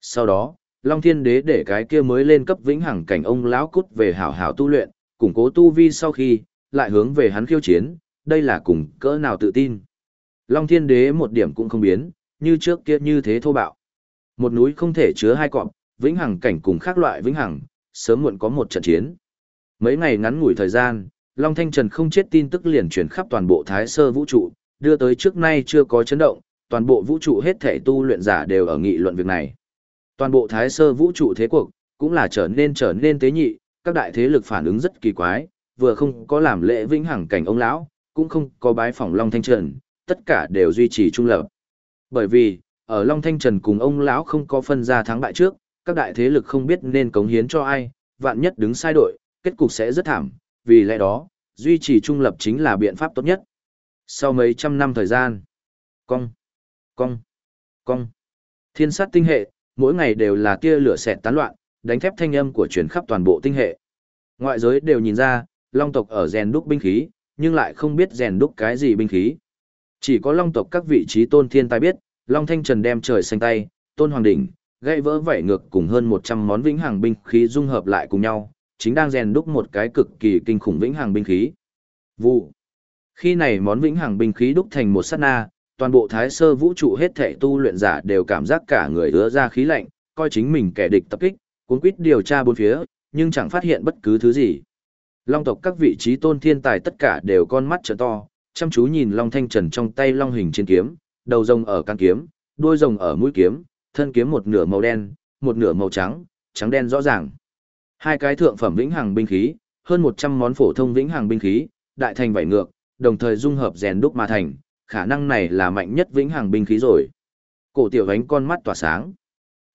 Sau đó, Long Thiên Đế để cái kia mới lên cấp vĩnh hằng cảnh ông lão cút về hảo hảo tu luyện, củng cố tu vi sau khi, lại hướng về hắn khiêu chiến, đây là cùng cỡ nào tự tin. Long Thiên Đế một điểm cũng không biến, như trước kia như thế thô bạo. Một núi không thể chứa hai cọp, vĩnh hằng cảnh cùng khác loại vĩnh hằng, sớm muộn có một trận chiến. Mấy ngày ngắn ngủi thời gian, Long Thanh Trần không chết tin tức liền truyền khắp toàn bộ Thái Sơ vũ trụ, đưa tới trước nay chưa có chấn động, toàn bộ vũ trụ hết thể tu luyện giả đều ở nghị luận việc này. Toàn bộ Thái Sơ vũ trụ thế cuộc, cũng là trở nên trở nên tế nhị, các đại thế lực phản ứng rất kỳ quái, vừa không có làm lễ vĩnh hằng cảnh ông lão, cũng không có bái phỏng Long Thanh Trần, tất cả đều duy trì trung lập. Bởi vì, ở Long Thanh Trần cùng ông lão không có phân ra thắng bại trước, các đại thế lực không biết nên cống hiến cho ai, vạn nhất đứng sai đội, kết cục sẽ rất thảm, vì lẽ đó, duy trì trung lập chính là biện pháp tốt nhất. Sau mấy trăm năm thời gian, cong, cong, cong, thiên sát tinh hệ, mỗi ngày đều là tia lửa xẹt tán loạn, đánh thép thanh âm của truyền khắp toàn bộ tinh hệ. Ngoại giới đều nhìn ra, long tộc ở rèn đúc binh khí, nhưng lại không biết rèn đúc cái gì binh khí. Chỉ có long tộc các vị trí tôn thiên tài biết, long thanh trần đem trời xanh tay, tôn hoàng đỉnh, gãy vỡ vảy ngược cùng hơn 100 món vĩnh hằng binh khí dung hợp lại cùng nhau, chính đang rèn đúc một cái cực kỳ kinh khủng vĩnh hằng binh khí. Vụ. Khi này món vĩnh hằng binh khí đúc thành một sát na, toàn bộ thái sơ vũ trụ hết thể tu luyện giả đều cảm giác cả người ứa ra khí lạnh, coi chính mình kẻ địch tập kích, cuốn quýt điều tra bốn phía, nhưng chẳng phát hiện bất cứ thứ gì. Long tộc các vị trí tôn thiên tài tất cả đều con mắt trợ to, chăm chú nhìn Long Thanh Trần trong tay long hình trên kiếm, đầu rồng ở căn kiếm, đuôi rồng ở mũi kiếm, thân kiếm một nửa màu đen, một nửa màu trắng, trắng đen rõ ràng. Hai cái thượng phẩm vĩnh hằng binh khí, hơn 100 món phổ thông vĩnh hằng binh khí, đại thành vảy ngược, đồng thời dung hợp rèn đúc mà thành, khả năng này là mạnh nhất vĩnh hằng binh khí rồi. Cổ tiểu ánh con mắt tỏa sáng.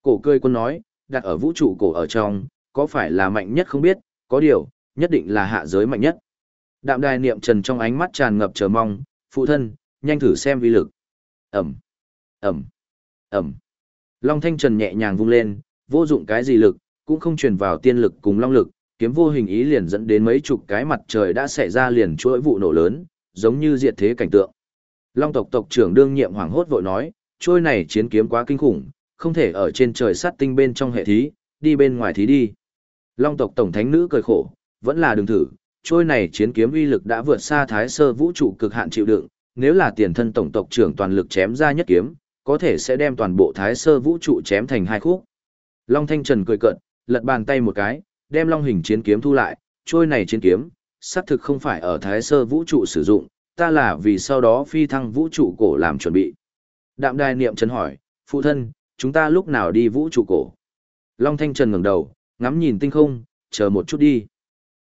Cổ cười quân nói, đặt ở vũ trụ cổ ở trong, có phải là mạnh nhất không biết, có điều, nhất định là hạ giới mạnh nhất. Đạm đài niệm trần trong ánh mắt tràn ngập chờ mong, phụ thân, nhanh thử xem vi lực. Ẩm, Ẩm, Ẩm. Long Thanh Trần nhẹ nhàng vung lên, vô dụng cái gì lực, cũng không truyền vào tiên lực cùng long lực, kiếm vô hình ý liền dẫn đến mấy chục cái mặt trời đã xảy ra liền chuỗi vụ nổ lớn, giống như diệt thế cảnh tượng. Long tộc tộc trưởng đương nhiệm hoàng hốt vội nói, trôi này chiến kiếm quá kinh khủng, không thể ở trên trời sát tinh bên trong hệ thí, đi bên ngoài thí đi. Long tộc tổng thánh nữ cười khổ, vẫn là đừng thử, trôi này chiến kiếm uy lực đã vượt xa thái sơ vũ trụ cực hạn chịu đựng, nếu là tiền thân tổng tộc trưởng toàn lực chém ra nhất kiếm, có thể sẽ đem toàn bộ thái sơ vũ trụ chém thành hai khúc. Long Thanh Trần cười cợt, lật bàn tay một cái, đem long hình chiến kiếm thu lại, trôi này chiến kiếm, xác thực không phải ở thái sơ vũ trụ sử dụng, ta là vì sau đó phi thăng vũ trụ cổ làm chuẩn bị. Đạm đài niệm trần hỏi, phụ thân, chúng ta lúc nào đi vũ trụ cổ? Long Thanh Trần ngẩng đầu, ngắm nhìn tinh không, chờ một chút đi.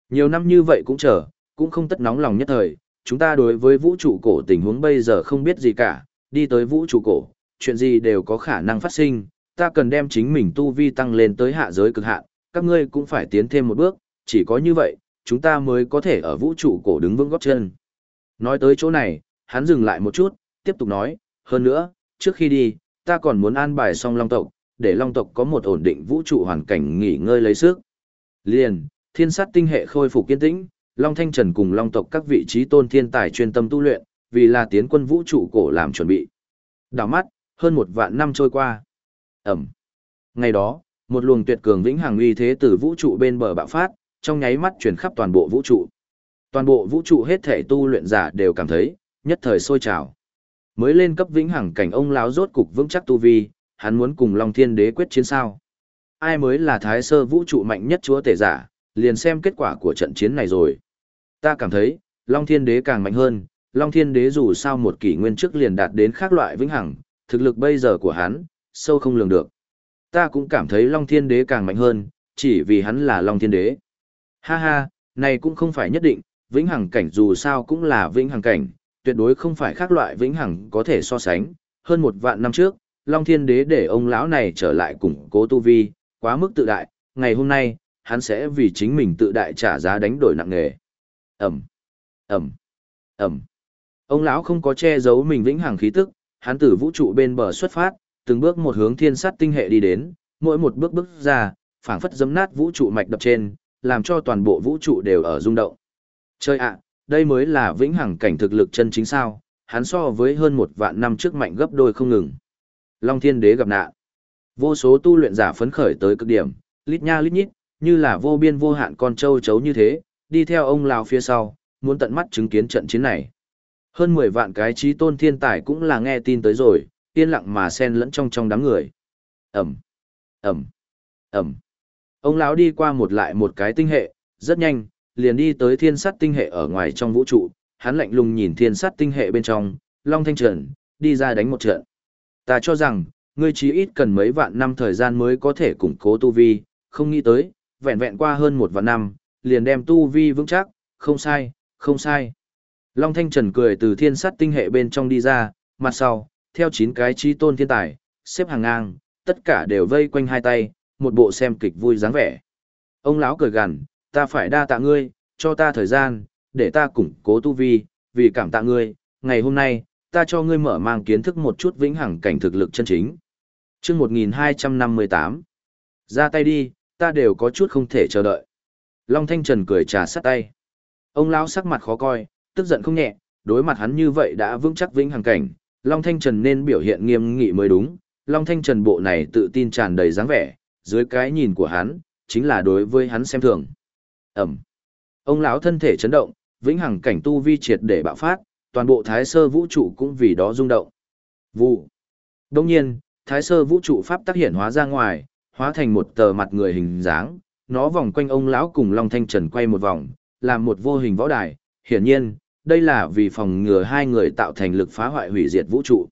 Nhiều năm như vậy cũng chờ, cũng không tất nóng lòng nhất thời, chúng ta đối với vũ trụ cổ tình huống bây giờ không biết gì cả, đi tới vũ trụ cổ, chuyện gì đều có khả năng phát sinh, ta cần đem chính mình tu vi tăng lên tới hạ giới cực hạn, các ngươi cũng phải tiến thêm một bước, chỉ có như vậy, chúng ta mới có thể ở vũ trụ cổ đứng vững góp chân. Nói tới chỗ này, hắn dừng lại một chút, tiếp tục nói, hơn nữa, trước khi đi, ta còn muốn an bài xong long tộc, để long tộc có một ổn định vũ trụ hoàn cảnh nghỉ ngơi lấy sức. Liền, thiên sát tinh hệ khôi phục kiên tĩnh, long thanh trần cùng long tộc các vị trí tôn thiên tài chuyên tâm tu luyện, vì là tiến quân vũ trụ cổ làm chuẩn bị. Đảo mắt, hơn một vạn năm trôi qua. Ẩm. Ngày đó, một luồng tuyệt cường vĩnh hằng uy thế từ vũ trụ bên bờ bạo phát, trong nháy mắt chuyển khắp toàn bộ vũ trụ. Toàn bộ vũ trụ hết thể tu luyện giả đều cảm thấy, nhất thời sôi trào. Mới lên cấp vĩnh hằng cảnh ông láo rốt cục vững chắc tu vi, hắn muốn cùng Long Thiên Đế quyết chiến sao? Ai mới là thái sơ vũ trụ mạnh nhất chúa tể giả, liền xem kết quả của trận chiến này rồi. Ta cảm thấy, Long Thiên Đế càng mạnh hơn, Long Thiên Đế dù sao một kỷ nguyên trước liền đạt đến khác loại vĩnh hằng, thực lực bây giờ của hắn, sâu không lường được. Ta cũng cảm thấy Long Thiên Đế càng mạnh hơn, chỉ vì hắn là Long Thiên Đế. Ha ha, này cũng không phải nhất định, vĩnh hằng cảnh dù sao cũng là vĩnh hằng cảnh, tuyệt đối không phải khác loại vĩnh hằng có thể so sánh. Hơn một vạn năm trước, Long Thiên Đế để ông lão này trở lại củng cố tu vi, quá mức tự đại, ngày hôm nay, hắn sẽ vì chính mình tự đại trả giá đánh đổi nặng nề. Ẩm, Ẩm, Ẩm. Ông lão không có che giấu mình vĩnh hằng khí tức, hắn từ vũ trụ bên bờ xuất phát, từng bước một hướng thiên sát tinh hệ đi đến, mỗi một bước bước ra, phảng phất giấm nát vũ trụ mạch đập trên, làm cho toàn bộ vũ trụ đều ở rung động. Chơi ạ, đây mới là vĩnh hằng cảnh thực lực chân chính sao, hắn so với hơn một vạn năm trước mạnh gấp đôi không ngừng. Long thiên đế gặp nạn. Vô số tu luyện giả phấn khởi tới cực điểm, lít nha lít nhít, như là vô biên vô hạn con trâu chấu như thế, đi theo ông lão phía sau, muốn tận mắt chứng kiến trận chiến này. Hơn 10 vạn cái trí tôn thiên tài cũng là nghe tin tới rồi, yên lặng mà xen lẫn trong trong đám người. Ẩm, Ẩm, Ẩm. Ông lão đi qua một lại một cái tinh hệ, rất nhanh, liền đi tới thiên sát tinh hệ ở ngoài trong vũ trụ, hắn lạnh lùng nhìn thiên sát tinh hệ bên trong, Long Thanh Trần, đi ra đánh một trận. Ta cho rằng, ngươi chí ít cần mấy vạn năm thời gian mới có thể củng cố tu vi, không nghĩ tới, vẹn vẹn qua hơn một vạn năm, liền đem tu vi vững chắc, không sai, không sai. Long Thanh Trần cười từ thiên sát tinh hệ bên trong đi ra, mặt sau, theo chín cái trí tôn thiên tài, xếp hàng ngang, tất cả đều vây quanh hai tay, một bộ xem kịch vui dáng vẻ. Ông lão cười gằn, ta phải đa tạ ngươi, cho ta thời gian, để ta củng cố tu vi, vì cảm tạ ngươi, ngày hôm nay, ta cho ngươi mở mang kiến thức một chút vĩnh hằng cảnh thực lực chân chính. Chương 1258, ra tay đi, ta đều có chút không thể chờ đợi. Long Thanh Trần cười trà sát tay. Ông lão sắc mặt khó coi, tức giận không nhẹ, đối mặt hắn như vậy đã vững chắc vĩnh hằng cảnh, Long Thanh Trần nên biểu hiện nghiêm nghị mới đúng. Long Thanh Trần bộ này tự tin tràn đầy dáng vẻ, dưới cái nhìn của hắn, chính là đối với hắn xem thường. Ẩm. Ông lão thân thể chấn động, vĩnh hằng cảnh tu vi triệt để bạo phát, toàn bộ thái sơ vũ trụ cũng vì đó rung động. Vụ. Đông nhiên, thái sơ vũ trụ pháp tác hiện hóa ra ngoài, hóa thành một tờ mặt người hình dáng, nó vòng quanh ông lão cùng Long Thanh Trần quay một vòng, làm một vô hình võ đài, hiển nhiên, đây là vì phòng ngừa hai người tạo thành lực phá hoại hủy diệt vũ trụ.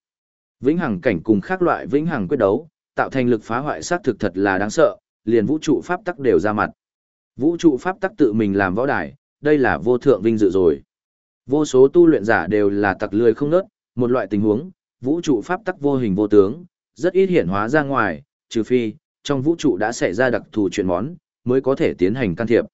Vĩnh hằng cảnh cùng khác loại vĩnh hằng quyết đấu, tạo thành lực phá hoại xác thực thật là đáng sợ, liền vũ trụ pháp tắc đều ra mặt. Vũ trụ pháp tắc tự mình làm võ đài, đây là vô thượng vinh dự rồi. Vô số tu luyện giả đều là tặc lười không nớt, một loại tình huống, vũ trụ pháp tắc vô hình vô tướng, rất ít hiện hóa ra ngoài, trừ phi, trong vũ trụ đã xảy ra đặc thù chuyện món, mới có thể tiến hành can thiệp.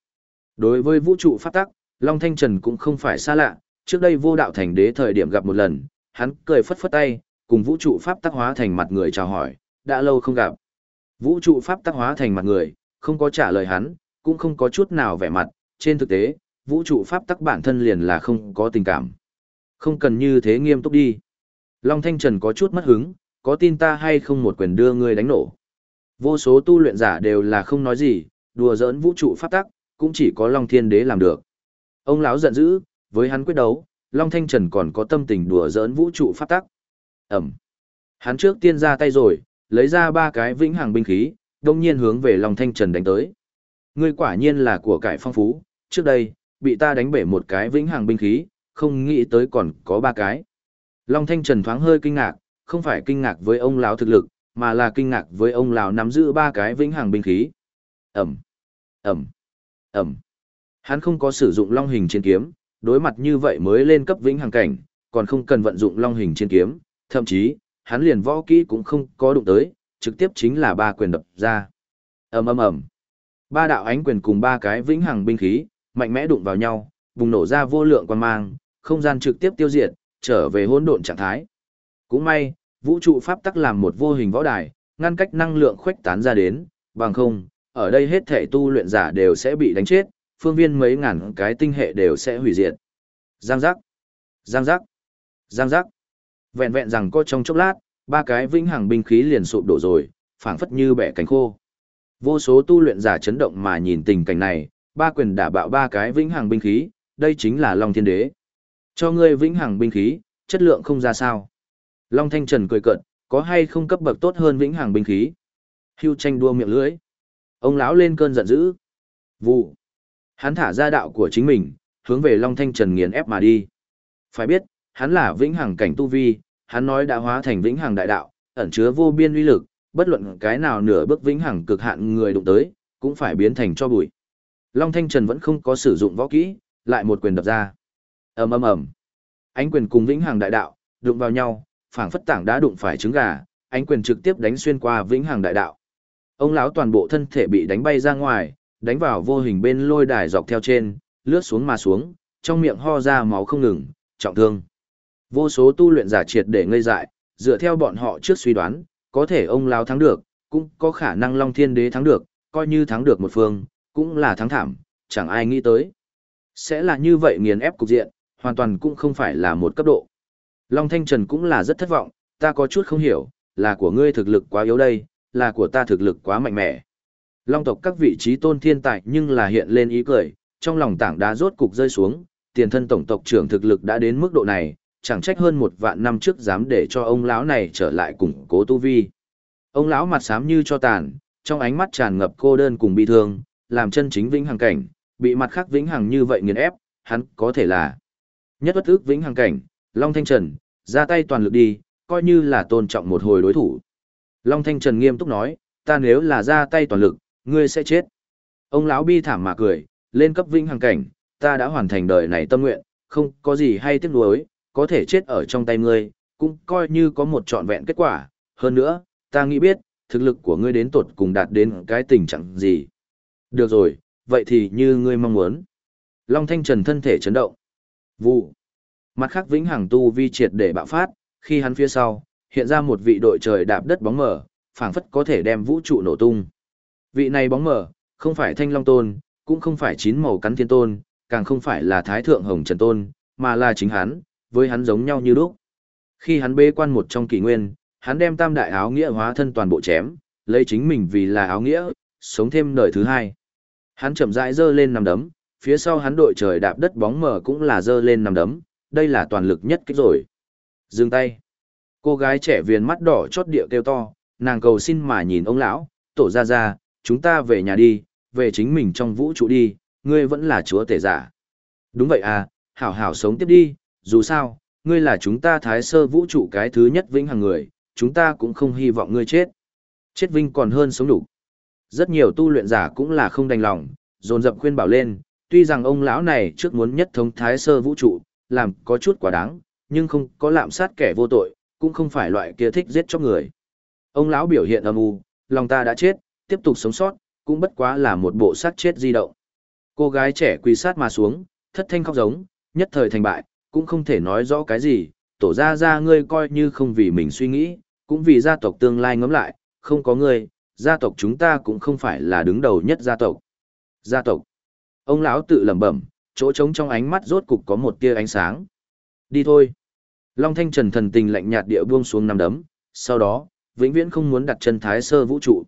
Đối với vũ trụ pháp tắc, Long Thanh Trần cũng không phải xa lạ, trước đây vô đạo thành đế thời điểm gặp một lần, hắn cười phất phất tay, cùng vũ trụ pháp tắc hóa thành mặt người chào hỏi, đã lâu không gặp. Vũ trụ pháp tắc hóa thành mặt người, không có trả lời hắn, cũng không có chút nào vẻ mặt, trên thực tế, vũ trụ pháp tắc bản thân liền là không có tình cảm. Không cần như thế nghiêm túc đi. Long Thanh Trần có chút mất hứng, có tin ta hay không một quyền đưa ngươi đánh nổ. Vô số tu luyện giả đều là không nói gì, đùa giỡn vũ trụ pháp tắc, cũng chỉ có Long Thiên Đế làm được. Ông lão giận dữ, với hắn quyết đấu, Long Thanh Trần còn có tâm tình đùa giỡn vũ trụ pháp tắc. Ẩm. Hắn trước tiên ra tay rồi, lấy ra ba cái vĩnh hằng binh khí, đông nhiên hướng về Long Thanh Trần đánh tới. Ngươi quả nhiên là của cải phong phú, trước đây, bị ta đánh bể một cái vĩnh hằng binh khí, không nghĩ tới còn có ba cái. Long Thanh Trần thoáng hơi kinh ngạc, không phải kinh ngạc với ông lão thực lực, mà là kinh ngạc với ông lão nắm giữ ba cái vĩnh hằng binh khí. Ẩm, Ẩm, Ẩm. Hắn không có sử dụng long hình trên kiếm, đối mặt như vậy mới lên cấp vĩnh hằng cảnh, còn không cần vận dụng long hình trên kiếm, thậm chí, hắn liền võ kỹ cũng không có đụng tới, trực tiếp chính là ba quyền đập ra. Ầm ầm ầm. Ba đạo ánh quyền cùng ba cái vĩnh hằng binh khí, mạnh mẽ đụng vào nhau, bùng nổ ra vô lượng quan mang, không gian trực tiếp tiêu diệt, trở về hỗn độn trạng thái. Cũng may, vũ trụ pháp tắc làm một vô hình võ đài, ngăn cách năng lượng khuếch tán ra đến, bằng không, ở đây hết thể tu luyện giả đều sẽ bị đánh chết, phương viên mấy ngàn cái tinh hệ đều sẽ hủy diệt. Giang giác, giang giác, giang giác. Vẹn vẹn rằng có trong chốc lát, ba cái vĩnh hằng binh khí liền sụp đổ rồi, phảng phất như bẻ cánh khô. Vô số tu luyện giả chấn động mà nhìn tình cảnh này, ba quyền đả bạo ba cái vĩnh hằng binh khí, đây chính là Long Thiên Đế. Cho ngươi vĩnh hằng binh khí, chất lượng không ra sao. Long Thanh Trần cười cợt, có hay không cấp bậc tốt hơn vĩnh hằng binh khí? Hưu tranh đua miệng lưỡi. Ông lão lên cơn giận dữ. Vụ. Hắn thả ra đạo của chính mình, hướng về Long Thanh Trần nghiền ép mà đi. Phải biết, hắn là vĩnh hằng cảnh tu vi, hắn nói đã hóa thành vĩnh hằng đại đạo, ẩn chứa vô biên uy lực, bất luận cái nào nửa bước vĩnh hằng cực hạn người đụng tới, cũng phải biến thành cho bụi. Long Thanh Trần vẫn không có sử dụng võ kỹ, lại một quyền đập ra. Ầm ầm ầm. Ánh quyền cùng vĩnh hằng đại đạo đụng vào nhau, phảng phất tảng đá đụng phải trứng gà, ánh quyền trực tiếp đánh xuyên qua vĩnh hằng đại đạo. Ông lão toàn bộ thân thể bị đánh bay ra ngoài, đánh vào vô hình bên lôi đài dọc theo trên, lướt xuống mà xuống, trong miệng ho ra máu không ngừng, trọng thương. Vô số tu luyện giả triệt để ngây dại, dựa theo bọn họ trước suy đoán, có thể ông lao thắng được, cũng có khả năng Long Thiên Đế thắng được, coi như thắng được một phương, cũng là thắng thảm, chẳng ai nghĩ tới. Sẽ là như vậy nghiền ép cục diện, hoàn toàn cũng không phải là một cấp độ. Long Thanh Trần cũng là rất thất vọng, ta có chút không hiểu, là của ngươi thực lực quá yếu đây, là của ta thực lực quá mạnh mẽ. Long tộc các vị trí tôn thiên tài nhưng là hiện lên ý cười, trong lòng tảng đá rốt cục rơi xuống, tiền thân tổng tộc trưởng thực lực đã đến mức độ này, chẳng trách hơn một vạn năm trước dám để cho ông lão này trở lại củng cố tu vi. Ông lão mặt xám như cho tàn, trong ánh mắt tràn ngập cô đơn cùng bi thương, làm chân chính vĩnh hằng cảnh, bị mặt khác vĩnh hằng như vậy nghiền ép, hắn có thể là nhất bất ước vĩnh hằng cảnh, Long Thanh Trần, ra tay toàn lực đi, coi như là tôn trọng một hồi đối thủ. Long Thanh Trần nghiêm túc nói, ta nếu là ra tay toàn lực, ngươi sẽ chết. Ông lão bi thảm mà cười, lên cấp vĩnh hằng cảnh, ta đã hoàn thành đời này tâm nguyện, không có gì hay tiếc nuối, có thể chết ở trong tay ngươi, cũng coi như có một trọn vẹn kết quả. Hơn nữa, ta nghĩ biết, thực lực của ngươi đến tột cùng đạt đến cái tình trạng gì. Được rồi, vậy thì như ngươi mong muốn. Long Thanh Trần thân thể chấn động. Vụ. Mặt khác vĩnh hằng tu vi triệt để bạo phát, khi hắn phía sau, hiện ra một vị đội trời đạp đất bóng mở, phảng phất có thể đem vũ trụ nổ tung. Vị này bóng mở, không phải Thanh Long Tôn, cũng không phải chín màu cắn thiên tôn, càng không phải là Thái Thượng Hồng Trần Tôn, mà là chính hắn, với hắn giống nhau như lúc. Khi hắn bê quan một trong kỷ nguyên, hắn đem tam đại áo nghĩa hóa thân toàn bộ chém, lấy chính mình vì là áo nghĩa, sống thêm đời thứ hai. Hắn chậm rãi giơ lên nằm đấm, phía sau hắn đội trời đạp đất bóng mờ cũng là giơ lên nằm đấm, đây là toàn lực nhất kích rồi. Dừng tay. Cô gái trẻ viền mắt đỏ chót địa kêu to, nàng cầu xin mà nhìn ông lão, tổ ra ra, chúng ta về nhà đi, về chính mình trong vũ trụ đi, ngươi vẫn là chúa tể giả. Đúng vậy à, hảo hảo sống tiếp đi, dù sao, ngươi là chúng ta thái sơ vũ trụ cái thứ nhất vĩnh hằng người, chúng ta cũng không hy vọng ngươi chết. Chết vinh còn hơn sống đủ. Rất nhiều tu luyện giả cũng là không đành lòng, dồn dập khuyên bảo lên, tuy rằng ông lão này trước muốn nhất thống thái sơ vũ trụ, làm có chút quá đáng, nhưng không có lạm sát kẻ vô tội, cũng không phải loại kia thích giết cho người. Ông lão biểu hiện âm u, lòng ta đã chết, tiếp tục sống sót, cũng bất quá là một bộ xác chết di động. Cô gái trẻ quỳ sát mà xuống, thất thanh khóc giống, nhất thời thành bại, cũng không thể nói rõ cái gì, tổ ra ra ngươi coi như không vì mình suy nghĩ, cũng vì gia tộc tương lai ngẫm lại, không có ngươi, gia tộc chúng ta cũng không phải là đứng đầu nhất gia tộc. Gia tộc. Ông lão tự lẩm bẩm, chỗ trống trong ánh mắt rốt cục có một tia ánh sáng. Đi thôi. Long Thanh Trần thần tình lạnh nhạt địa buông xuống năm đấm, sau đó, vĩnh viễn không muốn đặt chân thái sơ vũ trụ.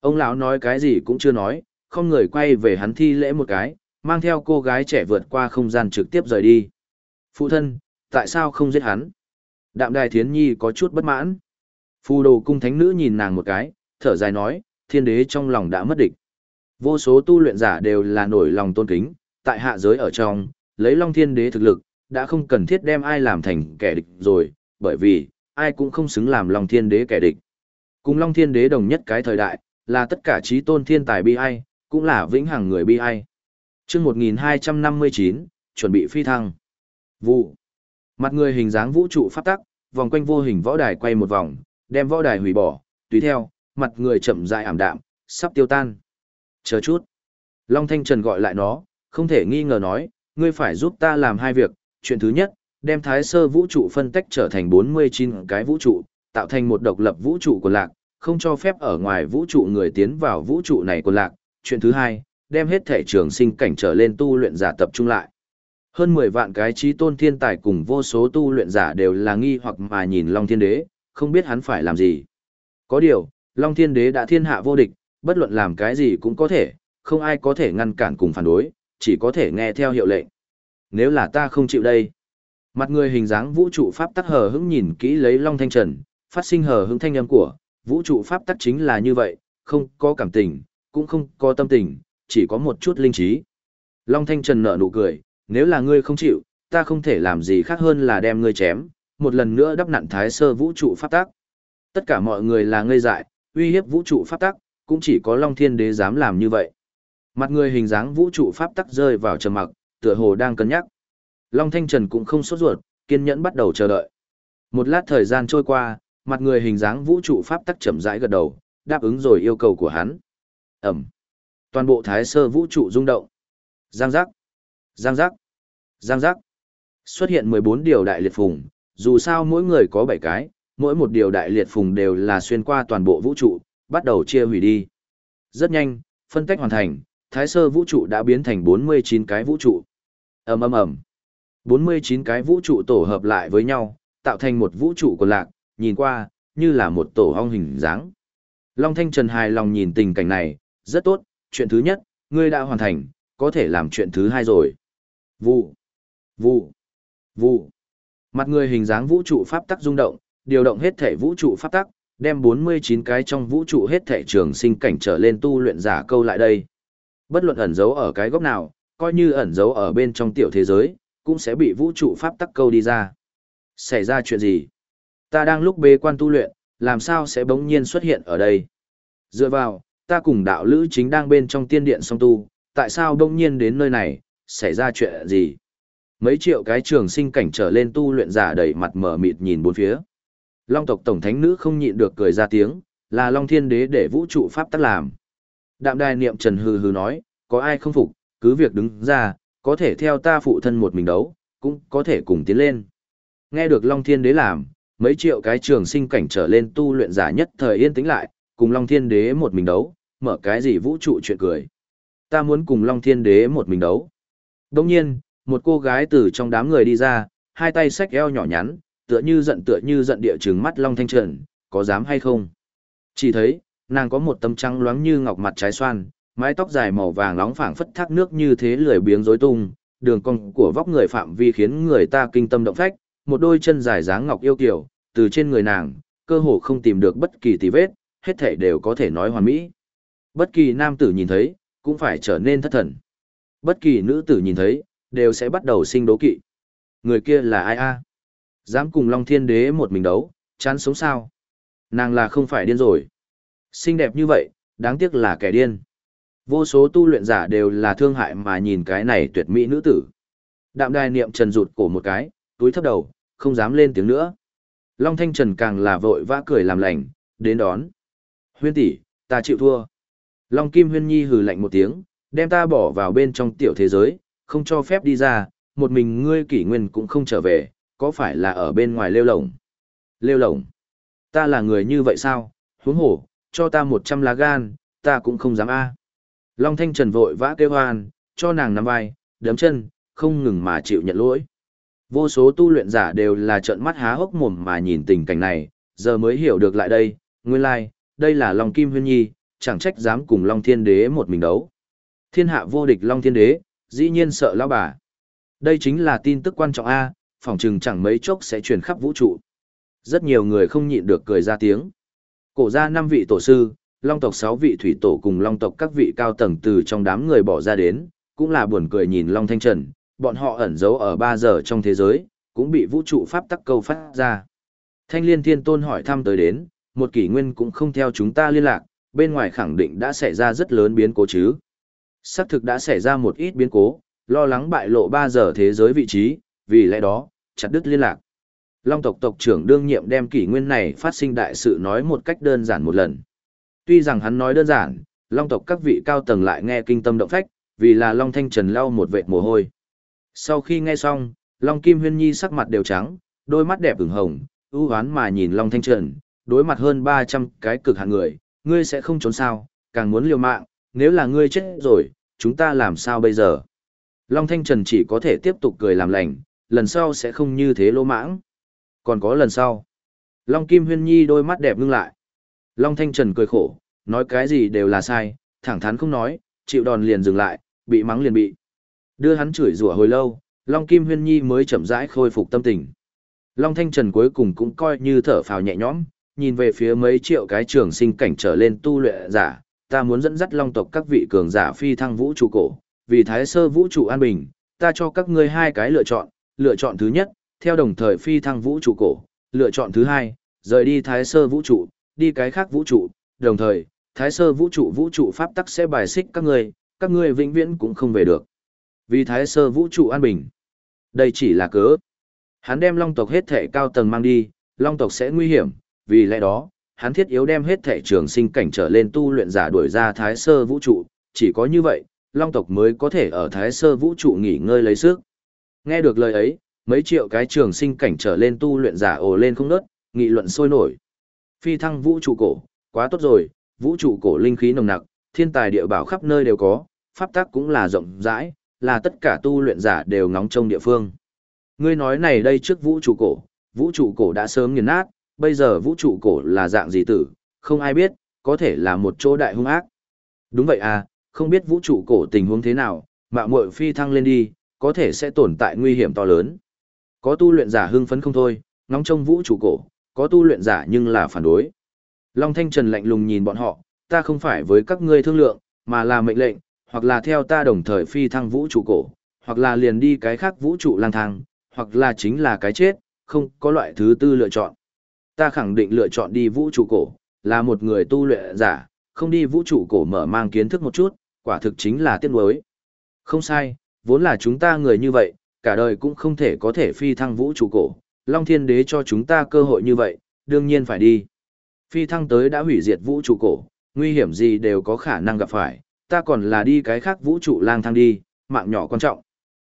Ông lão nói cái gì cũng chưa nói, không người quay về hắn thi lễ một cái, mang theo cô gái trẻ vượt qua không gian trực tiếp rời đi. Phụ thân, tại sao không giết hắn? Đạm đài thiến nhi có chút bất mãn. Phù đồ cung thánh nữ nhìn nàng một cái, thở dài nói, thiên đế trong lòng đã mất địch. Vô số tu luyện giả đều là nổi lòng tôn kính, tại hạ giới ở trong, lấy long thiên đế thực lực, đã không cần thiết đem ai làm thành kẻ địch rồi, bởi vì, ai cũng không xứng làm long thiên đế kẻ địch. Cùng long thiên đế đồng nhất cái thời đại, là tất cả trí tôn thiên tài bi ai, cũng là vĩnh hằng người bi ai. chương 1259, chuẩn bị phi thăng. Vụ. Mặt người hình dáng vũ trụ phát tắc, vòng quanh vô hình võ đài quay một vòng, đem võ đài hủy bỏ, tùy theo, mặt người chậm rãi ảm đạm, sắp tiêu tan. Chờ chút. Long Thanh Trần gọi lại nó, không thể nghi ngờ nói, ngươi phải giúp ta làm hai việc. Chuyện thứ nhất, đem thái sơ vũ trụ phân tách trở thành 49 cái vũ trụ, tạo thành một độc lập vũ trụ của lạc, không cho phép ở ngoài vũ trụ người tiến vào vũ trụ này của lạc. Chuyện thứ hai, đem hết thể trường sinh cảnh trở lên tu luyện giả tập trung lại. Hơn 10 vạn cái trí tôn thiên tài cùng vô số tu luyện giả đều là nghi hoặc mà nhìn Long Thiên Đế, không biết hắn phải làm gì. Có điều, Long Thiên Đế đã thiên hạ vô địch, bất luận làm cái gì cũng có thể, không ai có thể ngăn cản cùng phản đối, chỉ có thể nghe theo hiệu lệnh. Nếu là ta không chịu đây. Mặt người hình dáng vũ trụ pháp tắc hờ hững nhìn kỹ lấy Long Thanh Trần, phát sinh hờ hững thanh âm của, vũ trụ pháp tắc chính là như vậy, không có cảm tình, cũng không có tâm tình, chỉ có một chút linh trí. Long Thanh Trần nở nụ cười, nếu là ngươi không chịu, ta không thể làm gì khác hơn là đem ngươi chém, một lần nữa đắp nặn thái sơ vũ trụ pháp tắc. Tất cả mọi người là ngây dại, uy hiếp vũ trụ pháp tắc, cũng chỉ có Long Thiên Đế dám làm như vậy. Mặt người hình dáng vũ trụ pháp tắc rơi vào trầm mặc, tựa hồ đang cân nhắc. Long Thanh Trần cũng không sốt ruột, kiên nhẫn bắt đầu chờ đợi. Một lát thời gian trôi qua, mặt người hình dáng vũ trụ pháp tắc chậm rãi gật đầu, đáp ứng rồi yêu cầu của hắn. Ẩm. Toàn bộ thái sơ vũ trụ rung động. Giang giác. Giang giác. Giang giác. Xuất hiện 14 điều đại liệt phùng, dù sao mỗi người có 7 cái, mỗi một điều đại liệt phùng đều là xuyên qua toàn bộ vũ trụ, bắt đầu chia hủy đi. Rất nhanh, phân tách hoàn thành, thái sơ vũ trụ đã biến thành 49 cái vũ trụ. ầm ầm ầm 49 cái vũ trụ tổ hợp lại với nhau, tạo thành một vũ trụ của lạc, nhìn qua, như là một tổ ong hình dáng. Long Thanh Trần hài lòng nhìn tình cảnh này, rất tốt, chuyện thứ nhất, ngươi đã hoàn thành, có thể làm chuyện thứ hai rồi. Vụ, vụ, vụ. Mặt người hình dáng vũ trụ pháp tắc rung động, điều động hết thể vũ trụ pháp tắc, đem 49 cái trong vũ trụ hết thể trường sinh cảnh trở lên tu luyện giả câu lại đây. Bất luận ẩn giấu ở cái góc nào, coi như ẩn giấu ở bên trong tiểu thế giới, cũng sẽ bị vũ trụ pháp tắc câu đi ra. Xảy ra chuyện gì? Ta đang lúc bế quan tu luyện, làm sao sẽ bỗng nhiên xuất hiện ở đây? Dựa vào, ta cùng đạo lữ chính đang bên trong tiên điện song tu, tại sao bỗng nhiên đến nơi này, xảy ra chuyện gì? Mấy triệu cái trường sinh cảnh trở lên tu luyện giả đầy mặt mở mịt nhìn bốn phía. Long tộc tổng thánh nữ không nhịn được cười ra tiếng, là Long Thiên Đế để vũ trụ pháp tắc làm. Đạm đài niệm trần hừ hừ nói, có ai không phục, cứ việc đứng ra, có thể theo ta phụ thân một mình đấu, cũng có thể cùng tiến lên. Nghe được Long Thiên Đế làm, mấy triệu cái trường sinh cảnh trở lên tu luyện giả nhất thời yên tĩnh lại, cùng Long Thiên Đế một mình đấu, mở cái gì vũ trụ chuyện cười. Ta muốn cùng Long Thiên Đế một mình đấu. Đồng nhiên, một cô gái từ trong đám người đi ra, hai tay xách eo nhỏ nhắn, tựa như giận tựa như giận địa trừng mắt Long Thanh Trần, có dám hay không? Chỉ thấy, nàng có một tấm trắng loáng như ngọc mặt trái xoan, mái tóc dài màu vàng nóng phảng phất thác nước như thế lười biếng rối tung, đường cong của vóc người phạm vi khiến người ta kinh tâm động phách, một đôi chân dài dáng ngọc yêu kiều, từ trên người nàng, cơ hồ không tìm được bất kỳ tì vết, hết thảy đều có thể nói hoàn mỹ. Bất kỳ nam tử nhìn thấy, cũng phải trở nên thất thần. Bất kỳ nữ tử nhìn thấy, đều sẽ bắt đầu sinh đố kỵ. Người kia là ai a? Dám cùng Long Thiên Đế một mình đấu, chán sống sao? Nàng là không phải điên rồi. Xinh đẹp như vậy, đáng tiếc là kẻ điên. Vô số tu luyện giả đều là thương hại mà nhìn cái này tuyệt mỹ nữ tử. Đạm đài niệm trần rụt cổ một cái, túi thấp đầu, không dám lên tiếng nữa. Long Thanh Trần càng là vội vã cười làm lành, đến đón. Huyên tỷ, ta chịu thua. Long Kim Huyên Nhi hừ lạnh một tiếng, đem ta bỏ vào bên trong tiểu thế giới, không cho phép đi ra, một mình ngươi kỷ nguyên cũng không trở về, có phải là ở bên ngoài lêu lồng? Lêu lồng? Ta là người như vậy sao? Huống hổ, cho ta một trăm lá gan, ta cũng không dám a. Long Thanh Trần vội vã kêu hoan, cho nàng nắm vai, đấm chân, không ngừng mà chịu nhận lỗi. Vô số tu luyện giả đều là trợn mắt há hốc mồm mà nhìn tình cảnh này, giờ mới hiểu được lại đây, nguyên lai, like, đây là Long Kim Huyên Nhi, chẳng trách dám cùng Long Thiên Đế một mình đấu. Thiên hạ vô địch Long Thiên Đế, dĩ nhiên sợ lão bà. Đây chính là tin tức quan trọng A, phòng trừng chẳng mấy chốc sẽ truyền khắp vũ trụ. Rất nhiều người không nhịn được cười ra tiếng. Cổ ra năm vị tổ sư, long tộc sáu vị thủy tổ cùng long tộc các vị cao tầng từ trong đám người bỏ ra đến, cũng là buồn cười nhìn long thanh trần, bọn họ ẩn giấu ở ba giờ trong thế giới, cũng bị vũ trụ pháp tắc câu phát ra. Thanh liên thiên tôn hỏi thăm tới đến, một kỷ nguyên cũng không theo chúng ta liên lạc, bên ngoài khẳng định đã xảy ra rất lớn biến cố chứ. Sắc thực đã xảy ra một ít biến cố, lo lắng bại lộ 3 giờ thế giới vị trí, vì lẽ đó, chặt đứt liên lạc. Long tộc tộc trưởng đương nhiệm đem kỷ nguyên này phát sinh đại sự nói một cách đơn giản một lần. Tuy rằng hắn nói đơn giản, Long tộc các vị cao tầng lại nghe kinh tâm động phách, vì là Long Thanh Trần lau một vệt mồ hôi. Sau khi nghe xong, Long Kim Huyên Nhi sắc mặt đều trắng, đôi mắt đẹp ửng hồng, ưu hoán mà nhìn Long Thanh Trần, đối mặt hơn 300 cái cực hạng người, ngươi sẽ không trốn sao, càng muốn liều mạng, nếu là ngươi chết rồi, chúng ta làm sao bây giờ? Long Thanh Trần chỉ có thể tiếp tục cười làm lành, lần sau sẽ không như thế lỗ mãng. Còn có lần sau. Long Kim Huyên Nhi đôi mắt đẹp ngưng lại. Long Thanh Trần cười khổ, nói cái gì đều là sai, thẳng thắn không nói, chịu đòn liền dừng lại, bị mắng liền bị. Đưa hắn chửi rủa hồi lâu, Long Kim Huyên Nhi mới chậm rãi khôi phục tâm tình. Long Thanh Trần cuối cùng cũng coi như thở phào nhẹ nhõm, nhìn về phía mấy triệu cái trường sinh cảnh trở lên tu luyện giả, ta muốn dẫn dắt long tộc các vị cường giả phi thăng vũ trụ cổ, vì thái sơ vũ trụ an bình, ta cho các ngươi hai cái lựa chọn, lựa chọn thứ nhất, theo đồng thời phi thăng vũ trụ cổ, lựa chọn thứ hai, rời đi thái sơ vũ trụ, đi cái khác vũ trụ, đồng thời, thái sơ vũ trụ vũ trụ pháp tắc sẽ bài xích các ngươi, các ngươi vĩnh viễn cũng không về được. Vì thái sơ vũ trụ an bình. Đây chỉ là cớ. Hắn đem long tộc hết thể cao tầng mang đi, long tộc sẽ nguy hiểm, vì lẽ đó, hắn thiết yếu đem hết thể trường sinh cảnh trở lên tu luyện giả đuổi ra thái sơ vũ trụ, chỉ có như vậy, long tộc mới có thể ở thái sơ vũ trụ nghỉ ngơi lấy sức. Nghe được lời ấy, mấy triệu cái trường sinh cảnh trở lên tu luyện giả ồ lên không nớt, nghị luận sôi nổi. Phi thăng vũ trụ cổ, quá tốt rồi, vũ trụ cổ linh khí nồng nặc, thiên tài địa bảo khắp nơi đều có, pháp tắc cũng là rộng rãi, là tất cả tu luyện giả đều ngóng trông địa phương. Ngươi nói này đây trước vũ trụ cổ, vũ trụ cổ đã sớm nghiền nát, bây giờ vũ trụ cổ là dạng gì tử, không ai biết, có thể là một chỗ đại hung ác. Đúng vậy à, không biết vũ trụ cổ tình huống thế nào, mạo muội phi thăng lên đi, có thể sẽ tồn tại nguy hiểm to lớn. Có tu luyện giả hưng phấn không thôi, ngóng trông vũ trụ cổ, có tu luyện giả nhưng là phản đối. Long Thanh Trần lạnh lùng nhìn bọn họ, ta không phải với các ngươi thương lượng, mà là mệnh lệnh, hoặc là theo ta đồng thời phi thăng vũ trụ cổ, hoặc là liền đi cái khác vũ trụ lang thang, hoặc là chính là cái chết, không có loại thứ tư lựa chọn. Ta khẳng định lựa chọn đi vũ trụ cổ, là một người tu luyện giả, không đi vũ trụ cổ mở mang kiến thức một chút, quả thực chính là tiếc nuối. Không sai, vốn là chúng ta người như vậy, cả đời cũng không thể có thể phi thăng vũ trụ cổ, Long Thiên Đế cho chúng ta cơ hội như vậy, đương nhiên phải đi. Phi thăng tới đã hủy diệt vũ trụ cổ, nguy hiểm gì đều có khả năng gặp phải, ta còn là đi cái khác vũ trụ lang thang đi, mạng nhỏ quan trọng.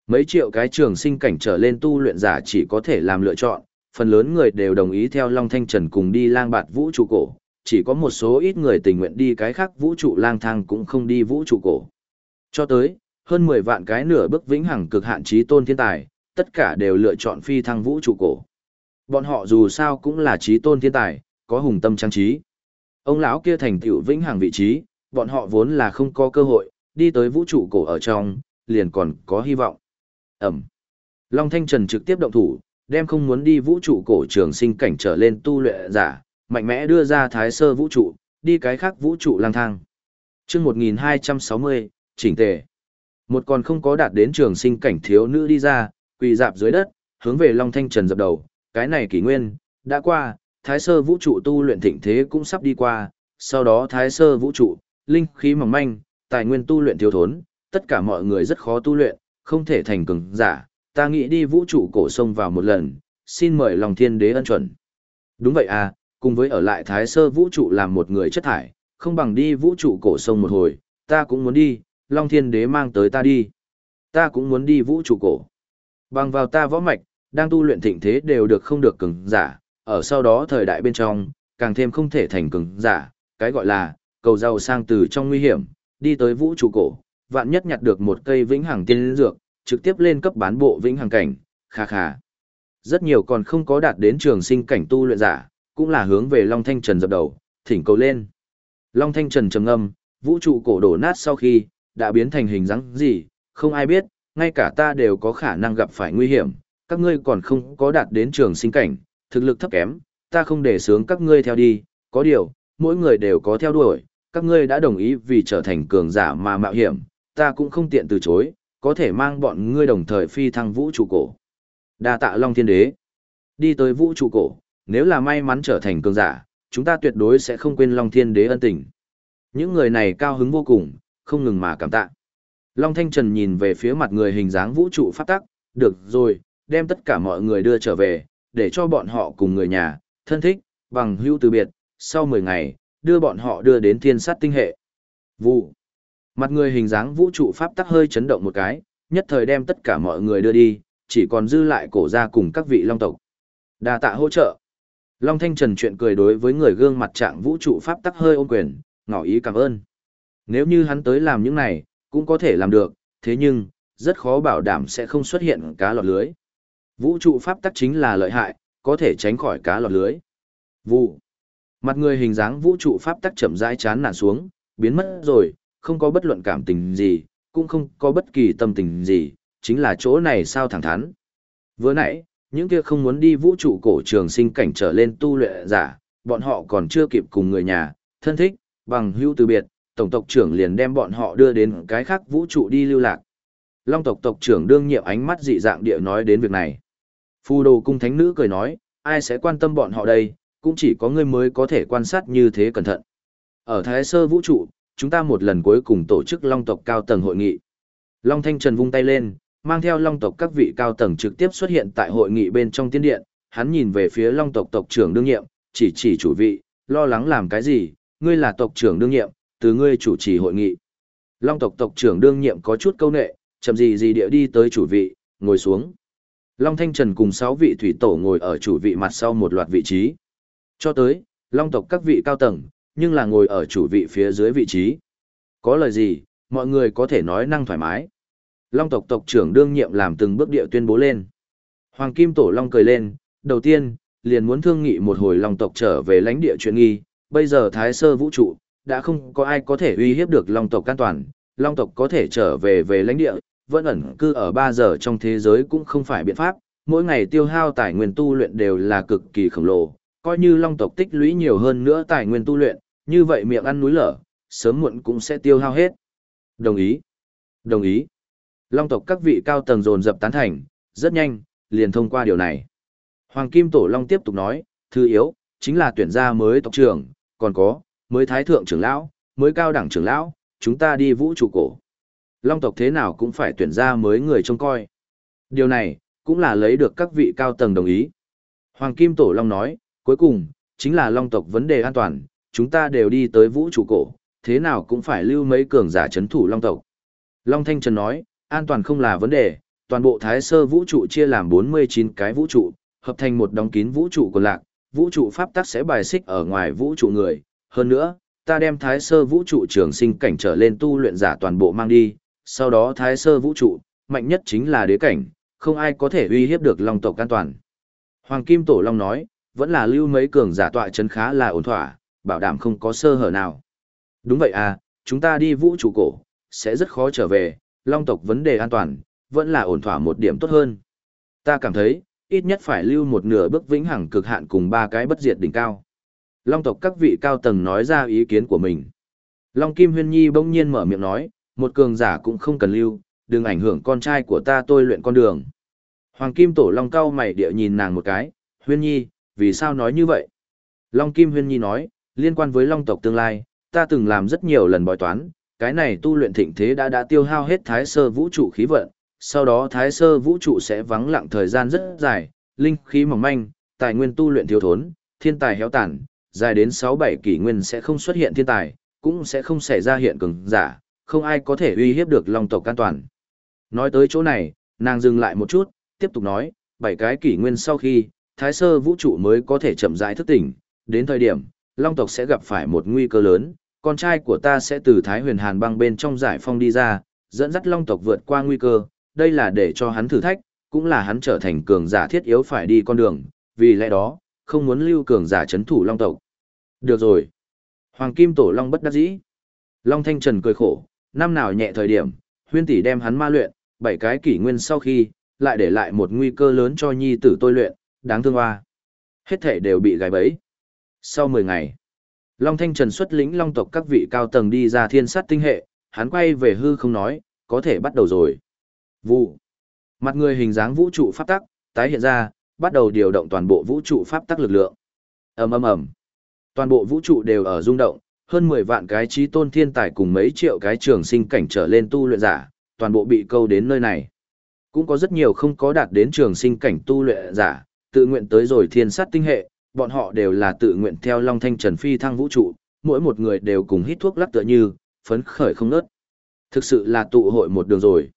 Mấy triệu cái trường sinh cảnh trở lên tu luyện giả chỉ có thể làm lựa chọn, phần lớn người đều đồng ý theo Long Thanh Trần cùng đi lang bạt vũ trụ cổ, chỉ có một số ít người tình nguyện đi cái khác vũ trụ lang thang cũng không đi vũ trụ cổ. Cho tới, hơn 10 vạn cái nửa bước vĩnh hằng cực hạn trí tôn thiên tài, tất cả đều lựa chọn phi thăng vũ trụ cổ. Bọn họ dù sao cũng là trí tôn thiên tài, có hùng tâm trang trí. Ông lão kia thành tựu vĩnh hằng vị trí, bọn họ vốn là không có cơ hội, đi tới vũ trụ cổ ở trong, liền còn có hy vọng. Ẩm. Long Thanh Trần trực tiếp động thủ, đem không muốn đi vũ trụ cổ trường sinh cảnh trở lên tu luyện giả, mạnh mẽ đưa ra thái sơ vũ trụ, đi cái khác vũ trụ lang thang. chương 1260, chỉnh tề. Một còn không có đạt đến trường sinh cảnh thiếu nữ đi ra, quỳ dạp dưới đất, hướng về Long Thanh Trần dập đầu, cái này kỷ nguyên, đã qua, thái sơ vũ trụ tu luyện thịnh thế cũng sắp đi qua, sau đó thái sơ vũ trụ, linh khí mỏng manh, tài nguyên tu luyện thiếu thốn, tất cả mọi người rất khó tu luyện, không thể thành cường giả, ta nghĩ đi vũ trụ cổ sông vào một lần, xin mời lòng thiên đế ân chuẩn. Đúng vậy à, cùng với ở lại thái sơ vũ trụ làm một người chất thải, không bằng đi vũ trụ cổ sông một hồi, ta cũng muốn đi, Long Thiên Đế mang tới ta đi. Ta cũng muốn đi vũ trụ cổ. Bằng vào ta võ mạch, đang tu luyện thịnh thế đều được không được cứng giả, ở sau đó thời đại bên trong, càng thêm không thể thành cứng giả, cái gọi là, cầu giàu sang từ trong nguy hiểm, đi tới vũ trụ cổ, vạn nhất nhặt được một cây vĩnh hằng tiên dược, trực tiếp lên cấp bán bộ vĩnh hằng cảnh, kha kha. Rất nhiều còn không có đạt đến trường sinh cảnh tu luyện giả, cũng là hướng về Long Thanh Trần dập đầu, thỉnh cầu lên. Long Thanh Trần trầm ngâm, vũ trụ cổ đổ nát sau khi, đã biến thành hình dáng gì, không ai biết, ngay cả ta đều có khả năng gặp phải nguy hiểm, các ngươi còn không có đạt đến trường sinh cảnh, thực lực thấp kém, ta không để sướng các ngươi theo đi, có điều, mỗi người đều có theo đuổi, các ngươi đã đồng ý vì trở thành cường giả mà mạo hiểm, ta cũng không tiện từ chối, có thể mang bọn ngươi đồng thời phi thăng vũ trụ cổ. Đa tạ Long Thiên Đế. Đi tới vũ trụ cổ, nếu là may mắn trở thành cường giả, chúng ta tuyệt đối sẽ không quên Long Thiên Đế ân tình. Những người này cao hứng vô cùng, không ngừng mà cảm tạ. Long Thanh Trần nhìn về phía mặt người hình dáng vũ trụ pháp tắc, được rồi, đem tất cả mọi người đưa trở về, để cho bọn họ cùng người nhà, thân thích, bằng hữu từ biệt, sau 10 ngày, đưa bọn họ đưa đến thiên sát tinh hệ. Vụ. Mặt người hình dáng vũ trụ pháp tắc hơi chấn động một cái, nhất thời đem tất cả mọi người đưa đi, chỉ còn dư lại cổ ra cùng các vị long tộc. Đa tạ hỗ trợ. Long Thanh Trần chuyện cười đối với người gương mặt trạng vũ trụ pháp tắc hơi ôm quyền, ngỏ ý cảm ơn. Nếu như hắn tới làm những này, cũng có thể làm được, thế nhưng, rất khó bảo đảm sẽ không xuất hiện cá lọt lưới. Vũ trụ pháp tắc chính là lợi hại, có thể tránh khỏi cá lọt lưới. Vụ. Mặt người hình dáng vũ trụ pháp tắc chậm rãi chán nản xuống, biến mất rồi, không có bất luận cảm tình gì, cũng không có bất kỳ tâm tình gì, chính là chỗ này sao thẳng thắn. Vừa nãy, những kia không muốn đi vũ trụ cổ trường sinh cảnh trở lên tu luyện giả, bọn họ còn chưa kịp cùng người nhà, thân thích, bằng hữu từ biệt, tổng tộc trưởng liền đem bọn họ đưa đến cái khác vũ trụ đi lưu lạc. Long tộc tộc trưởng đương nhiệm ánh mắt dị dạng địa nói đến việc này. Phù đồ cung thánh nữ cười nói, ai sẽ quan tâm bọn họ đây, cũng chỉ có ngươi mới có thể quan sát như thế cẩn thận. Ở Thái Sơ vũ trụ, chúng ta một lần cuối cùng tổ chức Long tộc cao tầng hội nghị. Long Thanh Trần vung tay lên, mang theo Long tộc các vị cao tầng trực tiếp xuất hiện tại hội nghị bên trong tiên điện, hắn nhìn về phía Long tộc tộc trưởng đương nhiệm, chỉ chỉ chủ vị, lo lắng làm cái gì, ngươi là tộc trưởng đương nhiệm, từ ngươi chủ trì hội nghị. Long tộc tộc trưởng đương nhiệm có chút câu nệ, chậm gì gì địa đi tới chủ vị, ngồi xuống. Long Thanh Trần cùng 6 vị thủy tổ ngồi ở chủ vị mặt sau một loạt vị trí. Cho tới, Long tộc các vị cao tầng, nhưng là ngồi ở chủ vị phía dưới vị trí. Có lời gì, mọi người có thể nói năng thoải mái. Long tộc tộc trưởng đương nhiệm làm từng bước địa tuyên bố lên. Hoàng Kim Tổ Long cười lên, đầu tiên, liền muốn thương nghị một hồi Long tộc trở về lãnh địa chuyện nghi, bây giờ thái sơ vũ trụ, đã không có ai có thể uy hiếp được long tộc an toàn, long tộc có thể trở về về lãnh địa, vẫn ẩn cư ở 3 giờ trong thế giới cũng không phải biện pháp, mỗi ngày tiêu hao tài nguyên tu luyện đều là cực kỳ khổng lồ, coi như long tộc tích lũy nhiều hơn nữa tài nguyên tu luyện, như vậy miệng ăn núi lở, sớm muộn cũng sẽ tiêu hao hết. Đồng ý. Đồng ý. Long tộc các vị cao tầng dồn dập tán thành, rất nhanh, liền thông qua điều này. Hoàng Kim Tổ Long tiếp tục nói, thứ yếu, chính là tuyển gia mới tộc trưởng, còn có, mới thái thượng trưởng lão, mới cao đẳng trưởng lão, chúng ta đi vũ trụ cổ. Long tộc thế nào cũng phải tuyển ra mới người trông coi. Điều này, cũng là lấy được các vị cao tầng đồng ý. Hoàng Kim Tổ Long nói, cuối cùng, chính là Long tộc vấn đề an toàn, chúng ta đều đi tới vũ trụ cổ, thế nào cũng phải lưu mấy cường giả chấn thủ Long tộc. Long Thanh Trần nói, an toàn không là vấn đề, toàn bộ thái sơ vũ trụ chia làm 49 cái vũ trụ, hợp thành một đóng kín vũ trụ của lạc, vũ trụ pháp tắc sẽ bài xích ở ngoài vũ trụ người. Hơn nữa, ta đem thái sơ vũ trụ trường sinh cảnh trở lên tu luyện giả toàn bộ mang đi, sau đó thái sơ vũ trụ, mạnh nhất chính là đế cảnh, không ai có thể uy hiếp được long tộc an toàn. Hoàng Kim Tổ Long nói, vẫn là lưu mấy cường giả tọa chấn khá là ổn thỏa, bảo đảm không có sơ hở nào. Đúng vậy à, chúng ta đi vũ trụ cổ, sẽ rất khó trở về, long tộc vấn đề an toàn, vẫn là ổn thỏa một điểm tốt hơn. Ta cảm thấy, ít nhất phải lưu một nửa bước vĩnh hằng cực hạn cùng ba cái bất diệt đỉnh cao. Long tộc các vị cao tầng nói ra ý kiến của mình. Long Kim Huyên Nhi bỗng nhiên mở miệng nói, một cường giả cũng không cần lưu, đừng ảnh hưởng con trai của ta tôi luyện con đường. Hoàng Kim Tổ Long cao mày địa nhìn nàng một cái, Huyên Nhi, vì sao nói như vậy? Long Kim Huyên Nhi nói, liên quan với Long tộc tương lai, ta từng làm rất nhiều lần bói toán, cái này tu luyện thịnh thế đã đã tiêu hao hết thái sơ vũ trụ khí vận, sau đó thái sơ vũ trụ sẽ vắng lặng thời gian rất dài, linh khí mỏng manh, tài nguyên tu luyện thiếu thốn, thiên tài héo tàn, dài đến 6-7 kỷ nguyên sẽ không xuất hiện thiên tài, cũng sẽ không xảy ra hiện cường giả, không ai có thể uy hiếp được long tộc an toàn. Nói tới chỗ này, nàng dừng lại một chút, tiếp tục nói, bảy cái kỷ nguyên sau khi, thái sơ vũ trụ mới có thể chậm rãi thức tỉnh, đến thời điểm, long tộc sẽ gặp phải một nguy cơ lớn, con trai của ta sẽ từ thái huyền hàn băng bên trong giải phong đi ra, dẫn dắt long tộc vượt qua nguy cơ, đây là để cho hắn thử thách, cũng là hắn trở thành cường giả thiết yếu phải đi con đường, vì lẽ đó, không muốn lưu cường giả chấn thủ long tộc. Được rồi. Hoàng Kim Tổ Long bất đắc dĩ. Long Thanh Trần cười khổ, năm nào nhẹ thời điểm, huyên tỷ đem hắn ma luyện, bảy cái kỷ nguyên sau khi, lại để lại một nguy cơ lớn cho nhi tử tôi luyện, đáng thương hoa. Hết thể đều bị gài bẫy. Sau 10 ngày, Long Thanh Trần xuất lĩnh long tộc các vị cao tầng đi ra thiên sát tinh hệ, hắn quay về hư không nói, có thể bắt đầu rồi. Vụ. Mặt người hình dáng vũ trụ pháp tắc, tái hiện ra, bắt đầu điều động toàn bộ vũ trụ pháp tắc lực lượng. ầm ầm ầm, Toàn bộ vũ trụ đều ở rung động, hơn 10 vạn cái trí tôn thiên tài cùng mấy triệu cái trường sinh cảnh trở lên tu luyện giả, toàn bộ bị câu đến nơi này. Cũng có rất nhiều không có đạt đến trường sinh cảnh tu luyện giả, tự nguyện tới rồi thiên sát tinh hệ, bọn họ đều là tự nguyện theo Long Thanh Trần Phi thăng vũ trụ, mỗi một người đều cùng hít thuốc lắc tựa như, phấn khởi không nớt. Thực sự là tụ hội một đường rồi.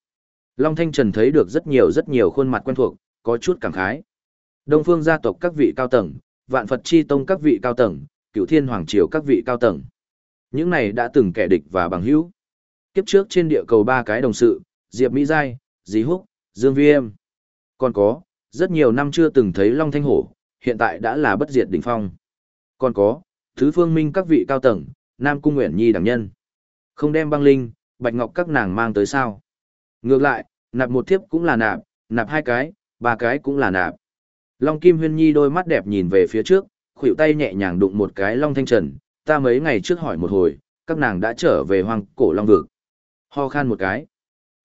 Long Thanh Trần thấy được rất nhiều rất nhiều khuôn mặt quen thuộc, có chút cảm khái. Đông phương gia tộc các vị cao tầng, vạn Phật chi tông các vị cao tầng, cửu thiên hoàng triều các vị cao tầng. Những này đã từng kẻ địch và bằng hữu. Kiếp trước trên địa cầu ba cái đồng sự, Diệp Mỹ Giai, Dí Húc, Dương Viêm. Còn có, rất nhiều năm chưa từng thấy Long Thanh Hổ, hiện tại đã là bất diệt đỉnh phong. Còn có, Thứ Phương Minh các vị cao tầng, Nam Cung Nguyễn Nhi đẳng nhân. Không đem băng linh, bạch ngọc các nàng mang tới sao. Ngược lại, nạp một thiếp cũng là nạp, nạp hai cái, ba cái cũng là nạp. Long Kim Huyên Nhi đôi mắt đẹp nhìn về phía trước, khuỷu tay nhẹ nhàng đụng một cái Long Thanh Trần, ta mấy ngày trước hỏi một hồi, các nàng đã trở về hoang cổ Long Vực. Ho khan một cái.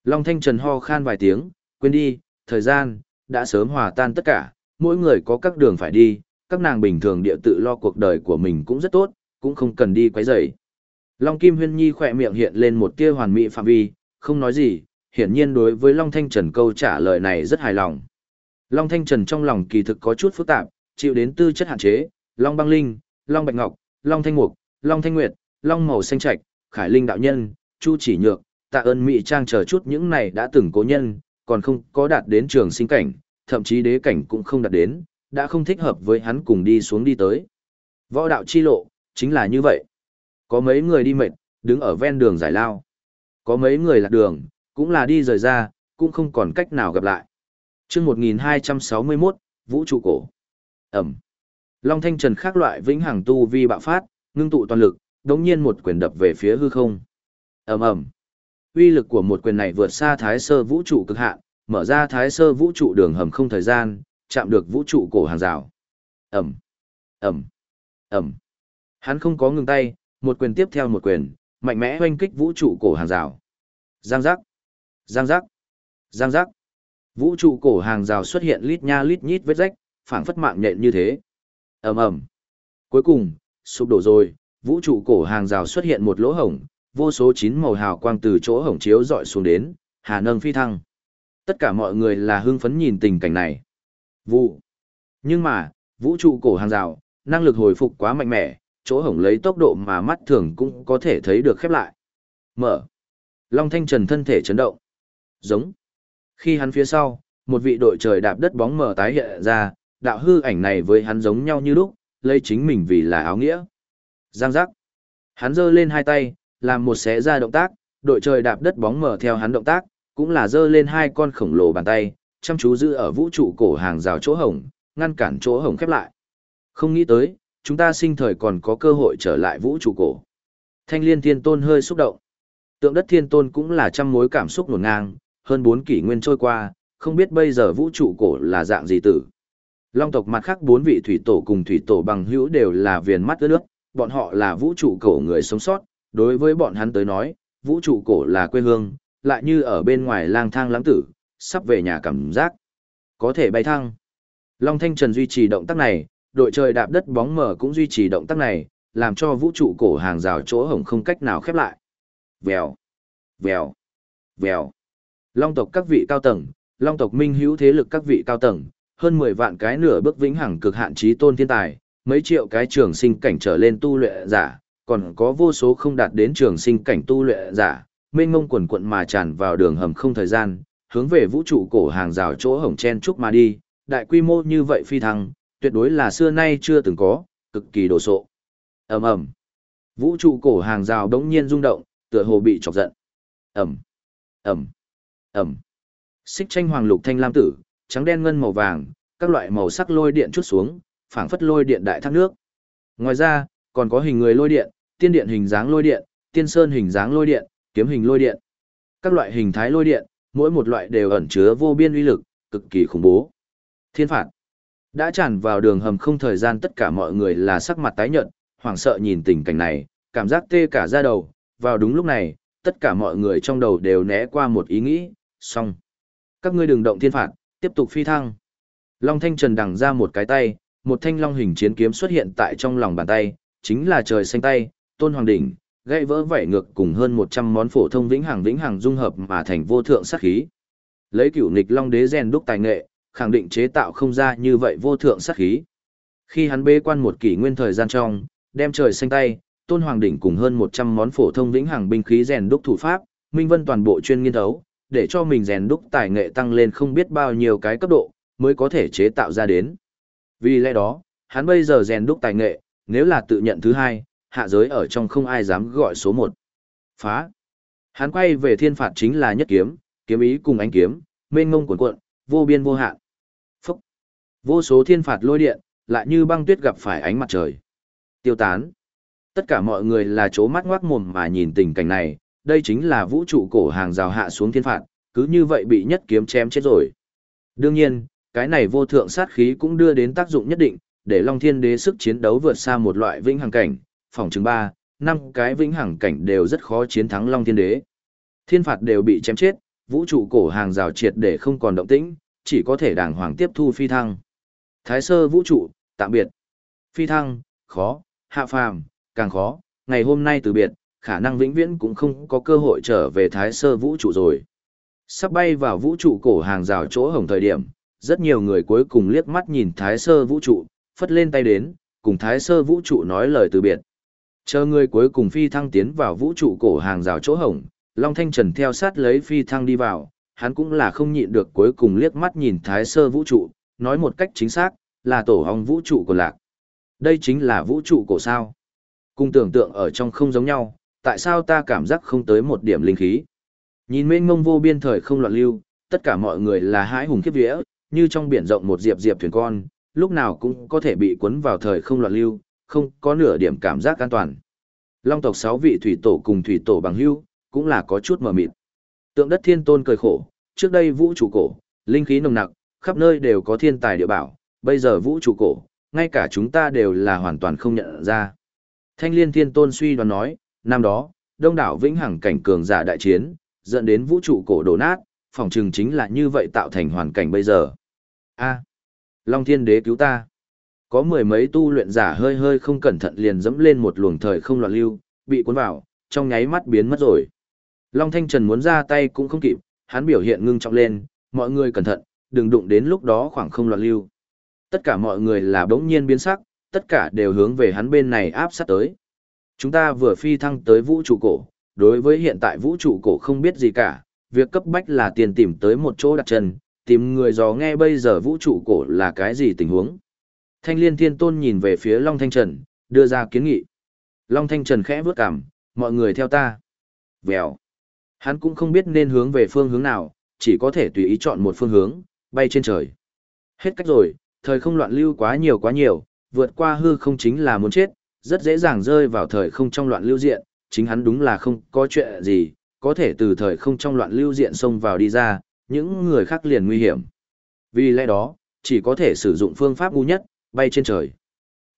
Long Thanh Trần ho khan vài tiếng, quên đi, thời gian, đã sớm hòa tan tất cả, mỗi người có các đường phải đi, các nàng bình thường địa tự lo cuộc đời của mình cũng rất tốt, cũng không cần đi quấy rầy. Long Kim Huyên Nhi khỏe miệng hiện lên một tia hoàn mỹ phạm vi, không nói gì, hiển nhiên đối với Long Thanh Trần câu trả lời này rất hài lòng. Long Thanh Trần trong lòng kỳ thực có chút phức tạp, chịu đến tư chất hạn chế, Long Băng Linh, Long Bạch Ngọc, Long Thanh Mục, Long Thanh Nguyệt, Long Màu Xanh Trạch, Khải Linh Đạo Nhân, Chu Chỉ Nhược, tạ ơn Mỹ Trang chờ chút những này đã từng cố nhân, còn không có đạt đến trường sinh cảnh, thậm chí đế cảnh cũng không đạt đến, đã không thích hợp với hắn cùng đi xuống đi tới. Võ đạo chi lộ, chính là như vậy. Có mấy người đi mệt, đứng ở ven đường giải lao. Có mấy người lạc đường, cũng là đi rời ra, cũng không còn cách nào gặp lại. chương 1261, Vũ trụ cổ. Ẩm. Long Thanh Trần khác loại vĩnh hằng tu vi bạo phát, ngưng tụ toàn lực, đống nhiên một quyền đập về phía hư không. ầm ầm, uy lực của một quyền này vượt xa thái sơ vũ trụ cực hạn, mở ra thái sơ vũ trụ đường hầm không thời gian, chạm được vũ trụ cổ hàng rào. ầm, ầm, ầm. Hắn không có ngừng tay, một quyền tiếp theo một quyền, mạnh mẽ hoanh kích vũ trụ cổ hàng rào. Giang giác, giang giác, giang giác. Vũ trụ cổ hàng rào xuất hiện lít nha lít nhít vết rách, phảng phất mạng nhện như thế. ầm ầm. Cuối cùng, sụp đổ rồi, vũ trụ cổ hàng rào xuất hiện một lỗ hổng, vô số chín màu hào quang từ chỗ hổng chiếu dọi xuống đến, hà nâng phi thăng. Tất cả mọi người là hưng phấn nhìn tình cảnh này. Vụ. Nhưng mà, vũ trụ cổ hàng rào, năng lực hồi phục quá mạnh mẽ, chỗ hổng lấy tốc độ mà mắt thường cũng có thể thấy được khép lại. Mở. Long Thanh Trần thân thể chấn động. Giống. Khi hắn phía sau, một vị đội trời đạp đất bóng mở tái hiện ra, đạo hư ảnh này với hắn giống nhau như lúc, lấy chính mình vì là áo nghĩa. Giang giác. Hắn giơ lên hai tay, làm một xé ra động tác, đội trời đạp đất bóng mở theo hắn động tác, cũng là giơ lên hai con khổng lồ bàn tay, chăm chú giữ ở vũ trụ cổ hàng rào chỗ hổng, ngăn cản chỗ hổng khép lại. Không nghĩ tới, chúng ta sinh thời còn có cơ hội trở lại vũ trụ cổ. Thanh liên thiên tôn hơi xúc động. Tượng đất thiên tôn cũng là trăm mối cảm xúc nổn ngang, hơn bốn kỷ nguyên trôi qua, không biết bây giờ vũ trụ cổ là dạng gì tử. Long tộc mặt khác bốn vị thủy tổ cùng thủy tổ bằng hữu đều là viền mắt ướt nước, bọn họ là vũ trụ cổ người sống sót, đối với bọn hắn tới nói, vũ trụ cổ là quê hương, lại như ở bên ngoài lang thang lãng tử, sắp về nhà cảm giác. Có thể bay thăng. Long Thanh Trần duy trì động tác này, đội trời đạp đất bóng mở cũng duy trì động tác này, làm cho vũ trụ cổ hàng rào chỗ hổng không cách nào khép lại. Vèo, vèo, vèo. Long tộc các vị cao tầng, long tộc minh hữu thế lực các vị cao tầng, hơn 10 vạn cái nửa bước vĩnh hằng cực hạn trí tôn thiên tài, mấy triệu cái trường sinh cảnh trở lên tu luyện giả, còn có vô số không đạt đến trường sinh cảnh tu luyện giả, mênh mông quần quận mà tràn vào đường hầm không thời gian, hướng về vũ trụ cổ hàng rào chỗ hổng chen trúc mà đi, đại quy mô như vậy phi thăng, tuyệt đối là xưa nay chưa từng có, cực kỳ đồ sộ. Ầm ầm. Vũ trụ cổ hàng rào đống nhiên rung động, tựa hồ bị chọc giận. Ầm. Ầm. Ầm. Xích tranh hoàng lục thanh lam tử, trắng đen ngân màu vàng, các loại màu sắc lôi điện chút xuống, phảng phất lôi điện đại thác nước. Ngoài ra, còn có hình người lôi điện, tiên điện hình dáng lôi điện, tiên sơn hình dáng lôi điện, kiếm hình lôi điện. Các loại hình thái lôi điện, mỗi một loại đều ẩn chứa vô biên uy lực, cực kỳ khủng bố. Thiên phạt. Đã tràn vào đường hầm không thời gian tất cả mọi người là sắc mặt tái nhợt, hoảng sợ nhìn tình cảnh này, cảm giác tê cả da đầu, vào đúng lúc này, tất cả mọi người trong đầu đều né qua một ý nghĩ, xong. Các ngươi đừng động thiên phạt, tiếp tục phi thăng. Long Thanh Trần đằng ra một cái tay, một thanh long hình chiến kiếm xuất hiện tại trong lòng bàn tay, chính là trời xanh tay, tôn hoàng đỉnh, gây vỡ vảy ngược cùng hơn 100 món phổ thông vĩnh hằng vĩnh hằng dung hợp mà thành vô thượng sát khí. Lấy cửu nghịch long đế rèn đúc tài nghệ, khẳng định chế tạo không ra như vậy vô thượng sát khí. Khi hắn bế quan một kỷ nguyên thời gian trong, đem trời xanh tay, tôn hoàng đỉnh cùng hơn 100 món phổ thông vĩnh hằng binh khí rèn đúc thủ pháp, Minh Vân toàn bộ chuyên nghiên thấu, để cho mình rèn đúc tài nghệ tăng lên không biết bao nhiêu cái cấp độ, mới có thể chế tạo ra đến. Vì lẽ đó, hắn bây giờ rèn đúc tài nghệ, nếu là tự nhận thứ hai, hạ giới ở trong không ai dám gọi số một. Phá. Hắn quay về thiên phạt chính là nhất kiếm, kiếm ý cùng ánh kiếm, mênh ngông cuồn cuộn, vô biên vô hạn. Phúc. Vô số thiên phạt lôi điện, lại như băng tuyết gặp phải ánh mặt trời. Tiêu tán. Tất cả mọi người là chố mắt ngoác mồm mà nhìn tình cảnh này, đây chính là vũ trụ cổ hàng rào hạ xuống thiên phạt, cứ như vậy bị nhất kiếm chém chết rồi. Đương nhiên, cái này vô thượng sát khí cũng đưa đến tác dụng nhất định, để Long Thiên Đế sức chiến đấu vượt xa một loại vĩnh hằng cảnh, phòng chứng ba năm cái vĩnh hằng cảnh đều rất khó chiến thắng Long Thiên Đế. Thiên phạt đều bị chém chết, vũ trụ cổ hàng rào triệt để không còn động tĩnh, chỉ có thể đàng hoàng tiếp thu phi thăng. Thái sơ vũ trụ, tạm biệt. Phi thăng, khó, hạ phàm, càng khó, ngày hôm nay từ biệt, khả năng vĩnh viễn cũng không có cơ hội trở về thái sơ vũ trụ rồi. Sắp bay vào vũ trụ cổ hàng rào chỗ hồng thời điểm, rất nhiều người cuối cùng liếc mắt nhìn thái sơ vũ trụ, phất lên tay đến, cùng thái sơ vũ trụ nói lời từ biệt. Chờ người cuối cùng phi thăng tiến vào vũ trụ cổ hàng rào chỗ hổng, Long Thanh Trần theo sát lấy phi thăng đi vào, hắn cũng là không nhịn được cuối cùng liếc mắt nhìn thái sơ vũ trụ, nói một cách chính xác, là tổ hong vũ trụ của lạc. Đây chính là vũ trụ cổ sao. Cùng tưởng tượng ở trong không giống nhau, tại sao ta cảm giác không tới một điểm linh khí. Nhìn mênh mông vô biên thời không loạn lưu, tất cả mọi người là hãi hùng khiếp vía, như trong biển rộng một diệp diệp thuyền con, lúc nào cũng có thể bị cuốn vào thời không loạn lưu, không có nửa điểm cảm giác an toàn. Long tộc sáu vị thủy tổ cùng thủy tổ bằng hưu, cũng là có chút mờ mịt. Tượng đất thiên tôn cười khổ, trước đây vũ trụ cổ, linh khí nồng nặc, khắp nơi đều có thiên tài địa bảo, bây giờ vũ trụ cổ, ngay cả chúng ta đều là hoàn toàn không nhận ra. Thanh liên thiên tôn suy đoán nói, năm đó, đông đảo vĩnh hằng cảnh cường giả đại chiến, dẫn đến vũ trụ cổ đổ nát, phòng trừng chính là như vậy tạo thành hoàn cảnh bây giờ. A, Long Thiên Đế cứu ta. Có mười mấy tu luyện giả hơi hơi không cẩn thận liền dẫm lên một luồng thời không loạn lưu, bị cuốn vào, trong nháy mắt biến mất rồi. Long Thanh Trần muốn ra tay cũng không kịp, hắn biểu hiện ngưng trọng lên, mọi người cẩn thận, đừng đụng đến lúc đó khoảng không loạn lưu. Tất cả mọi người là bỗng nhiên biến sắc, tất cả đều hướng về hắn bên này áp sát tới. Chúng ta vừa phi thăng tới vũ trụ cổ, đối với hiện tại vũ trụ cổ không biết gì cả, việc cấp bách là tiền tìm tới một chỗ đặt chân, tìm người dò nghe bây giờ vũ trụ cổ là cái gì tình huống. Thanh liên thiên tôn nhìn về phía Long Thanh Trần, đưa ra kiến nghị. Long Thanh Trần khẽ vướt cằm, mọi người theo ta. Vèo. Hắn cũng không biết nên hướng về phương hướng nào, chỉ có thể tùy ý chọn một phương hướng, bay trên trời. Hết cách rồi, thời không loạn lưu quá nhiều quá nhiều, vượt qua hư không chính là muốn chết, rất dễ dàng rơi vào thời không trong loạn lưu diện, chính hắn đúng là không có chuyện gì, có thể từ thời không trong loạn lưu diện xông vào đi ra, những người khác liền nguy hiểm. Vì lẽ đó, chỉ có thể sử dụng phương pháp ngu nhất, bay trên trời.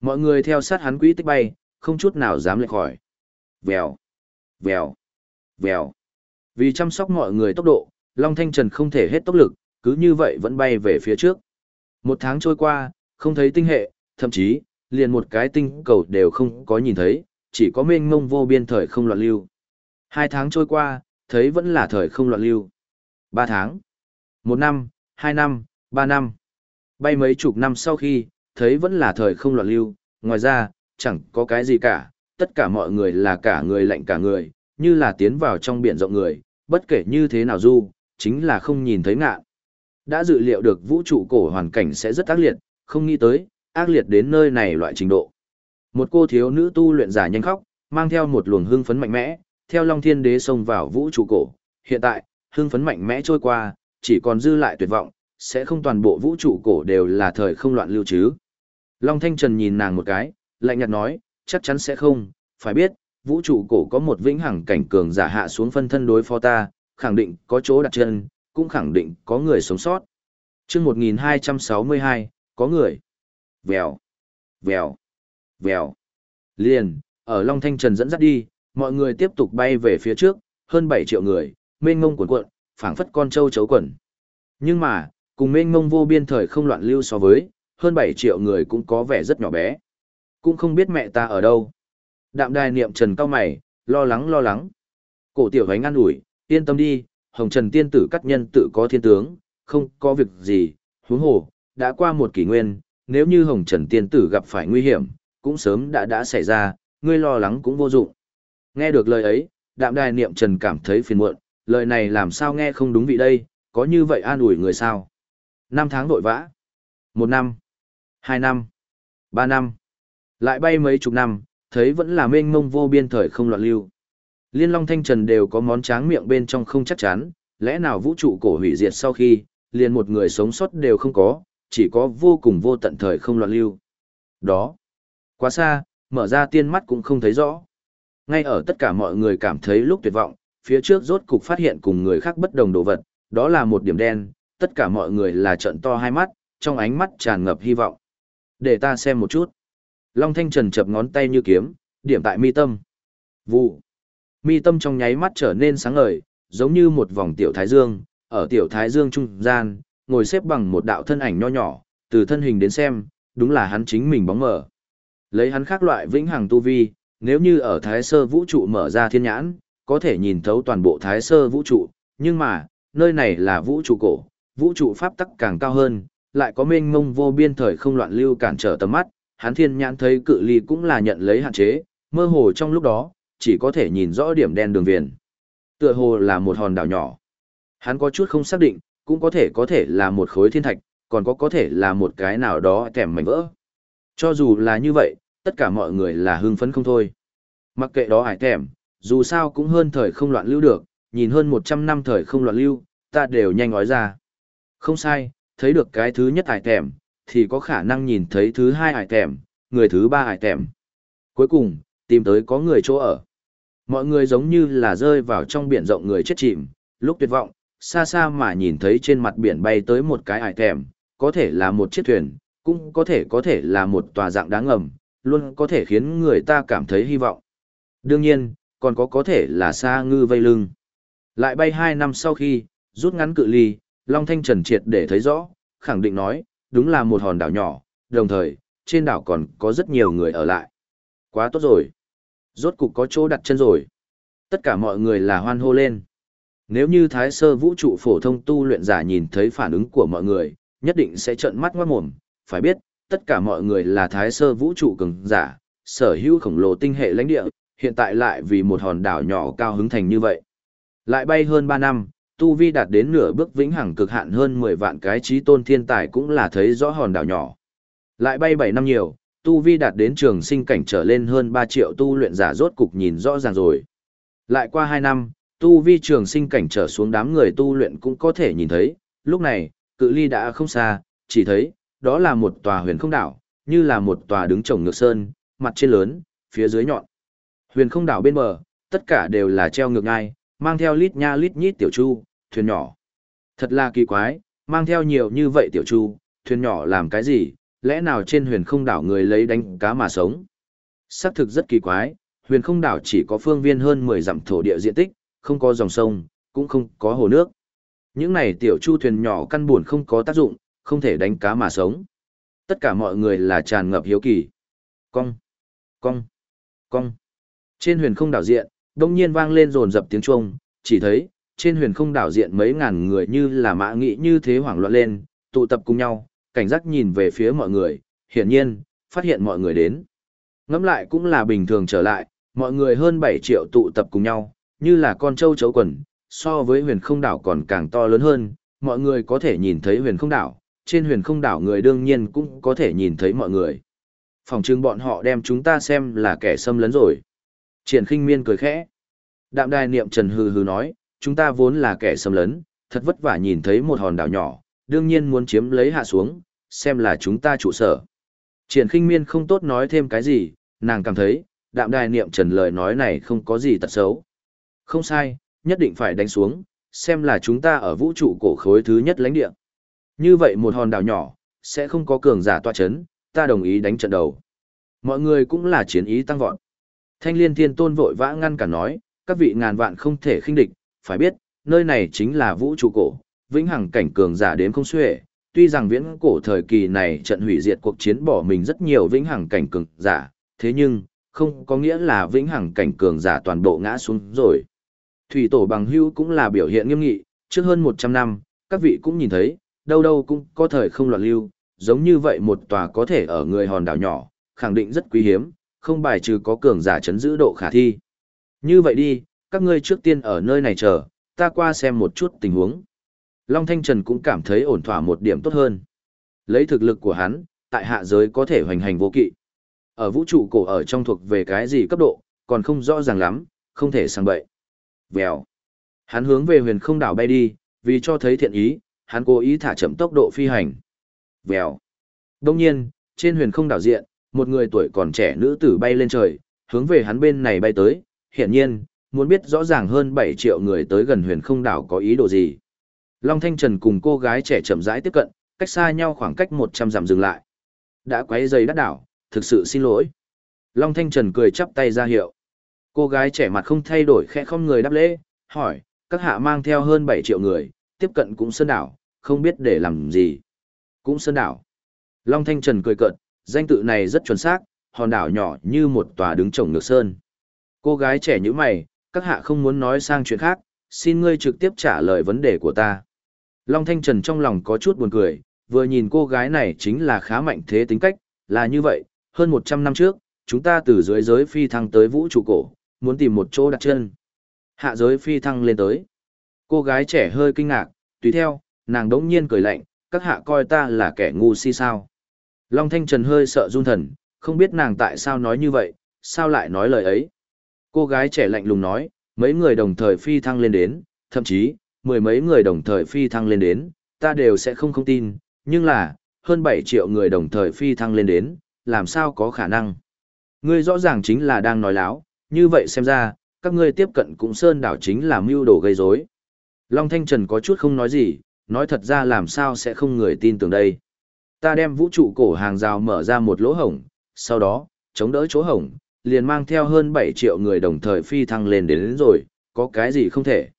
Mọi người theo sát hắn quỹ tích bay, không chút nào dám lệch khỏi. Vèo, vèo, vèo. Vì chăm sóc mọi người tốc độ, Long Thanh Trần không thể hết tốc lực, cứ như vậy vẫn bay về phía trước. Một tháng trôi qua, không thấy tinh hệ, thậm chí, liền một cái tinh cầu đều không có nhìn thấy, chỉ có mênh mông vô biên thời không loạn lưu. Hai tháng trôi qua, thấy vẫn là thời không loạn lưu. Ba tháng, một năm, hai năm, ba năm. Bay mấy chục năm sau khi, thấy vẫn là thời không loạn lưu, ngoài ra, chẳng có cái gì cả, tất cả mọi người là cả người lạnh cả người, như là tiến vào trong biển rộng người, bất kể như thế nào du, chính là không nhìn thấy ngạ. Đã dự liệu được vũ trụ cổ hoàn cảnh sẽ rất ác liệt, không nghĩ tới, ác liệt đến nơi này loại trình độ. Một cô thiếu nữ tu luyện giả nhanh khóc, mang theo một luồng hưng phấn mạnh mẽ, theo Long Thiên Đế xông vào vũ trụ cổ. Hiện tại, hưng phấn mạnh mẽ trôi qua, chỉ còn dư lại tuyệt vọng, sẽ không toàn bộ vũ trụ cổ đều là thời không loạn lưu chứ. Long Thanh Trần nhìn nàng một cái, lạnh nhạt nói, chắc chắn sẽ không, phải biết, vũ trụ cổ có một vĩnh hằng cảnh cường giả hạ xuống phân thân đối phó ta, khẳng định có chỗ đặt chân, cũng khẳng định có người sống sót. chương 1262, có người. Vèo, vèo, vèo. Liền, ở Long Thanh Trần dẫn dắt đi, mọi người tiếp tục bay về phía trước, hơn 7 triệu người, mênh ngông cuộn cuộn, phảng phất con trâu chấu quẩn. Nhưng mà, cùng mênh ngông vô biên thời không loạn lưu so với, hơn 7 triệu người cũng có vẻ rất nhỏ bé. Cũng không biết mẹ ta ở đâu. Đạm đài niệm trần cao mày, lo lắng lo lắng. Cổ tiểu hánh an ủi, yên tâm đi, hồng trần tiên tử cắt nhân tự có thiên tướng, không có việc gì, huống hồ, đã qua một kỷ nguyên, nếu như hồng trần tiên tử gặp phải nguy hiểm, cũng sớm đã đã xảy ra, ngươi lo lắng cũng vô dụng. Nghe được lời ấy, đạm đài niệm trần cảm thấy phiền muộn, lời này làm sao nghe không đúng vị đây, có như vậy an ủi người sao? Năm tháng vội vã. Một năm. Hai năm. Ba năm. Lại bay mấy chục năm, thấy vẫn là mênh mông vô biên thời không loạn lưu. Liên Long Thanh Trần đều có món tráng miệng bên trong không chắc chắn, lẽ nào vũ trụ cổ hủy diệt sau khi, liền một người sống sót đều không có, chỉ có vô cùng vô tận thời không loạn lưu. Đó. Quá xa, mở ra tiên mắt cũng không thấy rõ. Ngay ở tất cả mọi người cảm thấy lúc tuyệt vọng, phía trước rốt cục phát hiện cùng người khác bất đồng đồ vật, đó là một điểm đen, tất cả mọi người là trận to hai mắt, trong ánh mắt tràn ngập hy vọng. Để ta xem một chút. Long Thanh Trần chập ngón tay như kiếm, điểm tại mi tâm. Vụ. Mi tâm trong nháy mắt trở nên sáng ngời, giống như một vòng tiểu thái dương, ở tiểu thái dương trung gian, ngồi xếp bằng một đạo thân ảnh nho nhỏ, từ thân hình đến xem, đúng là hắn chính mình bóng mở. Lấy hắn khác loại vĩnh hằng tu vi, nếu như ở thái sơ vũ trụ mở ra thiên nhãn, có thể nhìn thấu toàn bộ thái sơ vũ trụ, nhưng mà, nơi này là vũ trụ cổ, vũ trụ pháp tắc càng cao hơn, lại có mênh mông vô biên thời không loạn lưu cản trở tầm mắt, hắn thiên nhãn thấy cự ly cũng là nhận lấy hạn chế, mơ hồ trong lúc đó, chỉ có thể nhìn rõ điểm đen đường viền. Tựa hồ là một hòn đảo nhỏ. Hắn có chút không xác định, cũng có thể có thể là một khối thiên thạch, còn có có thể là một cái nào đó kèm mảnh vỡ. Cho dù là như vậy, tất cả mọi người là hưng phấn không thôi. Mặc kệ đó hải kèm, dù sao cũng hơn thời không loạn lưu được, nhìn hơn 100 năm thời không loạn lưu, ta đều nhanh nói ra. Không sai, thấy được cái thứ nhất hải kèm, thì có khả năng nhìn thấy thứ hai hải kèm, người thứ ba hải kèm, Cuối cùng, tìm tới có người chỗ ở. Mọi người giống như là rơi vào trong biển rộng người chết chìm, lúc tuyệt vọng, xa xa mà nhìn thấy trên mặt biển bay tới một cái ải thèm, có thể là một chiếc thuyền, cũng có thể có thể là một tòa dạng đáng ngầm, luôn có thể khiến người ta cảm thấy hy vọng. Đương nhiên, còn có có thể là xa ngư vây lưng. Lại bay hai năm sau khi, rút ngắn cự ly, Long Thanh Trần triệt để thấy rõ, khẳng định nói, đúng là một hòn đảo nhỏ, đồng thời, trên đảo còn có rất nhiều người ở lại. Quá tốt rồi. Rốt cục có chỗ đặt chân rồi. Tất cả mọi người là hoan hô lên. Nếu như thái sơ vũ trụ phổ thông tu luyện giả nhìn thấy phản ứng của mọi người, nhất định sẽ trợn mắt ngoát mồm. Phải biết, tất cả mọi người là thái sơ vũ trụ cường giả, sở hữu khổng lồ tinh hệ lãnh địa, hiện tại lại vì một hòn đảo nhỏ cao hứng thành như vậy. Lại bay hơn 3 năm, tu vi đạt đến nửa bước vĩnh hằng cực hạn hơn 10 vạn cái trí tôn thiên tài cũng là thấy rõ hòn đảo nhỏ. Lại bay 7 năm nhiều, tu vi đạt đến trường sinh cảnh trở lên hơn 3 triệu tu luyện giả rốt cục nhìn rõ ràng rồi. Lại qua 2 năm, tu vi trường sinh cảnh trở xuống đám người tu luyện cũng có thể nhìn thấy, lúc này, cự ly đã không xa, chỉ thấy, đó là một tòa huyền không đảo, như là một tòa đứng trồng ngược sơn, mặt trên lớn, phía dưới nhọn. Huyền không đảo bên bờ, tất cả đều là treo ngược ngai, mang theo lít nha lít nhít tiểu chu, thuyền nhỏ. Thật là kỳ quái, mang theo nhiều như vậy tiểu chu, thuyền nhỏ làm cái gì, lẽ nào trên huyền không đảo người lấy đánh cá mà sống? Xác thực rất kỳ quái, huyền không đảo chỉ có phương viên hơn 10 dặm thổ địa diện tích, không có dòng sông, cũng không có hồ nước. Những này tiểu chu thuyền nhỏ căn buồn không có tác dụng, không thể đánh cá mà sống. Tất cả mọi người là tràn ngập hiếu kỳ. Cong, cong, cong. Trên huyền không đảo diện, đông nhiên vang lên rồn dập tiếng chuông, chỉ thấy, trên huyền không đảo diện mấy ngàn người như là mã nghĩ như thế hoảng loạn lên, tụ tập cùng nhau, cảnh giác nhìn về phía mọi người, hiển nhiên, phát hiện mọi người đến. Ngắm lại cũng là bình thường trở lại, mọi người hơn 7 triệu tụ tập cùng nhau, như là con trâu chấu quần, so với huyền không đảo còn càng to lớn hơn, mọi người có thể nhìn thấy huyền không đảo, trên huyền không đảo người đương nhiên cũng có thể nhìn thấy mọi người. Phòng trưng bọn họ đem chúng ta xem là kẻ xâm lấn rồi. Triển khinh miên cười khẽ. Đạm đài niệm trần hừ hừ nói, chúng ta vốn là kẻ xâm lấn, thật vất vả nhìn thấy một hòn đảo nhỏ, đương nhiên muốn chiếm lấy hạ xuống, xem là chúng ta trụ sở. Triển khinh miên không tốt nói thêm cái gì, nàng cảm thấy, đạm đài niệm trần lời nói này không có gì tật xấu. Không sai, nhất định phải đánh xuống, xem là chúng ta ở vũ trụ cổ khối thứ nhất lãnh địa. Như vậy một hòn đảo nhỏ, sẽ không có cường giả tọa chấn, ta đồng ý đánh trận đầu. Mọi người cũng là chiến ý tăng vọt. Thanh liên thiên tôn vội vã ngăn cả nói, các vị ngàn vạn không thể khinh địch, phải biết, nơi này chính là vũ trụ cổ, vĩnh hằng cảnh cường giả đến không xuể. Tuy rằng viễn cổ thời kỳ này trận hủy diệt cuộc chiến bỏ mình rất nhiều vĩnh hằng cảnh cường giả, thế nhưng, không có nghĩa là vĩnh hằng cảnh cường giả toàn bộ ngã xuống rồi. Thủy tổ bằng hưu cũng là biểu hiện nghiêm nghị, trước hơn 100 năm, các vị cũng nhìn thấy, đâu đâu cũng có thời không loạn lưu, giống như vậy một tòa có thể ở người hòn đảo nhỏ, khẳng định rất quý hiếm, không bài trừ có cường giả chấn giữ độ khả thi. Như vậy đi, các ngươi trước tiên ở nơi này chờ, ta qua xem một chút tình huống. Long Thanh Trần cũng cảm thấy ổn thỏa một điểm tốt hơn. Lấy thực lực của hắn, tại hạ giới có thể hoành hành vô kỵ. Ở vũ trụ cổ ở trong thuộc về cái gì cấp độ, còn không rõ ràng lắm, không thể sang bậy. Vèo. Hắn hướng về huyền không đảo bay đi, vì cho thấy thiện ý, hắn cố ý thả chậm tốc độ phi hành. Vèo. Đông nhiên, trên huyền không đảo diện, một người tuổi còn trẻ nữ tử bay lên trời, hướng về hắn bên này bay tới, hiển nhiên, muốn biết rõ ràng hơn 7 triệu người tới gần huyền không đảo có ý đồ gì. Long Thanh Trần cùng cô gái trẻ chậm rãi tiếp cận, cách xa nhau khoảng cách 100 dặm dừng lại. Đã quấy dây đắt đảo, thực sự xin lỗi. Long Thanh Trần cười chắp tay ra hiệu. Cô gái trẻ mặt không thay đổi khẽ không người đáp lễ, hỏi, các hạ mang theo hơn 7 triệu người, tiếp cận cũng sơn đảo, không biết để làm gì. Cũng sơn đảo. Long Thanh Trần cười cợt, danh tự này rất chuẩn xác, hòn đảo nhỏ như một tòa đứng trồng ngược sơn. Cô gái trẻ như mày, các hạ không muốn nói sang chuyện khác, xin ngươi trực tiếp trả lời vấn đề của ta. Long Thanh Trần trong lòng có chút buồn cười, vừa nhìn cô gái này chính là khá mạnh thế tính cách, là như vậy, hơn 100 năm trước, chúng ta từ dưới giới phi thăng tới vũ trụ cổ, muốn tìm một chỗ đặt chân. Hạ giới phi thăng lên tới. Cô gái trẻ hơi kinh ngạc, tùy theo, nàng đống nhiên cười lạnh, các hạ coi ta là kẻ ngu si sao. Long Thanh Trần hơi sợ run thần, không biết nàng tại sao nói như vậy, sao lại nói lời ấy. Cô gái trẻ lạnh lùng nói, mấy người đồng thời phi thăng lên đến, thậm chí, mười mấy người đồng thời phi thăng lên đến, ta đều sẽ không không tin, nhưng là, hơn 7 triệu người đồng thời phi thăng lên đến, làm sao có khả năng. Ngươi rõ ràng chính là đang nói láo, như vậy xem ra, các ngươi tiếp cận cũng sơn đảo chính là mưu đồ gây rối. Long Thanh Trần có chút không nói gì, nói thật ra làm sao sẽ không người tin tưởng đây. Ta đem vũ trụ cổ hàng rào mở ra một lỗ hổng, sau đó, chống đỡ chỗ hổng, liền mang theo hơn 7 triệu người đồng thời phi thăng lên đến, đến rồi, có cái gì không thể.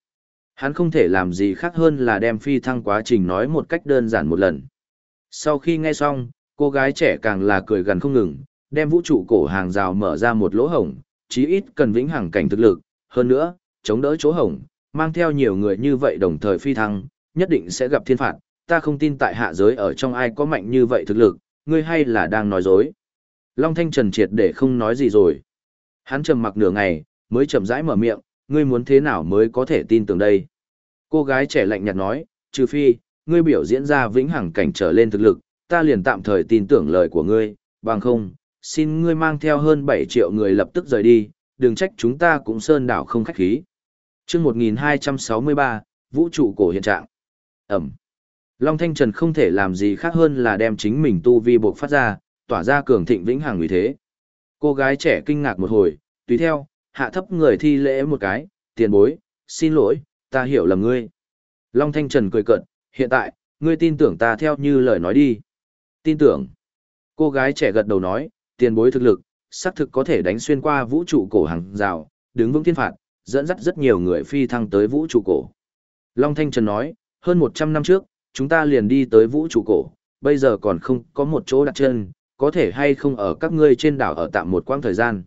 Hắn không thể làm gì khác hơn là đem phi thăng quá trình nói một cách đơn giản một lần. Sau khi nghe xong, cô gái trẻ càng là cười gần không ngừng, đem vũ trụ cổ hàng rào mở ra một lỗ hổng, chí ít cần vĩnh hằng cảnh thực lực, hơn nữa, chống đỡ chỗ hổng, mang theo nhiều người như vậy đồng thời phi thăng, nhất định sẽ gặp thiên phạt, ta không tin tại hạ giới ở trong ai có mạnh như vậy thực lực, ngươi hay là đang nói dối. Long Thanh Trần triệt để không nói gì rồi. Hắn trầm mặc nửa ngày, mới chậm rãi mở miệng, ngươi muốn thế nào mới có thể tin tưởng đây. Cô gái trẻ lạnh nhạt nói, trừ phi, ngươi biểu diễn ra vĩnh hằng cảnh trở lên thực lực, ta liền tạm thời tin tưởng lời của ngươi, bằng không, xin ngươi mang theo hơn 7 triệu người lập tức rời đi, đừng trách chúng ta cũng sơn đảo không khách khí. chương 1263, Vũ trụ cổ hiện trạng. Ẩm. Long Thanh Trần không thể làm gì khác hơn là đem chính mình tu vi buộc phát ra, tỏa ra cường thịnh vĩnh hằng uy thế. Cô gái trẻ kinh ngạc một hồi, tùy theo, hạ thấp người thi lễ một cái, tiền bối, xin lỗi, ta hiểu lầm ngươi. Long Thanh Trần cười cợt, hiện tại, ngươi tin tưởng ta theo như lời nói đi. Tin tưởng. Cô gái trẻ gật đầu nói, tiền bối thực lực, xác thực có thể đánh xuyên qua vũ trụ cổ hàng rào, đứng vững thiên phạt, dẫn dắt rất nhiều người phi thăng tới vũ trụ cổ. Long Thanh Trần nói, hơn 100 năm trước, chúng ta liền đi tới vũ trụ cổ, bây giờ còn không có một chỗ đặt chân, có thể hay không ở các ngươi trên đảo ở tạm một quãng thời gian.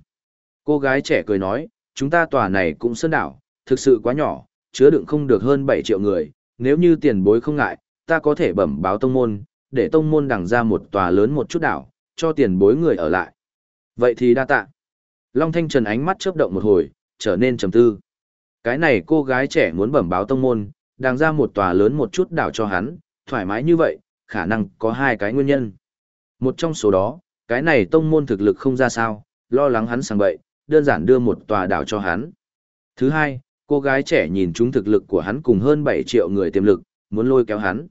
Cô gái trẻ cười nói, chúng ta tòa này cũng sơn đảo, thực sự quá nhỏ, chứa đựng không được hơn 7 triệu người, nếu như tiền bối không ngại, ta có thể bẩm báo tông môn, để tông môn đằng ra một tòa lớn một chút đảo, cho tiền bối người ở lại. Vậy thì đa tạ. Long Thanh Trần ánh mắt chớp động một hồi, trở nên trầm tư. Cái này cô gái trẻ muốn bẩm báo tông môn, đằng ra một tòa lớn một chút đảo cho hắn, thoải mái như vậy, khả năng có hai cái nguyên nhân. Một trong số đó, cái này tông môn thực lực không ra sao, lo lắng hắn sang bậy, đơn giản đưa một tòa đảo cho hắn. Thứ hai, cô gái trẻ nhìn chúng thực lực của hắn cùng hơn 7 triệu người tiềm lực, muốn lôi kéo hắn.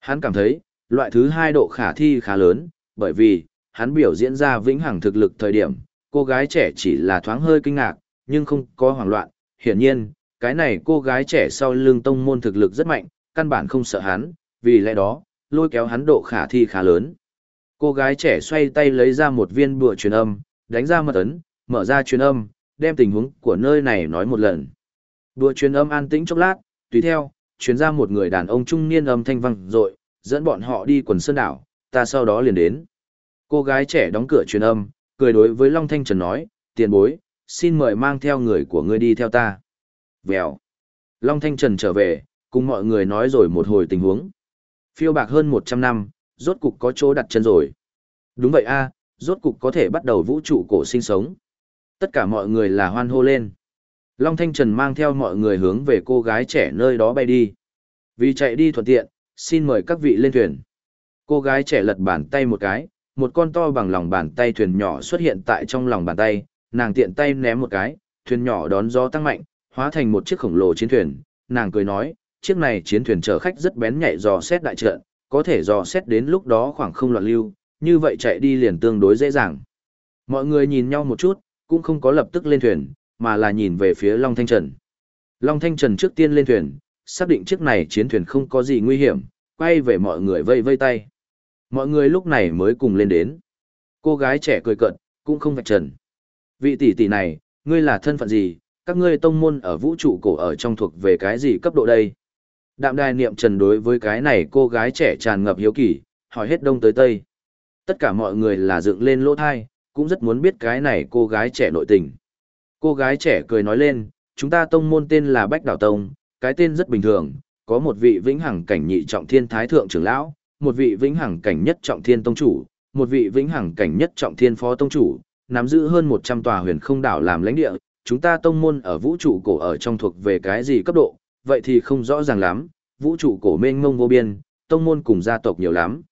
Hắn cảm thấy, loại thứ hai độ khả thi khá lớn, bởi vì, hắn biểu diễn ra vĩnh hằng thực lực thời điểm, cô gái trẻ chỉ là thoáng hơi kinh ngạc, nhưng không có hoảng loạn. Hiển nhiên, cái này cô gái trẻ sau lưng tông môn thực lực rất mạnh, căn bản không sợ hắn, vì lẽ đó, lôi kéo hắn độ khả thi khá lớn. Cô gái trẻ xoay tay lấy ra một viên bùa truyền âm, đánh ra mật ấn, mở ra truyền âm, đem tình huống của nơi này nói một lần. Bùa truyền âm an tĩnh chốc lát, tùy theo, truyền ra một người đàn ông trung niên âm thanh vang dội, dẫn bọn họ đi quần sơn đảo, ta sau đó liền đến. Cô gái trẻ đóng cửa truyền âm, cười đối với Long Thanh Trần nói, tiền bối, xin mời mang theo người của ngươi đi theo ta. Vèo. Long Thanh Trần trở về, cùng mọi người nói rồi một hồi tình huống. Phiêu bạc hơn 100 năm, rốt cục có chỗ đặt chân rồi. Đúng vậy a, rốt cục có thể bắt đầu vũ trụ cổ sinh sống. Tất cả mọi người là hoan hô lên. Long Thanh Trần mang theo mọi người hướng về cô gái trẻ nơi đó bay đi. Vì chạy đi thuận tiện, xin mời các vị lên thuyền. Cô gái trẻ lật bàn tay một cái, một con to bằng lòng bàn tay thuyền nhỏ xuất hiện tại trong lòng bàn tay, nàng tiện tay ném một cái, thuyền nhỏ đón gió tăng mạnh, hóa thành một chiếc khổng lồ chiến thuyền, nàng cười nói, chiếc này chiến thuyền chở khách rất bén nhạy dò xét đại trận, có thể dò xét đến lúc đó khoảng không loạn lưu, như vậy chạy đi liền tương đối dễ dàng. Mọi người nhìn nhau một chút, cũng không có lập tức lên thuyền, mà là nhìn về phía Long Thanh Trần. Long Thanh Trần trước tiên lên thuyền, xác định chiếc này chiến thuyền không có gì nguy hiểm, quay về mọi người vây vây tay. Mọi người lúc này mới cùng lên đến. Cô gái trẻ cười cợt, cũng không vạch trần. Vị tỷ tỷ này, ngươi là thân phận gì, các ngươi tông môn ở vũ trụ cổ ở trong thuộc về cái gì cấp độ đây? Đạm đài niệm trần đối với cái này cô gái trẻ tràn ngập hiếu kỳ, hỏi hết đông tới tây. Tất cả mọi người là dựng lên lỗ thai, cũng rất muốn biết cái này cô gái trẻ nội tình. Cô gái trẻ cười nói lên, chúng ta tông môn tên là Bách Đảo Tông, cái tên rất bình thường, có một vị vĩnh hằng cảnh nhị trọng thiên thái thượng trưởng lão, một vị vĩnh hằng cảnh nhất trọng thiên tông chủ, một vị vĩnh hằng cảnh nhất trọng thiên phó tông chủ, nắm giữ hơn 100 tòa huyền không đảo làm lãnh địa, chúng ta tông môn ở vũ trụ cổ ở trong thuộc về cái gì cấp độ, vậy thì không rõ ràng lắm, vũ trụ cổ mênh mông vô biên, tông môn cùng gia tộc nhiều lắm.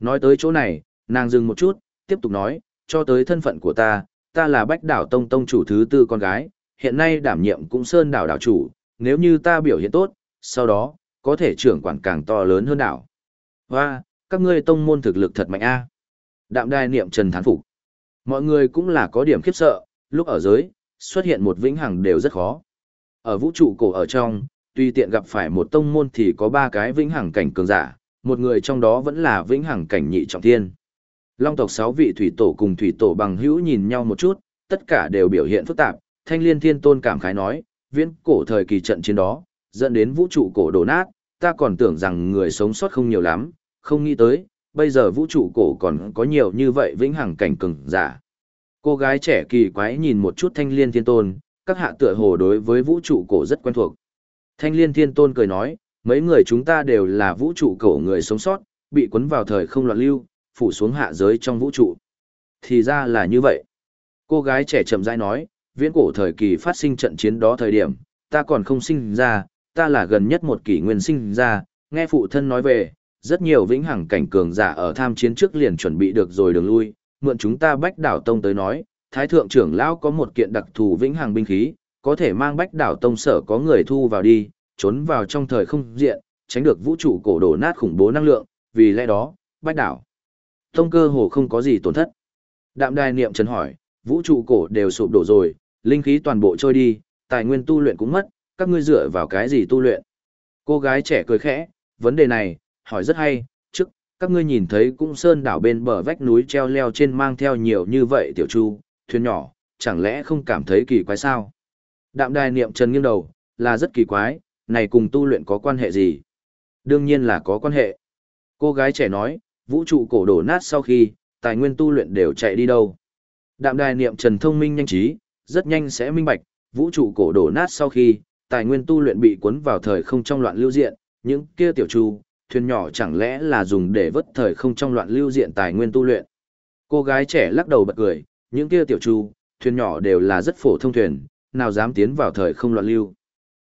Nói tới chỗ này, nàng dừng một chút, tiếp tục nói, cho tới thân phận của ta, ta là bách đảo tông tông chủ thứ tư con gái, hiện nay đảm nhiệm cũng sơn đảo đảo chủ, nếu như ta biểu hiện tốt, sau đó, có thể trưởng quản càng to lớn hơn đảo. Và, các ngươi tông môn thực lực thật mạnh a. Đạm đai niệm trần thán phục. Mọi người cũng là có điểm khiếp sợ, lúc ở giới, xuất hiện một vĩnh hằng đều rất khó. Ở vũ trụ cổ ở trong, tuy tiện gặp phải một tông môn thì có ba cái vĩnh hằng cảnh cường giả, một người trong đó vẫn là vĩnh hằng cảnh nhị trọng thiên. Long tộc sáu vị thủy tổ cùng thủy tổ bằng hữu nhìn nhau một chút, tất cả đều biểu hiện phức tạp, thanh liên thiên tôn cảm khái nói, viễn cổ thời kỳ trận chiến đó, dẫn đến vũ trụ cổ đổ nát, ta còn tưởng rằng người sống sót không nhiều lắm, không nghĩ tới, bây giờ vũ trụ cổ còn có nhiều như vậy vĩnh hằng cảnh cường giả. Cô gái trẻ kỳ quái nhìn một chút thanh liên thiên tôn, các hạ tựa hồ đối với vũ trụ cổ rất quen thuộc. Thanh liên thiên tôn cười nói, mấy người chúng ta đều là vũ trụ cổ người sống sót, bị cuốn vào thời không loạn lưu, phủ xuống hạ giới trong vũ trụ. Thì ra là như vậy. Cô gái trẻ chậm rãi nói, viễn cổ thời kỳ phát sinh trận chiến đó thời điểm, ta còn không sinh ra, ta là gần nhất một kỷ nguyên sinh ra, nghe phụ thân nói về, rất nhiều vĩnh hằng cảnh cường giả ở tham chiến trước liền chuẩn bị được rồi đường lui, mượn chúng ta bách đảo tông tới nói, thái thượng trưởng lão có một kiện đặc thù vĩnh hằng binh khí, có thể mang bách đảo tông sở có người thu vào đi, trốn vào trong thời không diện, tránh được vũ trụ cổ đổ nát khủng bố năng lượng, vì lẽ đó, bách đảo tông cơ hồ không có gì tổn thất. Đạm đài niệm trần hỏi, vũ trụ cổ đều sụp đổ rồi, linh khí toàn bộ trôi đi, tài nguyên tu luyện cũng mất, các ngươi dựa vào cái gì tu luyện? Cô gái trẻ cười khẽ, vấn đề này, hỏi rất hay, trước, các ngươi nhìn thấy cung sơn đảo bên bờ vách núi treo leo trên mang theo nhiều như vậy tiểu chu, thuyền nhỏ, chẳng lẽ không cảm thấy kỳ quái sao? Đạm đài niệm trần nghiêng đầu, là rất kỳ quái, này cùng tu luyện có quan hệ gì? Đương nhiên là có quan hệ. Cô gái trẻ nói, vũ trụ cổ đổ nát sau khi, tài nguyên tu luyện đều chạy đi đâu? Đạm đài niệm trần thông minh nhanh trí, rất nhanh sẽ minh bạch, vũ trụ cổ đổ nát sau khi, tài nguyên tu luyện bị cuốn vào thời không trong loạn lưu diện, những kia tiểu chu, thuyền nhỏ chẳng lẽ là dùng để vớt thời không trong loạn lưu diện tài nguyên tu luyện. Cô gái trẻ lắc đầu bật cười, những kia tiểu chu, thuyền nhỏ đều là rất phổ thông thuyền, nào dám tiến vào thời không loạn lưu.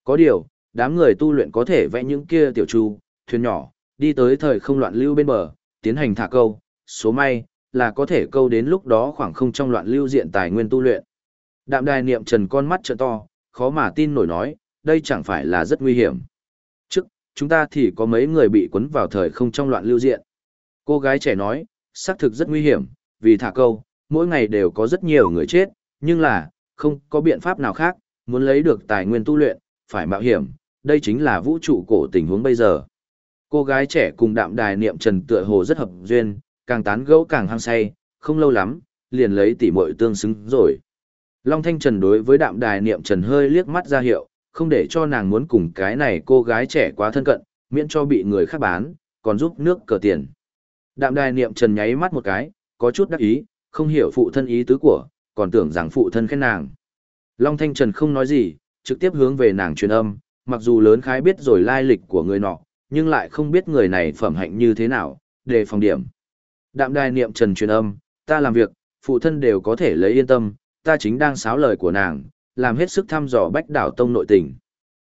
Có điều, đám người tu luyện có thể vẽ những kia tiểu chu, thuyền nhỏ, đi tới thời không loạn lưu bên bờ, tiến hành thả câu, số may, là có thể câu đến lúc đó khoảng không trong loạn lưu diện tài nguyên tu luyện. Đạm đài niệm trần con mắt trợ to, khó mà tin nổi nói, đây chẳng phải là rất nguy hiểm. Trước, chúng ta thì có mấy người bị cuốn vào thời không trong loạn lưu diện. Cô gái trẻ nói, xác thực rất nguy hiểm, vì thả câu, mỗi ngày đều có rất nhiều người chết, nhưng là, không có biện pháp nào khác, muốn lấy được tài nguyên tu luyện, phải mạo hiểm, đây chính là vũ trụ cổ tình huống bây giờ. Cô gái trẻ cùng đạm đài niệm trần tựa hồ rất hợp duyên, càng tán gẫu càng hăng say, không lâu lắm, liền lấy tỉ muội tương xứng rồi. Long Thanh Trần đối với đạm đài niệm trần hơi liếc mắt ra hiệu, không để cho nàng muốn cùng cái này cô gái trẻ quá thân cận, miễn cho bị người khác bán, còn giúp nước cờ tiền. Đạm đài niệm trần nháy mắt một cái, có chút đắc ý, không hiểu phụ thân ý tứ của, còn tưởng rằng phụ thân khen nàng. Long Thanh Trần không nói gì, trực tiếp hướng về nàng truyền âm, mặc dù lớn khái biết rồi lai lịch của người nọ, nhưng lại không biết người này phẩm hạnh như thế nào, để phòng điểm. Đạm đài niệm trần truyền âm, ta làm việc, phụ thân đều có thể lấy yên tâm, ta chính đang sáo lời của nàng, làm hết sức thăm dò bách đảo tông nội tình.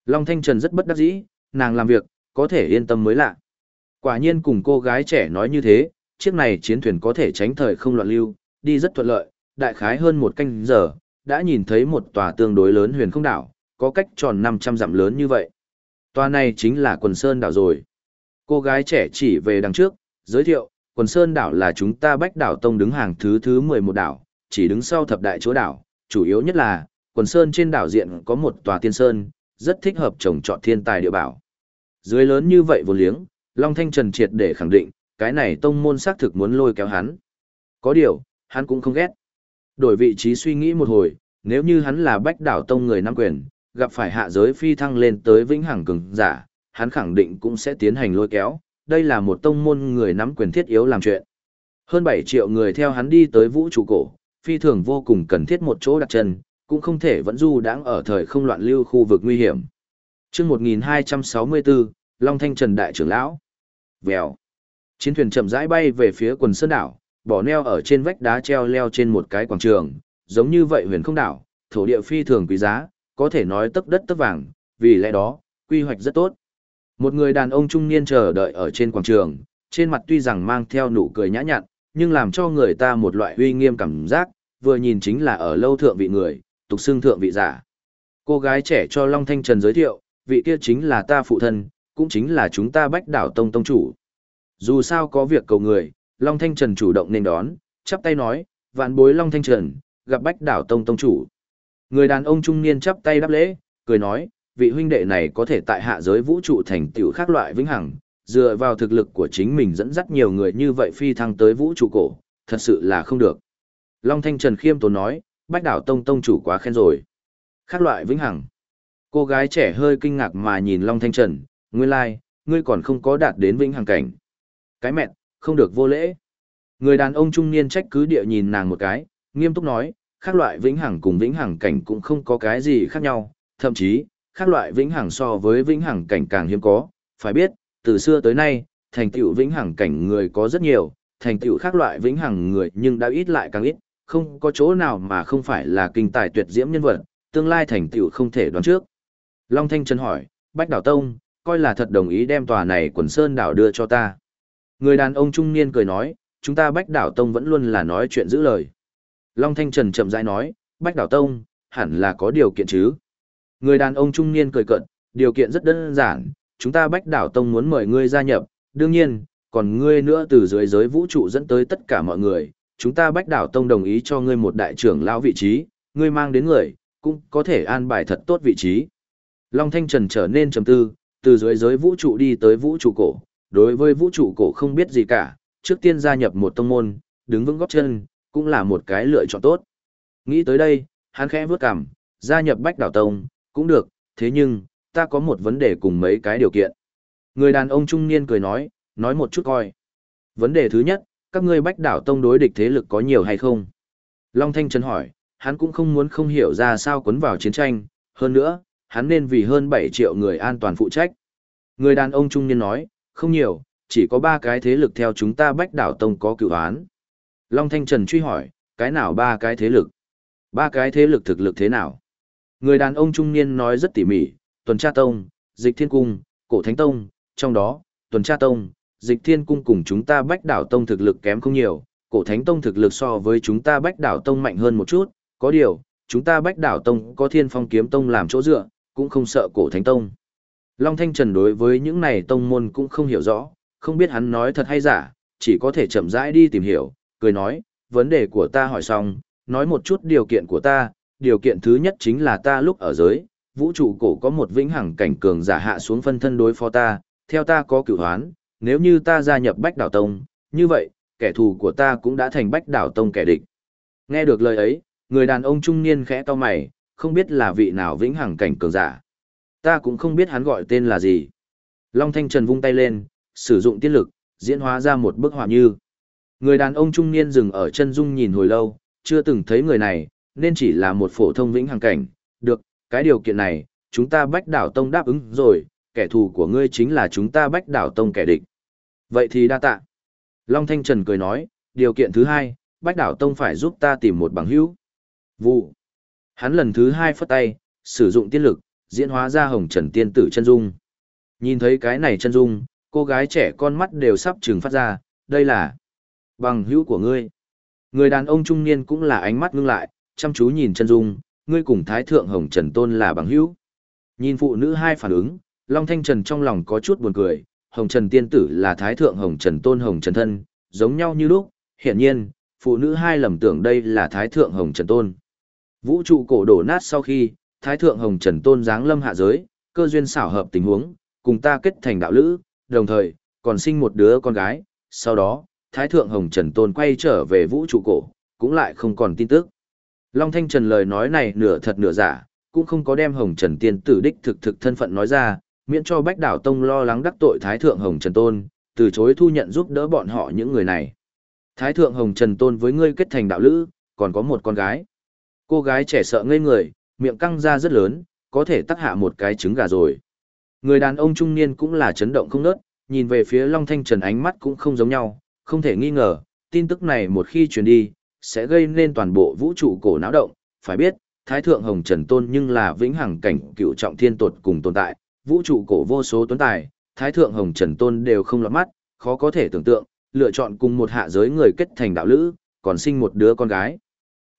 Long Thanh Trần rất bất đắc dĩ, nàng làm việc, có thể yên tâm mới lạ. Quả nhiên cùng cô gái trẻ nói như thế, chiếc này chiến thuyền có thể tránh thời không loạn lưu, đi rất thuận lợi, đại khái hơn một canh giờ, đã nhìn thấy một tòa tương đối lớn huyền không đảo, có cách tròn 500 dặm lớn như vậy. Tòa này chính là quần sơn đảo rồi. Cô gái trẻ chỉ về đằng trước, giới thiệu, quần sơn đảo là chúng ta bách đảo tông đứng hàng thứ thứ 11 đảo, chỉ đứng sau thập đại chúa đảo, chủ yếu nhất là, quần sơn trên đảo diện có một tòa tiên sơn, rất thích hợp trồng trọt thiên tài địa bảo. Dưới lớn như vậy vô liếng, Long Thanh Trần triệt để khẳng định, cái này tông môn xác thực muốn lôi kéo hắn. Có điều, hắn cũng không ghét. Đổi vị trí suy nghĩ một hồi, nếu như hắn là bách đảo tông người nắm quyền, gặp phải hạ giới phi thăng lên tới vĩnh hằng cường giả, hắn khẳng định cũng sẽ tiến hành lôi kéo, đây là một tông môn người nắm quyền thiết yếu làm chuyện. Hơn 7 triệu người theo hắn đi tới vũ trụ cổ, phi thường vô cùng cần thiết một chỗ đặt chân, cũng không thể vẫn du đãng ở thời không loạn lưu khu vực nguy hiểm. Trước 1264, Long Thanh Trần Đại trưởng lão. Vèo. Chiến thuyền chậm rãi bay về phía quần sơn đảo, bỏ neo ở trên vách đá treo leo trên một cái quảng trường, giống như vậy huyền không đảo, thổ địa phi thường quý giá, có thể nói tấp đất tấp vàng, vì lẽ đó, quy hoạch rất tốt. Một người đàn ông trung niên chờ đợi ở trên quảng trường, trên mặt tuy rằng mang theo nụ cười nhã nhặn, nhưng làm cho người ta một loại uy nghiêm cảm giác, vừa nhìn chính là ở lâu thượng vị người, tục xưng thượng vị giả. Cô gái trẻ cho Long Thanh Trần giới thiệu, vị kia chính là ta phụ thân, cũng chính là chúng ta bách đảo tông tông chủ. Dù sao có việc cầu người, Long Thanh Trần chủ động nên đón, chắp tay nói, vạn bối Long Thanh Trần, gặp Bách Đảo Tông Tông chủ. Người đàn ông trung niên chắp tay đáp lễ, cười nói, vị huynh đệ này có thể tại hạ giới vũ trụ thành tiểu khác loại vĩnh hằng, dựa vào thực lực của chính mình dẫn dắt nhiều người như vậy phi thăng tới vũ trụ cổ, thật sự là không được. Long Thanh Trần khiêm tốn nói, Bách Đảo Tông Tông chủ quá khen rồi. Khác loại vĩnh hằng. Cô gái trẻ hơi kinh ngạc mà nhìn Long Thanh Trần, nguyên lai, like, ngươi còn không có đạt đến vĩnh hằng cảnh. Cái mẹ, không được vô lễ. Người đàn ông trung niên trách cứ địa nhìn nàng một cái, nghiêm túc nói, khác loại vĩnh hằng cùng vĩnh hằng cảnh cũng không có cái gì khác nhau, thậm chí, khác loại vĩnh hằng so với vĩnh hằng cảnh càng hiếm có, phải biết, từ xưa tới nay, thành tựu vĩnh hằng cảnh người có rất nhiều, thành tựu khác loại vĩnh hằng người nhưng đã ít lại càng ít, không có chỗ nào mà không phải là kinh tài tuyệt diễm nhân vật, tương lai thành tựu không thể đoán trước. Long Thanh Trần hỏi, Bách Đảo Tông, coi là thật đồng ý đem tòa này quần sơn đảo đưa cho ta. Người đàn ông trung niên cười nói, chúng ta Bách Đảo Tông vẫn luôn là nói chuyện giữ lời. Long Thanh Trần chậm rãi nói, Bách Đảo Tông, hẳn là có điều kiện chứ. Người đàn ông trung niên cười cận, điều kiện rất đơn giản, chúng ta Bách Đảo Tông muốn mời ngươi gia nhập, đương nhiên, còn ngươi nữa từ dưới giới vũ trụ dẫn tới tất cả mọi người, chúng ta Bách Đảo Tông đồng ý cho ngươi một đại trưởng lão vị trí, ngươi mang đến người, cũng có thể an bài thật tốt vị trí. Long Thanh Trần trở nên trầm tư, từ dưới giới vũ trụ đi tới vũ trụ cổ, đối với vũ trụ cổ không biết gì cả, trước tiên gia nhập một tông môn, đứng vững góp chân, cũng là một cái lựa chọn tốt. Nghĩ tới đây, hắn khẽ vướt cằm, gia nhập Bách Đảo Tông, cũng được, thế nhưng, ta có một vấn đề cùng mấy cái điều kiện. Người đàn ông trung niên cười nói, nói một chút coi. Vấn đề thứ nhất, các ngươi Bách Đảo Tông đối địch thế lực có nhiều hay không? Long Thanh Trần hỏi, hắn cũng không muốn không hiểu ra sao quấn vào chiến tranh, hơn nữa, hắn nên vì hơn 7 triệu người an toàn phụ trách. Người đàn ông trung niên nói, không nhiều, chỉ có ba cái thế lực theo chúng ta Bách Đảo Tông có cựu án. Long Thanh Trần truy hỏi, cái nào ba cái thế lực? Ba cái thế lực thực lực thế nào? Người đàn ông trung niên nói rất tỉ mỉ, tuần tra tông, dịch thiên cung, cổ thánh tông, trong đó, tuần tra tông, dịch thiên cung cùng chúng ta bách đảo tông thực lực kém không nhiều, cổ thánh tông thực lực so với chúng ta bách đảo tông mạnh hơn một chút, có điều, chúng ta bách đảo tông có thiên phong kiếm tông làm chỗ dựa, cũng không sợ cổ thánh tông. Long Thanh Trần đối với những này tông môn cũng không hiểu rõ, không biết hắn nói thật hay giả, chỉ có thể chậm rãi đi tìm hiểu, cười nói, vấn đề của ta hỏi xong, nói một chút điều kiện của ta, điều kiện thứ nhất chính là ta lúc ở giới, vũ trụ cổ có một vĩnh hằng cảnh cường giả hạ xuống phân thân đối phó ta, theo ta có cửu hoán, nếu như ta gia nhập Bách Đảo Tông, như vậy, kẻ thù của ta cũng đã thành Bách Đảo Tông kẻ địch. Nghe được lời ấy, người đàn ông trung niên khẽ to mày, không biết là vị nào vĩnh hằng cảnh cường giả. Ta cũng không biết hắn gọi tên là gì. Long Thanh Trần vung tay lên, sử dụng tiên lực, diễn hóa ra một bức họa như. Người đàn ông trung niên dừng ở chân dung nhìn hồi lâu, chưa từng thấy người này, nên chỉ là một phổ thông vĩnh hằng cảnh. Được, cái điều kiện này, chúng ta bách đảo tông đáp ứng rồi, kẻ thù của ngươi chính là chúng ta bách đảo tông kẻ địch. Vậy thì đa tạ. Long Thanh Trần cười nói, điều kiện thứ hai, bách đảo tông phải giúp ta tìm một bằng hữu. Vụ. Hắn lần thứ hai phất tay, sử dụng tiên lực, diễn hóa ra hồng trần tiên tử chân dung. Nhìn thấy cái này chân dung, cô gái trẻ con mắt đều sắp trừng phát ra, đây là bằng hữu của ngươi. Người đàn ông trung niên cũng là ánh mắt ngưng lại, chăm chú nhìn chân dung, ngươi cùng Thái Thượng Hồng Trần Tôn là bằng hữu. Nhìn phụ nữ hai phản ứng, Long Thanh Trần trong lòng có chút buồn cười, Hồng Trần Tiên Tử là Thái Thượng Hồng Trần Tôn Hồng Trần Thân, giống nhau như lúc, hiển nhiên, phụ nữ hai lầm tưởng đây là Thái Thượng Hồng Trần Tôn. Vũ trụ cổ đổ nát sau khi, Thái Thượng Hồng Trần Tôn giáng lâm hạ giới, cơ duyên xảo hợp tình huống, cùng ta kết thành đạo lữ, đồng thời, còn sinh một đứa con gái, sau đó, Thái Thượng Hồng Trần Tôn quay trở về vũ trụ cổ, cũng lại không còn tin tức. Long Thanh Trần lời nói này nửa thật nửa giả, cũng không có đem Hồng Trần Tiên tử đích thực thực thân phận nói ra, miễn cho Bách Đảo Tông lo lắng đắc tội Thái Thượng Hồng Trần Tôn, từ chối thu nhận giúp đỡ bọn họ những người này. Thái Thượng Hồng Trần Tôn với ngươi kết thành đạo lữ, còn có một con gái. Cô gái trẻ sợ ngây người, miệng căng ra rất lớn, có thể tắc hạ một cái trứng gà rồi. Người đàn ông trung niên cũng là chấn động không nớt, nhìn về phía Long Thanh Trần ánh mắt cũng không giống nhau, không thể nghi ngờ, tin tức này một khi truyền đi, sẽ gây nên toàn bộ vũ trụ cổ náo động, phải biết, Thái Thượng Hồng Trần Tôn nhưng là vĩnh hằng cảnh cựu trọng thiên tột cùng tồn tại, vũ trụ cổ vô số tuấn tài, Thái Thượng Hồng Trần Tôn đều không lọt mắt, khó có thể tưởng tượng, lựa chọn cùng một hạ giới người kết thành đạo lữ, còn sinh một đứa con gái.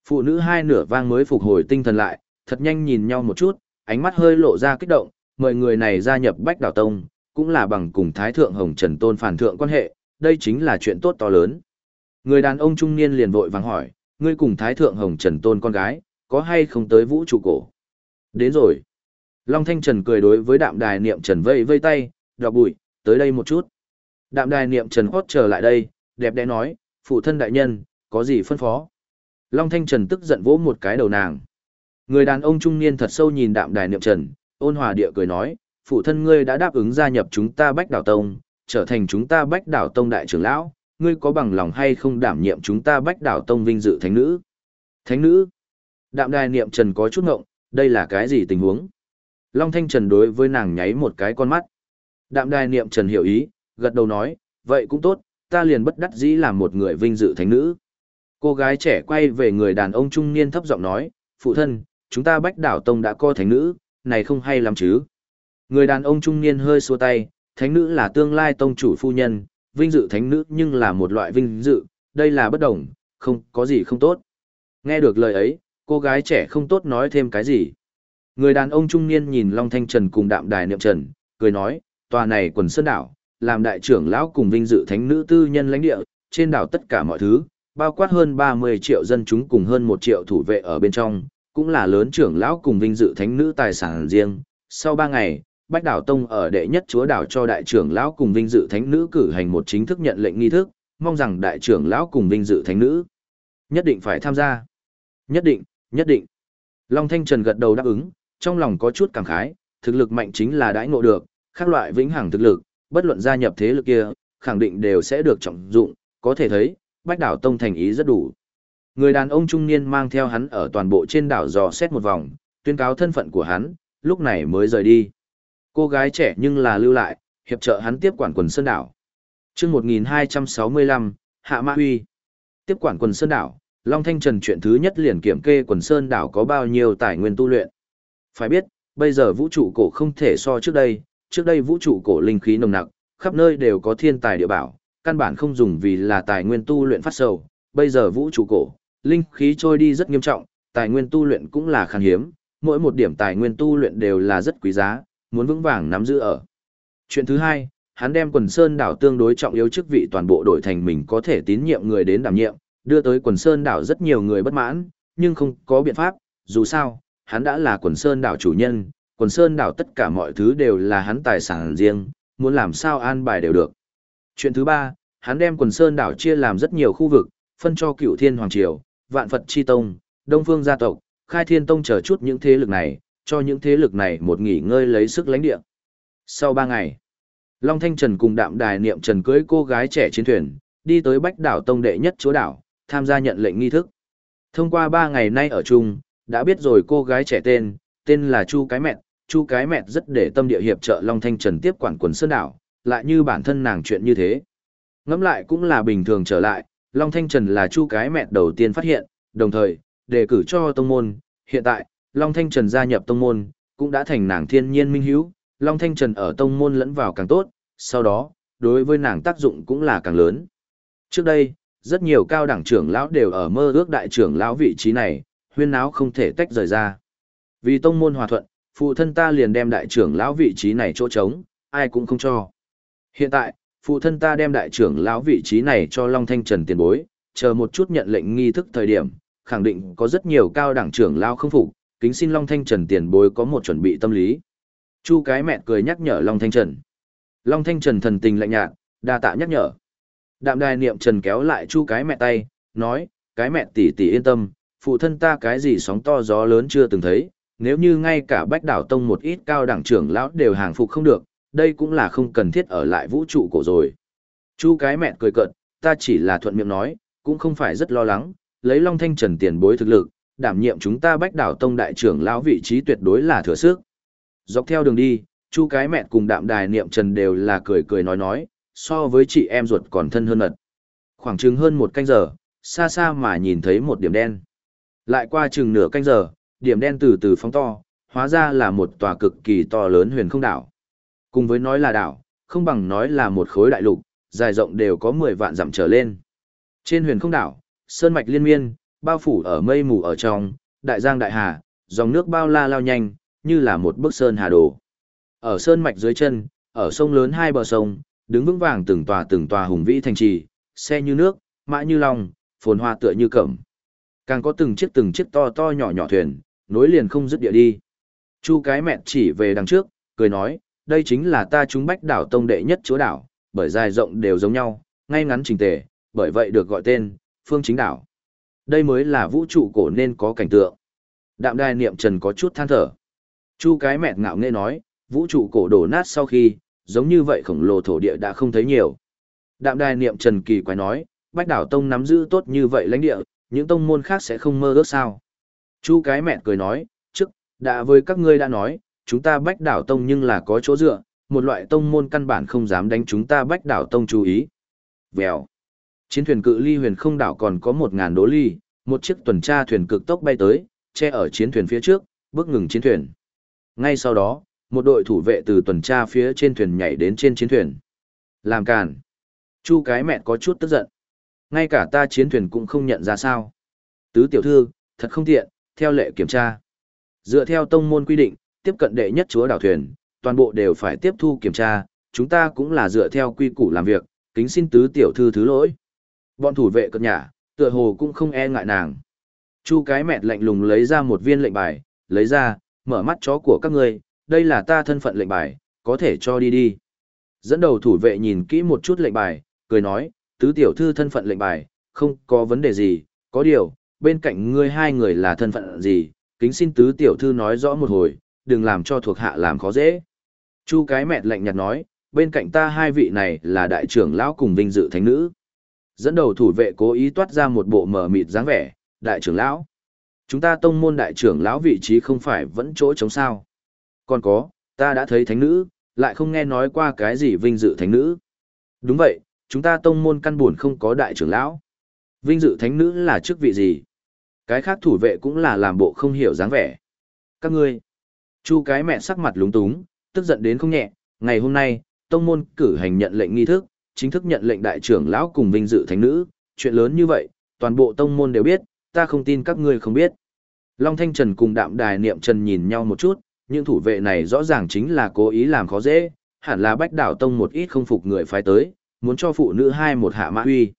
Phụ nữ hai nửa vang mới phục hồi tinh thần lại, thật nhanh nhìn nhau một chút, ánh mắt hơi lộ ra kích động, mời người này gia nhập Bách Đảo Tông, cũng là bằng cùng Thái Thượng Hồng Trần Tôn phản thượng quan hệ, đây chính là chuyện tốt to lớn. Người đàn ông trung niên liền vội vàng hỏi, ngươi cùng Thái Thượng Hồng Trần Tôn con gái, có hay không tới vũ trụ cổ? Đến rồi. Long Thanh Trần cười đối với đạm đài niệm Trần vây vây tay, đọc bụi, tới đây một chút. Đạm đài niệm Trần hót trở lại đây, đẹp đẽ nói, phụ thân đại nhân, có gì phân phó? Long Thanh Trần tức giận vỗ một cái đầu nàng. Người đàn ông trung niên thật sâu nhìn đạm đài niệm Trần, ôn hòa địa cười nói, phụ thân ngươi đã đáp ứng gia nhập chúng ta Bách Đảo Tông, trở thành chúng ta Bách Đảo Tông đại trưởng lão, ngươi có bằng lòng hay không đảm nhiệm chúng ta Bách Đảo Tông vinh dự thánh nữ? Thánh nữ? Đạm đài niệm Trần có chút ngộng, đây là cái gì tình huống? Long Thanh Trần đối với nàng nháy một cái con mắt. Đạm đài niệm Trần hiểu ý, gật đầu nói, vậy cũng tốt, ta liền bất đắc dĩ làm một người vinh dự thánh nữ. Cô gái trẻ quay về người đàn ông trung niên thấp giọng nói, phụ thân, chúng ta bách đảo tông đã co thánh nữ, này không hay lắm chứ. Người đàn ông trung niên hơi xua tay, thánh nữ là tương lai tông chủ phu nhân, vinh dự thánh nữ nhưng là một loại vinh dự, đây là bất đồng, không có gì không tốt. Nghe được lời ấy, cô gái trẻ không tốt nói thêm cái gì. Người đàn ông trung niên nhìn Long Thanh Trần cùng đạm đài niệm trần, cười nói, tòa này quần sơn đảo, làm đại trưởng lão cùng vinh dự thánh nữ tư nhân lãnh địa, trên đảo tất cả mọi thứ, bao quát hơn 30 triệu dân chúng cùng hơn 1 triệu thủ vệ ở bên trong, cũng là lớn trưởng lão cùng vinh dự thánh nữ tài sản riêng. Sau 3 ngày, Bách Đảo Tông ở đệ nhất chúa đảo cho đại trưởng lão cùng vinh dự thánh nữ cử hành một chính thức nhận lệnh nghi thức, mong rằng đại trưởng lão cùng vinh dự thánh nữ nhất định phải tham gia. Nhất định, nhất định. Long Thanh Trần gật đầu đáp ứng, trong lòng có chút cảm khái, thực lực mạnh chính là đãi ngộ được, khác loại vĩnh hằng thực lực, bất luận gia nhập thế lực kia, khẳng định đều sẽ được trọng dụng, có thể thấy, Bách Đảo Tông thành ý rất đủ. Người đàn ông trung niên mang theo hắn ở toàn bộ trên đảo dò xét một vòng, tuyên cáo thân phận của hắn, lúc này mới rời đi. Cô gái trẻ nhưng là lưu lại, hiệp trợ hắn tiếp quản quần sơn đảo. chương 1265, Hạ Mã Huy. Tiếp quản quần sơn đảo, Long Thanh Trần chuyện thứ nhất liền kiểm kê quần sơn đảo có bao nhiêu tài nguyên tu luyện. Phải biết, bây giờ vũ trụ cổ không thể so trước đây, trước đây vũ trụ cổ linh khí nồng nặc, khắp nơi đều có thiên tài địa bảo, căn bản không dùng vì là tài nguyên tu luyện phát sầu. Bây giờ vũ trụ cổ, linh khí trôi đi rất nghiêm trọng, tài nguyên tu luyện cũng là khan hiếm, mỗi một điểm tài nguyên tu luyện đều là rất quý giá, muốn vững vàng nắm giữ ở. Chuyện thứ hai, hắn đem quần sơn đảo tương đối trọng yếu chức vị toàn bộ đổi thành mình có thể tín nhiệm người đến đảm nhiệm, đưa tới quần sơn đảo rất nhiều người bất mãn, nhưng không có biện pháp, dù sao, hắn đã là quần sơn đảo chủ nhân, quần sơn đảo tất cả mọi thứ đều là hắn tài sản riêng, muốn làm sao an bài đều được. Chuyện thứ ba, hắn đem quần sơn đảo chia làm rất nhiều khu vực, phân cho cựu thiên hoàng triều, vạn Phật chi tông, đông phương gia tộc, khai thiên tông chờ chút những thế lực này, cho những thế lực này một nghỉ ngơi lấy sức lãnh địa. Sau ba ngày, Long Thanh Trần cùng đạm đài niệm trần cưới cô gái trẻ trên thuyền, đi tới bách đảo tông đệ nhất chúa đảo, tham gia nhận lệnh nghi thức. Thông qua ba ngày nay ở chung, đã biết rồi cô gái trẻ tên, tên là Chu Cái Mẹt, Chu Cái Mẹt rất để tâm địa hiệp trợ Long Thanh Trần tiếp quản quần sơn đảo, lại như bản thân nàng chuyện như thế. Ngẫm lại cũng là bình thường trở lại, Long Thanh Trần là Chu Cái mẹ đầu tiên phát hiện, đồng thời, đề cử cho tông môn, hiện tại, Long Thanh Trần gia nhập tông môn, cũng đã thành nàng thiên nhiên minh hiếu, Long Thanh Trần ở tông môn lẫn vào càng tốt, sau đó, đối với nàng tác dụng cũng là càng lớn. Trước đây, rất nhiều cao đẳng trưởng lão đều ở mơ ước đại trưởng lão vị trí này, huyên náo không thể tách rời ra. Vì tông môn hòa thuận, phụ thân ta liền đem đại trưởng lão vị trí này chỗ trống, ai cũng không cho. Hiện tại, phụ thân ta đem đại trưởng lão vị trí này cho Long Thanh Trần tiền bối, chờ một chút nhận lệnh nghi thức thời điểm, khẳng định có rất nhiều cao đẳng trưởng lão không phục, kính xin Long Thanh Trần tiền bối có một chuẩn bị tâm lý. Chu cái mẹ cười nhắc nhở Long Thanh Trần. Long Thanh Trần thần tình lạnh nhạt, đa tạ nhắc nhở. Đạm đài niệm trần kéo lại chu cái mẹ tay, nói, cái mẹ tỷ tỷ yên tâm, phụ thân ta cái gì sóng to gió lớn chưa từng thấy, nếu như ngay cả bách đảo tông một ít cao đẳng trưởng lão đều hàng phục không được, đây cũng là không cần thiết ở lại vũ trụ cổ rồi. Chu cái mẹ cười cợt, ta chỉ là thuận miệng nói, cũng không phải rất lo lắng, lấy Long Thanh Trần tiền bối thực lực, đảm nhiệm chúng ta bách đảo tông đại trưởng lão vị trí tuyệt đối là thừa sức. Dọc theo đường đi, chu cái mẹ cùng đạm đài niệm trần đều là cười cười nói nói, so với chị em ruột còn thân hơn mật. Khoảng chừng hơn một canh giờ, xa xa mà nhìn thấy một điểm đen. Lại qua chừng nửa canh giờ, điểm đen từ từ phóng to, hóa ra là một tòa cực kỳ to lớn huyền không đảo. Cùng với nói là đảo, không bằng nói là một khối đại lục, dài rộng đều có 10 vạn dặm trở lên. Trên huyền không đảo, sơn mạch liên miên, bao phủ ở mây mù ở trong, đại giang đại hà, dòng nước bao la lao nhanh, như là một bức sơn hà đồ. Ở sơn mạch dưới chân, ở sông lớn hai bờ sông, đứng vững vàng từng tòa từng tòa hùng vĩ thành trì, xe như nước, mã như long, phồn hoa tựa như cẩm. Càng có từng chiếc từng chiếc to to nhỏ nhỏ thuyền, nối liền không dứt địa đi. Chu cái mẹ chỉ về đằng trước, cười nói, đây chính là ta chúng bách đảo tông đệ nhất chúa đảo, bởi dài rộng đều giống nhau, ngay ngắn trình tề, bởi vậy được gọi tên, phương chính đảo. Đây mới là vũ trụ cổ nên có cảnh tượng. Đạm đài niệm trần có chút than thở. Chu cái mẹ ngạo nghe nói, vũ trụ cổ đổ nát sau khi, giống như vậy khổng lồ thổ địa đã không thấy nhiều. Đạm đài niệm trần kỳ quái nói, bách đảo tông nắm giữ tốt như vậy lãnh địa, những tông môn khác sẽ không mơ ước sao. Chu cái mẹ cười nói, trước, đã với các ngươi đã nói, chúng ta bách đảo tông nhưng là có chỗ dựa, một loại tông môn căn bản không dám đánh chúng ta bách đảo tông chú ý. Vèo. Chiến thuyền cự ly huyền không đảo còn có một ngàn đố ly, một chiếc tuần tra thuyền cực tốc bay tới, che ở chiến thuyền phía trước, bước ngừng chiến thuyền. Ngay sau đó, một đội thủ vệ từ tuần tra phía trên thuyền nhảy đến trên chiến thuyền. Làm càn. Chu cái mẹ có chút tức giận. Ngay cả ta chiến thuyền cũng không nhận ra sao. Tứ tiểu thư, thật không tiện, theo lệ kiểm tra. Dựa theo tông môn quy định, tiếp cận đệ nhất chúa đảo thuyền, toàn bộ đều phải tiếp thu kiểm tra, chúng ta cũng là dựa theo quy củ làm việc, kính xin tứ tiểu thư thứ lỗi. Bọn thủ vệ cất nhà, tựa hồ cũng không e ngại nàng. Chu cái mẹ lạnh lùng lấy ra một viên lệnh bài, lấy ra, mở mắt chó của các ngươi, đây là ta thân phận lệnh bài, có thể cho đi đi. Dẫn đầu thủ vệ nhìn kỹ một chút lệnh bài, cười nói, tứ tiểu thư thân phận lệnh bài, không có vấn đề gì, có điều, bên cạnh ngươi hai người là thân phận gì, kính xin tứ tiểu thư nói rõ một hồi, đừng làm cho thuộc hạ làm khó dễ. Chu cái mẹ lạnh nhạt nói, bên cạnh ta hai vị này là đại trưởng lão cùng vinh dự thánh nữ. Dẫn đầu thủ vệ cố ý toát ra một bộ mở mịt dáng vẻ, đại trưởng lão. Chúng ta tông môn đại trưởng lão vị trí không phải vẫn chỗ chống sao. Còn có, ta đã thấy thánh nữ, lại không nghe nói qua cái gì vinh dự thánh nữ. Đúng vậy, chúng ta tông môn căn buồn không có đại trưởng lão. Vinh dự thánh nữ là chức vị gì? Cái khác thủ vệ cũng là làm bộ không hiểu dáng vẻ. Các ngươi, chu cái mẹ sắc mặt lúng túng, tức giận đến không nhẹ, ngày hôm nay, tông môn cử hành nhận lệnh nghi thức, chính thức nhận lệnh đại trưởng lão cùng vinh dự thánh nữ, chuyện lớn như vậy, toàn bộ tông môn đều biết, ta không tin các ngươi không biết. Long Thanh Trần cùng đạm đài niệm trần nhìn nhau một chút, những thủ vệ này rõ ràng chính là cố ý làm khó dễ, hẳn là bách đảo tông một ít không phục người phái tới, muốn cho phụ nữ hai một hạ mã huy.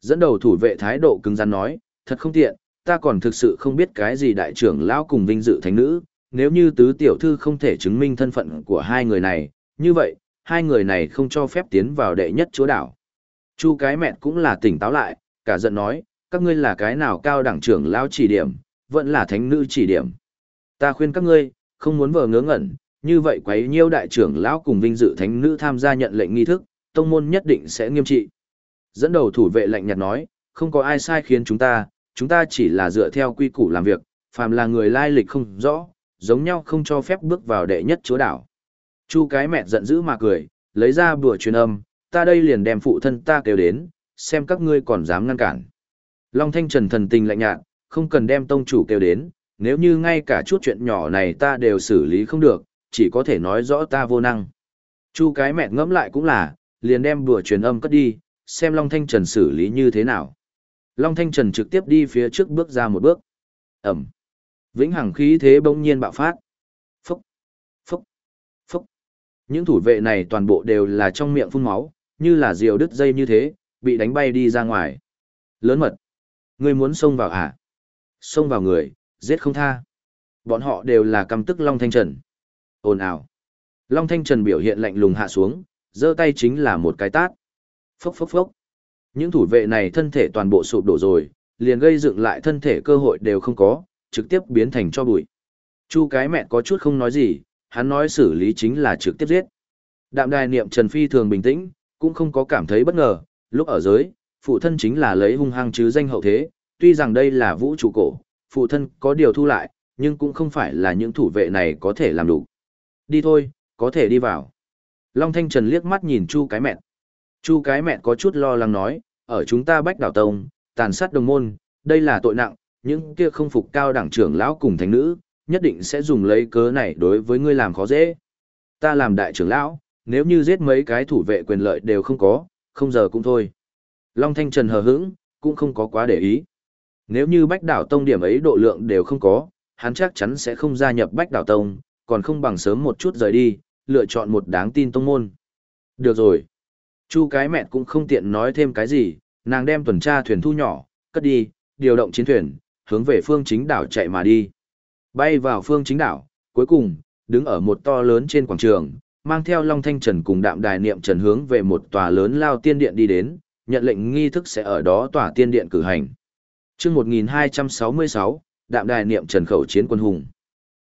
Dẫn đầu thủ vệ thái độ cứng rắn nói, thật không tiện, ta còn thực sự không biết cái gì đại trưởng lão cùng vinh dự thánh nữ, nếu như tứ tiểu thư không thể chứng minh thân phận của hai người này, như vậy, hai người này không cho phép tiến vào đệ nhất chúa đảo. Chu cái mẹ cũng là tỉnh táo lại, cả giận nói, các ngươi là cái nào cao đẳng trưởng lao chỉ điểm, vẫn là thánh nữ chỉ điểm. Ta khuyên các ngươi, không muốn vờ ngớ ngẩn, như vậy quấy nhiêu đại trưởng lão cùng vinh dự thánh nữ tham gia nhận lệnh nghi thức, tông môn nhất định sẽ nghiêm trị. Dẫn đầu thủ vệ lạnh nhạt nói, không có ai sai khiến chúng ta, chúng ta chỉ là dựa theo quy củ làm việc, phàm là người lai lịch không rõ, giống nhau không cho phép bước vào đệ nhất chúa đảo. Chu cái mẹ giận dữ mà cười, lấy ra bùa truyền âm, ta đây liền đem phụ thân ta kêu đến, xem các ngươi còn dám ngăn cản. Long Thanh Trần thần tình lạnh nhạt, không cần đem tông chủ kêu đến, nếu như ngay cả chút chuyện nhỏ này ta đều xử lý không được, chỉ có thể nói rõ ta vô năng. Chu cái mẹ ngẫm lại cũng là, liền đem bùa truyền âm cất đi, xem Long Thanh Trần xử lý như thế nào. Long Thanh Trần trực tiếp đi phía trước bước ra một bước. Ẩm. Vĩnh hằng khí thế bỗng nhiên bạo phát. Phúc. Phúc. Phúc. Những thủ vệ này toàn bộ đều là trong miệng phun máu, như là diều đứt dây như thế, bị đánh bay đi ra ngoài. Lớn mật. Ngươi muốn xông vào à? Xông vào người, giết không tha. Bọn họ đều là căm tức Long Thanh Trần. Ồn ào. Long Thanh Trần biểu hiện lạnh lùng hạ xuống, giơ tay chính là một cái tát. Phốc phốc phốc. Những thủ vệ này thân thể toàn bộ sụp đổ rồi, liền gây dựng lại thân thể cơ hội đều không có, trực tiếp biến thành cho bụi. Chu cái mẹ có chút không nói gì, hắn nói xử lý chính là trực tiếp giết. Đạm đài niệm Trần Phi thường bình tĩnh, cũng không có cảm thấy bất ngờ, lúc ở giới, phụ thân chính là lấy hung hăng chứ danh hậu thế, tuy rằng đây là vũ trụ cổ, phụ thân có điều thu lại, nhưng cũng không phải là những thủ vệ này có thể làm đủ. Đi thôi, có thể đi vào. Long Thanh Trần liếc mắt nhìn Chu cái mẹ. Chu cái mẹ có chút lo lắng nói, ở chúng ta bách đảo tông, tàn sát đồng môn, đây là tội nặng, những kia không phục cao đẳng trưởng lão cùng thánh nữ, nhất định sẽ dùng lấy cớ này đối với ngươi làm khó dễ. Ta làm đại trưởng lão, nếu như giết mấy cái thủ vệ quyền lợi đều không có, không giờ cũng thôi. Long Thanh Trần hờ hững, cũng không có quá để ý. Nếu như Bách Đảo Tông điểm ấy độ lượng đều không có, hắn chắc chắn sẽ không gia nhập Bách Đảo Tông, còn không bằng sớm một chút rời đi, lựa chọn một đáng tin tông môn. Được rồi. Chu cái mẹ cũng không tiện nói thêm cái gì, nàng đem tuần tra thuyền thu nhỏ, cất đi, điều động chiến thuyền, hướng về phương chính đảo chạy mà đi. Bay vào phương chính đảo, cuối cùng, đứng ở một to lớn trên quảng trường, mang theo Long Thanh Trần cùng đạm đài niệm trần hướng về một tòa lớn lao tiên điện đi đến, nhận lệnh nghi thức sẽ ở đó tòa tiên điện cử hành. Trước 1266, đạm đài niệm trần khẩu chiến quân hùng.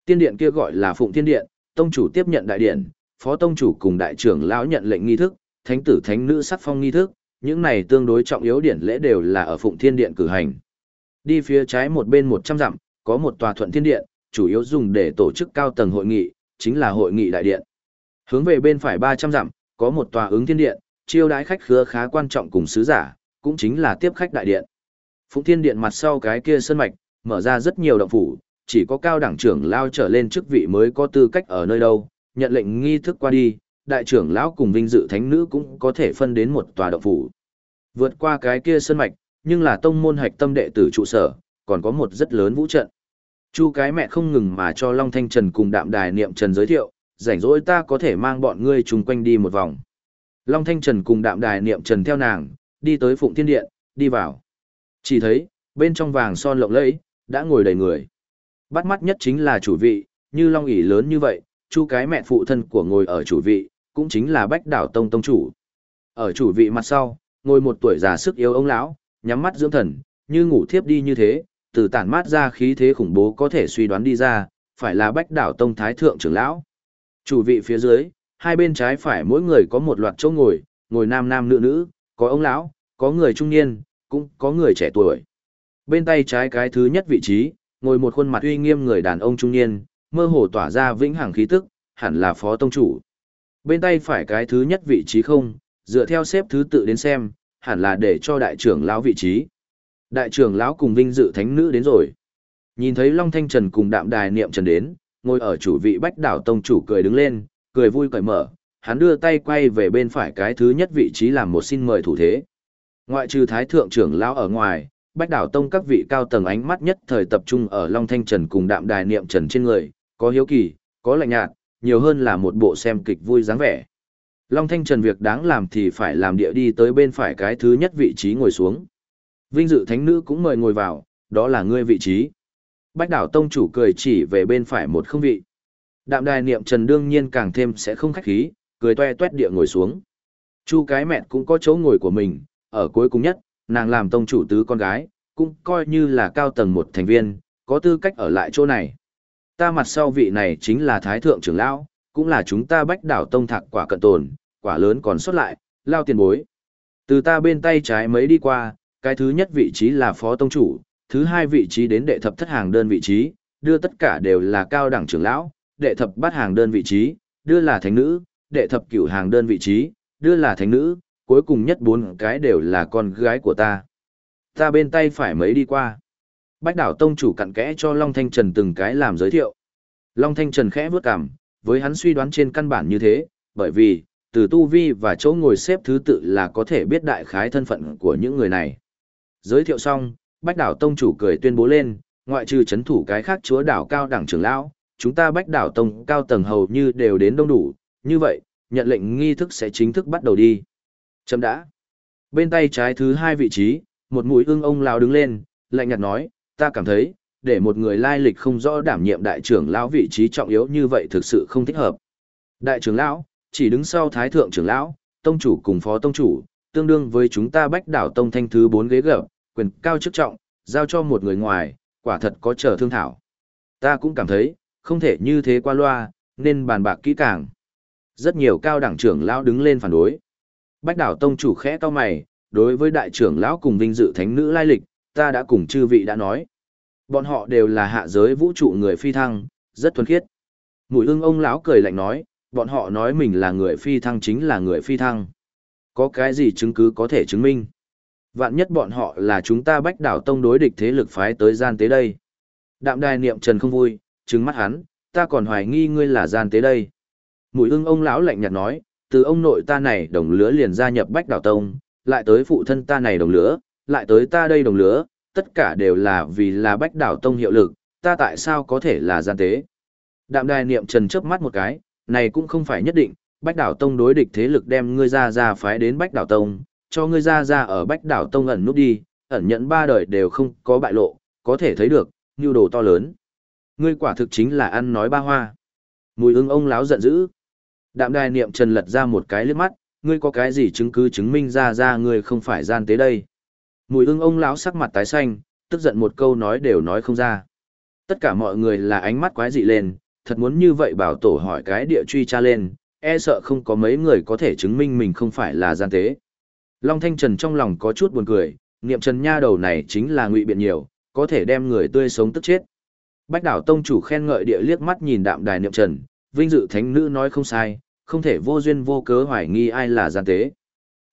Tiên điện kia gọi là Phụng Tiên Điện, tông chủ tiếp nhận đại điện, phó tông chủ cùng đại trưởng lão nhận lệnh nghi thức, thánh tử thánh nữ sắc phong nghi thức, những này tương đối trọng yếu điển lễ đều là ở Phụng Thiên Điện cử hành. Đi phía trái một bên 100 dặm, có một tòa Thuận Thiên Điện, chủ yếu dùng để tổ chức cao tầng hội nghị, chính là hội nghị đại điện. Hướng về bên phải 300 dặm, có một tòa ứng thiên điện, chiêu đãi khách khứa khá quan trọng cùng sứ giả, cũng chính là tiếp khách đại điện. Phụng Thiên Điện mặt sau cái kia sân mạch, mở ra rất nhiều động phủ, chỉ có cao đẳng trưởng lao trở lên chức vị mới có tư cách ở nơi đâu, nhận lệnh nghi thức qua đi, đại trưởng lão cùng vinh dự thánh nữ cũng có thể phân đến một tòa động phủ. Vượt qua cái kia sân mạch, nhưng là tông môn hạch tâm đệ tử trụ sở, còn có một rất lớn vũ trận. Chu cái mẹ không ngừng mà cho Long Thanh Trần cùng đạm đài niệm Trần giới thiệu, rảnh rỗi ta có thể mang bọn ngươi chung quanh đi một vòng. Long Thanh Trần cùng đạm đài niệm Trần theo nàng, đi tới Phụng Thiên Điện, đi vào. Chỉ thấy, bên trong vàng son lộng lẫy, đã ngồi đầy người. Bắt mắt nhất chính là chủ vị, như Long ỷ lớn như vậy, chu cái mẹ phụ thân của ngồi ở chủ vị, cũng chính là Bách Đảo Tông Tông Chủ. Ở chủ vị mặt sau, ngồi một tuổi già sức yếu ông lão, nhắm mắt dưỡng thần, như ngủ thiếp đi như thế, từ tản mát ra khí thế khủng bố có thể suy đoán đi ra, phải là Bách Đảo Tông Thái Thượng trưởng lão. Chủ vị phía dưới, hai bên trái phải mỗi người có một loạt chỗ ngồi, ngồi nam nam nữ nữ, có ông lão, có người trung niên, cũng có người trẻ tuổi. Bên tay trái cái thứ nhất vị trí, ngồi một khuôn mặt uy nghiêm người đàn ông trung niên, mơ hồ tỏa ra vĩnh hằng khí tức, hẳn là phó tông chủ. Bên tay phải cái thứ nhất vị trí không, dựa theo xếp thứ tự đến xem, hẳn là để cho đại trưởng lão vị trí. Đại trưởng lão cùng vinh dự thánh nữ đến rồi. Nhìn thấy Long Thanh Trần cùng đạm đài niệm trần đến, ngồi ở chủ vị bách đảo tông chủ cười đứng lên, cười vui cởi mở, hắn đưa tay quay về bên phải cái thứ nhất vị trí làm một xin mời thủ thế. Ngoại trừ thái thượng trưởng lão ở ngoài, bách đảo tông các vị cao tầng ánh mắt nhất thời tập trung ở Long Thanh Trần cùng đạm đài niệm trần trên người, có hiếu kỳ, có lạnh nhạt, nhiều hơn là một bộ xem kịch vui dáng vẻ. Long Thanh Trần việc đáng làm thì phải làm địa đi tới bên phải cái thứ nhất vị trí ngồi xuống. Vinh dự thánh nữ cũng mời ngồi vào, đó là ngươi vị trí. Bách đảo tông chủ cười chỉ về bên phải một không vị. Đạm đài niệm trần đương nhiên càng thêm sẽ không khách khí, cười toe toét địa ngồi xuống. Chu cái mẹ cũng có chỗ ngồi của mình, ở cuối cùng nhất, nàng làm tông chủ tứ con gái, cũng coi như là cao tầng một thành viên, có tư cách ở lại chỗ này. Ta mặt sau vị này chính là Thái Thượng trưởng lão, cũng là chúng ta bách đảo tông thạc quả cận tồn, quả lớn còn xuất lại, lao tiền bối. Từ ta bên tay trái mấy đi qua, cái thứ nhất vị trí là phó tông chủ, thứ hai vị trí đến đệ thập thất hàng đơn vị trí, đưa tất cả đều là cao đẳng trưởng lão, đệ thập bát hàng đơn vị trí, đưa là thánh nữ, đệ thập cửu hàng đơn vị trí, đưa là thánh nữ, cuối cùng nhất bốn cái đều là con gái của ta. Ta bên tay phải mấy đi qua. Bách đảo tông chủ cặn kẽ cho Long Thanh Trần từng cái làm giới thiệu. Long Thanh Trần khẽ bước cằm, với hắn suy đoán trên căn bản như thế, bởi vì, từ tu vi và chỗ ngồi xếp thứ tự là có thể biết đại khái thân phận của những người này. Giới thiệu xong, Bách đảo tông chủ cười tuyên bố lên, ngoại trừ chấn thủ cái khác chúa đảo cao đẳng trưởng lão, chúng ta Bách đảo tông cao tầng hầu như đều đến đông đủ, như vậy, nhận lệnh nghi thức sẽ chính thức bắt đầu đi. Chấm đã. Bên tay trái thứ hai vị trí, một mũi ưng ông lão đứng lên, lạnh nhạt nói, ta cảm thấy, để một người lai lịch không rõ đảm nhiệm đại trưởng lão vị trí trọng yếu như vậy thực sự không thích hợp. Đại trưởng lão, chỉ đứng sau thái thượng trưởng lão, tông chủ cùng phó tông chủ, tương đương với chúng ta bách đảo tông thanh thứ bốn ghế gập, quyền cao chức trọng, giao cho một người ngoài, quả thật có chờ thương thảo. Ta cũng cảm thấy, không thể như thế qua loa, nên bàn bạc kỹ càng. Rất nhiều cao đẳng trưởng lão đứng lên phản đối. Bách đảo tông chủ khẽ to mày, đối với đại trưởng lão cùng vinh dự thánh nữ lai lịch, ta đã cùng chư vị đã nói. Bọn họ đều là hạ giới vũ trụ người phi thăng, rất thuần khiết. Mùi ưng ông lão cười lạnh nói, bọn họ nói mình là người phi thăng chính là người phi thăng. Có cái gì chứng cứ có thể chứng minh? Vạn nhất bọn họ là chúng ta bách đảo tông đối địch thế lực phái tới gian tế đây. Đạm đài niệm trần không vui, trừng mắt hắn, ta còn hoài nghi ngươi là gian tế đây. Mùi ưng ông lão lạnh nhạt nói, từ ông nội ta này đồng lứa liền gia nhập bách đảo tông, lại tới phụ thân ta này đồng lứa, lại tới ta đây đồng lứa, tất cả đều là vì là bách đảo tông hiệu lực, ta tại sao có thể là gian tế. Đạm đài niệm trần chớp mắt một cái, này cũng không phải nhất định, bách đảo tông đối địch thế lực đem ngươi ra ra phái đến bách đảo tông, cho ngươi ra ra ở bách đảo tông ẩn nút đi, ẩn nhận ba đời đều không có bại lộ, có thể thấy được, nhu đồ to lớn. Ngươi quả thực chính là ăn nói ba hoa. Mùi ưng ông láo giận dữ. Đạm đài niệm trần lật ra một cái liếc mắt, ngươi có cái gì chứng cứ chứng minh ra ra ngươi không phải gian tế đây. Mùi ưng ông láo sắc mặt tái xanh, tức giận một câu nói đều nói không ra. Tất cả mọi người là ánh mắt quái dị lên, thật muốn như vậy bảo tổ hỏi cái địa truy tra lên, e sợ không có mấy người có thể chứng minh mình không phải là gian tế. Long Thanh Trần trong lòng có chút buồn cười, niệm trần nha đầu này chính là ngụy biện nhiều, có thể đem người tươi sống tức chết. Bách đảo tông chủ khen ngợi địa liếc mắt nhìn đạm đài niệm trần, vinh dự thánh nữ nói không sai, không thể vô duyên vô cớ hoài nghi ai là gian tế.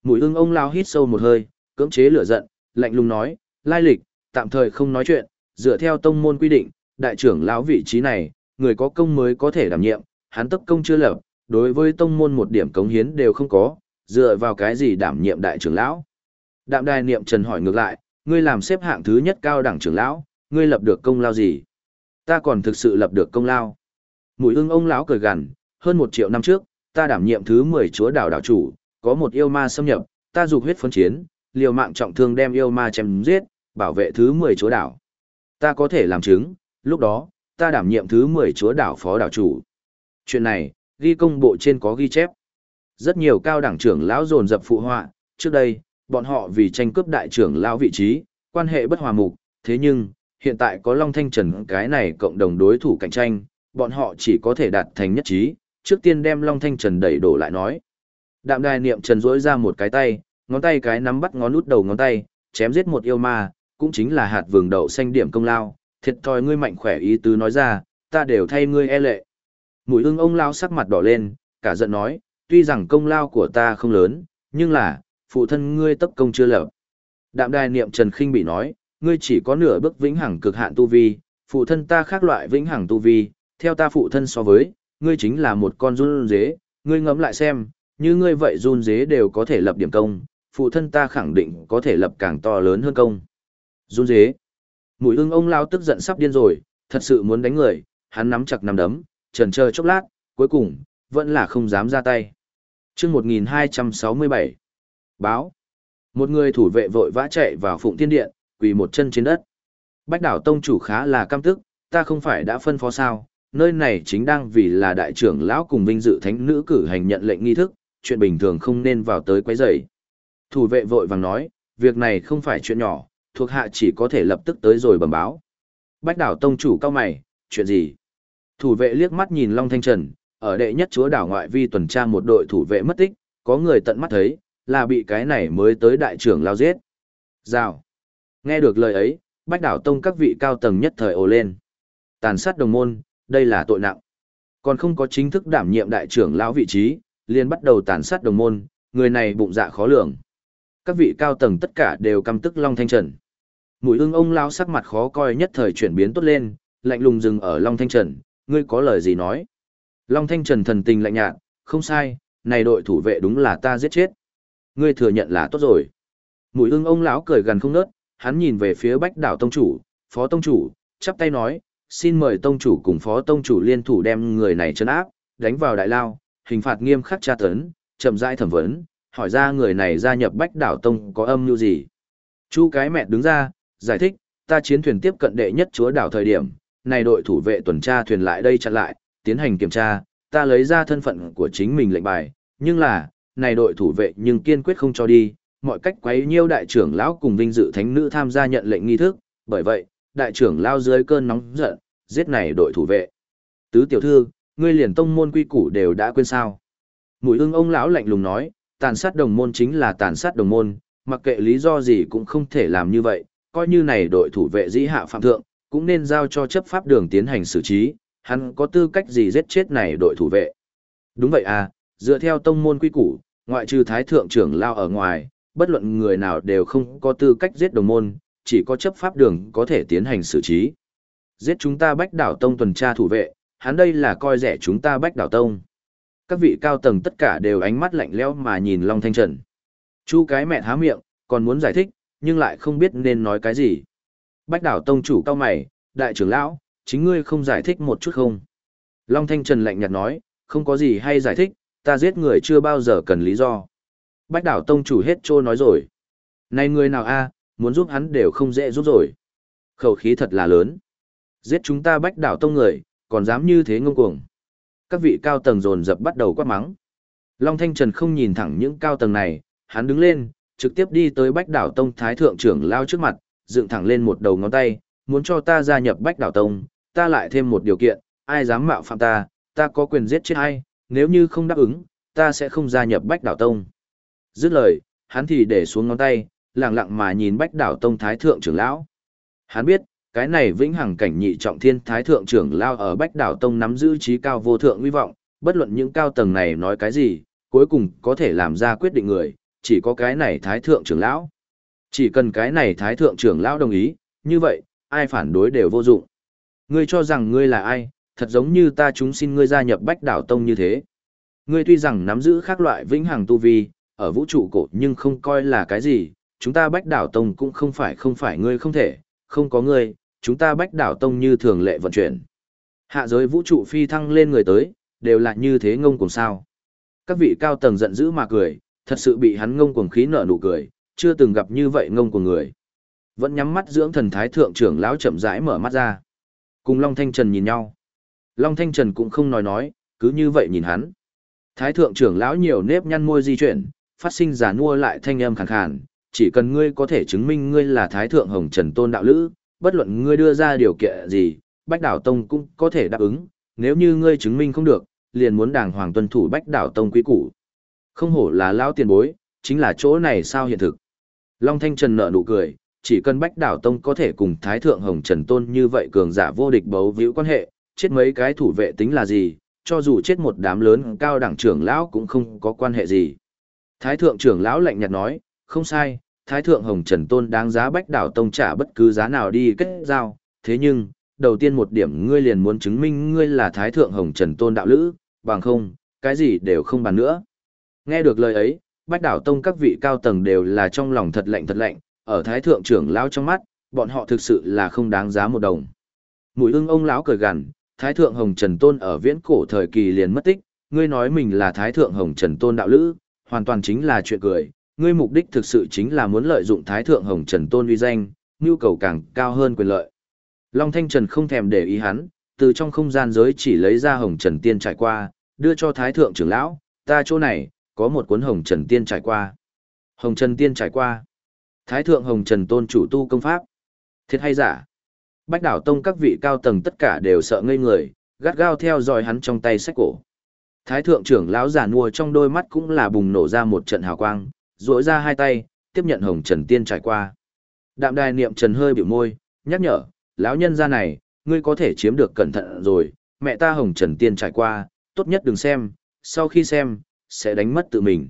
Mùi ưng ông lao hít sâu một hơi, cưỡng chế lửa giận, lạnh lùng nói, lai lịch, tạm thời không nói chuyện, dựa theo tông môn quy định, đại trưởng lão vị trí này, người có công mới có thể đảm nhiệm, hắn tấp công chưa lập, đối với tông môn một điểm cống hiến đều không có, dựa vào cái gì đảm nhiệm đại trưởng lão. Đạm đài niệm trần hỏi ngược lại, ngươi làm xếp hạng thứ nhất cao đẳng trưởng lão, ngươi lập được công lao gì? Ta còn thực sự lập được công lao. Mùi ưng ông lão cười gằn, hơn một triệu năm trước, ta đảm nhiệm thứ 10 chúa đảo đảo chủ, có một yêu ma xâm nhập, ta dục huyết phân chiến, liều mạng trọng thương đem yêu ma chém giết, bảo vệ thứ 10 chúa đảo. Ta có thể làm chứng, lúc đó, ta đảm nhiệm thứ 10 chúa đảo phó đảo chủ. Chuyện này, ghi công bộ trên có ghi chép. Rất nhiều cao đảng trưởng lão dồn dập phụ họa, trước đây, bọn họ vì tranh cướp đại trưởng lão vị trí, quan hệ bất hòa mục, thế nhưng, hiện tại có Long Thanh Trần cái này cộng đồng đối thủ cạnh tranh, bọn họ chỉ có thể đạt thành nhất trí, trước tiên đem Long Thanh Trần đẩy đổ lại nói. Đạm đài niệm Trần rỗi ra một cái tay, ngón tay cái nắm bắt ngón út đầu ngón tay, chém giết một yêu ma, cũng chính là hạt vườn đậu xanh điểm công lao, thiệt thòi ngươi mạnh khỏe ý tứ nói ra, ta đều thay ngươi e lệ. Mùi ưng ông lao sắc mặt đỏ lên, cả giận nói, tuy rằng công lao của ta không lớn, nhưng là, phụ thân ngươi tấp công chưa lập. Đạm đài niệm Trần khinh bị nói, ngươi chỉ có nửa bước vĩnh hằng cực hạn tu vi, phụ thân ta khác loại vĩnh hằng tu vi, theo ta phụ thân so với, ngươi chính là một con run dế, ngươi ngẫm lại xem, như ngươi vậy run dế đều có thể lập điểm công, phụ thân ta khẳng định có thể lập càng to lớn hơn công. Run dế. Mùi ưng ông lao tức giận sắp điên rồi, thật sự muốn đánh người, hắn nắm chặt nắm đấm, trần chờ chốc lát, cuối cùng, vẫn là không dám ra tay. chương 1267. Báo. Một người thủ vệ vội vã chạy vào phụng thiên điện, quỳ một chân trên đất. Bách đảo tông chủ khá là căm tức, ta không phải đã phân phó sao, nơi này chính đang vì là đại trưởng lão cùng vinh dự thánh nữ cử hành nhận lệnh nghi thức, chuyện bình thường không nên vào tới quấy rầy. Thủ vệ vội vàng nói, việc này không phải chuyện nhỏ, thuộc hạ chỉ có thể lập tức tới rồi bẩm báo. Bách đảo tông chủ cao mày, chuyện gì? Thủ vệ liếc mắt nhìn Long Thanh Trần, ở đệ nhất chúa đảo ngoại vi tuần tra một đội thủ vệ mất tích, có người tận mắt thấy, là bị cái này mới tới đại trưởng lao giết. Rào. Nghe được lời ấy, bách đảo tông các vị cao tầng nhất thời ồ lên. Tàn sát đồng môn, đây là tội nặng. Còn không có chính thức đảm nhiệm đại trưởng lão vị trí, liền bắt đầu tàn sát đồng môn, người này bụng dạ khó lường. Các vị cao tầng tất cả đều căm tức Long Thanh Trần. Mùi ưng ông lão sắc mặt khó coi nhất thời chuyển biến tốt lên, lạnh lùng dừng ở Long Thanh Trần, ngươi có lời gì nói? Long Thanh Trần thần tình lạnh nhạt, không sai, này đội thủ vệ đúng là ta giết chết. Ngươi thừa nhận là tốt rồi. Mùi ưng ông lão cười gần không nớt, hắn nhìn về phía bách đảo tông chủ, phó tông chủ, chắp tay nói, xin mời tông chủ cùng phó tông chủ liên thủ đem người này trấn áp, đánh vào đại lao, hình phạt nghiêm khắc tra tấn, chậm rãi thẩm vấn, hỏi ra người này gia nhập bách đảo tông có âm mưu gì. Chu cái mẹ đứng ra, giải thích, ta chiến thuyền tiếp cận đệ nhất chúa đảo thời điểm, này đội thủ vệ tuần tra thuyền lại đây chặn lại, tiến hành kiểm tra, ta lấy ra thân phận của chính mình lệnh bài, nhưng là, này đội thủ vệ nhưng kiên quyết không cho đi, mọi cách quấy nhiêu đại trưởng lão cùng vinh dự thánh nữ tham gia nhận lệnh nghi thức, bởi vậy, đại trưởng lao dưới cơn nóng giận, giết này đội thủ vệ. Tứ tiểu thư, ngươi liền tông môn quy củ đều đã quên sao? Mùi ưng ông lão lạnh lùng nói, tàn sát đồng môn chính là tàn sát đồng môn, mặc kệ lý do gì cũng không thể làm như vậy, coi như này đội thủ vệ dĩ hạ phạm thượng, cũng nên giao cho chấp pháp đường tiến hành xử trí, hắn có tư cách gì giết chết này đội thủ vệ. Đúng vậy à, dựa theo tông môn quy củ, ngoại trừ thái thượng trưởng lao ở ngoài, bất luận người nào đều không có tư cách giết đồng môn, chỉ có chấp pháp đường có thể tiến hành xử trí. Giết chúng ta bách đảo tông tuần tra thủ vệ, hắn đây là coi rẻ chúng ta bách đảo tông. Các vị cao tầng tất cả đều ánh mắt lạnh lẽo mà nhìn Long Thanh Trần. Chu cái mẹ há miệng, còn muốn giải thích, nhưng lại không biết nên nói cái gì. Bách đảo tông chủ cao mày, đại trưởng lão, chính ngươi không giải thích một chút không? Long Thanh Trần lạnh nhạt nói, không có gì hay giải thích, ta giết người chưa bao giờ cần lý do. Bách đảo tông chủ hết trô nói rồi. Này người nào a muốn giúp hắn đều không dễ giúp rồi. Khẩu khí thật là lớn. Giết chúng ta bách đảo tông người, còn dám như thế ngông cuồng. Các vị cao tầng dồn dập bắt đầu quát mắng. Long Thanh Trần không nhìn thẳng những cao tầng này, hắn đứng lên, trực tiếp đi tới bách đảo tông thái thượng trưởng lao trước mặt, dựng thẳng lên một đầu ngón tay, muốn cho ta gia nhập bách đảo tông, ta lại thêm một điều kiện, ai dám mạo phạm ta, ta có quyền giết chết ai, nếu như không đáp ứng, ta sẽ không gia nhập bách đảo tông. Dứt lời, hắn thì để xuống ngón tay, lặng lặng mà nhìn bách đảo tông thái thượng trưởng lão. Hắn biết, cái này vĩnh hằng cảnh nhị trọng thiên thái thượng trưởng lao ở bách đảo tông nắm giữ trí cao vô thượng uy vọng, bất luận những cao tầng này nói cái gì, cuối cùng có thể làm ra quyết định người, chỉ có cái này thái thượng trưởng lão. Chỉ cần cái này thái thượng trưởng lão đồng ý, như vậy, ai phản đối đều vô dụng. Ngươi cho rằng ngươi là ai, thật giống như ta chúng xin ngươi gia nhập bách đảo tông như thế. Ngươi tuy rằng nắm giữ khác loại vĩnh hằng tu vi, ở vũ trụ cổ nhưng không coi là cái gì, chúng ta bách đảo tông cũng không phải không phải ngươi không thể, không có ngươi, chúng ta bách đảo tông như thường lệ vận chuyển. Hạ giới vũ trụ phi thăng lên người tới, đều là như thế ngông cùng sao. Các vị cao tầng giận dữ mà cười, thật sự bị hắn ngông cuồng khí nở nụ cười, chưa từng gặp như vậy ngông của người. Vẫn nhắm mắt dưỡng thần thái thượng trưởng lão chậm rãi mở mắt ra. Cùng Long Thanh Trần nhìn nhau. Long Thanh Trần cũng không nói nói, cứ như vậy nhìn hắn. Thái thượng trưởng lão nhiều nếp nhăn môi di chuyển, phát sinh giả mua lại thanh âm khàn khàn, chỉ cần ngươi có thể chứng minh ngươi là Thái thượng Hồng Trần Tôn đạo lữ, bất luận ngươi đưa ra điều kiện gì, Bách Đảo Tông cũng có thể đáp ứng, nếu như ngươi chứng minh không được, liền muốn đàng hoàng tuân thủ Bách Đảo Tông quý củ. Không hổ là lão tiền bối, chính là chỗ này sao hiện thực. Long Thanh Trần nở nụ cười, chỉ cần Bách Đảo Tông có thể cùng Thái Thượng Hồng Trần Tôn như vậy cường giả vô địch bấu víu quan hệ, chết mấy cái thủ vệ tính là gì, cho dù chết một đám lớn cao đẳng trưởng lão cũng không có quan hệ gì. Thái Thượng trưởng lão lạnh nhạt nói, không sai, Thái Thượng Hồng Trần Tôn đáng giá Bách Đảo Tông trả bất cứ giá nào đi kết giao, thế nhưng, đầu tiên một điểm ngươi liền muốn chứng minh ngươi là Thái Thượng Hồng Trần Tôn đạo lữ, bằng không, cái gì đều không bàn nữa. Nghe được lời ấy, Bách Đảo Tông các vị cao tầng đều là trong lòng thật lạnh thật lạnh, ở Thái Thượng trưởng lão trong mắt, bọn họ thực sự là không đáng giá một đồng. Mùi ưng ông lão cười gằn, Thái Thượng Hồng Trần Tôn ở viễn cổ thời kỳ liền mất tích, ngươi nói mình là Thái Thượng Hồng Trần Tôn đạo lữ, hoàn toàn chính là chuyện cười, ngươi mục đích thực sự chính là muốn lợi dụng Thái Thượng Hồng Trần Tôn uy danh, nhu cầu càng cao hơn quyền lợi. Long Thanh Trần không thèm để ý hắn, từ trong không gian giới chỉ lấy ra Hồng Trần Tiên trải qua, đưa cho Thái Thượng trưởng lão, ta chỗ này, có một cuốn Hồng Trần Tiên trải qua. Hồng Trần Tiên trải qua. Thái Thượng Hồng Trần Tôn chủ tu công pháp. Thiệt hay giả? Bách đảo tông các vị cao tầng tất cả đều sợ ngây người, gắt gao theo dõi hắn trong tay sách cổ. Thái thượng trưởng lão giả nua trong đôi mắt cũng là bùng nổ ra một trận hào quang, duỗi ra hai tay, tiếp nhận hồng trần tiên trải qua. Đạm đài niệm trần hơi biểu môi, nhắc nhở, lão nhân gia này, ngươi có thể chiếm được cẩn thận rồi, mẹ ta hồng trần tiên trải qua, tốt nhất đừng xem, sau khi xem, sẽ đánh mất tự mình.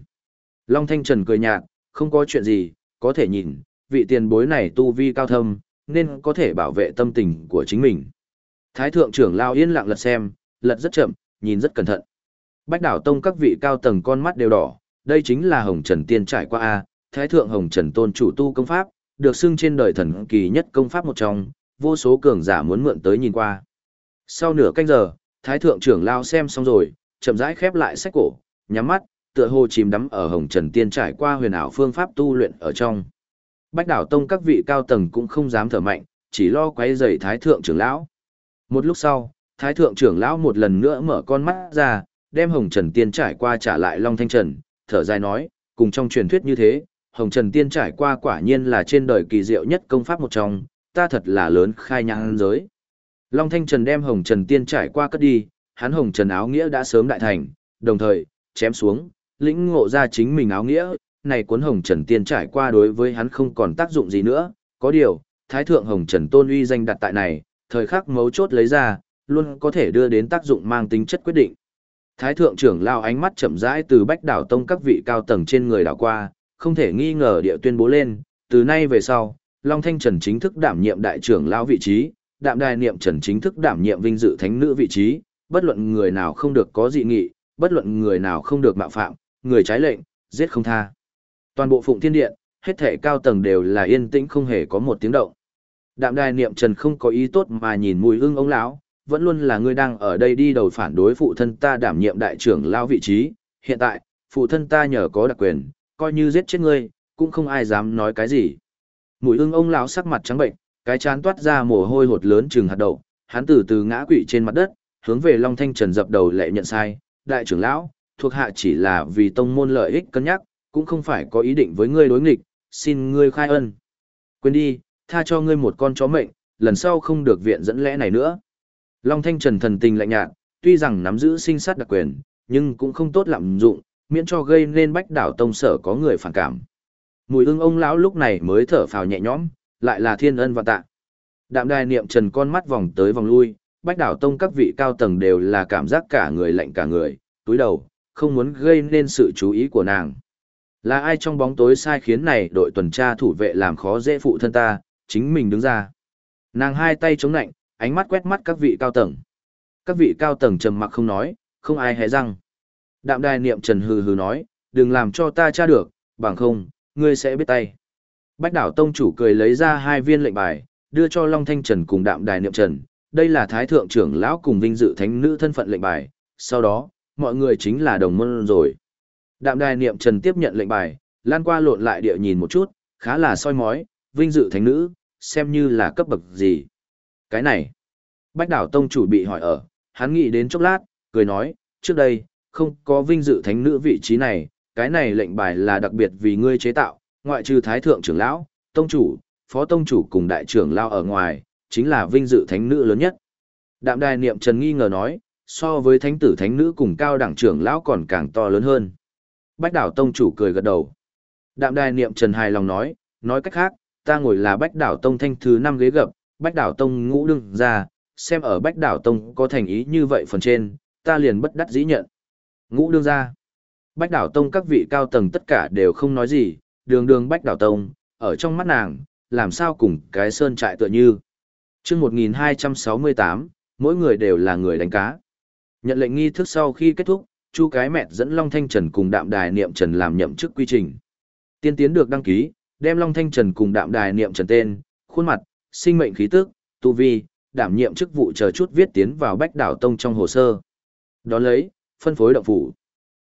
Long Thanh Trần cười nhạt, không có chuyện gì, có thể nhìn, vị tiền bối này tu vi cao thâm, nên có thể bảo vệ tâm tình của chính mình. Thái thượng trưởng lao yên lặng lật xem, lật rất chậm, nhìn rất cẩn thận. Bách đảo tông các vị cao tầng con mắt đều đỏ, đây chính là Hồng Trần Tiên trải qua A, Thái thượng Hồng Trần Tôn chủ tu công pháp, được xưng trên đời thần kỳ nhất công pháp một trong, vô số cường giả muốn mượn tới nhìn qua. Sau nửa canh giờ, Thái thượng trưởng lao xem xong rồi, chậm rãi khép lại sách cổ, nhắm mắt, tựa hồ chìm đắm ở Hồng Trần Tiên trải qua huyền ảo phương pháp tu luyện ở trong. Bách đảo tông các vị cao tầng cũng không dám thở mạnh, chỉ lo quấy rầy thái thượng trưởng lão. Một lúc sau, thái thượng trưởng lão một lần nữa mở con mắt ra, đem hồng trần tiên trải qua trả lại long thanh trần, thở dài nói, cùng trong truyền thuyết như thế, hồng trần tiên trải qua quả nhiên là trên đời kỳ diệu nhất công pháp một trong, ta thật là lớn khai nhang giới. Long thanh trần đem hồng trần tiên trải qua cất đi, hắn hồng trần áo nghĩa đã sớm đại thành, đồng thời, chém xuống, lĩnh ngộ ra chính mình áo nghĩa, này cuốn hồng trần tiên trải qua đối với hắn không còn tác dụng gì nữa, có điều, thái thượng hồng trần tôn uy danh đặt tại này, thời khắc mấu chốt lấy ra, luôn có thể đưa đến tác dụng mang tính chất quyết định. Thái thượng trưởng lao ánh mắt chậm rãi từ bách đảo tông các vị cao tầng trên người đảo qua, không thể nghi ngờ địa tuyên bố lên, từ nay về sau, Long Thanh Trần chính thức đảm nhiệm đại trưởng lao vị trí, đạm đài niệm trần chính thức đảm nhiệm vinh dự thánh nữ vị trí, bất luận người nào không được có dị nghị, bất luận người nào không được mạo phạm, người trái lệnh, giết không tha. Toàn bộ Phụng Thiên Điện, hết thể cao tầng đều là yên tĩnh không hề có một tiếng động. Đạm đài niệm trần không có ý tốt mà nhìn mùi ưng ông lão, vẫn luôn là người đang ở đây đi đầu phản đối phụ thân ta đảm nhiệm đại trưởng lao vị trí. Hiện tại, phụ thân ta nhờ có đặc quyền, coi như giết chết ngươi, cũng không ai dám nói cái gì. Mùi ưng ông lão sắc mặt trắng bệnh, Cái chán toát ra mồ hôi hột lớn chừng hạt đậu, hắn từ từ ngã quỵ trên mặt đất, hướng về Long Thanh Trần dập đầu lệ nhận sai, đại trưởng lão, thuộc hạ chỉ là vì tông môn lợi ích cân nhắc, cũng không phải có ý định với ngươi đối nghịch, xin ngươi khai ân. Quên đi, tha cho ngươi một con chó mệnh, lần sau không được viện dẫn lẽ này nữa. Long Thanh Trần thần tình lạnh nhạt, tuy rằng nắm giữ sinh sát đặc quyền, nhưng cũng không tốt lạm dụng, miễn cho gây nên bách đảo tông sở có người phản cảm. Mùi ưng ông lão lúc này mới thở phào nhẹ nhõm, lại là thiên ân và tạ. Đạm đài niệm trần con mắt vòng tới vòng lui, bách đảo tông các vị cao tầng đều là cảm giác cả người lạnh cả người, túi đầu, không muốn gây nên sự chú ý của nàng. Là ai trong bóng tối sai khiến này đội tuần tra thủ vệ làm khó dễ phụ thân ta, chính mình đứng ra. Nàng hai tay chống nạnh, ánh mắt quét mắt các vị cao tầng. Các vị cao tầng trầm mặc không nói, không ai hé răng. Đạm đài niệm trần hừ hừ nói, đừng làm cho ta tra được, bằng không, ngươi sẽ biết tay. Bách đảo tông chủ cười lấy ra hai viên lệnh bài, đưa cho Long Thanh Trần cùng đạm đài niệm trần. Đây là thái thượng trưởng lão cùng vinh dự thánh nữ thân phận lệnh bài, sau đó, mọi người chính là đồng môn rồi. Đạm đài niệm trần tiếp nhận lệnh bài, lan qua lộn lại địa nhìn một chút, khá là soi mói, vinh dự thánh nữ, xem như là cấp bậc gì. Cái này, bách đảo tông chủ bị hỏi ở, hắn nghĩ đến chốc lát, cười nói, trước đây, không có vinh dự thánh nữ vị trí này, cái này lệnh bài là đặc biệt vì ngươi chế tạo, ngoại trừ thái thượng trưởng lão, tông chủ, phó tông chủ cùng đại trưởng lao ở ngoài, chính là vinh dự thánh nữ lớn nhất. Đạm đài niệm trần nghi ngờ nói, so với thánh tử thánh nữ cùng cao đẳng trưởng lão còn càng to lớn hơn. Bách đảo tông chủ cười gật đầu. Đạm đài niệm trần hài lòng nói, nói cách khác, ta ngồi là bách đảo tông thanh thứ năm ghế gập, bách đảo tông ngũ đương ra, xem ở bách đảo tông có thành ý như vậy phần trên, ta liền bất đắc dĩ nhận. Ngũ đương ra. Bách đảo tông các vị cao tầng tất cả đều không nói gì, đường đường bách đảo tông, ở trong mắt nàng, làm sao cùng cái sơn trại tựa như chương 1268, mỗi người đều là người đánh cá. Nhận lệnh nghi thức sau khi kết thúc, chu cái mẹ dẫn Long Thanh Trần cùng đạm đài niệm trần làm nhậm chức quy trình. Tiên tiến được đăng ký, đem Long Thanh Trần cùng đạm đài niệm trần tên, khuôn mặt, sinh mệnh khí tức, tu vi, đảm nhiệm chức vụ chờ chút viết tiến vào bách đảo tông trong hồ sơ. Đón lấy, phân phối động phủ.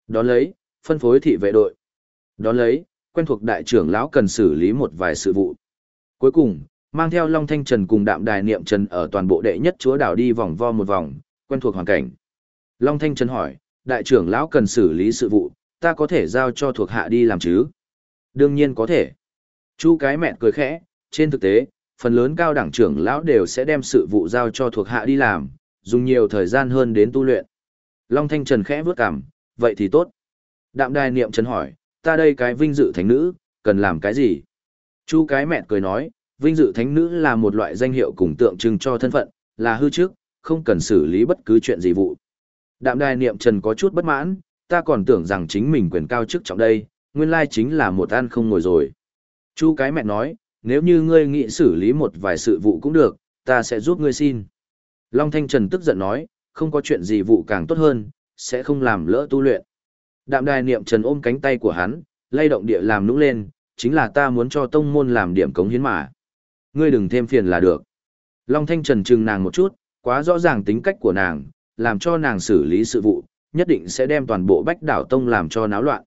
Đón lấy, phân phối thị vệ đội. Đón lấy, quen thuộc đại trưởng lão cần xử lý một vài sự vụ. Cuối cùng, mang theo Long Thanh Trần cùng đạm đài niệm trần ở toàn bộ đệ nhất chúa đảo đi vòng vo một vòng, quen thuộc hoàn cảnh. Long Thanh Trần hỏi, đại trưởng lão cần xử lý sự vụ, ta có thể giao cho thuộc hạ đi làm chứ? Đương nhiên có thể. Chu cái mẹ cười khẽ, trên thực tế, phần lớn cao đẳng trưởng lão đều sẽ đem sự vụ giao cho thuộc hạ đi làm, dùng nhiều thời gian hơn đến tu luyện. Long Thanh Trần khẽ vướt cằm, vậy thì tốt. Đạm đài niệm trần hỏi, ta đây cái vinh dự thánh nữ, cần làm cái gì? Chu cái mẹ cười nói, vinh dự thánh nữ là một loại danh hiệu cùng tượng trưng cho thân phận, là hư trước, không cần xử lý bất cứ chuyện gì vụ. Đạm đài niệm trần có chút bất mãn, ta còn tưởng rằng chính mình quyền cao chức trọng đây, nguyên lai chính là một ăn không ngồi rồi. Chu cái mẹ nói, nếu như ngươi nghĩ xử lý một vài sự vụ cũng được, ta sẽ giúp ngươi xin. Long Thanh Trần tức giận nói, không có chuyện gì vụ càng tốt hơn, sẽ không làm lỡ tu luyện. Đạm đài niệm trần ôm cánh tay của hắn, lay động địa làm nũng lên, chính là ta muốn cho tông môn làm điểm cống hiến mà. Ngươi đừng thêm phiền là được. Long Thanh Trần trừng nàng một chút, quá rõ ràng tính cách của nàng, làm cho nàng xử lý sự vụ, nhất định sẽ đem toàn bộ bách đảo tông làm cho náo loạn.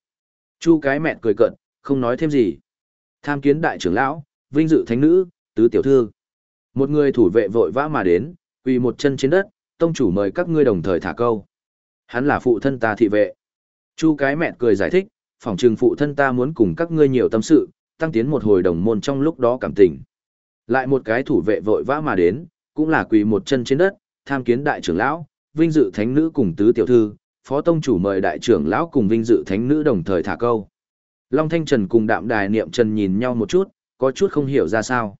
Chu cái mẹ cười cận, không nói thêm gì. Tham kiến đại trưởng lão, vinh dự thánh nữ, tứ tiểu thư. Một người thủ vệ vội vã mà đến, quỳ một chân trên đất, tông chủ mời các ngươi đồng thời thả câu. Hắn là phụ thân ta thị vệ. Chu cái mẹ cười giải thích, phỏng trừng phụ thân ta muốn cùng các ngươi nhiều tâm sự, tăng tiến một hồi đồng môn trong lúc đó cảm tình. Lại một cái thủ vệ vội vã mà đến, cũng là quỳ một chân trên đất, tham kiến đại trưởng lão, vinh dự thánh nữ cùng tứ tiểu thư, phó tông chủ mời đại trưởng lão cùng vinh dự thánh nữ đồng thời thả câu. Long Thanh Trần cùng đạm đài niệm trần nhìn nhau một chút, có chút không hiểu ra sao.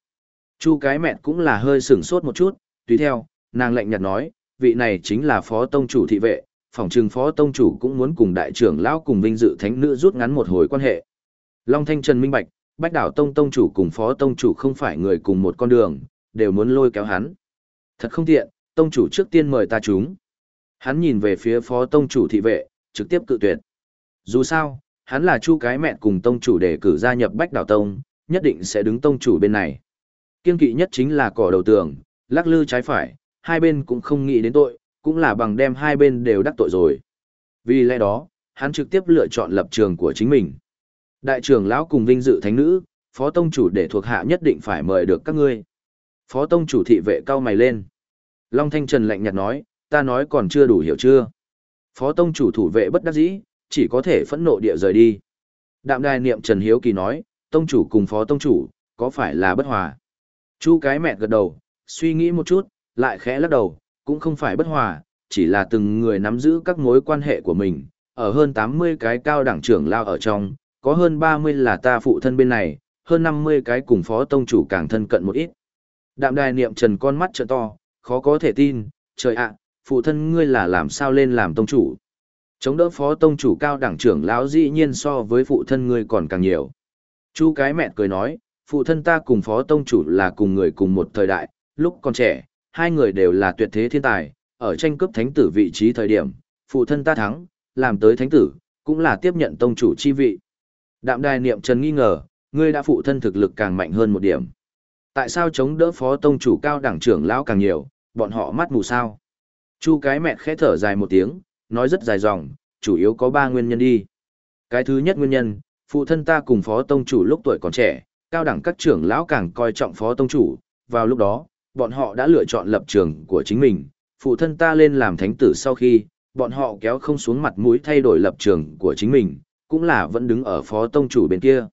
Chu cái mẹ cũng là hơi sửng sốt một chút, tùy theo, nàng lạnh nhạt nói, vị này chính là phó tông chủ thị vệ, phòng trừng phó tông chủ cũng muốn cùng đại trưởng lão cùng vinh dự thánh nữ rút ngắn một hồi quan hệ. Long Thanh Trần minh bạch, bách đảo tông tông chủ cùng phó tông chủ không phải người cùng một con đường, đều muốn lôi kéo hắn. Thật không tiện, tông chủ trước tiên mời ta chúng. Hắn nhìn về phía phó tông chủ thị vệ, trực tiếp cự tuyệt. Dù sao, hắn là chu cái mẹ cùng tông chủ để cử gia nhập bách đảo tông, nhất định sẽ đứng tông chủ bên này. Kiên kỵ nhất chính là cỏ đầu tường, lắc lư trái phải, hai bên cũng không nghĩ đến tội, cũng là bằng đem hai bên đều đắc tội rồi. Vì lẽ đó, hắn trực tiếp lựa chọn lập trường của chính mình. Đại trưởng lão cùng vinh dự thánh nữ, phó tông chủ để thuộc hạ nhất định phải mời được các ngươi. Phó tông chủ thị vệ cao mày lên. Long Thanh Trần lạnh nhạt nói, ta nói còn chưa đủ hiểu chưa. Phó tông chủ thủ vệ bất đắc dĩ, chỉ có thể phẫn nộ địa rời đi. Đạm đài niệm Trần Hiếu Kỳ nói, tông chủ cùng phó tông chủ, có phải là bất hòa? Chu cái mẹ gật đầu, suy nghĩ một chút, lại khẽ lắc đầu, cũng không phải bất hòa, chỉ là từng người nắm giữ các mối quan hệ của mình, ở hơn 80 cái cao đẳng trưởng lao ở trong, có hơn 30 là ta phụ thân bên này, hơn 50 cái cùng phó tông chủ càng thân cận một ít. Đạm đài niệm trần con mắt trợ to, khó có thể tin, trời ạ, phụ thân ngươi là làm sao lên làm tông chủ. Chống đỡ phó tông chủ cao đẳng trưởng lão dĩ nhiên so với phụ thân ngươi còn càng nhiều. chú cái mẹ cười nói, phụ thân ta cùng phó tông chủ là cùng người cùng một thời đại, lúc còn trẻ, hai người đều là tuyệt thế thiên tài, ở tranh cướp thánh tử vị trí thời điểm, phụ thân ta thắng, làm tới thánh tử, cũng là tiếp nhận tông chủ chi vị. Đạm đài niệm trần nghi ngờ, ngươi đã phụ thân thực lực càng mạnh hơn một điểm. Tại sao chống đỡ phó tông chủ cao đẳng trưởng lão càng nhiều, bọn họ mắt mù sao? Chu cái mẹ khẽ thở dài một tiếng, nói rất dài dòng, chủ yếu có ba nguyên nhân đi. Cái thứ nhất nguyên nhân, phụ thân ta cùng phó tông chủ lúc tuổi còn trẻ, cao đẳng các trưởng lão càng coi trọng phó tông chủ, vào lúc đó, bọn họ đã lựa chọn lập trường của chính mình, phụ thân ta lên làm thánh tử sau khi, bọn họ kéo không xuống mặt mũi thay đổi lập trường của chính mình, cũng là vẫn đứng ở phó tông chủ bên kia.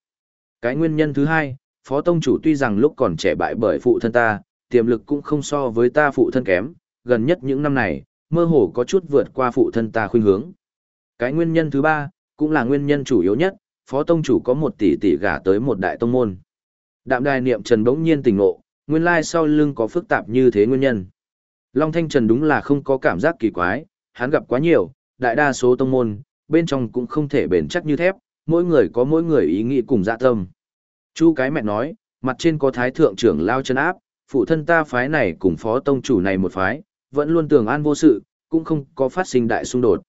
Cái nguyên nhân thứ hai, phó tông chủ tuy rằng lúc còn trẻ bại bởi phụ thân ta, tiềm lực cũng không so với ta phụ thân kém, gần nhất những năm này, mơ hồ có chút vượt qua phụ thân ta khuyên hướng. Cái nguyên nhân thứ ba, cũng là nguyên nhân chủ yếu nhất, phó tông chủ có một tỷ tỷ gả tới một đại tông môn. Đạm đài niệm trần bỗng nhiên tỉnh ngộ, nguyên lai sau lưng có phức tạp như thế nguyên nhân. Long Thanh Trần đúng là không có cảm giác kỳ quái, hắn gặp quá nhiều, đại đa số tông môn, bên trong cũng không thể bền chắc như thép, mỗi người có mỗi người ý nghĩ cùng dạ tâm. Chu cái mẹ nói, mặt trên có thái thượng trưởng lao chân áp, phụ thân ta phái này cùng phó tông chủ này một phái, vẫn luôn tường an vô sự, cũng không có phát sinh đại xung đột.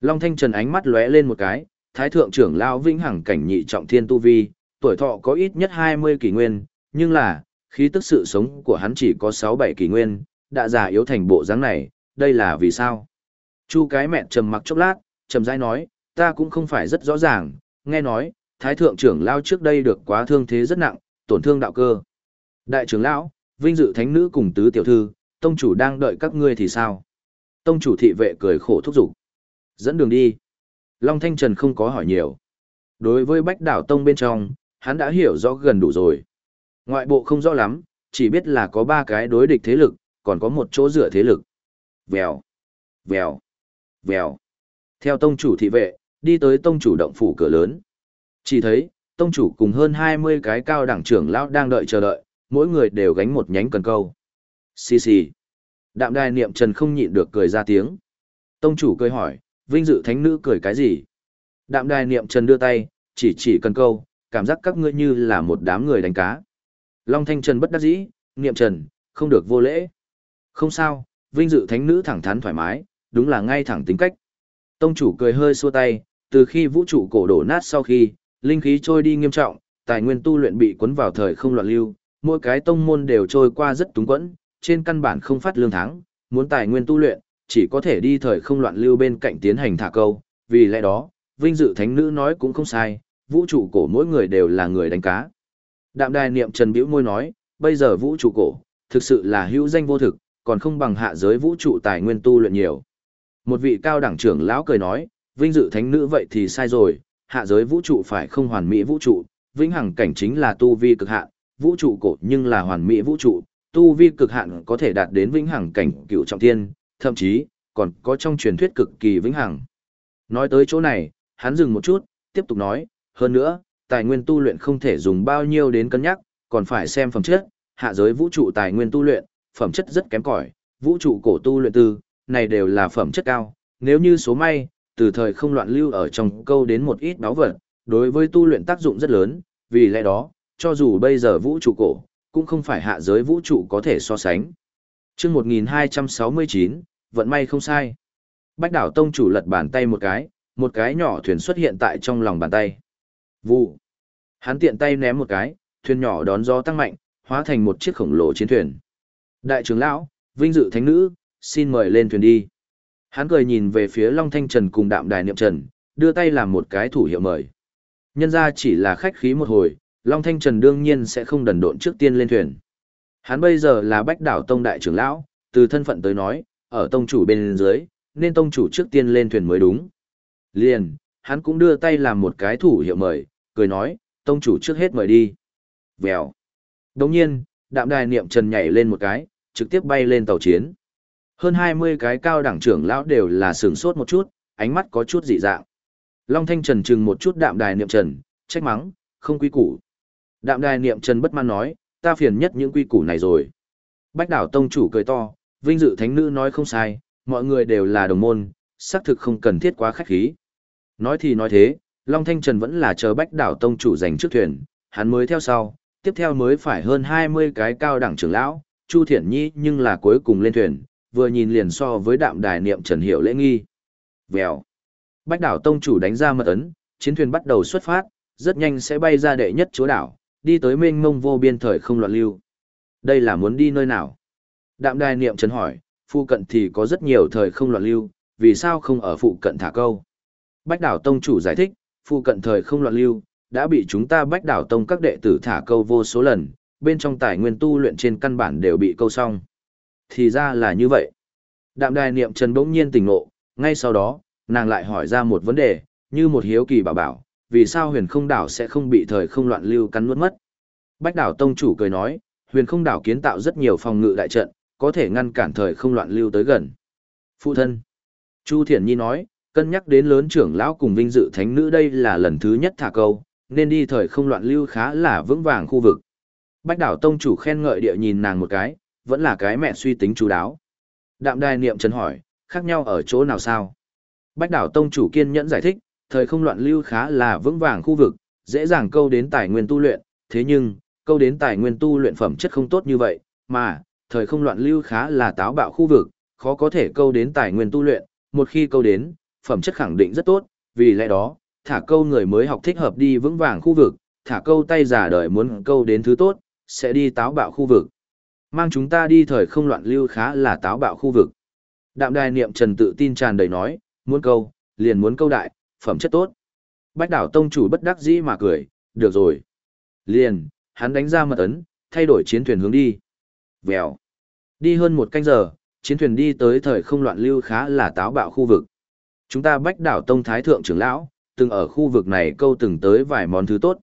Long Thanh Trần ánh mắt lóe lên một cái, thái thượng trưởng lao vĩnh hằng cảnh nhị trọng thiên tu vi, tuổi thọ có ít nhất 20 kỷ nguyên, nhưng là, khí tức sự sống của hắn chỉ có 6-7 kỷ nguyên, đã già yếu thành bộ dáng này, đây là vì sao? Chu cái mẹ trầm mặc chốc lát, trầm rãi nói, ta cũng không phải rất rõ ràng, nghe nói, thái thượng trưởng lao trước đây được quá thương thế rất nặng, tổn thương đạo cơ. Đại trưởng lão, vinh dự thánh nữ cùng tứ tiểu thư, tông chủ đang đợi các ngươi thì sao? Tông chủ thị vệ cười khổ thúc giục. Dẫn đường đi. Long Thanh Trần không có hỏi nhiều. Đối với bách đảo tông bên trong, hắn đã hiểu rõ gần đủ rồi. Ngoại bộ không rõ lắm, chỉ biết là có ba cái đối địch thế lực, còn có một chỗ dựa thế lực. Vèo, vèo, vèo. Theo tông chủ thị vệ, đi tới tông chủ động phủ cửa lớn. Chỉ thấy, tông chủ cùng hơn 20 cái cao đẳng trưởng lão đang đợi chờ đợi, mỗi người đều gánh một nhánh cần câu. Xì xì. Đạm đài niệm trần không nhịn được cười ra tiếng. Tông chủ cười hỏi, vinh dự thánh nữ cười cái gì? Đạm đài niệm trần đưa tay, chỉ chỉ cần câu, cảm giác các ngươi như là một đám người đánh cá. Long thanh trần bất đắc dĩ, niệm trần, không được vô lễ. Không sao, vinh dự thánh nữ thẳng thắn thoải mái, đúng là ngay thẳng tính cách. Tông chủ cười hơi xua tay, từ khi vũ trụ cổ đổ nát sau khi, linh khí trôi đi nghiêm trọng, tài nguyên tu luyện bị cuốn vào thời không loạn lưu, mỗi cái tông môn đều trôi qua rất túng quẫn, trên căn bản không phát lương tháng, muốn tài nguyên tu luyện, chỉ có thể đi thời không loạn lưu bên cạnh tiến hành thả câu, vì lẽ đó, vinh dự thánh nữ nói cũng không sai, vũ trụ cổ mỗi người đều là người đánh cá. Đạm đài niệm trần biểu môi nói, bây giờ vũ trụ cổ, thực sự là hữu danh vô thực, còn không bằng hạ giới vũ trụ tài nguyên tu luyện nhiều. Một vị cao đẳng trưởng lão cười nói, vinh dự thánh nữ vậy thì sai rồi, hạ giới vũ trụ phải không hoàn mỹ vũ trụ, vĩnh hằng cảnh chính là tu vi cực hạn, vũ trụ cổ nhưng là hoàn mỹ vũ trụ, tu vi cực hạn có thể đạt đến vĩnh hằng cảnh cựu trọng thiên, thậm chí còn có trong truyền thuyết cực kỳ vĩnh hằng. Nói tới chỗ này, hắn dừng một chút, tiếp tục nói, hơn nữa, tài nguyên tu luyện không thể dùng bao nhiêu đến cân nhắc, còn phải xem phẩm chất, hạ giới vũ trụ tài nguyên tu luyện, phẩm chất rất kém cỏi, vũ trụ cổ tu luyện tư, này đều là phẩm chất cao, nếu như số may, từ thời không loạn lưu ở trong câu đến một ít báo vật, đối với tu luyện tác dụng rất lớn, vì lẽ đó, cho dù bây giờ vũ trụ cổ, cũng không phải hạ giới vũ trụ có thể so sánh. chương 1269, vận may không sai. Bách đảo tông chủ lật bàn tay một cái, một cái nhỏ thuyền xuất hiện tại trong lòng bàn tay. Vụ. Hắn tiện tay ném một cái, thuyền nhỏ đón gió tăng mạnh, hóa thành một chiếc khổng lồ chiến thuyền. Đại trưởng lão, vinh dự thánh nữ, xin mời lên thuyền đi. Hắn cười nhìn về phía Long Thanh Trần cùng đạm đài niệm trần, đưa tay làm một cái thủ hiệu mời. Nhân ra chỉ là khách khí một hồi, Long Thanh Trần đương nhiên sẽ không đần độn trước tiên lên thuyền. Hắn bây giờ là bách đảo tông đại trưởng lão, từ thân phận tới nói, ở tông chủ bên dưới, nên tông chủ trước tiên lên thuyền mới đúng. Liền, hắn cũng đưa tay làm một cái thủ hiệu mời, cười nói, tông chủ trước hết mời đi. Vèo. Đồng nhiên, đạm đài niệm trần nhảy lên một cái, trực tiếp bay lên tàu chiến. Hơn 20 cái cao đẳng trưởng lão đều là sửng sốt một chút, ánh mắt có chút dị dạng. Long Thanh Trần chừng một chút đạm đài niệm trần, trách mắng, không quy củ. Đạm đài niệm trần bất mãn nói, ta phiền nhất những quy củ này rồi. Bách đảo tông chủ cười to, vinh dự thánh nữ nói không sai, mọi người đều là đồng môn, xác thực không cần thiết quá khách khí. Nói thì nói thế, Long Thanh Trần vẫn là chờ bách đảo tông chủ giành trước thuyền, hắn mới theo sau, tiếp theo mới phải hơn 20 cái cao đẳng trưởng lão, Chu Thiển Nhi nhưng là cuối cùng lên thuyền, vừa nhìn liền so với đạm đài niệm Trần Hiểu lễ nghi. Vèo. Bách đảo tông chủ đánh ra mật ấn, chiến thuyền bắt đầu xuất phát, rất nhanh sẽ bay ra đệ nhất chúa đảo, đi tới mênh mông vô biên thời không loạn lưu. Đây là muốn đi nơi nào? Đạm đài niệm Trần hỏi, phụ cận thì có rất nhiều thời không loạn lưu, vì sao không ở phụ cận thả câu? Bách đảo tông chủ giải thích, phụ cận thời không loạn lưu, đã bị chúng ta bách đảo tông các đệ tử thả câu vô số lần, bên trong tài nguyên tu luyện trên căn bản đều bị câu xong. Thì ra là như vậy. Đạm đài niệm trần bỗng nhiên tỉnh ngộ, ngay sau đó, nàng lại hỏi ra một vấn đề, như một hiếu kỳ bảo bảo, vì sao huyền không đảo sẽ không bị thời không loạn lưu cắn nuốt mất. Bách đảo tông chủ cười nói, huyền không đảo kiến tạo rất nhiều phòng ngự đại trận, có thể ngăn cản thời không loạn lưu tới gần. Phụ thân. Chu Thiển Nhi nói, cân nhắc đến lớn trưởng lão cùng vinh dự thánh nữ đây là lần thứ nhất thả câu, nên đi thời không loạn lưu khá là vững vàng khu vực. Bách đảo tông chủ khen ngợi địa nhìn nàng một cái, vẫn là cái mẹ suy tính chú đáo. Đạm đài niệm trần hỏi, khác nhau ở chỗ nào sao? Bách đảo tông chủ kiên nhẫn giải thích, thời không loạn lưu khá là vững vàng khu vực, dễ dàng câu đến tài nguyên tu luyện, thế nhưng, câu đến tài nguyên tu luyện phẩm chất không tốt như vậy, mà, thời không loạn lưu khá là táo bạo khu vực, khó có thể câu đến tài nguyên tu luyện, một khi câu đến, phẩm chất khẳng định rất tốt, vì lẽ đó, thả câu người mới học thích hợp đi vững vàng khu vực, thả câu tay giả đời muốn câu đến thứ tốt, sẽ đi táo bạo khu vực. Mang chúng ta đi thời không loạn lưu khá là táo bạo khu vực. Đạm đài niệm trần tự tin tràn đầy nói, muốn câu, liền muốn câu đại, phẩm chất tốt. Bách đảo tông chủ bất đắc dĩ mà cười, được rồi. Liền, hắn đánh ra mật ấn, thay đổi chiến thuyền hướng đi. Vèo. Đi hơn một canh giờ, chiến thuyền đi tới thời không loạn lưu khá là táo bạo khu vực. Chúng ta bách đảo tông thái thượng trưởng lão, từng ở khu vực này câu từng tới vài món thứ tốt.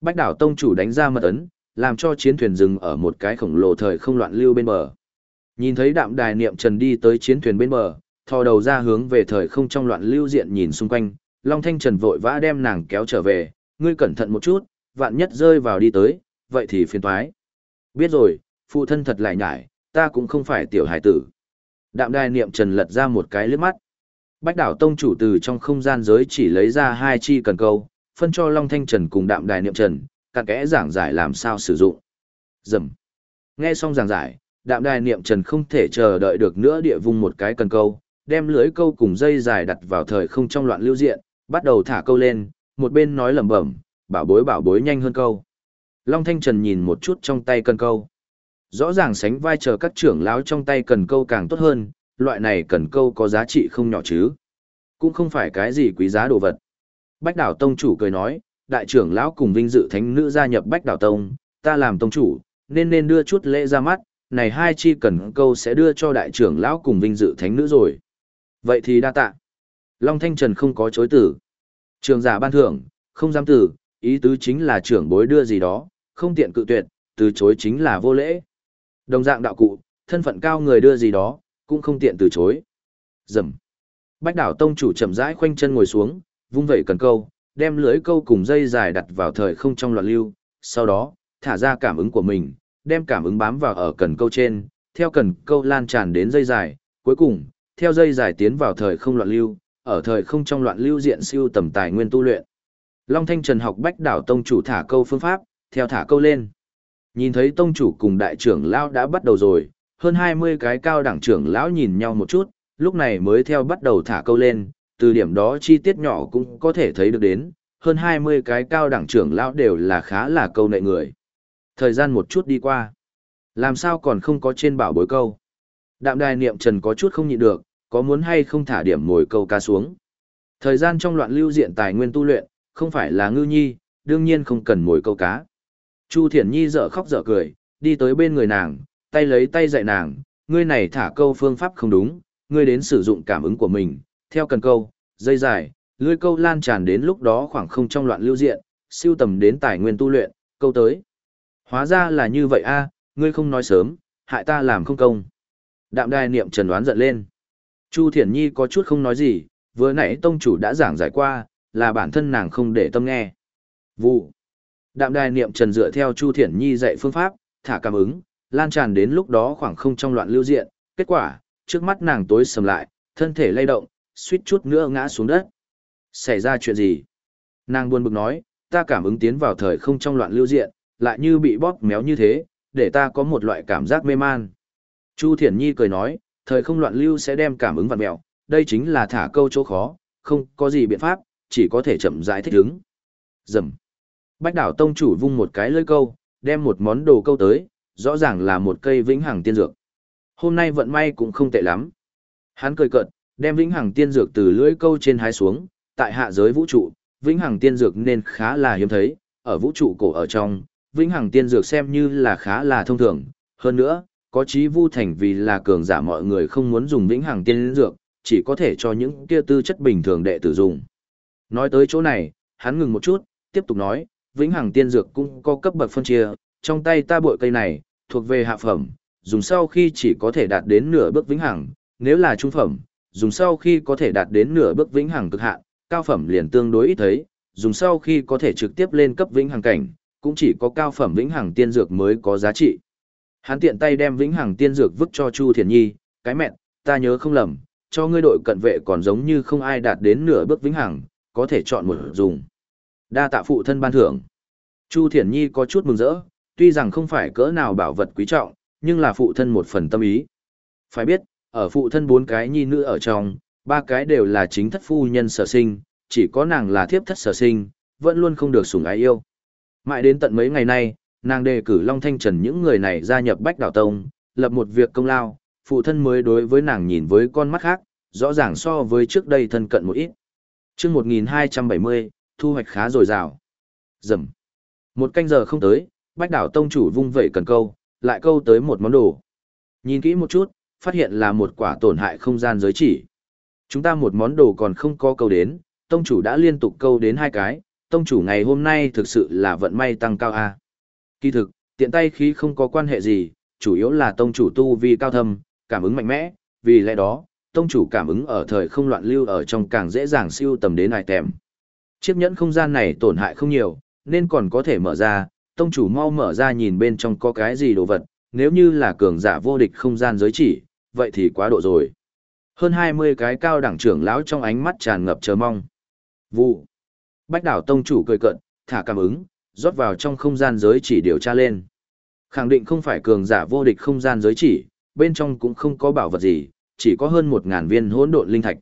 Bách đảo tông chủ đánh ra mật ấn, làm cho chiến thuyền dừng ở một cái khổng lồ thời không loạn lưu bên bờ. Nhìn thấy đạm đài niệm trần đi tới chiến thuyền bên bờ, thò đầu ra hướng về thời không trong loạn lưu diện nhìn xung quanh, Long Thanh Trần vội vã đem nàng kéo trở về, ngươi cẩn thận một chút, vạn nhất rơi vào đi tới, vậy thì phiền toái. Biết rồi, phụ thân thật lại nhải, ta cũng không phải tiểu hải tử. Đạm đài niệm trần lật ra một cái lướt mắt. Bách đảo tông chủ từ trong không gian giới chỉ lấy ra hai chi cần câu, phân cho Long Thanh Trần cùng đạm đài niệm trần, cặn kẽ giảng giải làm sao sử dụng. Dầm. Nghe xong giảng giải, đạm đài niệm trần không thể chờ đợi được nữa địa vung một cái cần câu, đem lưới câu cùng dây dài đặt vào thời không trong loạn lưu diện, bắt đầu thả câu lên, một bên nói lẩm bẩm, bảo bối bảo bối nhanh hơn câu. Long Thanh Trần nhìn một chút trong tay cần câu. Rõ ràng sánh vai chờ các trưởng lão trong tay cần câu càng tốt hơn, loại này cần câu có giá trị không nhỏ chứ. Cũng không phải cái gì quý giá đồ vật. Bách đảo tông chủ cười nói, đại trưởng lão cùng vinh dự thánh nữ gia nhập bách đảo tông, ta làm tông chủ, nên nên đưa chút lễ ra mắt, này hai chi cần câu sẽ đưa cho đại trưởng lão cùng vinh dự thánh nữ rồi. Vậy thì đa tạ. Long Thanh Trần không có chối tử. Trường giả ban thưởng, không dám tử, ý tứ chính là trưởng bối đưa gì đó, không tiện cự tuyệt, từ chối chính là vô lễ. Đồng dạng đạo cụ, thân phận cao người đưa gì đó, cũng không tiện từ chối. Dầm. Bách đảo tông chủ chậm rãi khoanh chân ngồi xuống, vung vẩy cần câu, đem lưới câu cùng dây dài đặt vào thời không trong loạn lưu, sau đó, thả ra cảm ứng của mình, đem cảm ứng bám vào ở cần câu trên, theo cần câu lan tràn đến dây dài, cuối cùng, theo dây dài tiến vào thời không loạn lưu, ở thời không trong loạn lưu diện siêu tầm tài nguyên tu luyện. Long Thanh Trần học bách đảo tông chủ thả câu phương pháp, theo thả câu lên. Nhìn thấy tông chủ cùng đại trưởng lão đã bắt đầu rồi, hơn 20 cái cao đẳng trưởng lão nhìn nhau một chút, lúc này mới theo bắt đầu thả câu lên, từ điểm đó chi tiết nhỏ cũng có thể thấy được đến, hơn 20 cái cao đẳng trưởng lão đều là khá là câu nệ người. Thời gian một chút đi qua. Làm sao còn không có trên bảo bối câu? Đạm đài niệm trần có chút không nhịn được, có muốn hay không thả điểm mồi câu cá xuống. Thời gian trong loạn lưu diện tài nguyên tu luyện, không phải là ngư nhi, đương nhiên không cần mồi câu cá. Chu Thiển Nhi dở khóc dở cười, đi tới bên người nàng, tay lấy tay dạy nàng, ngươi này thả câu phương pháp không đúng, ngươi đến sử dụng cảm ứng của mình, theo cần câu, dây dài, lưới câu lan tràn đến lúc đó khoảng không trong loạn lưu diện, siêu tầm đến tài nguyên tu luyện, câu tới. Hóa ra là như vậy a, ngươi không nói sớm, hại ta làm không công. Đạm đài niệm trần đoán giận lên. Chu Thiển Nhi có chút không nói gì, vừa nãy tông chủ đã giảng giải qua, là bản thân nàng không để tâm nghe. Vụ. Đạm đài niệm trần dựa theo Chu Thiển Nhi dạy phương pháp, thả cảm ứng, lan tràn đến lúc đó khoảng không trong loạn lưu diện, kết quả, trước mắt nàng tối sầm lại, thân thể lay động, suýt chút nữa ngã xuống đất. Xảy ra chuyện gì? Nàng buồn bực nói, ta cảm ứng tiến vào thời không trong loạn lưu diện, lại như bị bóp méo như thế, để ta có một loại cảm giác mê man. Chu Thiển Nhi cười nói, thời không loạn lưu sẽ đem cảm ứng vặn mèo, đây chính là thả câu chỗ khó, không có gì biện pháp, chỉ có thể chậm rãi thích ứng. Dầm. Bách đảo tông chủ vung một cái lưỡi câu, đem một món đồ câu tới, rõ ràng là một cây vĩnh hằng tiên dược. Hôm nay vận may cũng không tệ lắm. Hắn cười cợt, đem vĩnh hằng tiên dược từ lưỡi câu trên hái xuống, tại hạ giới vũ trụ, vĩnh hằng tiên dược nên khá là hiếm thấy, ở vũ trụ cổ ở trong, vĩnh hằng tiên dược xem như là khá là thông thường, hơn nữa, có chí vu thành vì là cường giả mọi người không muốn dùng vĩnh hằng tiên dược, chỉ có thể cho những kia tư chất bình thường đệ tử dùng. Nói tới chỗ này, hắn ngừng một chút, tiếp tục nói, vĩnh hằng tiên dược cũng có cấp bậc phân chia, trong tay ta bội cây này, thuộc về hạ phẩm, dùng sau khi chỉ có thể đạt đến nửa bước vĩnh hằng, nếu là trung phẩm, dùng sau khi có thể đạt đến nửa bước vĩnh hằng cực hạn, cao phẩm liền tương đối ít thấy, dùng sau khi có thể trực tiếp lên cấp vĩnh hằng cảnh, cũng chỉ có cao phẩm vĩnh hằng tiên dược mới có giá trị. Hắn tiện tay đem vĩnh hằng tiên dược vứt cho Chu Thiền Nhi, cái mẹ, ta nhớ không lầm, cho ngươi đội cận vệ còn giống như không ai đạt đến nửa bước vĩnh hằng, có thể chọn một dùng. Đa tạ phụ thân ban thưởng. Chu Thiển Nhi có chút mừng rỡ, tuy rằng không phải cỡ nào bảo vật quý trọng, nhưng là phụ thân một phần tâm ý. Phải biết, ở phụ thân bốn cái nhi nữ ở trong, ba cái đều là chính thất phu nhân sở sinh, chỉ có nàng là thiếp thất sở sinh, vẫn luôn không được sủng ái yêu. Mãi đến tận mấy ngày nay, nàng đề cử Long Thanh Trần những người này gia nhập Bách Đảo Tông, lập một việc công lao, phụ thân mới đối với nàng nhìn với con mắt khác, rõ ràng so với trước đây thân cận một ít. chương 1270, thu hoạch khá dồi dào. Dầm. Một canh giờ không tới, Bách Đảo Tông chủ vung vẩy cần câu, lại câu tới một món đồ. Nhìn kỹ một chút, phát hiện là một quả tổn hại không gian giới chỉ. Chúng ta một món đồ còn không có câu đến, Tông chủ đã liên tục câu đến hai cái, Tông chủ ngày hôm nay thực sự là vận may tăng cao a. Kỳ thực, tiện tay khí không có quan hệ gì, chủ yếu là Tông chủ tu vi cao thâm, cảm ứng mạnh mẽ, vì lẽ đó, Tông chủ cảm ứng ở thời không loạn lưu ở trong càng dễ dàng siêu tầm đến ai tèm. Chiếc nhẫn không gian này tổn hại không nhiều, nên còn có thể mở ra, tông chủ mau mở ra nhìn bên trong có cái gì đồ vật, nếu như là cường giả vô địch không gian giới chỉ, vậy thì quá độ rồi. Hơn 20 cái cao đẳng trưởng lão trong ánh mắt tràn ngập chờ mong. Vụ. Bách đảo tông chủ cười cận, thả cảm ứng, rót vào trong không gian giới chỉ điều tra lên. Khẳng định không phải cường giả vô địch không gian giới chỉ, bên trong cũng không có bảo vật gì, chỉ có hơn 1.000 viên hỗn độn linh thạch.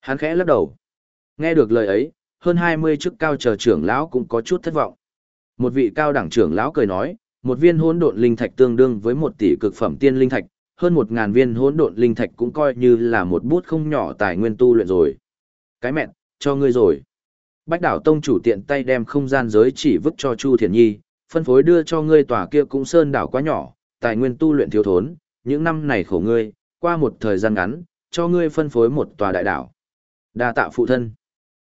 Hắn khẽ lắc đầu. Nghe được lời ấy, hơn 20 chức cao chờ trưởng lão cũng có chút thất vọng. Một vị cao đẳng trưởng lão cười nói, một viên hỗn độn linh thạch tương đương với một tỷ cực phẩm tiên linh thạch, hơn một ngàn viên hỗn độn linh thạch cũng coi như là một bút không nhỏ tài nguyên tu luyện rồi. Cái mẹ, cho ngươi rồi. Bách đảo tông chủ tiện tay đem không gian giới chỉ vứt cho Chu Thiển Nhi, phân phối đưa cho ngươi tòa kia cũng sơn đảo quá nhỏ, tài nguyên tu luyện thiếu thốn, những năm này khổ ngươi, qua một thời gian ngắn, cho ngươi phân phối một tòa đại đảo. Đa tạ phụ thân.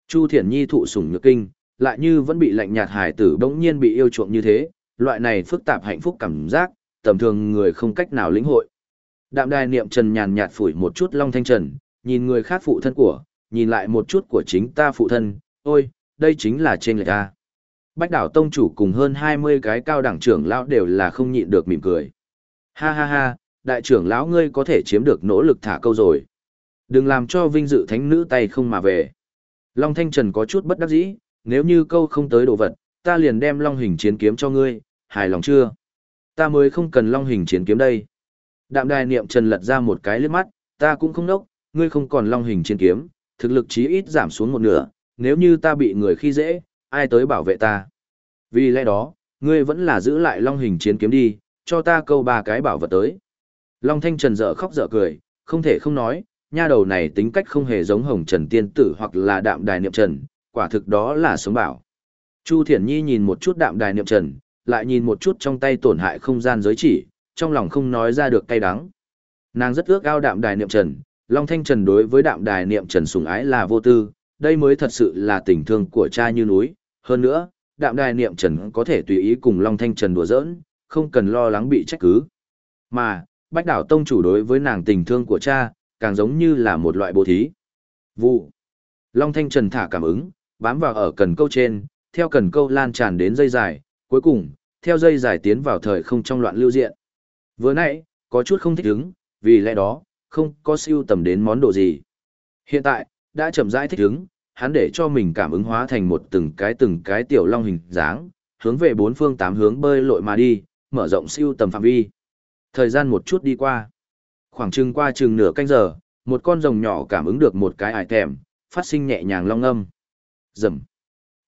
Chu Thiển Nhi thụ sủng nhược kinh, lại như vẫn bị lạnh nhạt hải tử bỗng nhiên bị yêu chuộng như thế, loại này phức tạp hạnh phúc cảm giác, tầm thường người không cách nào lĩnh hội. Đạm đài niệm trần nhàn nhạt phủi một chút long thanh trần, nhìn người khác phụ thân của, nhìn lại một chút của chính ta phụ thân, ôi, đây chính là trên lệch ta. Bách đảo tông chủ cùng hơn 20 cái cao đẳng trưởng lão đều là không nhịn được mỉm cười. Ha ha ha, đại trưởng lão ngươi có thể chiếm được nỗ lực thả câu rồi. Đừng làm cho vinh dự thánh nữ tay không mà về. Long Thanh Trần có chút bất đắc dĩ, nếu như câu không tới đồ vật, ta liền đem long hình chiến kiếm cho ngươi, hài lòng chưa? Ta mới không cần long hình chiến kiếm đây. Đạm đài niệm Trần lật ra một cái liếc mắt, ta cũng không đốc, ngươi không còn long hình chiến kiếm, thực lực chí ít giảm xuống một nửa, nếu như ta bị người khi dễ, ai tới bảo vệ ta? Vì lẽ đó, ngươi vẫn là giữ lại long hình chiến kiếm đi, cho ta câu ba cái bảo vật tới. Long Thanh Trần dở khóc dở cười, không thể không nói, nha đầu này tính cách không hề giống hồng trần tiên tử hoặc là đạm đài niệm trần, quả thực đó là sống bảo. Chu Thiển Nhi nhìn một chút đạm đài niệm trần, lại nhìn một chút trong tay tổn hại không gian giới chỉ, trong lòng không nói ra được cay đắng. Nàng rất ước ao đạm đài niệm trần, Long Thanh Trần đối với đạm đài niệm trần sùng ái là vô tư, đây mới thật sự là tình thương của cha như núi. Hơn nữa, đạm đài niệm trần có thể tùy ý cùng Long Thanh Trần đùa giỡn, không cần lo lắng bị trách cứ. Mà, Bách Đảo Tông chủ đối với nàng tình thương của cha, càng giống như là một loại bố thí. Vụ. Long Thanh Trần thả cảm ứng, bám vào ở cần câu trên, theo cần câu lan tràn đến dây dài, cuối cùng, theo dây dài tiến vào thời không trong loạn lưu diện. Vừa nãy, có chút không thích ứng, vì lẽ đó, không có siêu tầm đến món đồ gì. Hiện tại, đã chậm rãi thích ứng, hắn để cho mình cảm ứng hóa thành một từng cái từng cái tiểu long hình dáng, hướng về bốn phương tám hướng bơi lội mà đi, mở rộng siêu tầm phạm vi. Thời gian một chút đi qua. Khoảng chừng qua chừng nửa canh giờ, một con rồng nhỏ cảm ứng được một cái ải thèm, phát sinh nhẹ nhàng long âm. Rầm.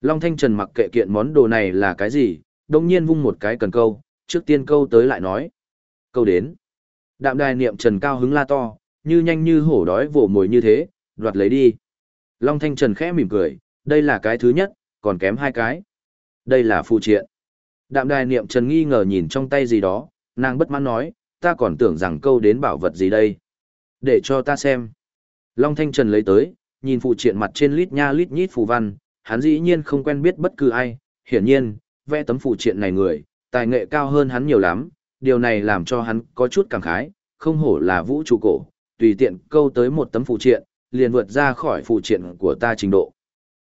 Long Thanh Trần mặc kệ kiện món đồ này là cái gì, đồng nhiên vung một cái cần câu, trước tiên câu tới lại nói. Câu đến. Đạm đài niệm Trần cao hứng la to, như nhanh như hổ đói vồ mồi như thế, đoạt lấy đi. Long Thanh Trần khẽ mỉm cười, đây là cái thứ nhất, còn kém hai cái. Đây là phụ triện. Đạm đài niệm Trần nghi ngờ nhìn trong tay gì đó, nàng bất mãn nói, ta còn tưởng rằng câu đến bảo vật gì đây. Để cho ta xem. Long Thanh Trần lấy tới, nhìn phụ triện mặt trên lít nha lít nhít phù văn, hắn dĩ nhiên không quen biết bất cứ ai, hiển nhiên, vẽ tấm phụ triện này người, tài nghệ cao hơn hắn nhiều lắm, điều này làm cho hắn có chút cảm khái, không hổ là vũ trụ cổ, tùy tiện câu tới một tấm phụ triện, liền vượt ra khỏi phụ triện của ta trình độ.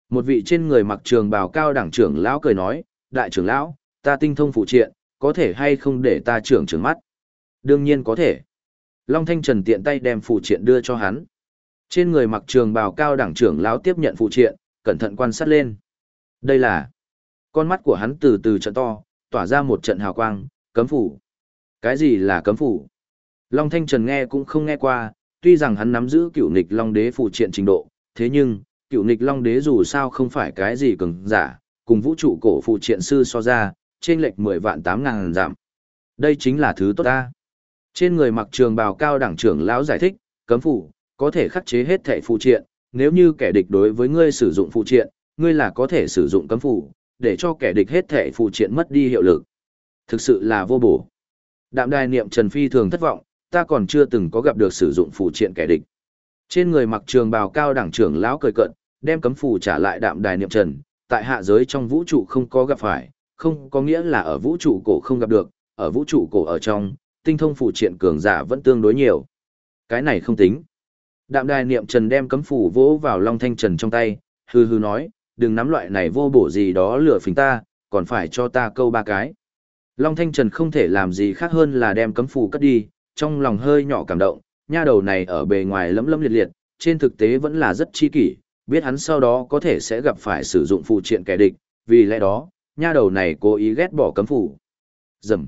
Một vị trên người mặc trường bào cao đẳng trưởng lão cười nói, đại trưởng lão, ta tinh thông phụ triện, có thể hay không để ta trưởng trưởng mắt? Đương nhiên có thể. Long Thanh Trần tiện tay đem phụ triện đưa cho hắn. Trên người mặc trường bào cao đẳng trưởng lão tiếp nhận phụ triện, cẩn thận quan sát lên. Đây là con mắt của hắn từ từ trận to, tỏa ra một trận hào quang, cấm phủ. Cái gì là cấm phủ? Long Thanh Trần nghe cũng không nghe qua, tuy rằng hắn nắm giữ cựu nịch Long Đế phụ triện trình độ, thế nhưng, cựu nịch Long Đế dù sao không phải cái gì cường giả, cùng vũ trụ cổ phụ triện sư so ra, trên lệch 10 vạn 8 ngàn giảm. Đây chính là thứ tốt ta. Trên người mặc trường bào cao đẳng trưởng lão giải thích, cấm phủ, có thể khắc chế hết thể phụ triện, nếu như kẻ địch đối với ngươi sử dụng phụ triện, ngươi là có thể sử dụng cấm phủ, để cho kẻ địch hết thể phụ triện mất đi hiệu lực. Thực sự là vô bổ. Đạm đài niệm Trần Phi thường thất vọng, ta còn chưa từng có gặp được sử dụng phụ triện kẻ địch. Trên người mặc trường bào cao đẳng trưởng lão cười cận, đem cấm phủ trả lại đạm đài niệm Trần, tại hạ giới trong vũ trụ không có gặp phải, không có nghĩa là ở vũ trụ cổ không gặp được, ở vũ trụ cổ ở trong, tinh thông phụ triện cường giả vẫn tương đối nhiều. Cái này không tính. Đạm đài niệm trần đem cấm phủ vỗ vào Long Thanh Trần trong tay, hư hư nói, đừng nắm loại này vô bổ gì đó lửa phình ta, còn phải cho ta câu ba cái. Long Thanh Trần không thể làm gì khác hơn là đem cấm phủ cất đi, trong lòng hơi nhỏ cảm động, nha đầu này ở bề ngoài lấm lấm liệt liệt, trên thực tế vẫn là rất chi kỷ, biết hắn sau đó có thể sẽ gặp phải sử dụng phụ triện kẻ địch, vì lẽ đó, nha đầu này cố ý ghét bỏ cấm phủ. Dầm,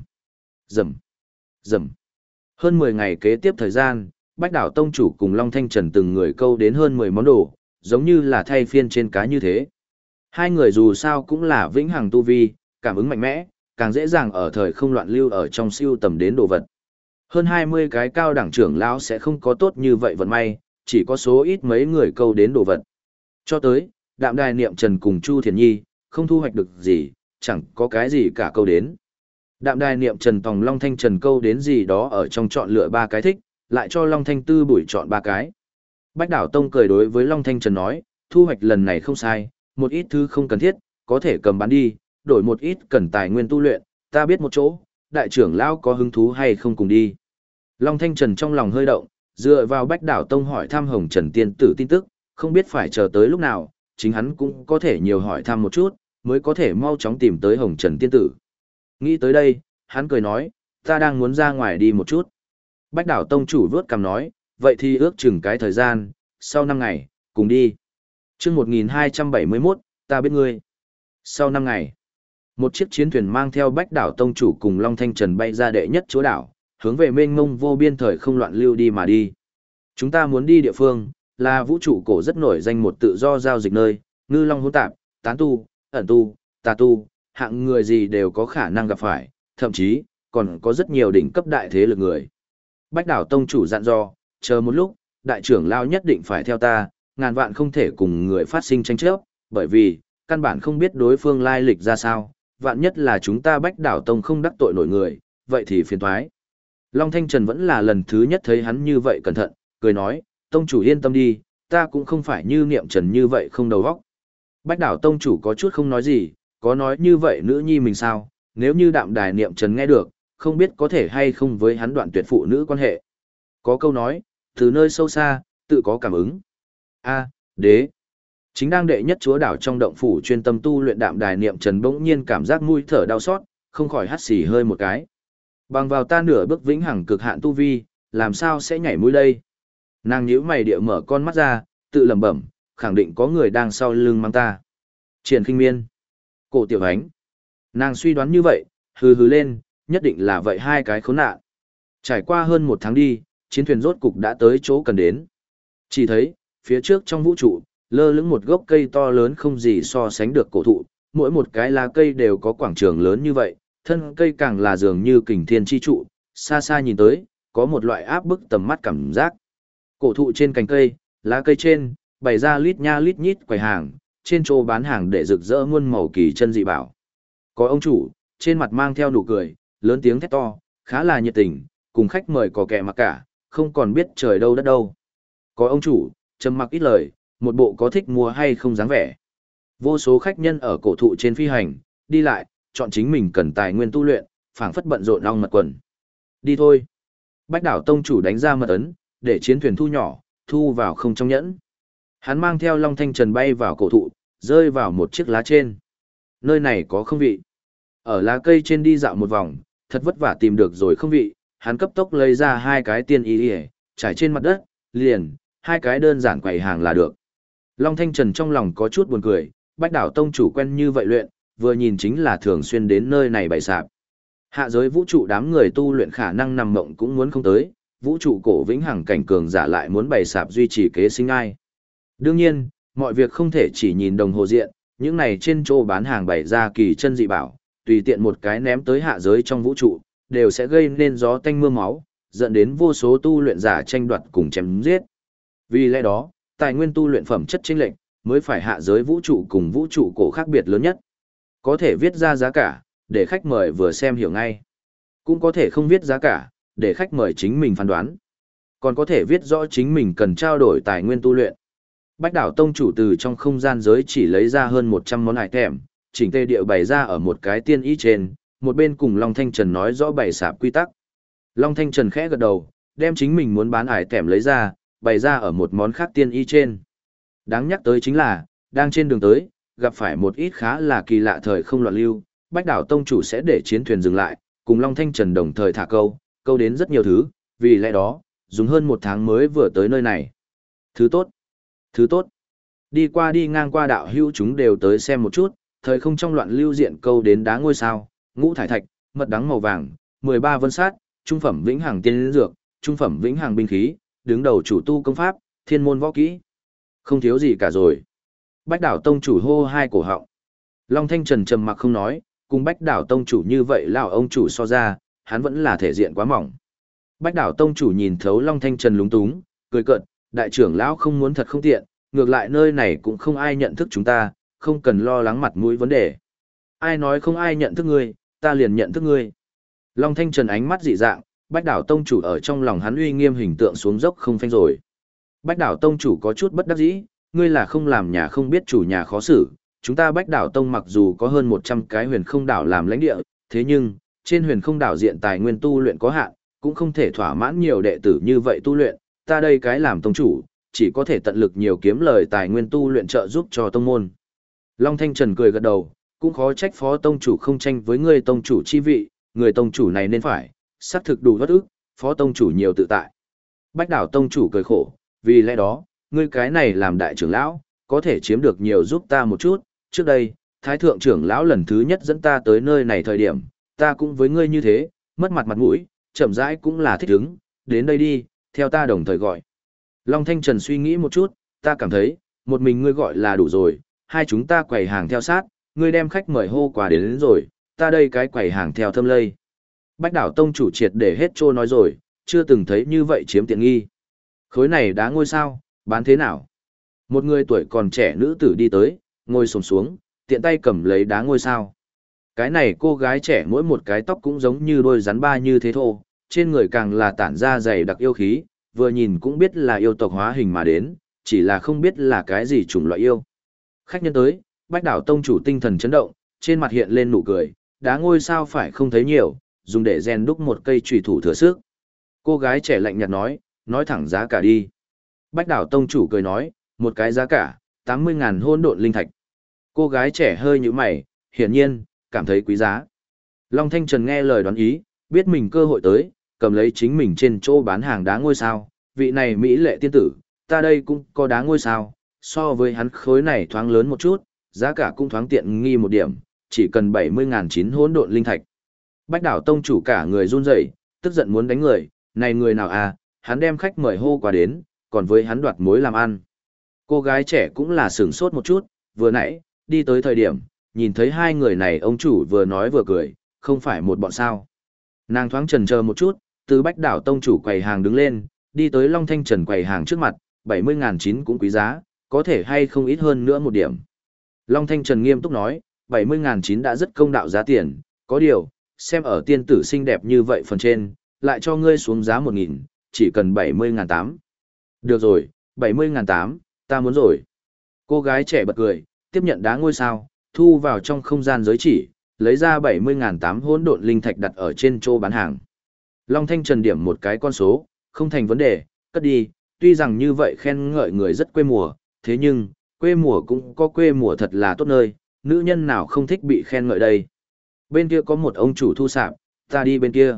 dầm, dầm. Hơn 10 ngày kế tiếp thời gian, Bách đảo tông chủ cùng Long Thanh Trần từng người câu đến hơn 10 món đồ, giống như là thay phiên trên cá như thế. Hai người dù sao cũng là vĩnh hằng tu vi, cảm ứng mạnh mẽ, càng dễ dàng ở thời không loạn lưu ở trong siêu tầm đến đồ vật. Hơn 20 cái cao đẳng trưởng lão sẽ không có tốt như vậy vận may, chỉ có số ít mấy người câu đến đồ vật. Cho tới, đạm đài niệm Trần cùng Chu Thiền Nhi, không thu hoạch được gì, chẳng có cái gì cả câu đến. Đạm đài niệm Trần Tòng Long Thanh Trần câu đến gì đó ở trong chọn lựa ba cái thích, lại cho Long Thanh Tư bủi chọn ba cái. Bách Đảo Tông cười đối với Long Thanh Trần nói, thu hoạch lần này không sai, một ít thứ không cần thiết, có thể cầm bán đi, đổi một ít cần tài nguyên tu luyện, ta biết một chỗ, đại trưởng lão có hứng thú hay không cùng đi. Long Thanh Trần trong lòng hơi động, dựa vào Bách Đảo Tông hỏi thăm Hồng Trần Tiên Tử tin tức, không biết phải chờ tới lúc nào, chính hắn cũng có thể nhiều hỏi thăm một chút, mới có thể mau chóng tìm tới Hồng Trần Tiên Tử. Nghĩ tới đây, hắn cười nói, ta đang muốn ra ngoài đi một chút. Bách đảo tông chủ vớt cằm nói, vậy thì ước chừng cái thời gian, sau 5 ngày, cùng đi. chương 1271, ta biết ngươi. Sau 5 ngày, một chiếc chiến thuyền mang theo bách đảo tông chủ cùng Long Thanh Trần bay ra đệ nhất chỗ đảo, hướng về mênh mông vô biên thời không loạn lưu đi mà đi. Chúng ta muốn đi địa phương, là vũ trụ cổ rất nổi danh một tự do giao dịch nơi, ngư long hỗn tạp, tán tu, ẩn tu, tà tu, hạng người gì đều có khả năng gặp phải, thậm chí, còn có rất nhiều đỉnh cấp đại thế lực người. Bách đảo tông chủ dặn dò, chờ một lúc, đại trưởng lao nhất định phải theo ta, ngàn vạn không thể cùng người phát sinh tranh chấp, bởi vì, căn bản không biết đối phương lai lịch ra sao, vạn nhất là chúng ta bách đảo tông không đắc tội nổi người, vậy thì phiền thoái. Long Thanh Trần vẫn là lần thứ nhất thấy hắn như vậy cẩn thận, cười nói, tông chủ yên tâm đi, ta cũng không phải như niệm trần như vậy không đầu óc. Bách đảo tông chủ có chút không nói gì, có nói như vậy nữ nhi mình sao, nếu như đạm đài niệm trần nghe được, không biết có thể hay không với hắn đoạn tuyệt phụ nữ quan hệ. Có câu nói, từ nơi sâu xa, tự có cảm ứng. A, đế. Chính đang đệ nhất chúa đảo trong động phủ chuyên tâm tu luyện đạm đài niệm trần bỗng nhiên cảm giác mũi thở đau xót, không khỏi hắt xì hơi một cái. Bằng vào ta nửa bước vĩnh hằng cực hạn tu vi, làm sao sẽ nhảy mũi đây? Nàng nhíu mày địa mở con mắt ra, tự lẩm bẩm, khẳng định có người đang sau lưng mang ta. Triển khinh miên. Cổ tiểu ánh. Nàng suy đoán như vậy, hừ hừ lên, nhất định là vậy hai cái khốn nạn. Trải qua hơn một tháng đi, chiến thuyền rốt cục đã tới chỗ cần đến. Chỉ thấy, phía trước trong vũ trụ, lơ lửng một gốc cây to lớn không gì so sánh được cổ thụ, mỗi một cái lá cây đều có quảng trường lớn như vậy, thân cây càng là dường như kình thiên chi trụ, xa xa nhìn tới, có một loại áp bức tầm mắt cảm giác. Cổ thụ trên cành cây, lá cây trên, bày ra lít nha lít nhít quầy hàng, trên chỗ bán hàng để rực rỡ muôn màu kỳ chân dị bảo. Có ông chủ, trên mặt mang theo nụ cười, lớn tiếng thét to, khá là nhiệt tình, cùng khách mời có kẻ mặc cả, không còn biết trời đâu đất đâu. Có ông chủ, trầm mặc ít lời, một bộ có thích mua hay không dáng vẻ. Vô số khách nhân ở cổ thụ trên phi hành, đi lại, chọn chính mình cần tài nguyên tu luyện, phảng phất bận rộn ong mật quần. Đi thôi. Bách đảo tông chủ đánh ra mật ấn, để chiến thuyền thu nhỏ, thu vào không trong nhẫn. Hắn mang theo Long Thanh Trần bay vào cổ thụ, rơi vào một chiếc lá trên. Nơi này có không vị. Ở lá cây trên đi dạo một vòng, thật vất vả tìm được rồi không vị, hắn cấp tốc lấy ra hai cái tiên y y, trải trên mặt đất, liền, hai cái đơn giản quầy hàng là được. Long Thanh Trần trong lòng có chút buồn cười, bách đảo tông chủ quen như vậy luyện, vừa nhìn chính là thường xuyên đến nơi này bày sạp. Hạ giới vũ trụ đám người tu luyện khả năng nằm mộng cũng muốn không tới, vũ trụ cổ vĩnh hằng cảnh cường giả lại muốn bày sạp duy trì kế sinh ai. Đương nhiên, mọi việc không thể chỉ nhìn đồng hồ diện, những này trên chỗ bán hàng bày ra kỳ chân dị bảo, tùy tiện một cái ném tới hạ giới trong vũ trụ, đều sẽ gây nên gió tanh mưa máu, dẫn đến vô số tu luyện giả tranh đoạt cùng chém giết. Vì lẽ đó, tài nguyên tu luyện phẩm chất chính lệnh mới phải hạ giới vũ trụ cùng vũ trụ cổ khác biệt lớn nhất. Có thể viết ra giá cả, để khách mời vừa xem hiểu ngay. Cũng có thể không viết giá cả, để khách mời chính mình phán đoán. Còn có thể viết rõ chính mình cần trao đổi tài nguyên tu luyện. Bách đảo tông chủ từ trong không gian giới chỉ lấy ra hơn 100 món hải thèm, chỉnh tê địa bày ra ở một cái tiên ý trên, một bên cùng Long Thanh Trần nói rõ bày sạp quy tắc. Long Thanh Trần khẽ gật đầu, đem chính mình muốn bán hải thèm lấy ra, bày ra ở một món khác tiên y trên. Đáng nhắc tới chính là, đang trên đường tới, gặp phải một ít khá là kỳ lạ thời không loạn lưu, Bách đảo tông chủ sẽ để chiến thuyền dừng lại, cùng Long Thanh Trần đồng thời thả câu, câu đến rất nhiều thứ, vì lẽ đó, dùng hơn một tháng mới vừa tới nơi này. Thứ tốt, thứ tốt. Đi qua đi ngang qua đạo hưu chúng đều tới xem một chút, thời không trong loạn lưu diện câu đến đá ngôi sao, ngũ thải thạch, mật đắng màu vàng, 13 vân sát, trung phẩm vĩnh hằng tiên dược, trung phẩm vĩnh hằng binh khí, đứng đầu chủ tu công pháp, thiên môn võ kỹ. Không thiếu gì cả rồi. Bách đảo tông chủ hô hai cổ họng. Long Thanh Trần trầm mặc không nói, cùng bách đảo tông chủ như vậy lão ông chủ so ra, hắn vẫn là thể diện quá mỏng. Bách đảo tông chủ nhìn thấu Long Thanh Trần lúng túng, cười cợt, đại trưởng lão không muốn thật không tiện, ngược lại nơi này cũng không ai nhận thức chúng ta, không cần lo lắng mặt mũi vấn đề. Ai nói không ai nhận thức ngươi, ta liền nhận thức ngươi. Long Thanh Trần ánh mắt dị dạng, Bách đảo tông chủ ở trong lòng hắn uy nghiêm hình tượng xuống dốc không phanh rồi. Bách đảo tông chủ có chút bất đắc dĩ, ngươi là không làm nhà không biết chủ nhà khó xử. Chúng ta bách đảo tông mặc dù có hơn 100 cái huyền không đảo làm lãnh địa, thế nhưng, trên huyền không đảo diện tài nguyên tu luyện có hạn, cũng không thể thỏa mãn nhiều đệ tử như vậy tu luyện. Ta đây cái làm tông chủ, chỉ có thể tận lực nhiều kiếm lời tài nguyên tu luyện trợ giúp cho tông môn. Long Thanh Trần cười gật đầu, cũng khó trách phó tông chủ không tranh với ngươi tông chủ chi vị, người tông chủ này nên phải, xác thực đủ bất ức, phó tông chủ nhiều tự tại. Bách đảo tông chủ cười khổ, vì lẽ đó, ngươi cái này làm đại trưởng lão, có thể chiếm được nhiều giúp ta một chút, trước đây, thái thượng trưởng lão lần thứ nhất dẫn ta tới nơi này thời điểm, ta cũng với ngươi như thế, mất mặt mặt mũi, chậm rãi cũng là thích ứng, đến đây đi, theo ta đồng thời gọi. Long Thanh Trần suy nghĩ một chút, ta cảm thấy, một mình ngươi gọi là đủ rồi, hai chúng ta quầy hàng theo sát, ngươi đem khách mời hô quà đến, đến rồi, ta đây cái quầy hàng theo thâm lây. Bách đảo tông chủ triệt để hết trôi nói rồi, chưa từng thấy như vậy chiếm tiện nghi. Khối này đá ngôi sao, bán thế nào? Một người tuổi còn trẻ nữ tử đi tới, ngồi sồm xuống, tiện tay cầm lấy đá ngôi sao. Cái này cô gái trẻ mỗi một cái tóc cũng giống như đôi rắn ba như thế thô, trên người càng là tản ra dày đặc yêu khí, vừa nhìn cũng biết là yêu tộc hóa hình mà đến, chỉ là không biết là cái gì chủng loại yêu. Khách nhân tới, bách đảo tông chủ tinh thần chấn động, trên mặt hiện lên nụ cười, đá ngôi sao phải không thấy nhiều, dùng để rèn đúc một cây trùy thủ thừa sức. Cô gái trẻ lạnh nhạt nói, nói thẳng giá cả đi. Bách đảo tông chủ cười nói, một cái giá cả, 80.000 hôn độn linh thạch. Cô gái trẻ hơi như mày, hiển nhiên, cảm thấy quý giá. Long Thanh Trần nghe lời đoán ý, biết mình cơ hội tới, cầm lấy chính mình trên chỗ bán hàng đá ngôi sao. Vị này Mỹ lệ tiên tử, ta đây cũng có đá ngôi sao, so với hắn khối này thoáng lớn một chút, giá cả cũng thoáng tiện nghi một điểm, chỉ cần 70.000 chín hỗn độn linh thạch. Bách đảo tông chủ cả người run rẩy, tức giận muốn đánh người, này người nào à, hắn đem khách mời hô qua đến, còn với hắn đoạt mối làm ăn. Cô gái trẻ cũng là sửng sốt một chút, vừa nãy, đi tới thời điểm, nhìn thấy hai người này ông chủ vừa nói vừa cười, không phải một bọn sao. Nàng thoáng trần chờ một chút, từ bách đảo tông chủ quầy hàng đứng lên, đi tới Long Thanh Trần quầy hàng trước mặt, 70.000 chín cũng quý giá, có thể hay không ít hơn nữa một điểm. Long Thanh Trần nghiêm túc nói, 70.000 chín đã rất công đạo giá tiền, có điều, xem ở tiên tử xinh đẹp như vậy phần trên, lại cho ngươi xuống giá 1.000, chỉ cần 70.000 tám. Được rồi, 70.000 tám, ta muốn rồi. Cô gái trẻ bật cười, tiếp nhận đá ngôi sao, thu vào trong không gian giới chỉ, lấy ra 70.000 tám hỗn độn linh thạch đặt ở trên chỗ bán hàng. Long Thanh Trần điểm một cái con số, không thành vấn đề, cất đi, tuy rằng như vậy khen ngợi người rất quê mùa, thế nhưng, quê mùa cũng có quê mùa thật là tốt nơi, nữ nhân nào không thích bị khen ngợi đây. Bên kia có một ông chủ thu sạp, ta đi bên kia.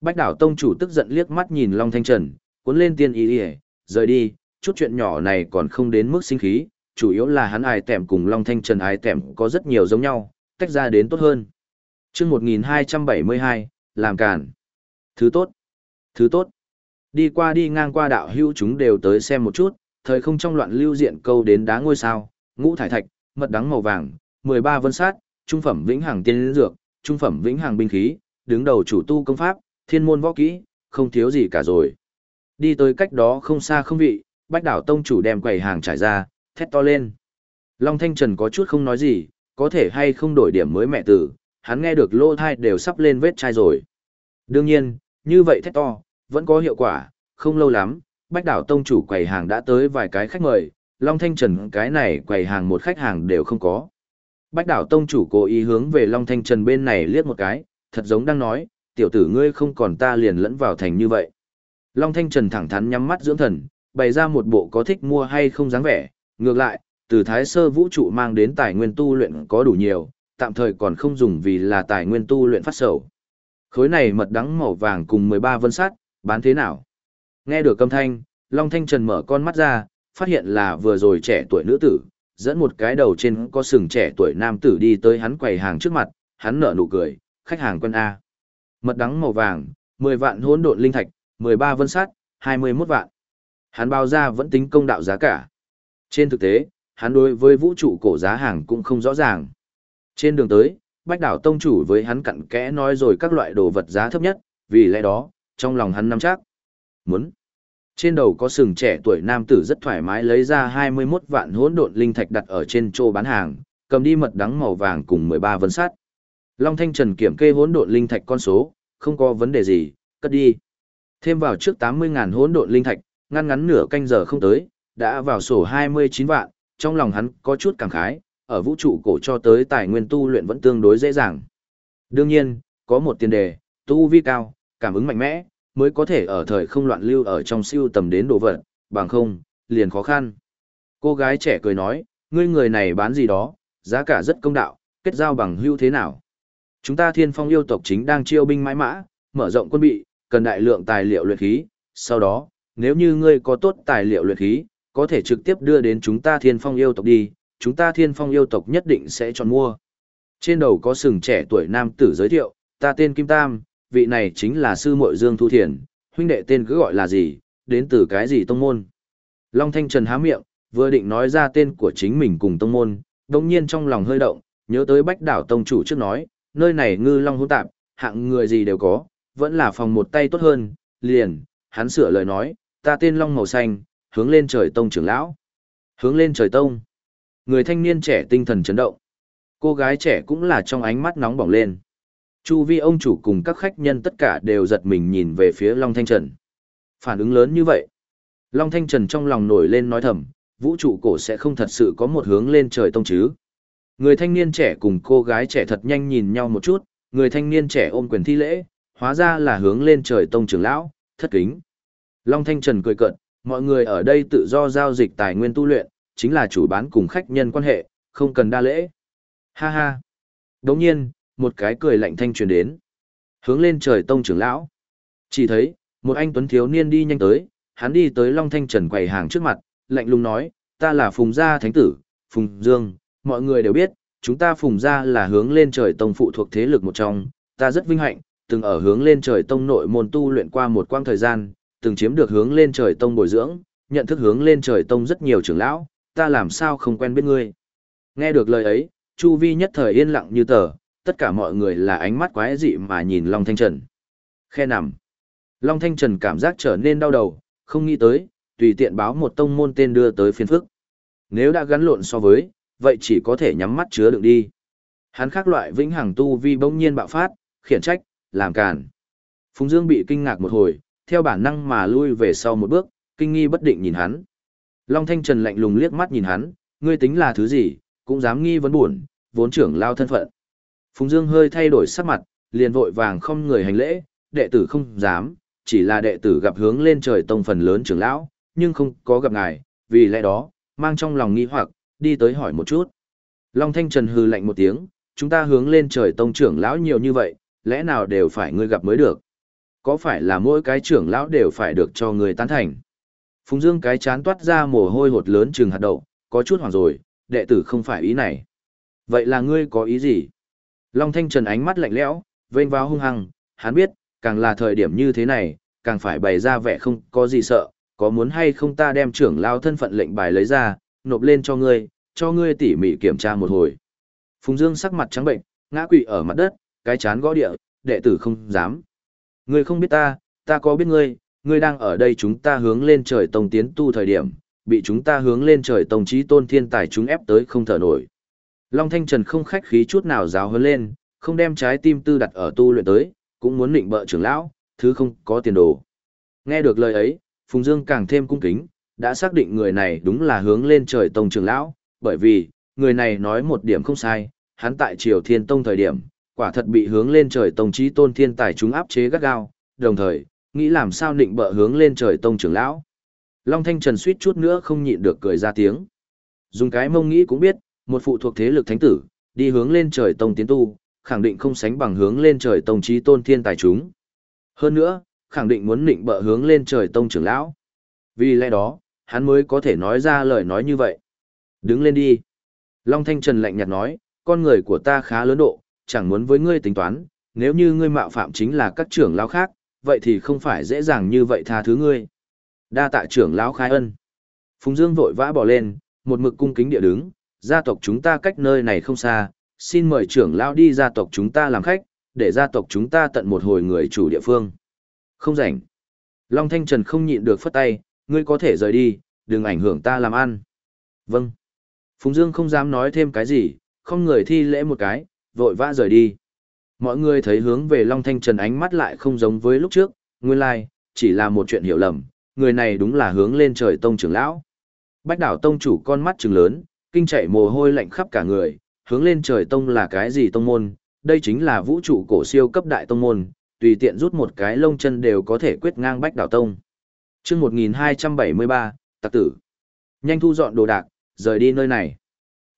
Bách đảo tông chủ tức giận liếc mắt nhìn Long Thanh Trần, cuốn lên tiên ý đi rời đi, chút chuyện nhỏ này còn không đến mức sinh khí, chủ yếu là hắn ai tẻm cùng Long Thanh Trần ai tẻm có rất nhiều giống nhau, tách ra đến tốt hơn. chương 1272, làm cản. Thứ tốt. Thứ tốt. Đi qua đi ngang qua đạo hữu chúng đều tới xem một chút, thời không trong loạn lưu diện câu đến đá ngôi sao, ngũ thải thạch, mật đắng màu vàng, 13 vân sát, trung phẩm vĩnh hằng tiên dược, trung phẩm vĩnh hằng binh khí, đứng đầu chủ tu công pháp, thiên môn võ kỹ, không thiếu gì cả rồi. Đi tới cách đó không xa không vị, bách đảo tông chủ đem quầy hàng trải ra, thét to lên. Long Thanh Trần có chút không nói gì, có thể hay không đổi điểm mới mẹ tử, hắn nghe được lô thai đều sắp lên vết chai rồi. Đương nhiên, như vậy thét to, vẫn có hiệu quả, không lâu lắm, bách đảo tông chủ quầy hàng đã tới vài cái khách mời, Long Thanh Trần cái này quầy hàng một khách hàng đều không có. Bách đảo tông chủ cố ý hướng về Long Thanh Trần bên này liếc một cái, thật giống đang nói, tiểu tử ngươi không còn ta liền lẫn vào thành như vậy. Long Thanh Trần thẳng thắn nhắm mắt dưỡng thần, bày ra một bộ có thích mua hay không dáng vẻ, ngược lại, từ thái sơ vũ trụ mang đến tài nguyên tu luyện có đủ nhiều, tạm thời còn không dùng vì là tài nguyên tu luyện phát sầu. Khối này mật đắng màu vàng cùng 13 vân sắt, bán thế nào? Nghe được âm thanh, Long Thanh Trần mở con mắt ra, phát hiện là vừa rồi trẻ tuổi nữ tử, dẫn một cái đầu trên có sừng trẻ tuổi nam tử đi tới hắn quầy hàng trước mặt, hắn nở nụ cười, khách hàng quân A. Mật đắng màu vàng, 10 vạn hỗn độn linh thạch, 13 vân sát, 21 vạn. Hắn bao ra vẫn tính công đạo giá cả. Trên thực tế, hắn đối với vũ trụ cổ giá hàng cũng không rõ ràng. Trên đường tới, Bách đảo tông chủ với hắn cặn kẽ nói rồi các loại đồ vật giá thấp nhất, vì lẽ đó, trong lòng hắn nắm chắc. Muốn. Trên đầu có sừng trẻ tuổi nam tử rất thoải mái lấy ra 21 vạn hỗn độn linh thạch đặt ở trên chỗ bán hàng, cầm đi mật đắng màu vàng cùng 13 vân sắt. Long Thanh Trần kiểm kê hỗn độn linh thạch con số, không có vấn đề gì, cất đi. Thêm vào trước 80.000 hỗn độn linh thạch, ngăn ngắn nửa canh giờ không tới, đã vào sổ 29 vạn, trong lòng hắn có chút cảm khái, ở vũ trụ cổ cho tới tài nguyên tu luyện vẫn tương đối dễ dàng. Đương nhiên, có một tiền đề, tu vi cao, cảm ứng mạnh mẽ, mới có thể ở thời không loạn lưu ở trong siêu tầm đến đồ vật, bằng không, liền khó khăn. Cô gái trẻ cười nói, ngươi người này bán gì đó, giá cả rất công đạo, kết giao bằng hưu thế nào. Chúng ta thiên phong yêu tộc chính đang chiêu binh mãi mã, mở rộng quân bị, cần đại lượng tài liệu luyện khí, sau đó, nếu như ngươi có tốt tài liệu luyện khí, có thể trực tiếp đưa đến chúng ta thiên phong yêu tộc đi, chúng ta thiên phong yêu tộc nhất định sẽ chọn mua. Trên đầu có sừng trẻ tuổi nam tử giới thiệu, ta tên Kim Tam, vị này chính là sư muội Dương Thu Thiền, huynh đệ tên cứ gọi là gì, đến từ cái gì tông môn. Long Thanh Trần há miệng, vừa định nói ra tên của chính mình cùng tông môn, đồng nhiên trong lòng hơi động, nhớ tới bách đảo tông chủ trước nói, nơi này ngư long hỗn tạp, hạng người gì đều có, vẫn là phòng một tay tốt hơn, liền, hắn sửa lời nói, ta tên Long Màu Xanh, hướng lên trời tông trưởng lão. Hướng lên trời tông. Người thanh niên trẻ tinh thần chấn động. Cô gái trẻ cũng là trong ánh mắt nóng bỏng lên. Chu vi ông chủ cùng các khách nhân tất cả đều giật mình nhìn về phía Long Thanh Trần. Phản ứng lớn như vậy. Long Thanh Trần trong lòng nổi lên nói thầm, vũ trụ cổ sẽ không thật sự có một hướng lên trời tông chứ. Người thanh niên trẻ cùng cô gái trẻ thật nhanh nhìn nhau một chút, người thanh niên trẻ ôm quyền thi lễ, hóa ra là hướng lên trời tông trưởng lão, thất kính. Long Thanh Trần cười cợt, mọi người ở đây tự do giao dịch tài nguyên tu luyện, chính là chủ bán cùng khách nhân quan hệ, không cần đa lễ. Ha ha. Đồng nhiên, một cái cười lạnh thanh truyền đến. Hướng lên trời tông trưởng lão. Chỉ thấy, một anh tuấn thiếu niên đi nhanh tới, hắn đi tới Long Thanh Trần quầy hàng trước mặt, lạnh lùng nói, ta là Phùng Gia Thánh Tử, Phùng Dương, mọi người đều biết, chúng ta Phùng Gia là hướng lên trời tông phụ thuộc thế lực một trong, ta rất vinh hạnh, từng ở hướng lên trời tông nội môn tu luyện qua một quãng thời gian, từng chiếm được hướng lên trời tông bồi dưỡng, nhận thức hướng lên trời tông rất nhiều trưởng lão, ta làm sao không quen biết ngươi. Nghe được lời ấy, Chu Vi nhất thời yên lặng như tờ, tất cả mọi người là ánh mắt quái dị mà nhìn Long Thanh Trần. Khe nằm. Long Thanh Trần cảm giác trở nên đau đầu, không nghĩ tới, tùy tiện báo một tông môn tên đưa tới phiên phức. Nếu đã gắn lộn so với, vậy chỉ có thể nhắm mắt chứa đựng đi. Hắn khác loại vĩnh hằng tu vi bỗng nhiên bạo phát, khiển trách, làm cản Phùng Dương bị kinh ngạc một hồi, theo bản năng mà lui về sau một bước, kinh nghi bất định nhìn hắn. Long Thanh Trần lạnh lùng liếc mắt nhìn hắn, ngươi tính là thứ gì, cũng dám nghi vấn buồn, vốn trưởng lao thân phận. Phùng Dương hơi thay đổi sắc mặt, liền vội vàng không người hành lễ, đệ tử không dám, chỉ là đệ tử gặp hướng lên trời tông phần lớn trưởng lão, nhưng không có gặp ngài, vì lẽ đó, mang trong lòng nghi hoặc, đi tới hỏi một chút. Long Thanh Trần hừ lạnh một tiếng, chúng ta hướng lên trời tông trưởng lão nhiều như vậy, lẽ nào đều phải ngươi gặp mới được? Có phải là mỗi cái trưởng lão đều phải được cho người tán thành? Phùng Dương cái chán toát ra mồ hôi hột lớn trừng hạt đậu, có chút hoảng rồi, đệ tử không phải ý này. Vậy là ngươi có ý gì? Long Thanh Trần ánh mắt lạnh lẽo, vênh vào hung hăng, hắn biết, càng là thời điểm như thế này, càng phải bày ra vẻ không có gì sợ, có muốn hay không ta đem trưởng lao thân phận lệnh bài lấy ra, nộp lên cho ngươi, cho ngươi tỉ mỉ kiểm tra một hồi. Phùng Dương sắc mặt trắng bệnh, ngã quỵ ở mặt đất, cái chán gõ địa, đệ tử không dám. Ngươi không biết ta, ta có biết ngươi, ngươi đang ở đây chúng ta hướng lên trời tông tiến tu thời điểm, bị chúng ta hướng lên trời tông trí tôn thiên tài chúng ép tới không thở nổi. Long Thanh Trần không khách khí chút nào giáo hơn lên, không đem trái tim tư đặt ở tu luyện tới, cũng muốn định bợ trưởng lão, thứ không có tiền đồ. Nghe được lời ấy, Phùng Dương càng thêm cung kính, đã xác định người này đúng là hướng lên trời tông trưởng lão, bởi vì, người này nói một điểm không sai, hắn tại triều thiên tông thời điểm, quả thật bị hướng lên trời tông trí tôn thiên tài chúng áp chế gắt gao, đồng thời, nghĩ làm sao định bợ hướng lên trời tông trưởng lão. Long Thanh Trần suýt chút nữa không nhịn được cười ra tiếng. Dùng cái mông nghĩ cũng biết, một phụ thuộc thế lực thánh tử, đi hướng lên trời tông tiến tu, khẳng định không sánh bằng hướng lên trời tông trí tôn thiên tài chúng. Hơn nữa, khẳng định muốn định bợ hướng lên trời tông trưởng lão. Vì lẽ đó, hắn mới có thể nói ra lời nói như vậy. Đứng lên đi. Long Thanh Trần lạnh nhạt nói, con người của ta khá lớn độ, chẳng muốn với ngươi tính toán, nếu như ngươi mạo phạm chính là các trưởng lão khác, vậy thì không phải dễ dàng như vậy tha thứ ngươi. Đa tạ trưởng lão khai ân. Phùng Dương vội vã bỏ lên, một mực cung kính địa đứng, gia tộc chúng ta cách nơi này không xa, xin mời trưởng lão đi gia tộc chúng ta làm khách, để gia tộc chúng ta tận một hồi người chủ địa phương. Không rảnh. Long Thanh Trần không nhịn được phất tay, ngươi có thể rời đi, đừng ảnh hưởng ta làm ăn. Vâng. Phùng Dương không dám nói thêm cái gì, không người thi lễ một cái, vội vã rời đi. Mọi người thấy hướng về Long Thanh Trần ánh mắt lại không giống với lúc trước, nguyên lai, like, chỉ là một chuyện hiểu lầm, người này đúng là hướng lên trời tông trưởng lão. Bách đảo tông chủ con mắt trừng lớn, kinh chạy mồ hôi lạnh khắp cả người, hướng lên trời tông là cái gì tông môn, đây chính là vũ trụ cổ siêu cấp đại tông môn, tùy tiện rút một cái lông chân đều có thể quyết ngang bách đảo tông. chương 1273, tặc tử. Nhanh thu dọn đồ đạc, rời đi nơi này.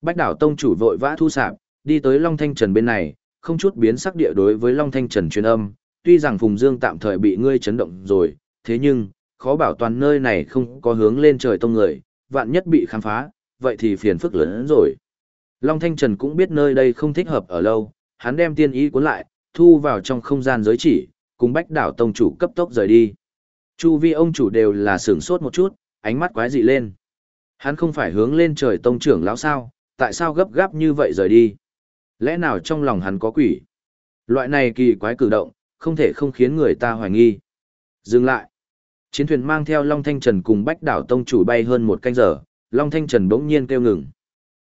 Bách đảo tông chủ vội vã thu sạp, đi tới Long Thanh Trần bên này, không chút biến sắc địa đối với Long Thanh Trần truyền âm, tuy rằng Phùng Dương tạm thời bị ngươi chấn động rồi, thế nhưng, khó bảo toàn nơi này không có hướng lên trời tông người, vạn nhất bị khám phá, vậy thì phiền phức lớn hơn rồi. Long Thanh Trần cũng biết nơi đây không thích hợp ở lâu, hắn đem tiên ý cuốn lại, thu vào trong không gian giới chỉ, cùng bách đảo tông chủ cấp tốc rời đi. Chu vi ông chủ đều là sửng sốt một chút, ánh mắt quái dị lên. Hắn không phải hướng lên trời tông trưởng lão sao, tại sao gấp gáp như vậy rời đi? Lẽ nào trong lòng hắn có quỷ? Loại này kỳ quái cử động, không thể không khiến người ta hoài nghi. Dừng lại. Chiến thuyền mang theo Long Thanh Trần cùng Bách Đảo Tông chủ bay hơn một canh giờ, Long Thanh Trần bỗng nhiên kêu ngừng.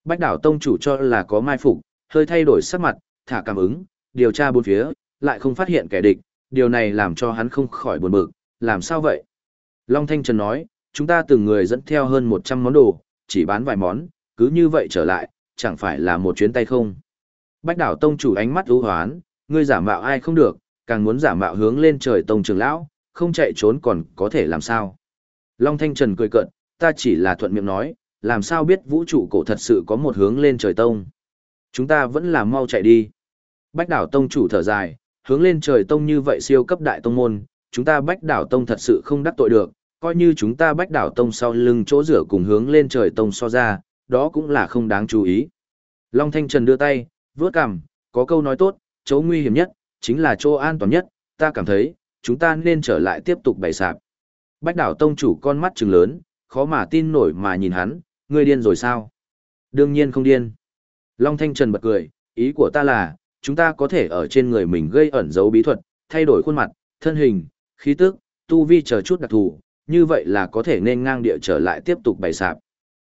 Bách Đảo Tông chủ cho là có mai phục, hơi thay đổi sắc mặt, thả cảm ứng, điều tra bốn phía, lại không phát hiện kẻ địch, điều này làm cho hắn không khỏi buồn bực, làm sao vậy? Long Thanh Trần nói, chúng ta từng người dẫn theo hơn 100 món đồ, chỉ bán vài món, cứ như vậy trở lại, chẳng phải là một chuyến tay không. Bách đảo tông chủ ánh mắt ưu hoán, ngươi giả mạo ai không được, càng muốn giả mạo hướng lên trời tông trưởng lão, không chạy trốn còn có thể làm sao. Long Thanh Trần cười cợt, ta chỉ là thuận miệng nói, làm sao biết vũ trụ cổ thật sự có một hướng lên trời tông. Chúng ta vẫn là mau chạy đi. Bách đảo tông chủ thở dài, hướng lên trời tông như vậy siêu cấp đại tông môn, chúng ta bách đảo tông thật sự không đắc tội được, coi như chúng ta bách đảo tông sau lưng chỗ rửa cùng hướng lên trời tông so ra, đó cũng là không đáng chú ý. Long Thanh Trần đưa tay, vướt cằm, có câu nói tốt, chỗ nguy hiểm nhất, chính là chỗ an toàn nhất, ta cảm thấy, chúng ta nên trở lại tiếp tục bày sạp. Bách đảo tông chủ con mắt trừng lớn, khó mà tin nổi mà nhìn hắn, ngươi điên rồi sao? Đương nhiên không điên. Long Thanh Trần bật cười, ý của ta là, chúng ta có thể ở trên người mình gây ẩn dấu bí thuật, thay đổi khuôn mặt, thân hình, khí tức, tu vi chờ chút đặc thù, như vậy là có thể nên ngang địa trở lại tiếp tục bày sạp.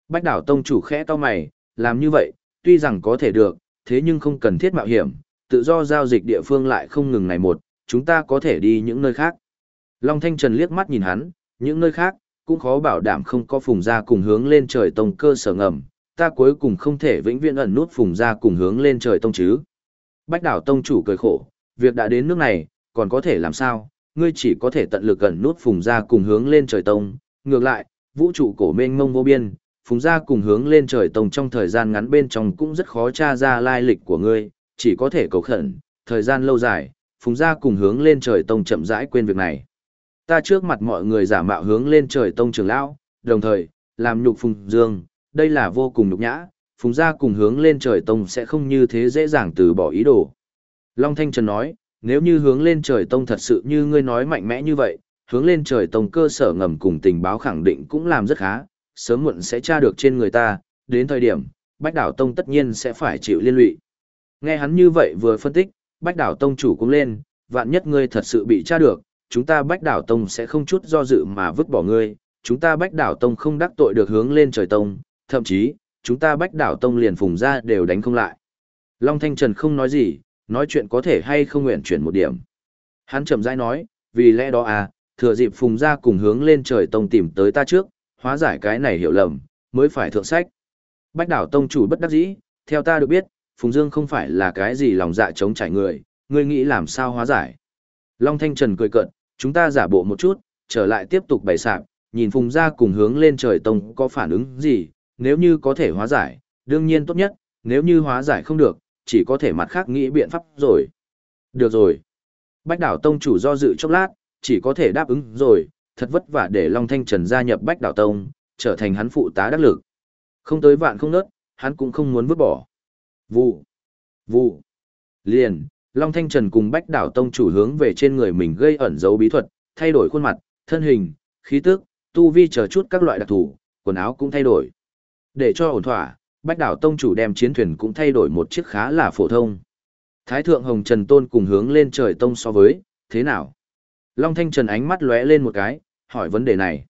Bách đảo tông chủ khẽ to mày, làm như vậy, tuy rằng có thể được, thế nhưng không cần thiết mạo hiểm, tự do giao dịch địa phương lại không ngừng này một, chúng ta có thể đi những nơi khác. Long Thanh Trần liếc mắt nhìn hắn, những nơi khác, cũng khó bảo đảm không có phùng ra cùng hướng lên trời tông cơ sở ngầm, ta cuối cùng không thể vĩnh viễn ẩn nút phùng ra cùng hướng lên trời tông chứ. Bách đảo tông chủ cười khổ, việc đã đến nước này, còn có thể làm sao, ngươi chỉ có thể tận lực ẩn nút phùng ra cùng hướng lên trời tông, ngược lại, vũ trụ cổ mênh mông vô biên, phùng ra cùng hướng lên trời tông trong thời gian ngắn bên trong cũng rất khó tra ra lai lịch của ngươi, chỉ có thể cầu khẩn, thời gian lâu dài, phùng ra cùng hướng lên trời tông chậm rãi quên việc này. Ta trước mặt mọi người giả mạo hướng lên trời tông trưởng lão, đồng thời, làm nhục phùng dương, đây là vô cùng nhục nhã, phùng gia cùng hướng lên trời tông sẽ không như thế dễ dàng từ bỏ ý đồ. Long Thanh Trần nói, nếu như hướng lên trời tông thật sự như ngươi nói mạnh mẽ như vậy, hướng lên trời tông cơ sở ngầm cùng tình báo khẳng định cũng làm rất khá, sớm muộn sẽ tra được trên người ta, đến thời điểm, Bách Đảo Tông tất nhiên sẽ phải chịu liên lụy. Nghe hắn như vậy vừa phân tích, Bách Đảo Tông chủ cũng lên, vạn nhất ngươi thật sự bị tra được, chúng ta Bách Đảo Tông sẽ không chút do dự mà vứt bỏ ngươi, chúng ta Bách Đảo Tông không đắc tội được hướng lên trời tông, thậm chí, chúng ta Bách Đảo Tông liền phùng ra đều đánh không lại. Long Thanh Trần không nói gì, nói chuyện có thể hay không nguyện chuyển một điểm. Hắn chậm rãi nói, vì lẽ đó à, thừa dịp phùng ra cùng hướng lên trời tông tìm tới ta trước, hóa giải cái này hiểu lầm, mới phải thượng sách. Bách đảo tông chủ bất đắc dĩ, theo ta được biết, Phùng Dương không phải là cái gì lòng dạ chống trải người, ngươi nghĩ làm sao hóa giải. Long Thanh Trần cười cợt, chúng ta giả bộ một chút, trở lại tiếp tục bày sạp, nhìn Phùng Gia cùng hướng lên trời tông có phản ứng gì, nếu như có thể hóa giải, đương nhiên tốt nhất, nếu như hóa giải không được, chỉ có thể mặt khác nghĩ biện pháp rồi. Được rồi. Bách đảo tông chủ do dự chốc lát, chỉ có thể đáp ứng rồi, thật vất vả để Long Thanh Trần gia nhập Bách Đảo Tông, trở thành hắn phụ tá đắc lực. Không tới vạn không nớt, hắn cũng không muốn vứt bỏ. Vụ, vụ, liền, Long Thanh Trần cùng Bách Đảo Tông chủ hướng về trên người mình gây ẩn dấu bí thuật, thay đổi khuôn mặt, thân hình, khí tức, tu vi chờ chút các loại đặc thù, quần áo cũng thay đổi. Để cho ổn thỏa, Bách Đảo Tông chủ đem chiến thuyền cũng thay đổi một chiếc khá là phổ thông. Thái thượng Hồng Trần Tôn cùng hướng lên trời tông so với, thế nào? Long Thanh Trần ánh mắt lóe lên một cái, hỏi vấn đề này.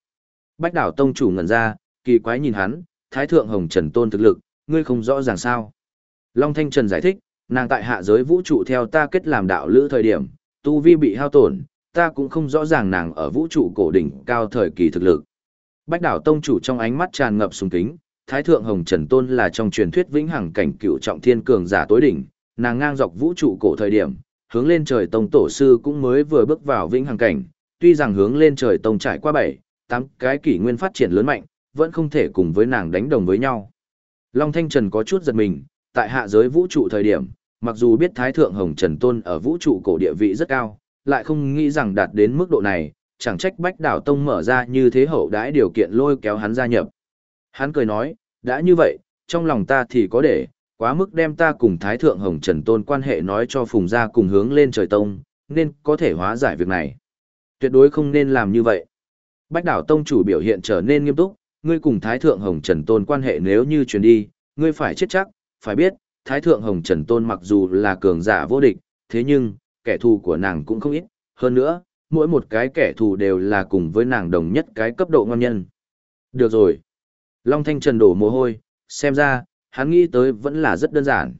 Bách đảo tông chủ ngẩn ra, kỳ quái nhìn hắn, thái thượng hồng trần tôn thực lực, ngươi không rõ ràng sao. Long Thanh Trần giải thích, nàng tại hạ giới vũ trụ theo ta kết làm đạo lữ thời điểm, tu vi bị hao tổn, ta cũng không rõ ràng nàng ở vũ trụ cổ đỉnh cao thời kỳ thực lực. Bách đảo tông chủ trong ánh mắt tràn ngập sùng kính, thái thượng hồng trần tôn là trong truyền thuyết vĩnh hằng cảnh cựu trọng thiên cường giả tối đỉnh, nàng ngang dọc vũ trụ cổ thời điểm, hướng lên trời tông tổ sư cũng mới vừa bước vào vĩnh hằng cảnh, tuy rằng hướng lên trời tông trải qua bảy, tám cái kỷ nguyên phát triển lớn mạnh, vẫn không thể cùng với nàng đánh đồng với nhau. Long Thanh Trần có chút giật mình, tại hạ giới vũ trụ thời điểm, mặc dù biết Thái Thượng Hồng Trần Tôn ở vũ trụ cổ địa vị rất cao, lại không nghĩ rằng đạt đến mức độ này, chẳng trách Bách Đảo Tông mở ra như thế hậu đãi điều kiện lôi kéo hắn gia nhập. Hắn cười nói, đã như vậy, trong lòng ta thì có để, quá mức đem ta cùng Thái Thượng Hồng Trần Tôn quan hệ nói cho Phùng gia cùng hướng lên trời tông, nên có thể hóa giải việc này. Tuyệt đối không nên làm như vậy. Bách đảo tông chủ biểu hiện trở nên nghiêm túc, ngươi cùng Thái Thượng Hồng Trần Tôn quan hệ nếu như truyền đi, ngươi phải chết chắc, phải biết, Thái Thượng Hồng Trần Tôn mặc dù là cường giả vô địch, thế nhưng, kẻ thù của nàng cũng không ít, hơn nữa, mỗi một cái kẻ thù đều là cùng với nàng đồng nhất cái cấp độ ngon nhân. Được rồi. Long Thanh Trần đổ mồ hôi, xem ra, hắn nghĩ tới vẫn là rất đơn giản.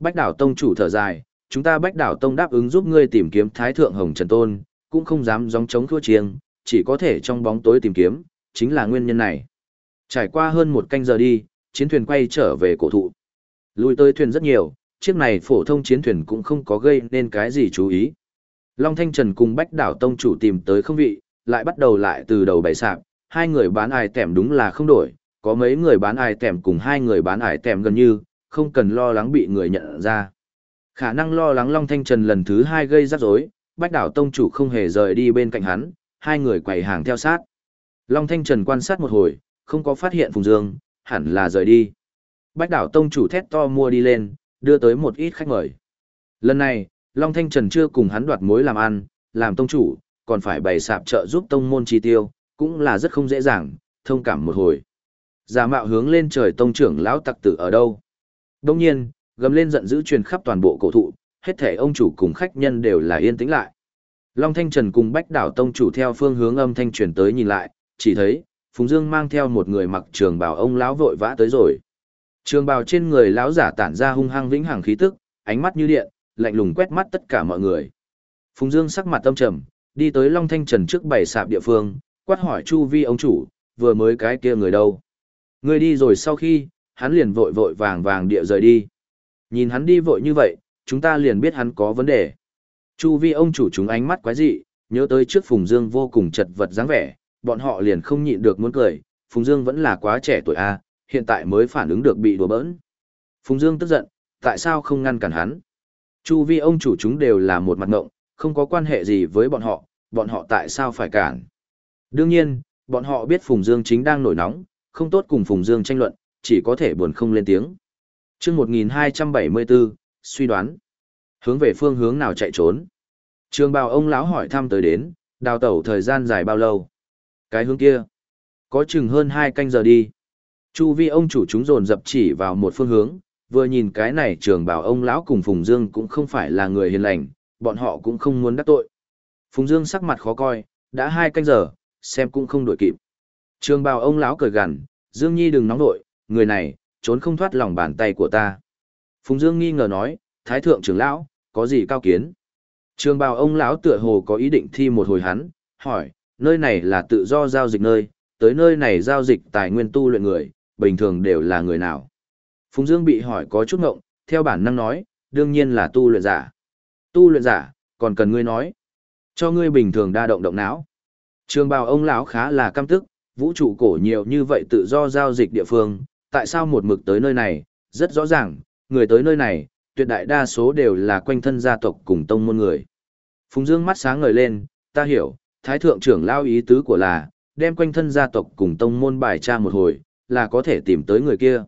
Bách đảo tông chủ thở dài, chúng ta bách đảo tông đáp ứng giúp ngươi tìm kiếm thái thượng hồng trần tôn, cũng không dám gióng chống thua chiêng, chỉ có thể trong bóng tối tìm kiếm, chính là nguyên nhân này. Trải qua hơn một canh giờ đi, chiến thuyền quay trở về cổ thụ. Lùi tới thuyền rất nhiều, chiếc này phổ thông chiến thuyền cũng không có gây nên cái gì chú ý. Long Thanh Trần cùng Bách Đảo Tông chủ tìm tới không vị, lại bắt đầu lại từ đầu bày sạp, hai người bán ai tẻm đúng là không đổi, có mấy người bán ai tẻm cùng hai người bán ai tẻm gần như, không cần lo lắng bị người nhận ra. Khả năng lo lắng Long Thanh Trần lần thứ hai gây rắc rối, Bách Đảo Tông chủ không hề rời đi bên cạnh hắn, hai người quầy hàng theo sát. Long Thanh Trần quan sát một hồi, không có phát hiện Phùng Dương, hẳn là rời đi. Bách Đảo Tông chủ thét to mua đi lên, đưa tới một ít khách mời. Lần này, Long Thanh Trần chưa cùng hắn đoạt mối làm ăn, làm tông chủ, còn phải bày sạp trợ giúp tông môn chi tiêu, cũng là rất không dễ dàng, thông cảm một hồi. Giả mạo hướng lên trời tông trưởng lão tặc tử ở đâu. Đông nhiên, gầm lên giận dữ truyền khắp toàn bộ cổ thụ, hết thể ông chủ cùng khách nhân đều là yên tĩnh lại. Long Thanh Trần cùng Bách Đảo Tông chủ theo phương hướng âm thanh truyền tới nhìn lại, chỉ thấy, Phùng Dương mang theo một người mặc trường bào ông lão vội vã tới rồi. Trường bào trên người lão giả tản ra hung hăng vĩnh hằng khí tức, ánh mắt như điện, lạnh lùng quét mắt tất cả mọi người. Phùng Dương sắc mặt tâm trầm, đi tới Long Thanh Trần trước bảy sạp địa phương, quát hỏi Chu Vi ông chủ, vừa mới cái kia người đâu? Người đi rồi sau khi, hắn liền vội vội vàng vàng địa rời đi. Nhìn hắn đi vội như vậy, chúng ta liền biết hắn có vấn đề. Chu Vi ông chủ chúng ánh mắt quái dị, nhớ tới trước Phùng Dương vô cùng chật vật dáng vẻ, bọn họ liền không nhịn được muốn cười, Phùng Dương vẫn là quá trẻ tuổi a, hiện tại mới phản ứng được bị đùa bỡn. Phùng Dương tức giận, tại sao không ngăn cản hắn? Chu vi ông chủ chúng đều là một mặt ngộng, không có quan hệ gì với bọn họ, bọn họ tại sao phải cản? Đương nhiên, bọn họ biết Phùng Dương chính đang nổi nóng, không tốt cùng Phùng Dương tranh luận, chỉ có thể buồn không lên tiếng. chương 1274, suy đoán. Hướng về phương hướng nào chạy trốn? Trường bào ông lão hỏi thăm tới đến, đào tẩu thời gian dài bao lâu? Cái hướng kia? Có chừng hơn hai canh giờ đi. Chu vi ông chủ chúng dồn dập chỉ vào một phương hướng, vừa nhìn cái này trường bảo ông lão cùng Phùng Dương cũng không phải là người hiền lành, bọn họ cũng không muốn đắc tội. Phùng Dương sắc mặt khó coi, đã hai canh giờ, xem cũng không đổi kịp. Trường bảo ông lão cười gằn, Dương Nhi đừng nóng nội, người này, trốn không thoát lòng bàn tay của ta. Phùng Dương nghi ngờ nói, Thái thượng trưởng lão, có gì cao kiến? Trường bào ông lão tựa hồ có ý định thi một hồi hắn, hỏi, nơi này là tự do giao dịch nơi, tới nơi này giao dịch tài nguyên tu luyện người, bình thường đều là người nào. Phùng Dương bị hỏi có chút ngộng, theo bản năng nói, đương nhiên là tu luyện giả. Tu luyện giả, còn cần ngươi nói. Cho ngươi bình thường đa động động não. Trường bào ông lão khá là căm tức, vũ trụ cổ nhiều như vậy tự do giao dịch địa phương, tại sao một mực tới nơi này, rất rõ ràng, người tới nơi này, tuyệt đại đa số đều là quanh thân gia tộc cùng tông môn người. Phùng Dương mắt sáng ngời lên, ta hiểu, thái thượng trưởng lao ý tứ của là, đem quanh thân gia tộc cùng tông môn bài tra một hồi, là có thể tìm tới người kia.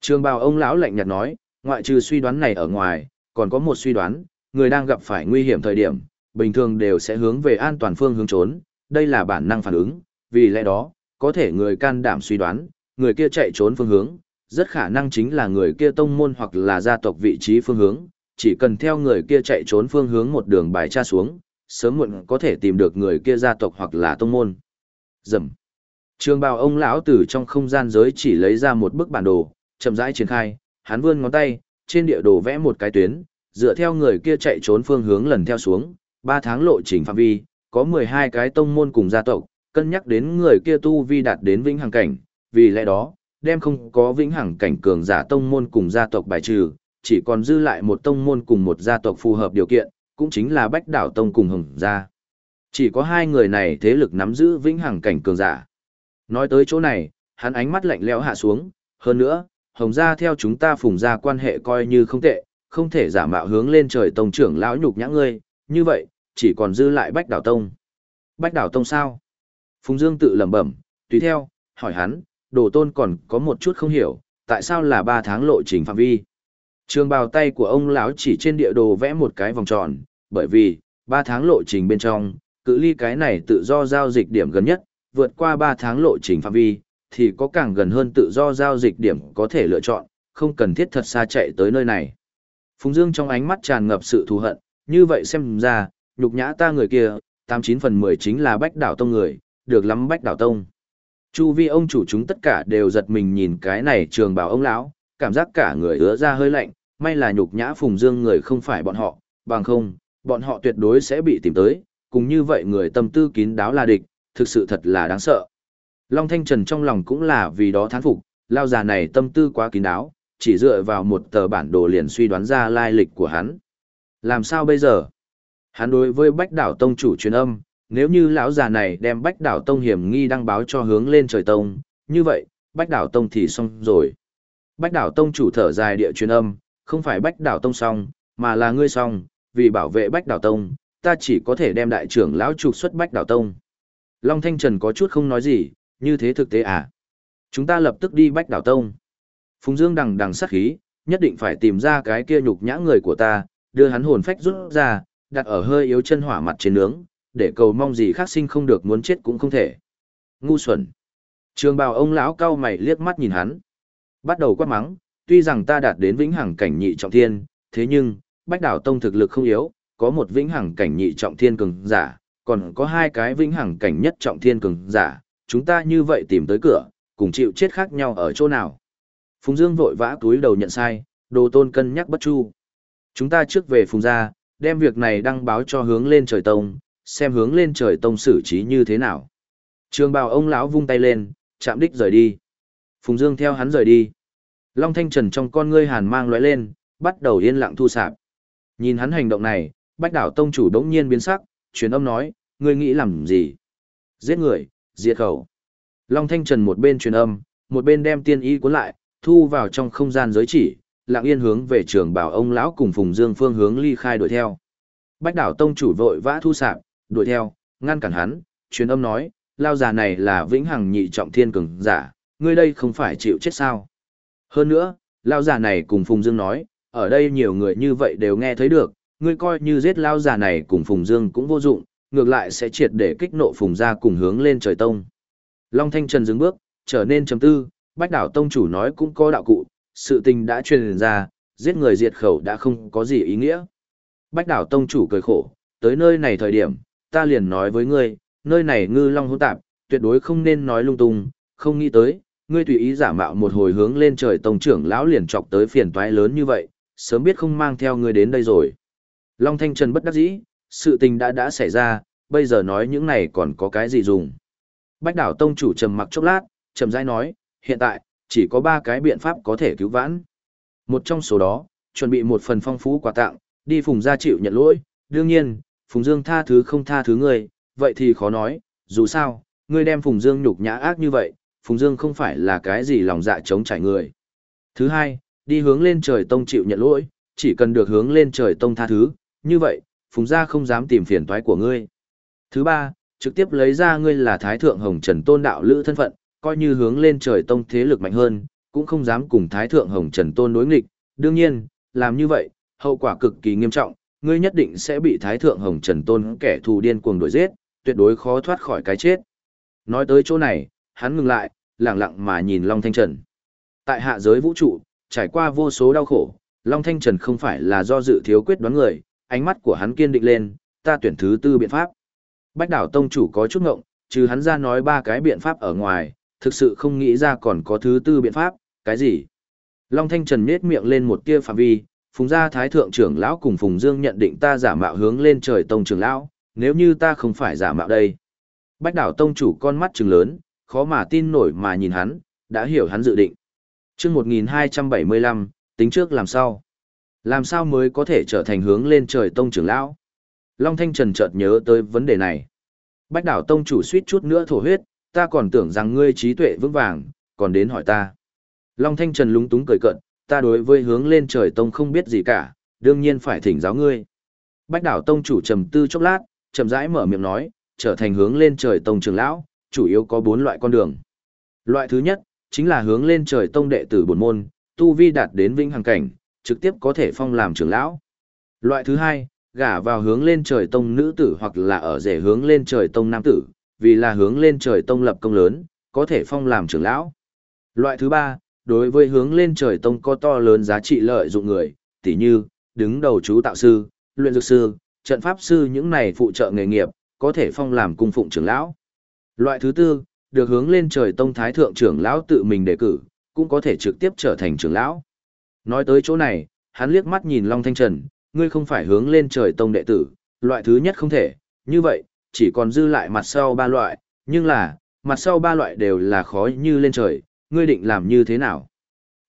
Trường bào ông lão lạnh nhạt nói, ngoại trừ suy đoán này ở ngoài, còn có một suy đoán, người đang gặp phải nguy hiểm thời điểm, bình thường đều sẽ hướng về an toàn phương hướng trốn, đây là bản năng phản ứng, vì lẽ đó, có thể người can đảm suy đoán, người kia chạy trốn phương hướng, rất khả năng chính là người kia tông môn hoặc là gia tộc vị trí phương hướng, chỉ cần theo người kia chạy trốn phương hướng một đường bài tra xuống, sớm muộn có thể tìm được người kia gia tộc hoặc là tông môn. Dầm. Trường bào ông lão từ trong không gian giới chỉ lấy ra một bức bản đồ, chậm rãi triển khai, hắn vươn ngón tay, trên địa đồ vẽ một cái tuyến, dựa theo người kia chạy trốn phương hướng lần theo xuống, 3 tháng lộ trình phạm vi, có 12 cái tông môn cùng gia tộc, cân nhắc đến người kia tu vi đạt đến vĩnh hằng cảnh, vì lẽ đó, đem không có vĩnh hằng cảnh cường giả tông môn cùng gia tộc bài trừ, chỉ còn dư lại một tông môn cùng một gia tộc phù hợp điều kiện, cũng chính là Bách Đảo Tông cùng Hồng gia. Chỉ có hai người này thế lực nắm giữ vĩnh hằng cảnh cường giả. Nói tới chỗ này, hắn ánh mắt lạnh lẽo hạ xuống, hơn nữa, Hồng gia theo chúng ta phùng gia quan hệ coi như không tệ, không thể giả mạo hướng lên trời tông trưởng lão nhục nhã ngươi, như vậy, chỉ còn dư lại Bách Đảo Tông. Bách Đảo Tông sao? Phùng Dương tự lẩm bẩm, tùy theo, hỏi hắn, đồ tôn còn có một chút không hiểu, tại sao là ba tháng lộ trình phạm vi. Trường bào tay của ông lão chỉ trên địa đồ vẽ một cái vòng tròn, bởi vì, ba tháng lộ trình bên trong, cự ly cái này tự do giao dịch điểm gần nhất, vượt qua ba tháng lộ trình phạm vi, thì có càng gần hơn tự do giao dịch điểm có thể lựa chọn, không cần thiết thật xa chạy tới nơi này. Phùng Dương trong ánh mắt tràn ngập sự thù hận, như vậy xem ra, nhục nhã ta người kia, 89 phần 10 chính là Bách Đảo Tông người, được lắm Bách Đảo Tông. Chu vi ông chủ chúng tất cả đều giật mình nhìn cái này trường bảo ông lão, cảm giác cả người ứa ra hơi lạnh, may là nhục nhã Phùng Dương người không phải bọn họ, bằng không, bọn họ tuyệt đối sẽ bị tìm tới, cùng như vậy người tâm tư kín đáo là địch, thực sự thật là đáng sợ. Long Thanh Trần trong lòng cũng là vì đó thán phục, lao già này tâm tư quá kín đáo, chỉ dựa vào một tờ bản đồ liền suy đoán ra lai lịch của hắn. Làm sao bây giờ? Hắn đối với Bách Đảo Tông chủ truyền âm, nếu như lão già này đem Bách Đảo Tông hiểm nghi đăng báo cho hướng lên trời tông, như vậy, Bách Đảo Tông thì xong rồi. Bách Đảo Tông chủ thở dài địa truyền âm, không phải Bách Đảo Tông xong, mà là ngươi xong, vì bảo vệ Bách Đảo Tông, ta chỉ có thể đem đại trưởng lão trục xuất Bách Đảo Tông. Long Thanh Trần có chút không nói gì, như thế thực tế à? Chúng ta lập tức đi Bách Đảo Tông. Phùng Dương đằng đằng sát khí, nhất định phải tìm ra cái kia nhục nhã người của ta, đưa hắn hồn phách rút ra, đặt ở hơi yếu chân hỏa mặt trên nướng, để cầu mong gì khác sinh không được muốn chết cũng không thể. Ngu xuẩn. Trường bào ông lão cao mày liếc mắt nhìn hắn. Bắt đầu quát mắng, tuy rằng ta đạt đến vĩnh hằng cảnh nhị trọng thiên, thế nhưng, bách đảo tông thực lực không yếu, có một vĩnh hằng cảnh nhị trọng thiên cường giả, còn có hai cái vĩnh hằng cảnh nhất trọng thiên cường giả, chúng ta như vậy tìm tới cửa, cùng chịu chết khác nhau ở chỗ nào. Phùng Dương vội vã túi đầu nhận sai, đồ tôn cân nhắc bất chu. Chúng ta trước về Phùng gia, đem việc này đăng báo cho hướng lên trời tông, xem hướng lên trời tông xử trí như thế nào. Trường bào ông lão vung tay lên, chạm đích rời đi. Phùng Dương theo hắn rời đi. Long Thanh Trần trong con ngươi hàn mang lóe lên, bắt đầu yên lặng thu sạp. Nhìn hắn hành động này, Bách Đảo Tông chủ đống nhiên biến sắc, truyền âm nói, ngươi nghĩ làm gì? Giết người, diệt khẩu. Long Thanh Trần một bên truyền âm, một bên đem tiên y cuốn lại, thu vào trong không gian giới chỉ, lặng yên hướng về trường bảo ông lão cùng Phùng Dương phương hướng ly khai đuổi theo. Bách Đảo Tông chủ vội vã thu sạp, đuổi theo, ngăn cản hắn, truyền âm nói, lao già này là vĩnh hằng nhị trọng thiên cường giả, ngươi đây không phải chịu chết sao. Hơn nữa, lao già này cùng Phùng Dương nói, ở đây nhiều người như vậy đều nghe thấy được, ngươi coi như giết lao già này cùng Phùng Dương cũng vô dụng, ngược lại sẽ triệt để kích nộ Phùng gia cùng hướng lên trời tông. Long Thanh Trần dừng bước, trở nên trầm tư, Bách Đảo Tông chủ nói cũng có đạo cụ, sự tình đã truyền ra, giết người diệt khẩu đã không có gì ý nghĩa. Bách Đảo Tông chủ cười khổ, tới nơi này thời điểm, ta liền nói với ngươi, nơi này ngư long hỗn tạp, tuyệt đối không nên nói lung tung, không nghĩ tới, ngươi tùy ý giả mạo một hồi hướng lên trời tông trưởng lão liền chọc tới phiền toái lớn như vậy, sớm biết không mang theo ngươi đến đây rồi. Long Thanh Trần bất đắc dĩ, sự tình đã đã xảy ra, bây giờ nói những này còn có cái gì dùng. Bách đảo tông chủ trầm mặc chốc lát, trầm rãi nói, hiện tại, chỉ có ba cái biện pháp có thể cứu vãn. Một trong số đó, chuẩn bị một phần phong phú quà tặng, đi phùng gia chịu nhận lỗi, đương nhiên, phùng dương tha thứ không tha thứ người, vậy thì khó nói, dù sao, ngươi đem phùng dương nhục nhã ác như vậy, phùng dương không phải là cái gì lòng dạ chống trải người. Thứ hai, đi hướng lên trời tông chịu nhận lỗi, chỉ cần được hướng lên trời tông tha thứ, như vậy, phùng gia không dám tìm phiền toái của ngươi. Thứ ba, trực tiếp lấy ra ngươi là Thái Thượng Hồng Trần Tôn Đạo Lữ thân phận, coi như hướng lên trời tông thế lực mạnh hơn, cũng không dám cùng Thái Thượng Hồng Trần Tôn đối nghịch. Đương nhiên, làm như vậy, hậu quả cực kỳ nghiêm trọng, ngươi nhất định sẽ bị Thái Thượng Hồng Trần Tôn kẻ thù điên cuồng đuổi giết, tuyệt đối khó thoát khỏi cái chết. Nói tới chỗ này, hắn ngừng lại, lặng lặng mà nhìn Long Thanh Trần. Tại hạ giới vũ trụ, trải qua vô số đau khổ, Long Thanh Trần không phải là do dự thiếu quyết đoán người, ánh mắt của hắn kiên định lên, ta tuyển thứ tư biện pháp. Bách đảo tông chủ có chút ngộng, trừ hắn ra nói ba cái biện pháp ở ngoài, thực sự không nghĩ ra còn có thứ tư biện pháp, cái gì? Long Thanh Trần nết miệng lên một tia phạm vi, phùng gia thái thượng trưởng lão cùng phùng dương nhận định ta giả mạo hướng lên trời tông trưởng lão, nếu như ta không phải giả mạo đây. Bách đảo tông chủ con mắt trừng lớn, khó mà tin nổi mà nhìn hắn, đã hiểu hắn dự định. chương 1275, tính trước làm sao? Làm sao mới có thể trở thành hướng lên trời tông trưởng lão? Long Thanh Trần chợt nhớ tới vấn đề này. Bách đảo tông chủ suýt chút nữa thổ huyết, ta còn tưởng rằng ngươi trí tuệ vững vàng, còn đến hỏi ta. Long Thanh Trần lúng túng cười cận, ta đối với hướng lên trời tông không biết gì cả, đương nhiên phải thỉnh giáo ngươi. Bách đảo tông chủ trầm tư chốc lát, chậm rãi mở miệng nói, trở thành hướng lên trời tông trưởng lão, chủ yếu có bốn loại con đường. Loại thứ nhất, chính là hướng lên trời tông đệ tử bổn môn, tu vi đạt đến vĩnh hằng cảnh, trực tiếp có thể phong làm trưởng lão. Loại thứ hai, gả vào hướng lên trời tông nữ tử hoặc là ở rể hướng lên trời tông nam tử, vì là hướng lên trời tông lập công lớn, có thể phong làm trưởng lão. Loại thứ ba, đối với hướng lên trời tông có to lớn giá trị lợi dụng người, tỉ như, đứng đầu chú tạo sư, luyện dược sư, trận pháp sư những này phụ trợ nghề nghiệp, có thể phong làm cung phụng trưởng lão. Loại thứ tư, được hướng lên trời tông thái thượng trưởng lão tự mình đề cử, cũng có thể trực tiếp trở thành trưởng lão. Nói tới chỗ này, hắn liếc mắt nhìn Long Thanh Trần, ngươi không phải hướng lên trời tông đệ tử, loại thứ nhất không thể, như vậy, chỉ còn dư lại mặt sau ba loại, nhưng là, mặt sau ba loại đều là khó như lên trời, ngươi định làm như thế nào?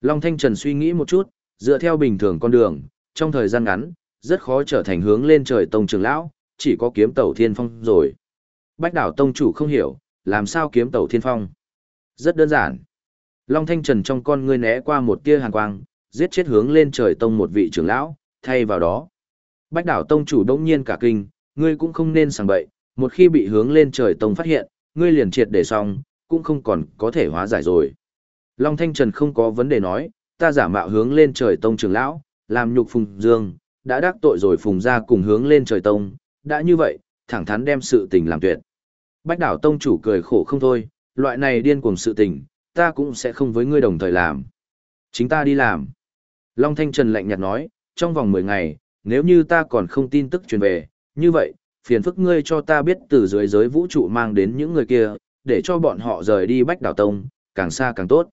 Long Thanh Trần suy nghĩ một chút, dựa theo bình thường con đường, trong thời gian ngắn, rất khó trở thành hướng lên trời tông trưởng lão, chỉ có kiếm tẩu thiên phong rồi. Bách đảo tông chủ không hiểu, làm sao kiếm tẩu thiên phong? Rất đơn giản. Long Thanh Trần trong con ngươi né qua một tia hàn quang, giết chết hướng lên trời tông một vị trưởng lão, thay vào đó. Bách đảo tông chủ đống nhiên cả kinh, ngươi cũng không nên sàng bậy, một khi bị hướng lên trời tông phát hiện, ngươi liền triệt để xong, cũng không còn có thể hóa giải rồi. Long Thanh Trần không có vấn đề nói, ta giả mạo hướng lên trời tông trưởng lão, làm nhục phùng dương, đã đắc tội rồi phùng ra cùng hướng lên trời tông, đã như vậy, thẳng thắn đem sự tình làm tuyệt. Bách đảo tông chủ cười khổ không thôi, loại này điên cuồng sự tình, ta cũng sẽ không với ngươi đồng thời làm. Chính ta đi làm. Long Thanh Trần lạnh nhạt nói, trong vòng 10 ngày, nếu như ta còn không tin tức truyền về, như vậy, phiền phức ngươi cho ta biết từ dưới giới vũ trụ mang đến những người kia, để cho bọn họ rời đi Bách Đảo Tông, càng xa càng tốt.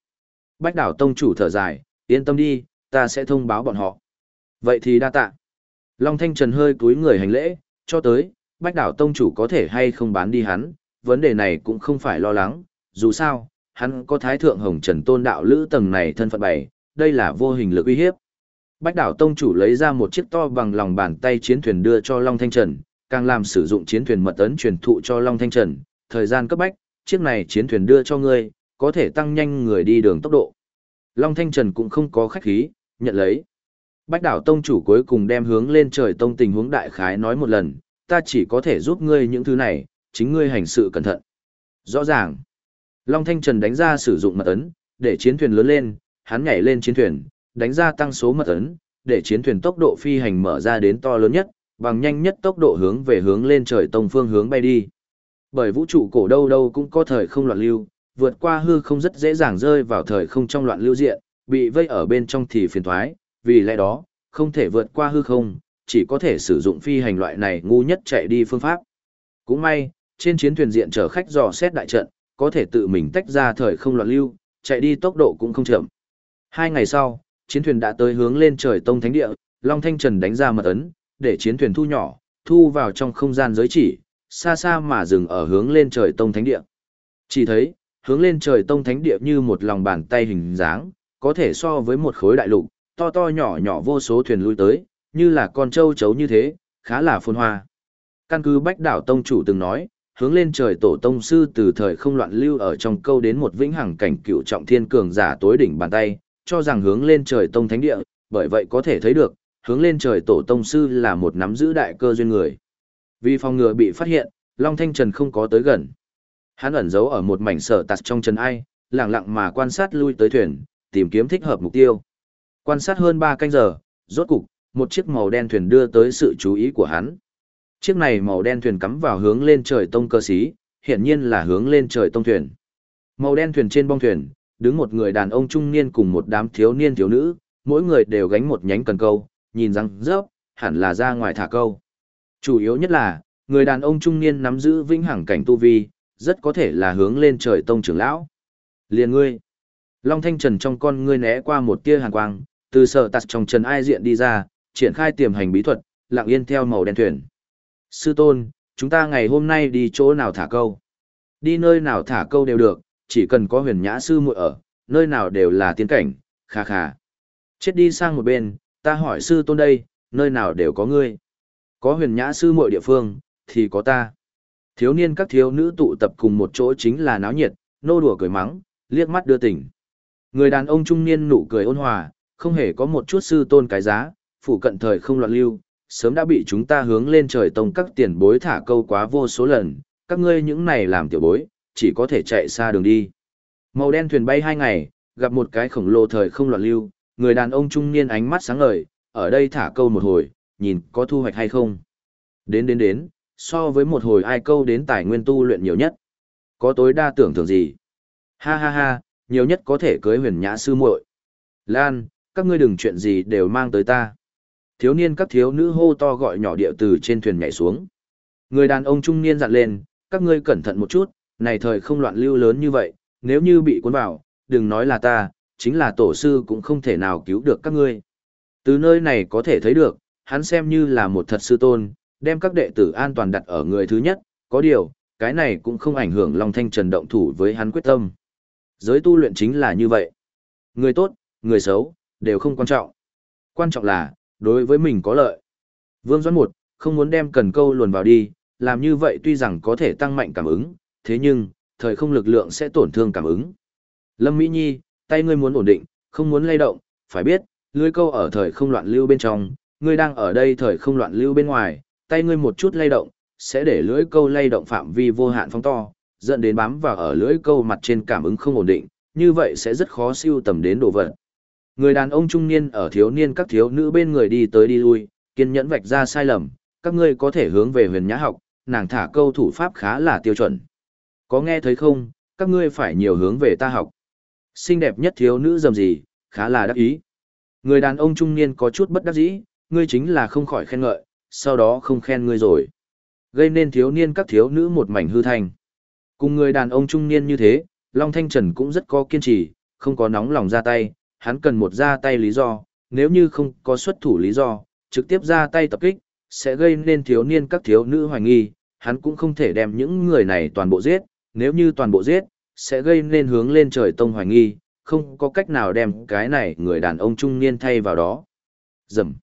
Bách Đảo Tông chủ thở dài, yên tâm đi, ta sẽ thông báo bọn họ. Vậy thì đa tạ. Long Thanh Trần hơi cúi người hành lễ, cho tới, Bách Đảo Tông chủ có thể hay không bán đi hắn, vấn đề này cũng không phải lo lắng, dù sao, hắn có Thái Thượng Hồng Trần Tôn Đạo Lữ tầng này thân phận bày, đây là vô hình lực uy hiếp. Bách Đảo Tông chủ lấy ra một chiếc to bằng lòng bàn tay chiến thuyền đưa cho Long Thanh Trần, càng làm sử dụng chiến thuyền mật ấn truyền thụ cho Long Thanh Trần, thời gian cấp bách, chiếc này chiến thuyền đưa cho ngươi, có thể tăng nhanh người đi đường tốc độ. Long Thanh Trần cũng không có khách khí, nhận lấy. Bách đảo tông chủ cuối cùng đem hướng lên trời tông tình huống đại khái nói một lần, ta chỉ có thể giúp ngươi những thứ này, chính ngươi hành sự cẩn thận. Rõ ràng. Long Thanh Trần đánh ra sử dụng mật ấn, để chiến thuyền lớn lên, hắn nhảy lên chiến thuyền, đánh ra tăng số mật ấn, để chiến thuyền tốc độ phi hành mở ra đến to lớn nhất, bằng nhanh nhất tốc độ hướng về hướng lên trời tông phương hướng bay đi. Bởi vũ trụ cổ đâu đâu cũng có thời không loạn lưu, vượt qua hư không rất dễ dàng rơi vào thời không trong loạn lưu diện, bị vây ở bên trong thì phiền thoái, vì lẽ đó, không thể vượt qua hư không, chỉ có thể sử dụng phi hành loại này ngu nhất chạy đi phương pháp. Cũng may, trên chiến thuyền diện chở khách dò xét đại trận, có thể tự mình tách ra thời không loạn lưu, chạy đi tốc độ cũng không chậm. Hai ngày sau, chiến thuyền đã tới hướng lên trời tông thánh địa, Long Thanh Trần đánh ra mật ấn, để chiến thuyền thu nhỏ, thu vào trong không gian giới chỉ, xa xa mà dừng ở hướng lên trời tông thánh địa. Chỉ thấy, hướng lên trời tông thánh địa như một lòng bàn tay hình dáng, có thể so với một khối đại lục, to to nhỏ nhỏ vô số thuyền lui tới, như là con trâu chấu như thế, khá là phồn hoa. Căn cứ Bách Đảo Tông chủ từng nói, hướng lên trời tổ tông sư từ thời không loạn lưu ở trong câu đến một vĩnh hằng cảnh cựu trọng thiên cường giả tối đỉnh bàn tay, cho rằng hướng lên trời tông thánh địa, bởi vậy có thể thấy được, hướng lên trời tổ tông sư là một nắm giữ đại cơ duyên người. Vì phòng ngừa bị phát hiện, Long Thanh Trần không có tới gần. Hắn ẩn giấu ở một mảnh sở tạt trong chân ai, lặng lặng mà quan sát lui tới thuyền, tìm kiếm thích hợp mục tiêu. Quan sát hơn 3 canh giờ, rốt cục, một chiếc màu đen thuyền đưa tới sự chú ý của hắn. Chiếc này màu đen thuyền cắm vào hướng lên trời tông cơ sĩ, hiển nhiên là hướng lên trời tông thuyền. Màu đen thuyền trên bong thuyền, đứng một người đàn ông trung niên cùng một đám thiếu niên thiếu nữ, mỗi người đều gánh một nhánh cần câu, nhìn răng rớp, hẳn là ra ngoài thả câu. Chủ yếu nhất là, người đàn ông trung niên nắm giữ vĩnh hằng cảnh tu vi, rất có thể là hướng lên trời tông trưởng lão. Liền ngươi. Long Thanh Trần trong con ngươi né qua một tia hàn quang, từ sở tạt trong trần ai diện đi ra, triển khai tiềm hành bí thuật, lặng yên theo màu đen thuyền. Sư tôn, chúng ta ngày hôm nay đi chỗ nào thả câu? Đi nơi nào thả câu đều được, chỉ cần có huyền nhã sư muội ở, nơi nào đều là tiến cảnh, khà khà. Chết đi sang một bên, ta hỏi sư tôn đây, nơi nào đều có ngươi. Có huyền nhã sư muội địa phương, thì có ta. Thiếu niên các thiếu nữ tụ tập cùng một chỗ chính là náo nhiệt, nô đùa cười mắng, liếc mắt đưa tình. Người đàn ông trung niên nụ cười ôn hòa, không hề có một chút sư tôn cái giá, phụ cận thời không loạn lưu, sớm đã bị chúng ta hướng lên trời tông các tiền bối thả câu quá vô số lần, các ngươi những này làm tiểu bối, chỉ có thể chạy xa đường đi. Màu đen thuyền bay hai ngày, gặp một cái khổng lồ thời không loạn lưu, người đàn ông trung niên ánh mắt sáng ngời, ở đây thả câu một hồi, nhìn có thu hoạch hay không. Đến đến đến, so với một hồi ai câu đến tài nguyên tu luyện nhiều nhất. Có tối đa tưởng thưởng gì? Ha ha ha, nhiều nhất có thể cưới huyền nhã sư muội. Lan, các ngươi đừng chuyện gì đều mang tới ta. Thiếu niên các thiếu nữ hô to gọi nhỏ điệu từ trên thuyền nhảy xuống. Người đàn ông trung niên dặn lên, các ngươi cẩn thận một chút, này thời không loạn lưu lớn như vậy, nếu như bị cuốn vào, đừng nói là ta, chính là tổ sư cũng không thể nào cứu được các ngươi. Từ nơi này có thể thấy được, hắn xem như là một thật sư tôn, đem các đệ tử an toàn đặt ở người thứ nhất, có điều, cái này cũng không ảnh hưởng Long Thanh Trần động thủ với hắn quyết tâm. Giới tu luyện chính là như vậy. Người tốt, người xấu, đều không quan trọng. Quan trọng là, đối với mình có lợi. Vương Doãn một, không muốn đem cần câu luồn vào đi, làm như vậy tuy rằng có thể tăng mạnh cảm ứng, thế nhưng, thời không lực lượng sẽ tổn thương cảm ứng. Lâm Mỹ Nhi, tay ngươi muốn ổn định, không muốn lay động, phải biết, lưới câu ở thời không loạn lưu bên trong, ngươi đang ở đây thời không loạn lưu bên ngoài, tay ngươi một chút lay động, sẽ để lưới câu lay động phạm vi vô hạn phóng to, dẫn đến bám vào ở lưới câu mặt trên cảm ứng không ổn định, như vậy sẽ rất khó siêu tầm đến đồ vật. Người đàn ông trung niên ở thiếu niên các thiếu nữ bên người đi tới đi lui, kiên nhẫn vạch ra sai lầm, các ngươi có thể hướng về huyền nhã học, nàng thả câu thủ pháp khá là tiêu chuẩn. Có nghe thấy không, các ngươi phải nhiều hướng về ta học. Xinh đẹp nhất thiếu nữ dầm gì, khá là đắc ý. Người đàn ông trung niên có chút bất đắc dĩ, ngươi chính là không khỏi khen ngợi, sau đó không khen ngươi rồi. Gây nên thiếu niên các thiếu nữ một mảnh hư thành. Cùng người đàn ông trung niên như thế, Long Thanh Trần cũng rất có kiên trì, không có nóng lòng ra tay, hắn cần một ra tay lý do, nếu như không có xuất thủ lý do, trực tiếp ra tay tập kích, sẽ gây nên thiếu niên các thiếu nữ hoài nghi, hắn cũng không thể đem những người này toàn bộ giết, nếu như toàn bộ giết, sẽ gây nên hướng lên trời tông hoài nghi, không có cách nào đem cái này người đàn ông trung niên thay vào đó. Dầm.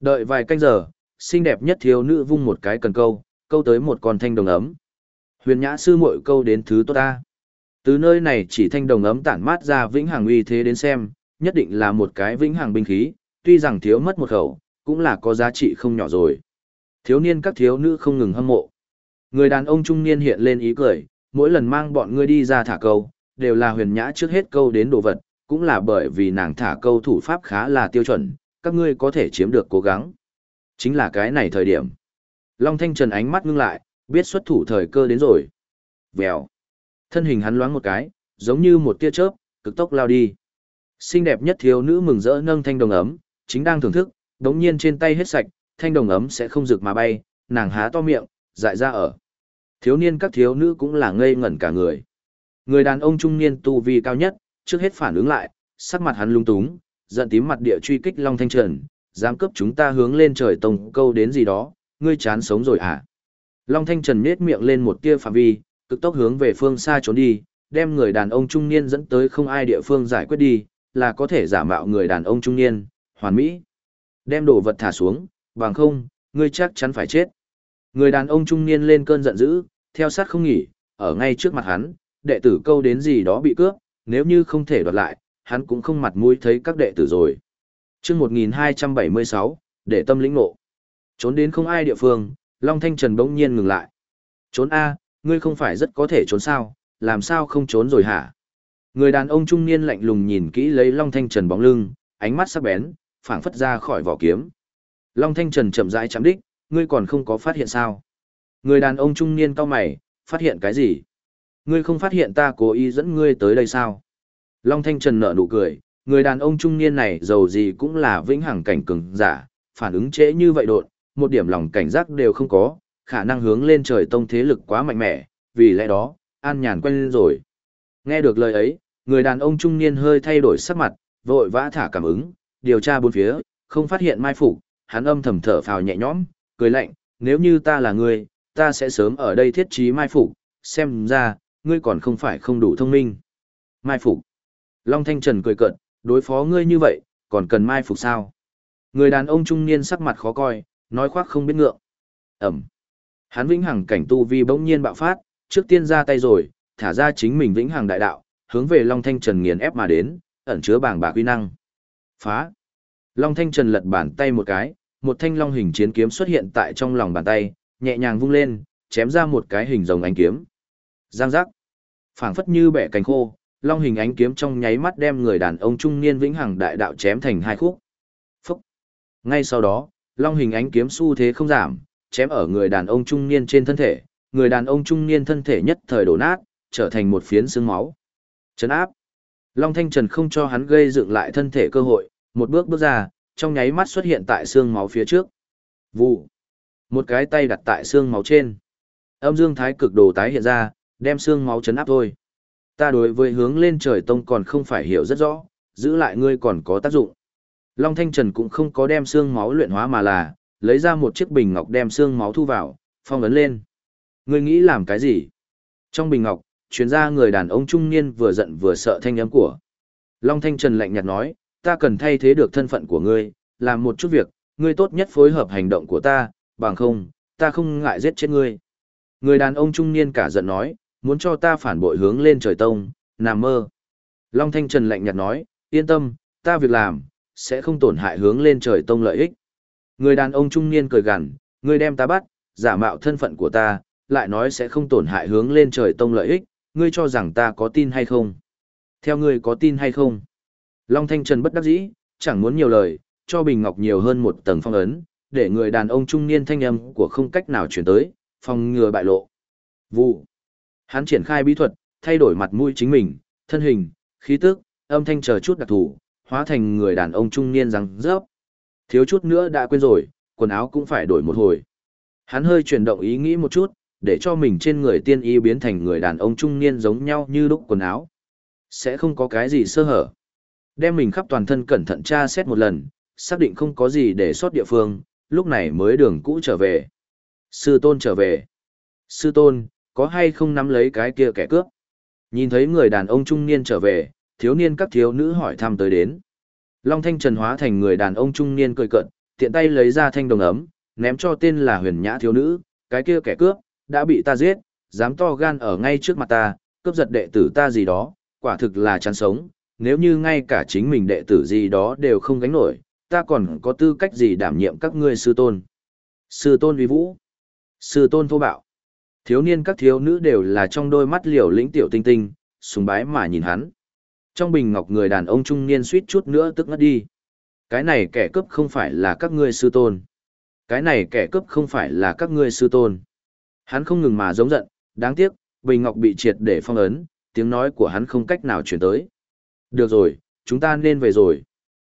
Đợi vài canh giờ, xinh đẹp nhất thiếu nữ vung một cái cần câu, câu tới một con thanh đồng ấm. Huyền nhã sư muội câu đến thứ tốt ta. Từ nơi này chỉ thanh đồng ấm tản mát ra vĩnh hằng uy thế đến xem, nhất định là một cái vĩnh hằng binh khí, tuy rằng thiếu mất một khẩu, cũng là có giá trị không nhỏ rồi. Thiếu niên các thiếu nữ không ngừng hâm mộ. Người đàn ông trung niên hiện lên ý cười, mỗi lần mang bọn ngươi đi ra thả câu, đều là huyền nhã trước hết câu đến đồ vật, cũng là bởi vì nàng thả câu thủ pháp khá là tiêu chuẩn, các ngươi có thể chiếm được cố gắng. Chính là cái này thời điểm. Long Thanh Trần ánh mắt ngưng lại, biết xuất thủ thời cơ đến rồi. Vèo. Thân hình hắn loáng một cái, giống như một tia chớp, cực tốc lao đi. Xinh đẹp nhất thiếu nữ mừng rỡ nâng thanh đồng ấm, chính đang thưởng thức, đống nhiên trên tay hết sạch, thanh đồng ấm sẽ không rực mà bay, nàng há to miệng, dại ra ở. Thiếu niên các thiếu nữ cũng là ngây ngẩn cả người. Người đàn ông trung niên tu vi cao nhất, trước hết phản ứng lại, sắc mặt hắn lung túng, giận tím mặt địa truy kích Long Thanh Trần, dám cướp chúng ta hướng lên trời tông câu đến gì đó, ngươi chán sống rồi à? Long Thanh Trần nhếch miệng lên một tia phạm vi, cực tốc hướng về phương xa trốn đi, đem người đàn ông trung niên dẫn tới không ai địa phương giải quyết đi, là có thể giả mạo người đàn ông trung niên, hoàn mỹ. Đem đồ vật thả xuống, bằng không, ngươi chắc chắn phải chết. Người đàn ông trung niên lên cơn giận dữ, theo sát không nghỉ, ở ngay trước mặt hắn, đệ tử câu đến gì đó bị cướp, nếu như không thể đoạt lại, hắn cũng không mặt mũi thấy các đệ tử rồi. Trước 1276, để tâm lĩnh ngộ. Trốn đến không ai địa phương, Long Thanh Trần bỗng nhiên ngừng lại. Trốn A, ngươi không phải rất có thể trốn sao, làm sao không trốn rồi hả? Người đàn ông trung niên lạnh lùng nhìn kỹ lấy Long Thanh Trần bóng lưng, ánh mắt sắc bén, phảng phất ra khỏi vỏ kiếm. Long Thanh Trần chậm rãi chạm đích, ngươi còn không có phát hiện sao? Người đàn ông trung niên cao mày, phát hiện cái gì? Ngươi không phát hiện ta cố ý dẫn ngươi tới đây sao? Long Thanh Trần nở nụ cười, người đàn ông trung niên này giàu gì cũng là vĩnh hằng cảnh cường giả, phản ứng trễ như vậy đột, một điểm lòng cảnh giác đều không có, khả năng hướng lên trời tông thế lực quá mạnh mẽ, vì lẽ đó, an nhàn quen lên rồi. Nghe được lời ấy, người đàn ông trung niên hơi thay đổi sắc mặt, vội vã thả cảm ứng, điều tra bốn phía, không phát hiện mai phục, hắn âm thầm thở phào nhẹ nhõm, cười lạnh, nếu như ta là ngươi, ta sẽ sớm ở đây thiết trí mai phục, xem ra, ngươi còn không phải không đủ thông minh. Mai phục. Long Thanh Trần cười cợt, đối phó ngươi như vậy, còn cần mai phục sao? Người đàn ông trung niên sắc mặt khó coi, nói khoác không biết ngượng. Ẩm. Hắn vĩnh hằng cảnh tu vi bỗng nhiên bạo phát, trước tiên ra tay rồi, thả ra chính mình vĩnh hằng đại đạo, hướng về Long Thanh Trần nghiền ép mà đến, ẩn chứa bảng bạc uy năng. Phá. Long Thanh Trần lật bàn tay một cái, một thanh long hình chiến kiếm xuất hiện tại trong lòng bàn tay, nhẹ nhàng vung lên, chém ra một cái hình rồng ánh kiếm. Giang giác. phảng phất như bẻ cánh khô, long hình ánh kiếm trong nháy mắt đem người đàn ông trung niên vĩnh hằng đại đạo chém thành hai khúc. Phúc. Ngay sau đó, long hình ánh kiếm xu thế không giảm, chém ở người đàn ông trung niên trên thân thể, người đàn ông trung niên thân thể nhất thời đổ nát, trở thành một phiến xương máu. Chấn áp. Long Thanh Trần không cho hắn gây dựng lại thân thể cơ hội, một bước bước ra, trong nháy mắt xuất hiện tại xương máu phía trước. Vụ. Một cái tay đặt tại xương máu trên. Âm dương thái cực đồ tái hiện ra, đem xương máu chấn áp thôi. Ta đối với hướng lên trời tông còn không phải hiểu rất rõ, giữ lại ngươi còn có tác dụng. Long Thanh Trần cũng không có đem xương máu luyện hóa mà là, lấy ra một chiếc bình ngọc đem xương máu thu vào, phong ấn lên. Ngươi nghĩ làm cái gì? Trong bình ngọc, chuyên ra người đàn ông trung niên vừa giận vừa sợ thanh âm của. Long Thanh Trần lạnh nhạt nói, ta cần thay thế được thân phận của ngươi, làm một chút việc, ngươi tốt nhất phối hợp hành động của ta, bằng không, ta không ngại giết chết ngươi. Người đàn ông trung niên cả giận nói, muốn cho ta phản bội hướng lên trời tông, nằm mơ. Long Thanh Trần lạnh nhạt nói, yên tâm, ta việc làm, sẽ không tổn hại hướng lên trời tông lợi ích. Người đàn ông trung niên cười gằn, ngươi đem ta bắt, giả mạo thân phận của ta, lại nói sẽ không tổn hại hướng lên trời tông lợi ích, ngươi cho rằng ta có tin hay không? Theo ngươi có tin hay không? Long Thanh Trần bất đắc dĩ, chẳng muốn nhiều lời, cho Bình Ngọc nhiều hơn một tầng phong ấn, để người đàn ông trung niên thanh âm của không cách nào chuyển tới, phòng ngừa bại lộ. Vụ. Hắn triển khai bí thuật, thay đổi mặt mũi chính mình, thân hình, khí tức, âm thanh chờ chút đặc thù, hóa thành người đàn ông trung niên răng rớp. Thiếu chút nữa đã quên rồi, quần áo cũng phải đổi một hồi. Hắn hơi chuyển động ý nghĩ một chút, để cho mình trên người tiên y biến thành người đàn ông trung niên giống nhau như lúc quần áo. Sẽ không có cái gì sơ hở. Đem mình khắp toàn thân cẩn thận tra xét một lần, xác định không có gì để sót địa phương, lúc này mới đường cũ trở về. Sư tôn trở về. Sư tôn, có hay không nắm lấy cái kia kẻ cướp? Nhìn thấy người đàn ông trung niên trở về, thiếu niên các thiếu nữ hỏi thăm tới đến. Long Thanh Trần hóa thành người đàn ông trung niên cười cận, tiện tay lấy ra thanh đồng ấm, ném cho tên là huyền nhã thiếu nữ, cái kia kẻ cướp, đã bị ta giết, dám to gan ở ngay trước mặt ta, cướp giật đệ tử ta gì đó, quả thực là chán sống, nếu như ngay cả chính mình đệ tử gì đó đều không gánh nổi, ta còn có tư cách gì đảm nhiệm các ngươi sư tôn. Sư tôn uy vũ, sư tôn thô bạo. Thiếu niên các thiếu nữ đều là trong đôi mắt liều lĩnh tiểu tinh tinh, sùng bái mà nhìn hắn. Trong bình ngọc người đàn ông trung niên suýt chút nữa tức ngất đi. Cái này kẻ cướp không phải là các ngươi sư tôn. Cái này kẻ cướp không phải là các ngươi sư tôn. Hắn không ngừng mà giống giận, đáng tiếc, bình ngọc bị triệt để phong ấn, tiếng nói của hắn không cách nào chuyển tới. Được rồi, chúng ta nên về rồi.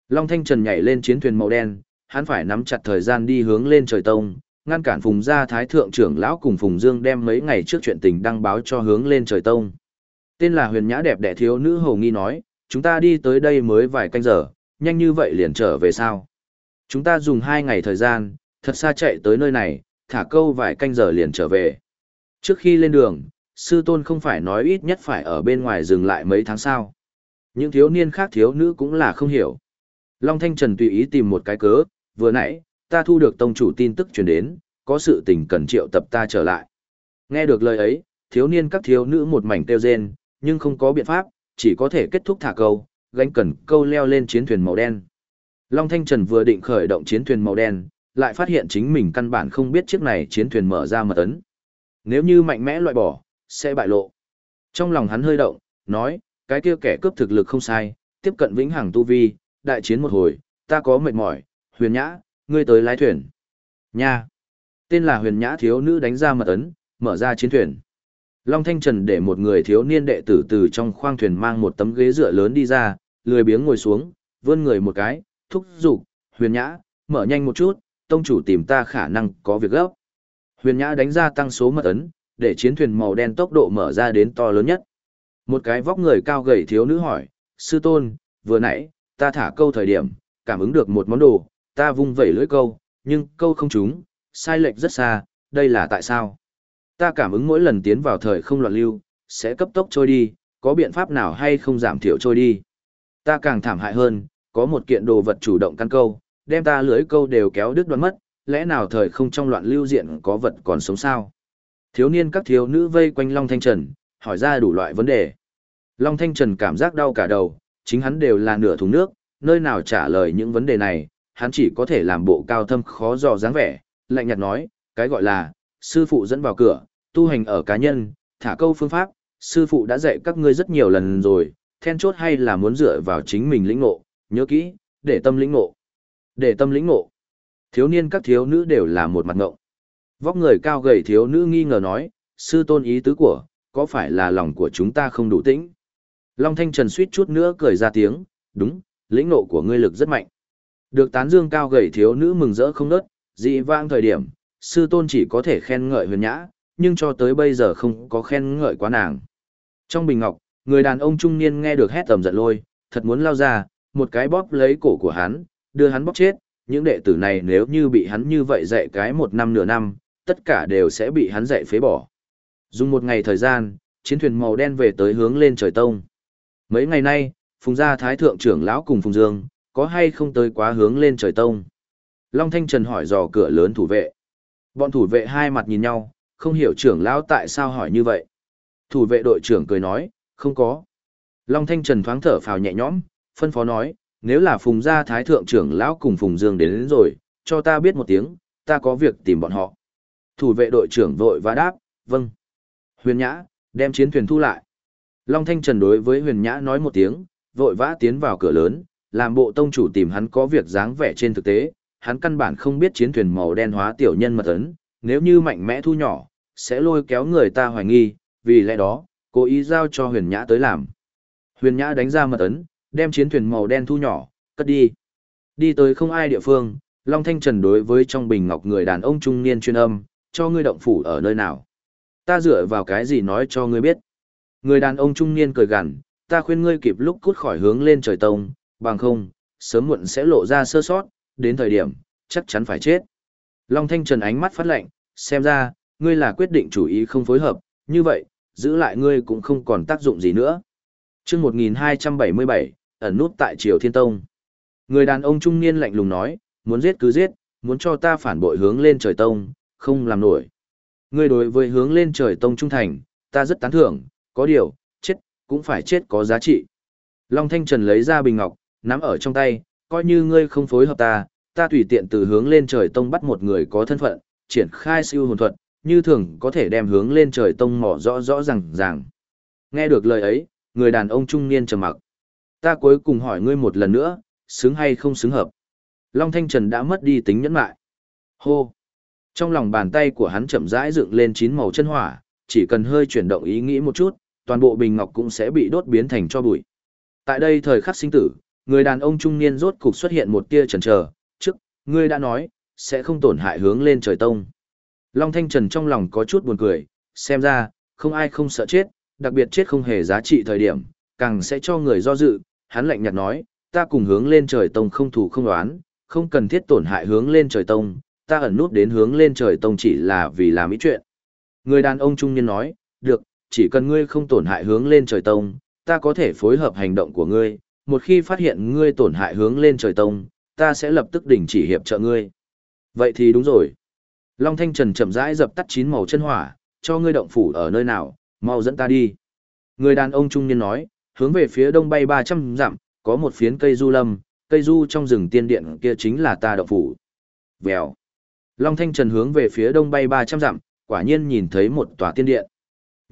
Long Thanh Trần nhảy lên chiến thuyền màu đen, hắn phải nắm chặt thời gian đi hướng lên trời tông, ngăn cản Phùng gia Thái Thượng trưởng lão cùng Phùng Dương đem mấy ngày trước chuyện tình đăng báo cho hướng lên trời tông. Tên là huyền nhã đẹp đẽ thiếu nữ hầu nghi nói, chúng ta đi tới đây mới vài canh giờ, nhanh như vậy liền trở về sao. Chúng ta dùng hai ngày thời gian, thật xa chạy tới nơi này, thả câu vài canh giờ liền trở về. Trước khi lên đường, sư tôn không phải nói ít nhất phải ở bên ngoài dừng lại mấy tháng sao. Những thiếu niên khác thiếu nữ cũng là không hiểu. Long Thanh Trần tùy ý tìm một cái cớ, vừa nãy, ta thu được tông chủ tin tức truyền đến, có sự tình cần triệu tập ta trở lại. Nghe được lời ấy, thiếu niên các thiếu nữ một mảnh tiêu rên, nhưng không có biện pháp, chỉ có thể kết thúc thả câu, gánh cần câu leo lên chiến thuyền màu đen. Long Thanh Trần vừa định khởi động chiến thuyền màu đen, lại phát hiện chính mình căn bản không biết chiếc này chiến thuyền mở ra mật ấn. Nếu như mạnh mẽ loại bỏ, sẽ bại lộ. Trong lòng hắn hơi động, nói, cái kia kẻ cướp thực lực không sai, tiếp cận vĩnh hằng tu vi, đại chiến một hồi, ta có mệt mỏi, huyền nhã, ngươi tới lái thuyền. Nha! Tên là huyền nhã thiếu nữ đánh ra mật ấn, mở ra chiến thuyền. Long Thanh Trần để một người thiếu niên đệ tử từ trong khoang thuyền mang một tấm ghế dựa lớn đi ra, lười biếng ngồi xuống, vươn người một cái, thúc giục, huyền nhã, mở nhanh một chút, tông chủ tìm ta khả năng có việc gấp. Huyền nhã đánh ra tăng số mật ấn, để chiến thuyền màu đen tốc độ mở ra đến to lớn nhất. Một cái vóc người cao gầy thiếu nữ hỏi, sư tôn, vừa nãy, ta thả câu thời điểm, cảm ứng được một món đồ, ta vung vẩy lưỡi câu, nhưng câu không trúng, sai lệch rất xa, đây là tại sao? Ta cảm ứng mỗi lần tiến vào thời không loạn lưu, sẽ cấp tốc trôi đi, có biện pháp nào hay không giảm thiểu trôi đi? Ta càng thảm hại hơn, có một kiện đồ vật chủ động căn câu, đem ta lưỡi câu đều kéo đứt đoạn mất, lẽ nào thời không trong loạn lưu diện có vật còn sống sao? Thiếu niên các thiếu nữ vây quanh Long Thanh Trần, hỏi ra đủ loại vấn đề. Long Thanh Trần cảm giác đau cả đầu, chính hắn đều là nửa thùng nước, nơi nào trả lời những vấn đề này, hắn chỉ có thể làm bộ cao thâm khó dò dáng vẻ, lạnh nhạt nói, cái gọi là, sư phụ dẫn vào cửa, tu hành ở cá nhân, thả câu phương pháp, sư phụ đã dạy các ngươi rất nhiều lần rồi, then chốt hay là muốn dựa vào chính mình lĩnh ngộ, nhớ kỹ, để tâm lĩnh ngộ. Để tâm lĩnh ngộ. Thiếu niên các thiếu nữ đều là một mặt ngộng. Vóc người cao gầy thiếu nữ nghi ngờ nói, sư tôn ý tứ của, có phải là lòng của chúng ta không đủ tĩnh? Long Thanh Trần suýt chút nữa cười ra tiếng, đúng, lĩnh nộ của ngươi lực rất mạnh. Được tán dương cao gầy thiếu nữ mừng rỡ không nớt, dị vang thời điểm, sư tôn chỉ có thể khen ngợi huyền nhã, nhưng cho tới bây giờ không có khen ngợi quá nàng. Trong bình ngọc, người đàn ông trung niên nghe được hét tầm giận lôi, thật muốn lao ra, một cái bóp lấy cổ của hắn, đưa hắn bóp chết, những đệ tử này nếu như bị hắn như vậy dạy cái một năm nửa năm, tất cả đều sẽ bị hắn dạy phế bỏ. Dùng một ngày thời gian, chiến thuyền màu đen về tới hướng lên trời tông. Mấy ngày nay, Phùng gia Thái Thượng trưởng lão cùng Phùng Dương, có hay không tới quá hướng lên trời tông? Long Thanh Trần hỏi dò cửa lớn thủ vệ. Bọn thủ vệ hai mặt nhìn nhau, không hiểu trưởng lão tại sao hỏi như vậy. Thủ vệ đội trưởng cười nói, không có. Long Thanh Trần thoáng thở phào nhẹ nhõm, phân phó nói, nếu là Phùng gia Thái Thượng trưởng lão cùng Phùng Dương đến, đến rồi, cho ta biết một tiếng, ta có việc tìm bọn họ. Thủ vệ đội trưởng vội và đáp, vâng. Huyền Nhã, đem chiến thuyền thu lại. Long Thanh Trần đối với Huyền Nhã nói một tiếng, vội vã tiến vào cửa lớn, làm bộ tông chủ tìm hắn có việc dáng vẻ trên thực tế, hắn căn bản không biết chiến thuyền màu đen hóa tiểu nhân mật ấn, nếu như mạnh mẽ thu nhỏ, sẽ lôi kéo người ta hoài nghi, vì lẽ đó, cố ý giao cho huyền nhã tới làm. Huyền nhã đánh ra mật ấn, đem chiến thuyền màu đen thu nhỏ, cất đi. Đi tới không ai địa phương, Long Thanh Trần đối với trong bình ngọc người đàn ông trung niên chuyên âm, cho ngươi động phủ ở nơi nào. Ta dựa vào cái gì nói cho ngươi biết. Người đàn ông trung niên cười gằn, ta khuyên ngươi kịp lúc cút khỏi hướng lên trời tông, bằng không, sớm muộn sẽ lộ ra sơ sót, đến thời điểm, chắc chắn phải chết. Long Thanh Trần ánh mắt phát lạnh, xem ra, ngươi là quyết định chủ ý không phối hợp, như vậy, giữ lại ngươi cũng không còn tác dụng gì nữa. chương 1277, ẩn nút tại Triều Thiên Tông. Người đàn ông trung niên lạnh lùng nói, muốn giết cứ giết, muốn cho ta phản bội hướng lên trời tông, không làm nổi. Ngươi đối với hướng lên trời tông trung thành, ta rất tán thưởng, có điều, chết, cũng phải chết có giá trị. Long Thanh Trần lấy ra bình ngọc, nắm ở trong tay, coi như ngươi không phối hợp ta, ta tùy tiện từ hướng lên trời tông bắt một người có thân phận, triển khai siêu hồn thuật, như thường có thể đem hướng lên trời tông mỏ rõ rõ ràng ràng. Nghe được lời ấy, người đàn ông trung niên trầm mặc. Ta cuối cùng hỏi ngươi một lần nữa, xứng hay không xứng hợp. Long Thanh Trần đã mất đi tính nhẫn mại. Hô! Trong lòng bàn tay của hắn chậm rãi dựng lên chín màu chân hỏa, chỉ cần hơi chuyển động ý nghĩ một chút, toàn bộ bình ngọc cũng sẽ bị đốt biến thành cho bụi. Tại đây thời khắc sinh tử, người đàn ông trung niên rốt cục xuất hiện một tia chần chờ, trước, ngươi đã nói, sẽ không tổn hại hướng lên trời tông. Long Thanh Trần trong lòng có chút buồn cười, xem ra, không ai không sợ chết, đặc biệt chết không hề giá trị thời điểm, càng sẽ cho người do dự, hắn lạnh nhạt nói, ta cùng hướng lên trời tông không thủ không đoán, không cần thiết tổn hại hướng lên trời tông, ta ẩn nút đến hướng lên trời tông chỉ là vì làm ý chuyện. Người đàn ông trung niên nói, được, chỉ cần ngươi không tổn hại hướng lên trời tông, ta có thể phối hợp hành động của ngươi, một khi phát hiện ngươi tổn hại hướng lên trời tông, ta sẽ lập tức đình chỉ hiệp trợ ngươi. Vậy thì đúng rồi. Long Thanh Trần chậm rãi dập tắt chín màu chân hỏa, cho ngươi động phủ ở nơi nào, mau dẫn ta đi. Người đàn ông trung niên nói, hướng về phía đông bay 300 dặm, có một phiến cây du lâm, cây du trong rừng tiên điện kia chính là ta động phủ. Vèo. Long Thanh Trần hướng về phía đông bay 300 dặm, quả nhiên nhìn thấy một tòa tiên điện.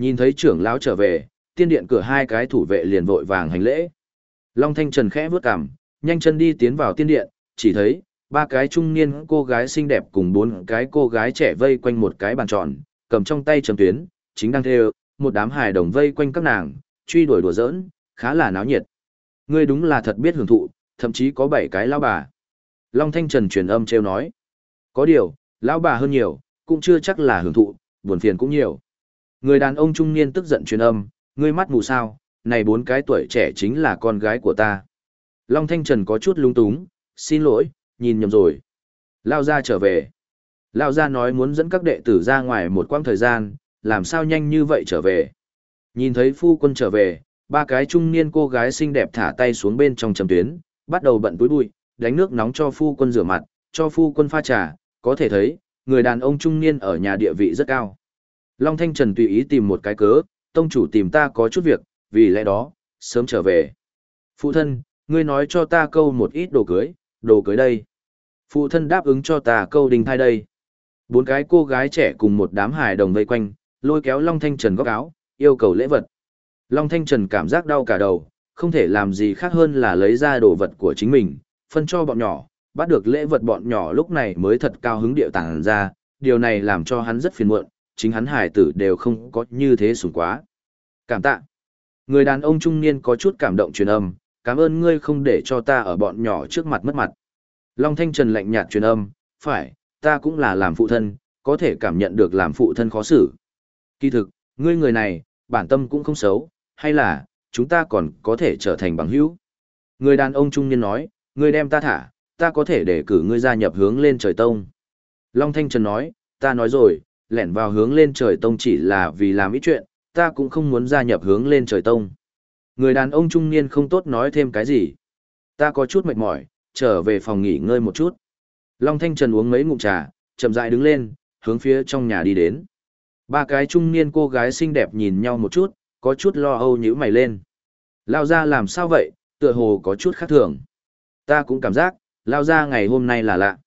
Nhìn thấy trưởng lão trở về, tiên điện cửa hai cái thủ vệ liền vội vàng hành lễ. Long Thanh Trần khẽ bước cằm, nhanh chân đi tiến vào tiên điện, chỉ thấy ba cái trung niên cô gái xinh đẹp cùng bốn cái cô gái trẻ vây quanh một cái bàn tròn, cầm trong tay chấm tuyến, chính đang theo, một đám hài đồng vây quanh các nàng, truy đuổi đùa giỡn, khá là náo nhiệt. Ngươi đúng là thật biết hưởng thụ, thậm chí có bảy cái lão bà. Long Thanh Trần truyền âm treo nói. Có điều, lão bà hơn nhiều, cũng chưa chắc là hưởng thụ, buồn phiền cũng nhiều. Người đàn ông trung niên tức giận truyền âm, ngươi mắt mù sao, này bốn cái tuổi trẻ chính là con gái của ta. Long Thanh Trần có chút lung túng, xin lỗi, nhìn nhầm rồi. Lao ra trở về. Lao ra nói muốn dẫn các đệ tử ra ngoài một quãng thời gian, làm sao nhanh như vậy trở về. Nhìn thấy phu quân trở về, ba cái trung niên cô gái xinh đẹp thả tay xuống bên trong trầm tuyến, bắt đầu bận túi bụi, đánh nước nóng cho phu quân rửa mặt, cho phu quân pha trà, có thể thấy, người đàn ông trung niên ở nhà địa vị rất cao. Long Thanh Trần tùy ý tìm một cái cớ, tông chủ tìm ta có chút việc, vì lẽ đó, sớm trở về. Phụ thân, ngươi nói cho ta câu một ít đồ cưới, đồ cưới đây. Phụ thân đáp ứng cho ta câu đình thai đây. Bốn cái cô gái trẻ cùng một đám hài đồng vây quanh, lôi kéo Long Thanh Trần góc áo, yêu cầu lễ vật. Long Thanh Trần cảm giác đau cả đầu, không thể làm gì khác hơn là lấy ra đồ vật của chính mình, phân cho bọn nhỏ, bắt được lễ vật bọn nhỏ lúc này mới thật cao hứng điệu tàng ra, điều này làm cho hắn rất phiền muộn, chính hắn hải tử đều không có như thế sủng quá. Cảm tạ. Người đàn ông trung niên có chút cảm động truyền âm, cảm ơn ngươi không để cho ta ở bọn nhỏ trước mặt mất mặt. Long Thanh Trần lạnh nhạt truyền âm, phải, ta cũng là làm phụ thân, có thể cảm nhận được làm phụ thân khó xử. Kỳ thực, ngươi người này, bản tâm cũng không xấu, hay là, chúng ta còn có thể trở thành bằng hữu. Người đàn ông trung niên nói, ngươi đem ta thả, ta có thể để cử ngươi gia nhập hướng lên trời tông. Long Thanh Trần nói, ta nói rồi, lẻn vào hướng lên trời tông chỉ là vì làm ít chuyện, ta cũng không muốn gia nhập hướng lên trời tông. Người đàn ông trung niên không tốt nói thêm cái gì. Ta có chút mệt mỏi, trở về phòng nghỉ ngơi một chút. Long Thanh Trần uống mấy ngụm trà, chậm rãi đứng lên, hướng phía trong nhà đi đến. Ba cái trung niên cô gái xinh đẹp nhìn nhau một chút, có chút lo âu nhíu mày lên. Lao ra làm sao vậy, tựa hồ có chút khác thường. Ta cũng cảm giác, lao ra ngày hôm nay là lạ.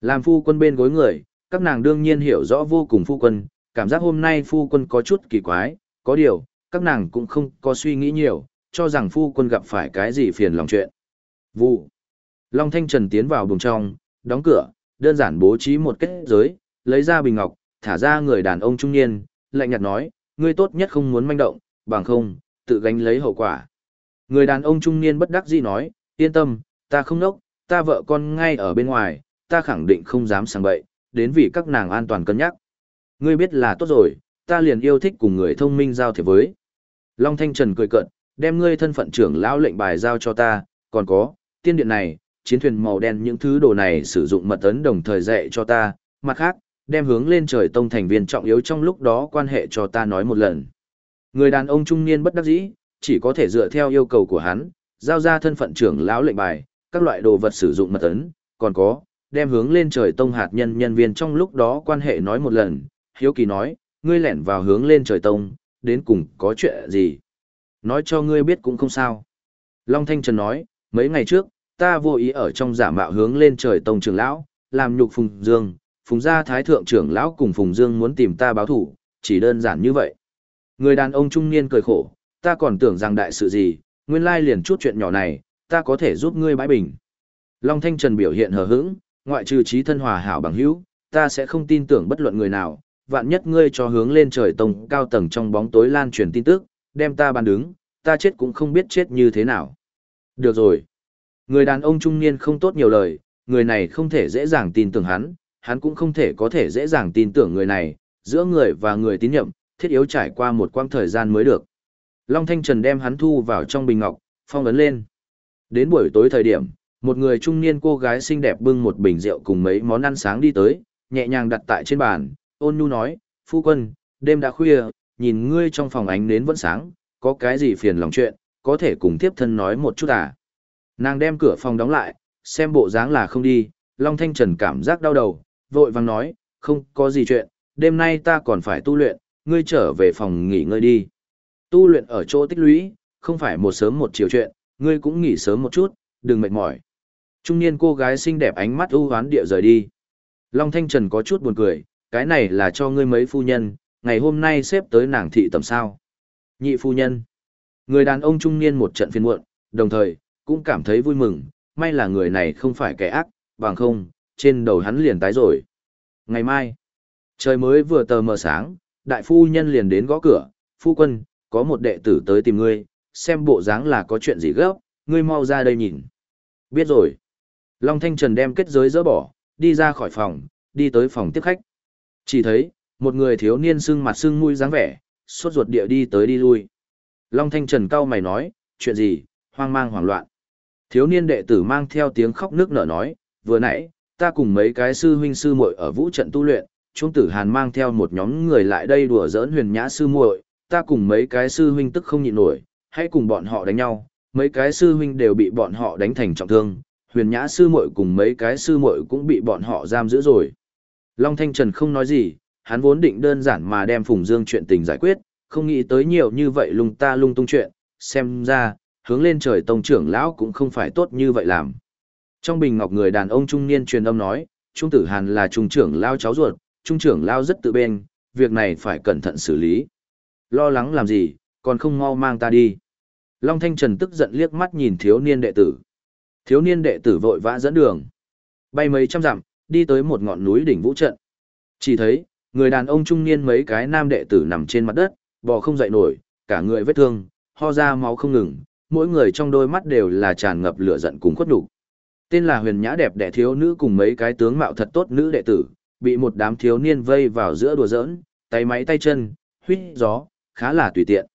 Làm phu quân bên gối người, các nàng đương nhiên hiểu rõ vô cùng phu quân, cảm giác hôm nay phu quân có chút kỳ quái, có điều, các nàng cũng không có suy nghĩ nhiều, cho rằng phu quân gặp phải cái gì phiền lòng chuyện. Vụ. Long Thanh Trần tiến vào buồng trong, đóng cửa, đơn giản bố trí một kết giới, lấy ra bình ngọc, thả ra người đàn ông trung niên, lạnh nhạt nói, ngươi tốt nhất không muốn manh động, bằng không, tự gánh lấy hậu quả. Người đàn ông trung niên bất đắc dĩ nói, yên tâm, ta không nốc, ta vợ con ngay ở bên ngoài, ta khẳng định không dám sang bậy, đến vì các nàng an toàn cân nhắc. Ngươi biết là tốt rồi, ta liền yêu thích cùng người thông minh giao thiệp với. Long Thanh Trần cười cợt, đem ngươi thân phận trưởng lão lệnh bài giao cho ta, còn có, tiên điện này, chiến thuyền màu đen những thứ đồ này sử dụng mật ấn đồng thời dạy cho ta, mặt khác, đem hướng lên trời tông thành viên trọng yếu trong lúc đó quan hệ cho ta nói một lần. Người đàn ông trung niên bất đắc dĩ, chỉ có thể dựa theo yêu cầu của hắn, giao ra thân phận trưởng lão lệnh bài, các loại đồ vật sử dụng mật ấn, còn có, đem hướng lên trời tông hạt nhân nhân viên trong lúc đó quan hệ nói một lần, hiếu kỳ nói, ngươi lẻn vào hướng lên trời tông, đến cùng có chuyện gì? Nói cho ngươi biết cũng không sao. Long Thanh Trần nói, mấy ngày trước, ta vô ý ở trong giả mạo hướng lên trời tông trưởng lão, làm nhục Phùng Dương, Phùng gia thái thượng trưởng lão cùng Phùng Dương muốn tìm ta báo thủ, chỉ đơn giản như vậy. Người đàn ông trung niên cười khổ, ta còn tưởng rằng đại sự gì, nguyên lai liền chút chuyện nhỏ này, ta có thể giúp ngươi bãi bình. Long Thanh Trần biểu hiện hờ hững, ngoại trừ trí thân hòa hảo bằng hữu, ta sẽ không tin tưởng bất luận người nào, vạn nhất ngươi cho hướng lên trời tông cao tầng trong bóng tối lan truyền tin tức, đem ta bàn đứng, ta chết cũng không biết chết như thế nào. Được rồi. Người đàn ông trung niên không tốt nhiều lời, người này không thể dễ dàng tin tưởng hắn, hắn cũng không thể có thể dễ dàng tin tưởng người này, giữa người và người tín nhiệm, thiết yếu trải qua một quãng thời gian mới được. Long Thanh Trần đem hắn thu vào trong bình ngọc, phong ấn lên. Đến buổi tối thời điểm, một người trung niên cô gái xinh đẹp bưng một bình rượu cùng mấy món ăn sáng đi tới, nhẹ nhàng đặt tại trên bàn, ôn nhu nói, phu quân, đêm đã khuya, nhìn ngươi trong phòng ánh nến vẫn sáng, có cái gì phiền lòng chuyện, có thể cùng tiếp thân nói một chút à. Nàng đem cửa phòng đóng lại, xem bộ dáng là không đi, Long Thanh Trần cảm giác đau đầu, vội vàng nói, không có gì chuyện, đêm nay ta còn phải tu luyện, ngươi trở về phòng nghỉ ngơi đi. Tu luyện ở chỗ tích lũy, không phải một sớm một chiều chuyện, ngươi cũng nghỉ sớm một chút, đừng mệt mỏi. Trung niên cô gái xinh đẹp ánh mắt ưu hoán địa rời đi. Long Thanh Trần có chút buồn cười, cái này là cho ngươi mấy phu nhân, ngày hôm nay xếp tới nàng thị tầm sao. Nhị phu nhân. Người đàn ông trung niên một trận phiền muộn, đồng thời, cũng cảm thấy vui mừng, may là người này không phải kẻ ác, bằng không, trên đầu hắn liền tái rồi. Ngày mai, trời mới vừa tờ mờ sáng, đại phu nhân liền đến gõ cửa, phu quân, có một đệ tử tới tìm ngươi, xem bộ dáng là có chuyện gì gấp, ngươi mau ra đây nhìn. Biết rồi. Long Thanh Trần đem kết giới dỡ bỏ, đi ra khỏi phòng, đi tới phòng tiếp khách. Chỉ thấy, một người thiếu niên sưng mặt sưng mũi dáng vẻ, sốt ruột địa đi tới đi lui. Long Thanh Trần cau mày nói, chuyện gì, hoang mang hoảng loạn. Thiếu niên đệ tử mang theo tiếng khóc nước nở nói, vừa nãy, ta cùng mấy cái sư huynh sư muội ở vũ trận tu luyện, Trung tử Hàn mang theo một nhóm người lại đây đùa giỡn huyền nhã sư muội, ta cùng mấy cái sư huynh tức không nhịn nổi, hãy cùng bọn họ đánh nhau, mấy cái sư huynh đều bị bọn họ đánh thành trọng thương, huyền nhã sư muội cùng mấy cái sư muội cũng bị bọn họ giam giữ rồi. Long Thanh Trần không nói gì, hắn vốn định đơn giản mà đem Phùng Dương chuyện tình giải quyết, không nghĩ tới nhiều như vậy lung ta lung tung chuyện, xem ra, hướng lên trời tông trưởng lão cũng không phải tốt như vậy làm. Trong bình ngọc người đàn ông trung niên truyền âm nói, Trung tử Hàn là trung trưởng lao cháu ruột, trung trưởng lao rất tự bên, việc này phải cẩn thận xử lý. Lo lắng làm gì, còn không mau mang ta đi. Long Thanh Trần tức giận liếc mắt nhìn thiếu niên đệ tử. Thiếu niên đệ tử vội vã dẫn đường. Bay mấy trăm dặm, đi tới một ngọn núi đỉnh vũ trận. Chỉ thấy, người đàn ông trung niên mấy cái nam đệ tử nằm trên mặt đất, bò không dậy nổi, cả người vết thương, ho ra máu không ngừng, mỗi người trong đôi mắt đều là tràn ngập lửa giận cùng khuất nhục. Tên là huyền nhã đẹp đẽ thiếu nữ cùng mấy cái tướng mạo thật tốt nữ đệ tử, bị một đám thiếu niên vây vào giữa đùa giỡn, tay máy tay chân, huýt gió, khá là tùy tiện.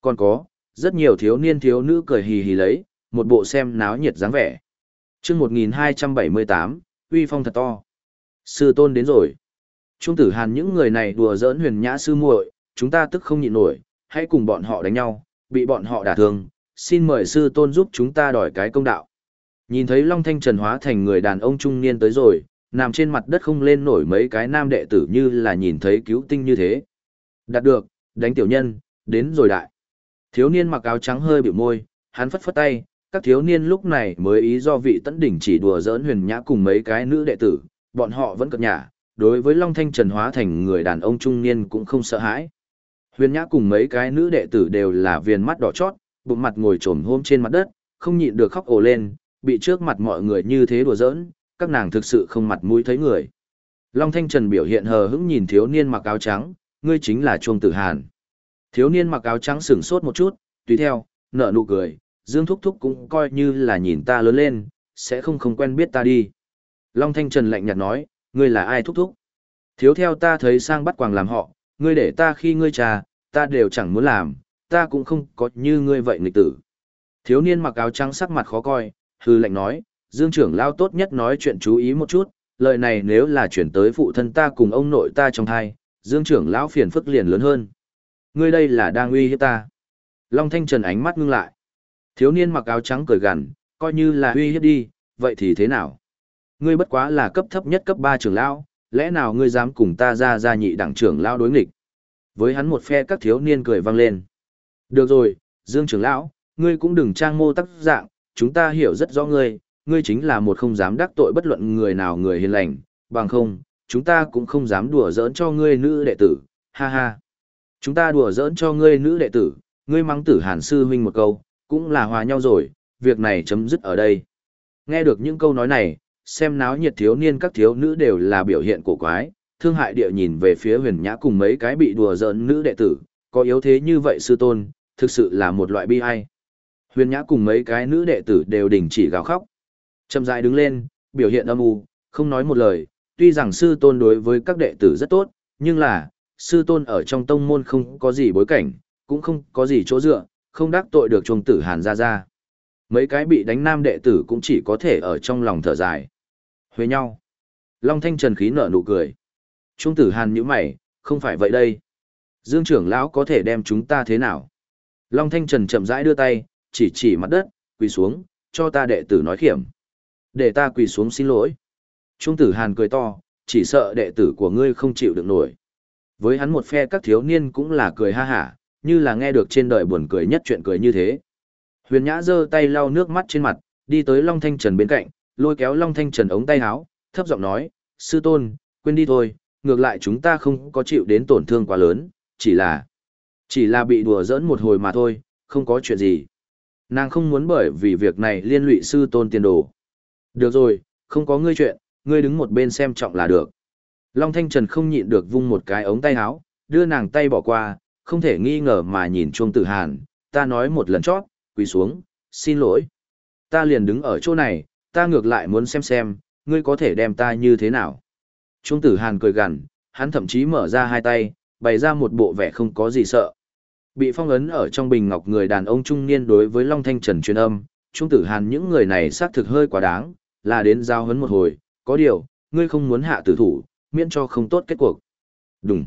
Còn có, rất nhiều thiếu niên thiếu nữ cười hì hì lấy, một bộ xem náo nhiệt dáng vẻ. chương 1278, uy phong thật to. Sư tôn đến rồi. Trung tử hàn những người này đùa giỡn huyền nhã sư muội, chúng ta tức không nhịn nổi, hãy cùng bọn họ đánh nhau, bị bọn họ đả thương, xin mời sư tôn giúp chúng ta đòi cái công đạo. Nhìn thấy Long Thanh Trần hóa thành người đàn ông trung niên tới rồi, nằm trên mặt đất không lên nổi mấy cái nam đệ tử như là nhìn thấy cứu tinh như thế. Đạt được, đánh tiểu nhân, đến rồi đại. Thiếu niên mặc áo trắng hơi biểu môi, hắn phất phất tay, các thiếu niên lúc này mới ý do vị tấn đỉnh chỉ đùa giỡn huyền nhã cùng mấy cái nữ đệ tử, bọn họ vẫn cập nhả, đối với Long Thanh Trần hóa thành người đàn ông trung niên cũng không sợ hãi. Huyền nhã cùng mấy cái nữ đệ tử đều là viền mắt đỏ chót, bụng mặt ngồi trồm hôm trên mặt đất, không nhịn được khóc ồ lên, bị trước mặt mọi người như thế đùa giỡn, các nàng thực sự không mặt mũi thấy người. Long Thanh Trần biểu hiện hờ hững nhìn thiếu niên mặc áo trắng, ngươi chính là Chuông Tử Hàn. Thiếu niên mặc áo trắng sửng sốt một chút, tùy theo, nở nụ cười, Dương Thúc Thúc cũng coi như là nhìn ta lớn lên, sẽ không không quen biết ta đi. Long Thanh Trần lạnh nhạt nói, ngươi là ai Thúc Thúc? Thiếu theo ta thấy sang bắt quàng làm họ, ngươi để ta khi ngươi trà, ta đều chẳng muốn làm, ta cũng không có như ngươi vậy nghịch tử. Thiếu niên mặc áo trắng sắc mặt khó coi, hư lạnh nói, Dương trưởng lao tốt nhất nói chuyện chú ý một chút, lời này nếu là chuyển tới phụ thân ta cùng ông nội ta trong thai, Dương trưởng lão phiền phức liền lớn hơn. Ngươi đây là đang uy hiếp ta. Long Thanh Trần ánh mắt ngưng lại. Thiếu niên mặc áo trắng cười gằn, coi như là uy hiếp đi, vậy thì thế nào? Ngươi bất quá là cấp thấp nhất cấp 3 trưởng lão, lẽ nào ngươi dám cùng ta ra ra nhị đẳng trưởng lão đối nghịch? Với hắn một phe các thiếu niên cười vang lên. Được rồi, Dương trưởng lão, ngươi cũng đừng trang mô tác dạng, chúng ta hiểu rất rõ ngươi, ngươi chính là một không dám đắc tội bất luận người nào người hiền lành, bằng không, chúng ta cũng không dám đùa giỡn cho ngươi nữ đệ tử, ha ha. Chúng ta đùa giỡn cho ngươi nữ đệ tử, ngươi mắng tử hàn sư huynh một câu, cũng là hòa nhau rồi, việc này chấm dứt ở đây. Nghe được những câu nói này, xem náo nhiệt thiếu niên các thiếu nữ đều là biểu hiện cổ quái, thương hại địa nhìn về phía huyền nhã cùng mấy cái bị đùa giỡn nữ đệ tử, có yếu thế như vậy sư tôn, thực sự là một loại bi ai. Huyền nhã cùng mấy cái nữ đệ tử đều đình chỉ gào khóc. Chậm rãi đứng lên, biểu hiện âm u, không nói một lời, tuy rằng sư tôn đối với các đệ tử rất tốt, nhưng là, sư tôn ở trong tông môn không có gì bối cảnh, cũng không có gì chỗ dựa, không đắc tội được chuông tử hàn ra ra. Mấy cái bị đánh nam đệ tử cũng chỉ có thể ở trong lòng thở dài. Huế nhau. Long thanh trần khí nở nụ cười. Trung tử hàn như mày, không phải vậy đây. Dương trưởng lão có thể đem chúng ta thế nào? Long thanh trần chậm rãi đưa tay, chỉ chỉ mặt đất, quỳ xuống, cho ta đệ tử nói khiểm. Để ta quỳ xuống xin lỗi. Trung tử hàn cười to, chỉ sợ đệ tử của ngươi không chịu được nổi. Với hắn một phe các thiếu niên cũng là cười ha hả, như là nghe được trên đời buồn cười nhất chuyện cười như thế. Huyền Nhã giơ tay lau nước mắt trên mặt, đi tới Long Thanh Trần bên cạnh, lôi kéo Long Thanh Trần ống tay áo, thấp giọng nói, sư tôn, quên đi thôi, ngược lại chúng ta không có chịu đến tổn thương quá lớn, chỉ là, chỉ là bị đùa giỡn một hồi mà thôi, không có chuyện gì. Nàng không muốn bởi vì việc này liên lụy sư tôn tiền đồ. Được rồi, không có ngươi chuyện, ngươi đứng một bên xem trọng là được. Long Thanh Trần không nhịn được vung một cái ống tay áo, đưa nàng tay bỏ qua, không thể nghi ngờ mà nhìn Chuông Tử Hàn, ta nói một lần chót, quỳ xuống, xin lỗi. Ta liền đứng ở chỗ này, ta ngược lại muốn xem xem, ngươi có thể đem ta như thế nào. Chuông Tử Hàn cười gằn, hắn thậm chí mở ra hai tay, bày ra một bộ vẻ không có gì sợ. Bị phong ấn ở trong bình ngọc người đàn ông trung niên đối với Long Thanh Trần truyền âm, Trung Tử Hàn những người này xác thực hơi quá đáng, là đến giao hấn một hồi, có điều, ngươi không muốn hạ tử thủ, miễn cho không tốt kết cuộc. Đúng.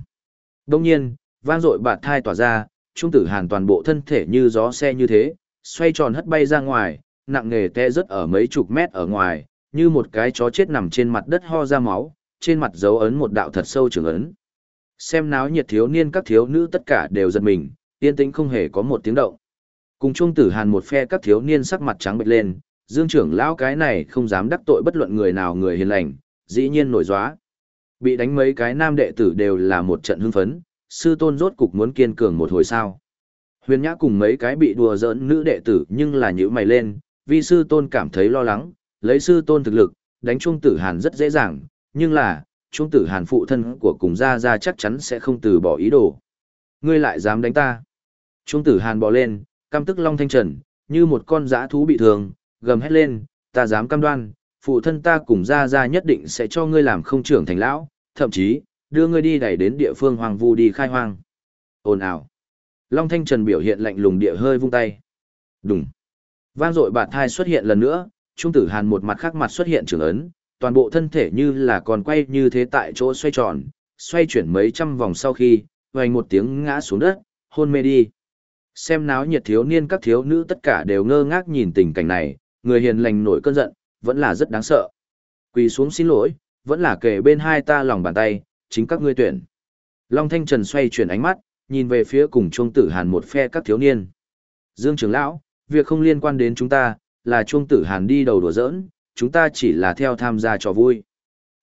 Đông nhiên, vang dội bạt thai tỏa ra, Trung Tử Hàn toàn bộ thân thể như gió xe như thế, xoay tròn hất bay ra ngoài, nặng nề té rớt ở mấy chục mét ở ngoài, như một cái chó chết nằm trên mặt đất ho ra máu, trên mặt dấu ấn một đạo thật sâu trường ấn. Xem náo nhiệt thiếu niên các thiếu nữ tất cả đều giật mình, yên tĩnh không hề có một tiếng động. Cùng Trung Tử Hàn một phe các thiếu niên sắc mặt trắng bệch lên, Dương trưởng lão cái này không dám đắc tội bất luận người nào người hiền lành, dĩ nhiên nổi gióa. Bị đánh mấy cái nam đệ tử đều là một trận hưng phấn, sư tôn rốt cục muốn kiên cường một hồi sao. Huyền Nhã cùng mấy cái bị đùa giỡn nữ đệ tử nhưng là nhữ mày lên, vì sư tôn cảm thấy lo lắng, lấy sư tôn thực lực, đánh Trung Tử Hàn rất dễ dàng, nhưng là, Trung Tử Hàn phụ thân của cùng gia gia chắc chắn sẽ không từ bỏ ý đồ. Ngươi lại dám đánh ta. Trung Tử Hàn bò lên, căm tức Long Thanh Trần, như một con dã thú bị thương, gầm hét lên, ta dám cam đoan, phụ thân ta cùng gia gia nhất định sẽ cho ngươi làm không trưởng thành lão, thậm chí, đưa ngươi đi đẩy đến địa phương hoàng vu đi khai hoang. Ồn ào. Long Thanh Trần biểu hiện lạnh lùng địa hơi vung tay. Đùng. Vang dội bạt thai xuất hiện lần nữa, Trung tử hàn một mặt khác mặt xuất hiện trường ấn, toàn bộ thân thể như là còn quay như thế tại chỗ xoay tròn, xoay chuyển mấy trăm vòng sau khi, vành một tiếng ngã xuống đất, hôn mê đi. Xem náo nhiệt thiếu niên các thiếu nữ tất cả đều ngơ ngác nhìn tình cảnh này, người hiền lành nổi cơn giận, vẫn là rất đáng sợ. Quỳ xuống xin lỗi, vẫn là kể bên hai ta lòng bàn tay, chính các ngươi tuyển. Long Thanh Trần xoay chuyển ánh mắt, nhìn về phía cùng Chuông Tử Hàn một phe các thiếu niên. Dương trưởng lão, việc không liên quan đến chúng ta, là Chuông Tử Hàn đi đầu đùa giỡn, chúng ta chỉ là theo tham gia trò vui.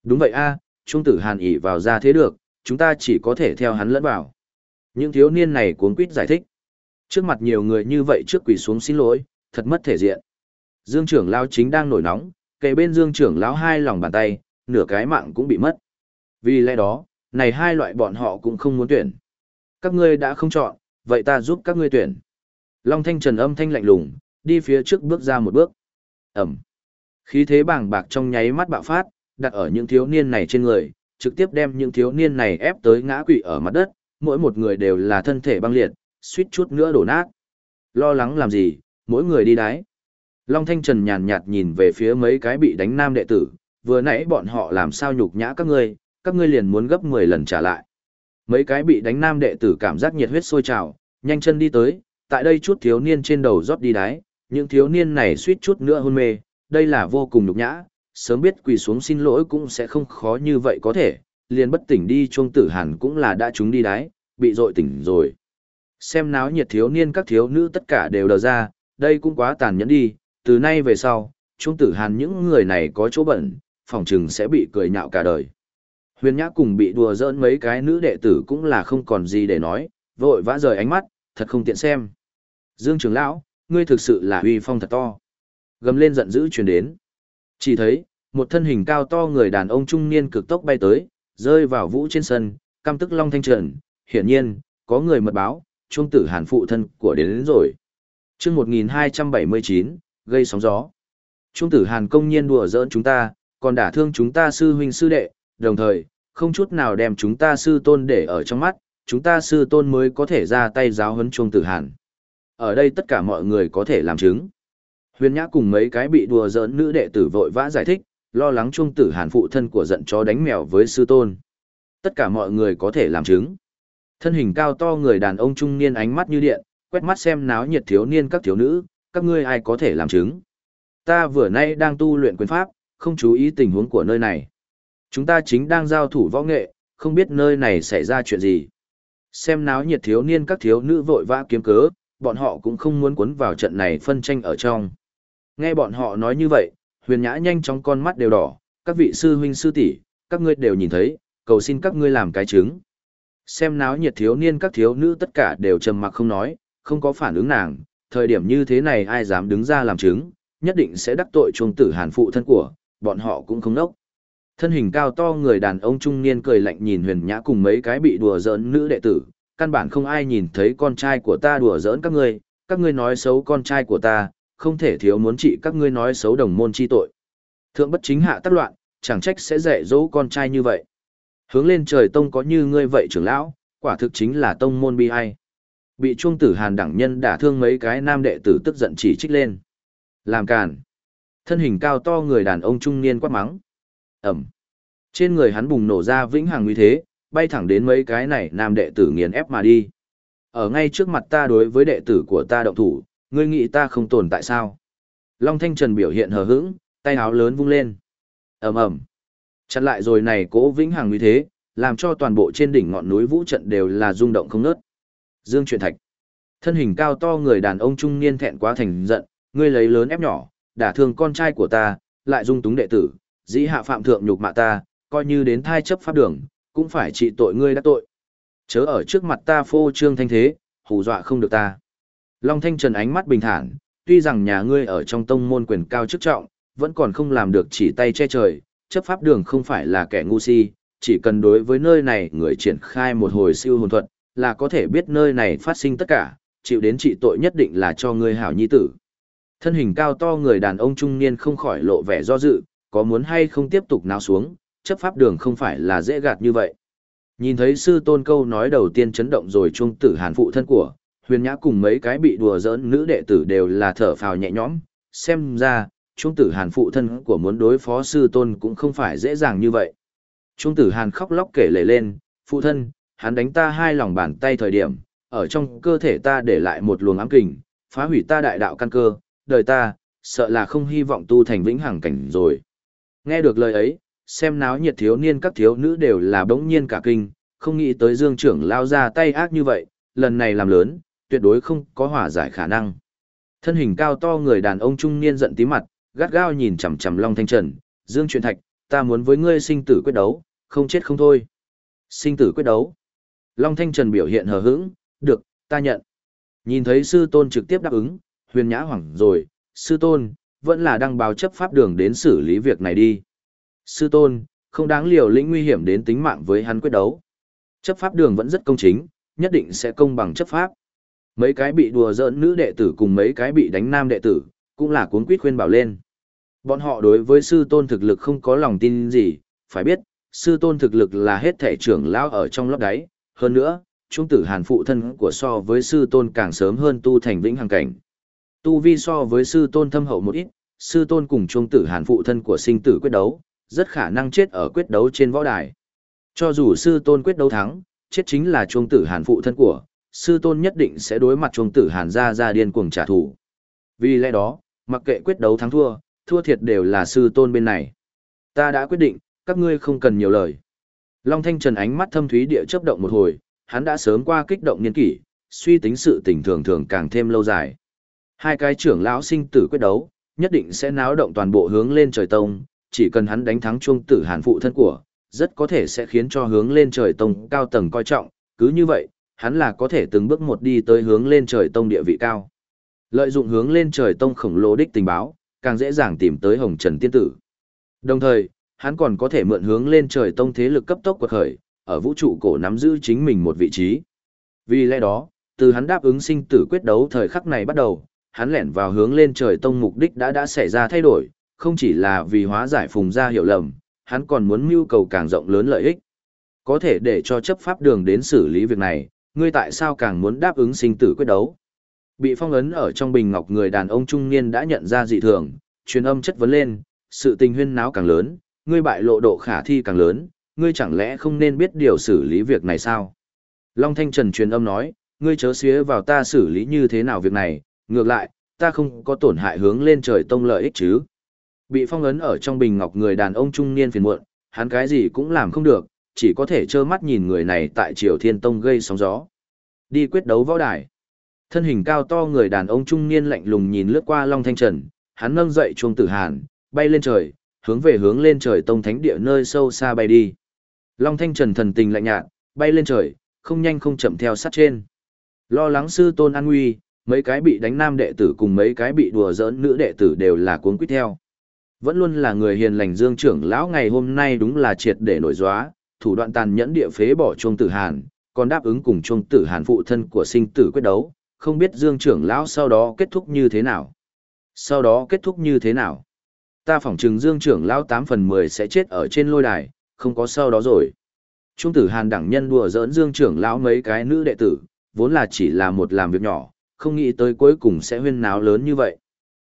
Đúng vậy a, Chuông Tử Hàn ỉ vào ra thế được, chúng ta chỉ có thể theo hắn lẫn vào. Những thiếu niên này cuống quýt giải thích. Trước mặt nhiều người như vậy trước quỳ xuống xin lỗi, thật mất thể diện. Dương trưởng lão chính đang nổi nóng, kề bên Dương trưởng lão hai lòng bàn tay, nửa cái mạng cũng bị mất. Vì lẽ đó, này hai loại bọn họ cũng không muốn tuyển. Các ngươi đã không chọn, vậy ta giúp các ngươi tuyển. Long Thanh Trần âm thanh lạnh lùng, đi phía trước bước ra một bước. Ẩm. Khí thế bàng bạc trong nháy mắt bạo phát, đặt ở những thiếu niên này trên người, trực tiếp đem những thiếu niên này ép tới ngã quỵ ở mặt đất, mỗi một người đều là thân thể băng liệt, suýt chút nữa đổ nát. Lo lắng làm gì, mỗi người đi đái. Long Thanh Trần nhàn nhạt nhìn về phía mấy cái bị đánh nam đệ tử, vừa nãy bọn họ làm sao nhục nhã các ngươi, các ngươi liền muốn gấp 10 lần trả lại. Mấy cái bị đánh nam đệ tử cảm giác nhiệt huyết sôi trào, nhanh chân đi tới, tại đây chút thiếu niên trên đầu rót đi đái, những thiếu niên này suýt chút nữa hôn mê, đây là vô cùng nhục nhã, sớm biết quỳ xuống xin lỗi cũng sẽ không khó như vậy có thể, liền bất tỉnh đi chuông tử hàn cũng là đã chúng đi đái, bị dội tỉnh rồi. Xem náo nhiệt thiếu niên các thiếu nữ tất cả đều đờ ra, đây cũng quá tàn nhẫn đi, từ nay về sau, chuông tử hàn những người này có chỗ bẩn, phòng trừng sẽ bị cười nhạo cả đời. Huyền Nhã cùng bị đùa giỡn mấy cái nữ đệ tử cũng là không còn gì để nói, vội vã rời ánh mắt, thật không tiện xem. Dương trưởng lão, ngươi thực sự là uy phong thật to. Gầm lên giận dữ truyền đến. Chỉ thấy, một thân hình cao to người đàn ông trung niên cực tốc bay tới, rơi vào vũ trên sân, căm tức long thanh trần. Hiển nhiên, có người mật báo, trung tử hàn phụ thân của đến, đến rồi. chương 1279, gây sóng gió. Trung tử hàn công nhiên đùa giỡn chúng ta, còn đả thương chúng ta sư huynh sư đệ, đồng thời, không chút nào đem chúng ta sư tôn để ở trong mắt, chúng ta sư tôn mới có thể ra tay giáo huấn chuông tử hàn. Ở đây tất cả mọi người có thể làm chứng. Huyền Nhã cùng mấy cái bị đùa giỡn nữ đệ tử vội vã giải thích, lo lắng chuông tử hàn phụ thân của giận chó đánh mèo với sư tôn. Tất cả mọi người có thể làm chứng. Thân hình cao to người đàn ông trung niên ánh mắt như điện, quét mắt xem náo nhiệt thiếu niên các thiếu nữ, các ngươi ai có thể làm chứng. Ta vừa nay đang tu luyện quyền pháp, không chú ý tình huống của nơi này. Chúng ta chính đang giao thủ võ nghệ, không biết nơi này xảy ra chuyện gì. Xem náo nhiệt thiếu niên các thiếu nữ vội vã kiếm cớ, bọn họ cũng không muốn cuốn vào trận này phân tranh ở trong. Nghe bọn họ nói như vậy, huyền nhã nhanh chóng con mắt đều đỏ, các vị sư huynh sư tỷ, các ngươi đều nhìn thấy, cầu xin các ngươi làm cái chứng. Xem náo nhiệt thiếu niên các thiếu nữ tất cả đều trầm mặc không nói, không có phản ứng nàng, thời điểm như thế này ai dám đứng ra làm chứng, nhất định sẽ đắc tội chuông tử hàn phụ thân của, bọn họ cũng không nốc. Thân hình cao to người đàn ông trung niên cười lạnh nhìn huyền nhã cùng mấy cái bị đùa giỡn nữ đệ tử, căn bản không ai nhìn thấy con trai của ta đùa giỡn các ngươi, các ngươi nói xấu con trai của ta, không thể thiếu muốn trị các ngươi nói xấu đồng môn chi tội. Thượng bất chính hạ tắc loạn, chẳng trách sẽ dạy dỗ con trai như vậy. Hướng lên trời tông có như ngươi vậy trưởng lão, quả thực chính là tông môn bi ai. Bị chuông tử hàn đẳng nhân đả thương mấy cái nam đệ tử tức giận chỉ trích lên. Làm càn. Thân hình cao to người đàn ông trung niên quát mắng. Ẩm. Trên người hắn bùng nổ ra vĩnh hằng uy thế, bay thẳng đến mấy cái này nam đệ tử nghiền ép mà đi. Ở ngay trước mặt ta đối với đệ tử của ta động thủ, ngươi nghĩ ta không tồn tại sao? Long Thanh Trần biểu hiện hờ hững, tay áo lớn vung lên. ầm ầm, chặn lại rồi này cố vĩnh hằng uy thế, làm cho toàn bộ trên đỉnh ngọn núi vũ trận đều là rung động không nớt. Dương Truyền Thạch, thân hình cao to người đàn ông trung niên thẹn quá thành giận, ngươi lấy lớn ép nhỏ, đả thương con trai của ta, lại dung túng đệ tử, dĩ hạ phạm thượng nhục mạ ta, coi như đến thai chấp pháp đường, cũng phải trị tội ngươi đã tội. Chớ ở trước mặt ta phô trương thanh thế, hù dọa không được ta. Long Thanh Trần ánh mắt bình thản, tuy rằng nhà ngươi ở trong tông môn quyền cao chức trọng, vẫn còn không làm được chỉ tay che trời, chấp pháp đường không phải là kẻ ngu si, chỉ cần đối với nơi này người triển khai một hồi siêu hồn thuật, là có thể biết nơi này phát sinh tất cả, chịu đến trị tội nhất định là cho ngươi hảo nhi tử. Thân hình cao to người đàn ông trung niên không khỏi lộ vẻ do dự, có muốn hay không tiếp tục nào xuống, chấp pháp đường không phải là dễ gạt như vậy. Nhìn thấy sư tôn câu nói đầu tiên chấn động rồi trung tử hàn phụ thân của, huyền nhã cùng mấy cái bị đùa giỡn nữ đệ tử đều là thở phào nhẹ nhõm, xem ra, Trung tử Hàn phụ thân của muốn đối phó sư tôn cũng không phải dễ dàng như vậy. Trung tử Hàn khóc lóc kể lể lên, phụ thân, hắn đánh ta hai lòng bàn tay thời điểm, ở trong cơ thể ta để lại một luồng ám kình, phá hủy ta đại đạo căn cơ, đời ta, sợ là không hy vọng tu thành vĩnh hằng cảnh rồi. Nghe được lời ấy, xem náo nhiệt thiếu niên các thiếu nữ đều là bỗng nhiên cả kinh, không nghĩ tới dương trưởng lao ra tay ác như vậy, lần này làm lớn, tuyệt đối không có hỏa giải khả năng. Thân hình cao to người đàn ông trung niên giận tí mặt, gắt gao nhìn chằm chằm Long Thanh Trần, Dương Truyền Thạch, ta muốn với ngươi sinh tử quyết đấu, không chết không thôi. Sinh tử quyết đấu. Long Thanh Trần biểu hiện hờ hững, được, ta nhận. Nhìn thấy sư tôn trực tiếp đáp ứng, huyền nhã hoảng rồi, sư tôn, vẫn là đăng báo chấp pháp đường đến xử lý việc này đi. Sư tôn, không đáng liều lĩnh nguy hiểm đến tính mạng với hắn quyết đấu. Chấp pháp đường vẫn rất công chính, nhất định sẽ công bằng chấp pháp. Mấy cái bị đùa giỡn nữ đệ tử cùng mấy cái bị đánh nam đệ tử, cũng là cuốn quýt khuyên bảo lên. Bọn họ đối với sư tôn thực lực không có lòng tin gì, phải biết, sư tôn thực lực là hết thể trưởng lão ở trong lớp đáy, hơn nữa, trung tử hàn phụ thân của so với sư tôn càng sớm hơn tu thành vĩnh hằng cảnh. Tu vi so với sư tôn thâm hậu một ít, sư tôn cùng trung tử hàn phụ thân của sinh tử quyết đấu, rất khả năng chết ở quyết đấu trên võ đài. Cho dù sư tôn quyết đấu thắng, chết chính là trung tử hàn phụ thân của, sư tôn nhất định sẽ đối mặt trung tử hàn ra ra điên cuồng trả thù. Vì lẽ đó, mặc kệ quyết đấu thắng thua, thua thiệt đều là sư tôn bên này. Ta đã quyết định, các ngươi không cần nhiều lời. Long Thanh Trần ánh mắt thâm thúy địa chớp động một hồi, hắn đã sớm qua kích động niên kỷ, suy tính sự tình thường thường càng thêm lâu dài. Hai cái trưởng lão sinh tử quyết đấu, nhất định sẽ náo động toàn bộ hướng lên trời tông, chỉ cần hắn đánh thắng chuông tử hàn phụ thân của, rất có thể sẽ khiến cho hướng lên trời tông cao tầng coi trọng, cứ như vậy, hắn là có thể từng bước một đi tới hướng lên trời tông địa vị cao. Lợi dụng hướng lên trời tông khổng lồ đích tình báo, càng dễ dàng tìm tới Hồng Trần Tiên Tử. Đồng thời, hắn còn có thể mượn hướng lên trời tông thế lực cấp tốc quật khởi, ở vũ trụ cổ nắm giữ chính mình một vị trí. Vì lẽ đó, từ hắn đáp ứng sinh tử quyết đấu thời khắc này bắt đầu, hắn lẻn vào hướng lên trời tông mục đích đã đã xảy ra thay đổi, không chỉ là vì hóa giải phùng ra hiểu lầm, hắn còn muốn mưu cầu càng rộng lớn lợi ích. Có thể để cho chấp pháp đường đến xử lý việc này, ngươi tại sao càng muốn đáp ứng sinh tử quyết đấu? Bị phong ấn ở trong bình ngọc người đàn ông trung niên đã nhận ra dị thường, truyền âm chất vấn lên, sự tình huyên náo càng lớn, ngươi bại lộ độ khả thi càng lớn, ngươi chẳng lẽ không nên biết điều xử lý việc này sao? Long Thanh Trần truyền âm nói, ngươi chớ xía vào ta xử lý như thế nào việc này, ngược lại, ta không có tổn hại hướng lên trời tông lợi ích chứ. Bị phong ấn ở trong bình ngọc người đàn ông trung niên phiền muộn, hắn cái gì cũng làm không được, chỉ có thể trơ mắt nhìn người này tại Triều Thiên Tông gây sóng gió. Đi quyết đấu võ đài. Thân hình cao to người đàn ông trung niên lạnh lùng nhìn lướt qua Long Thanh Trần, hắn nâng dậy chuông tử hàn, bay lên trời, hướng về hướng lên trời tông thánh địa nơi sâu xa bay đi. Long Thanh Trần thần tình lạnh nhạt, bay lên trời, không nhanh không chậm theo sát trên. Lo lắng sư tôn an nguy, mấy cái bị đánh nam đệ tử cùng mấy cái bị đùa giỡn nữ đệ tử đều là cuốn quýt theo. Vẫn luôn là người hiền lành dương trưởng lão ngày hôm nay đúng là triệt để nổi gióa, thủ đoạn tàn nhẫn địa phế bỏ chuông tử hàn, còn đáp ứng cùng chuông tử hàn phụ thân của sinh tử quyết đấu, không biết dương trưởng lão sau đó kết thúc như thế nào. Sau đó kết thúc như thế nào? Ta phỏng chừng dương trưởng lão 8 phần 10 sẽ chết ở trên lôi đài, không có sau đó rồi. Trung tử hàn đẳng nhân đùa giỡn dương trưởng lão mấy cái nữ đệ tử, vốn là chỉ là một làm việc nhỏ, không nghĩ tới cuối cùng sẽ huyên náo lớn như vậy.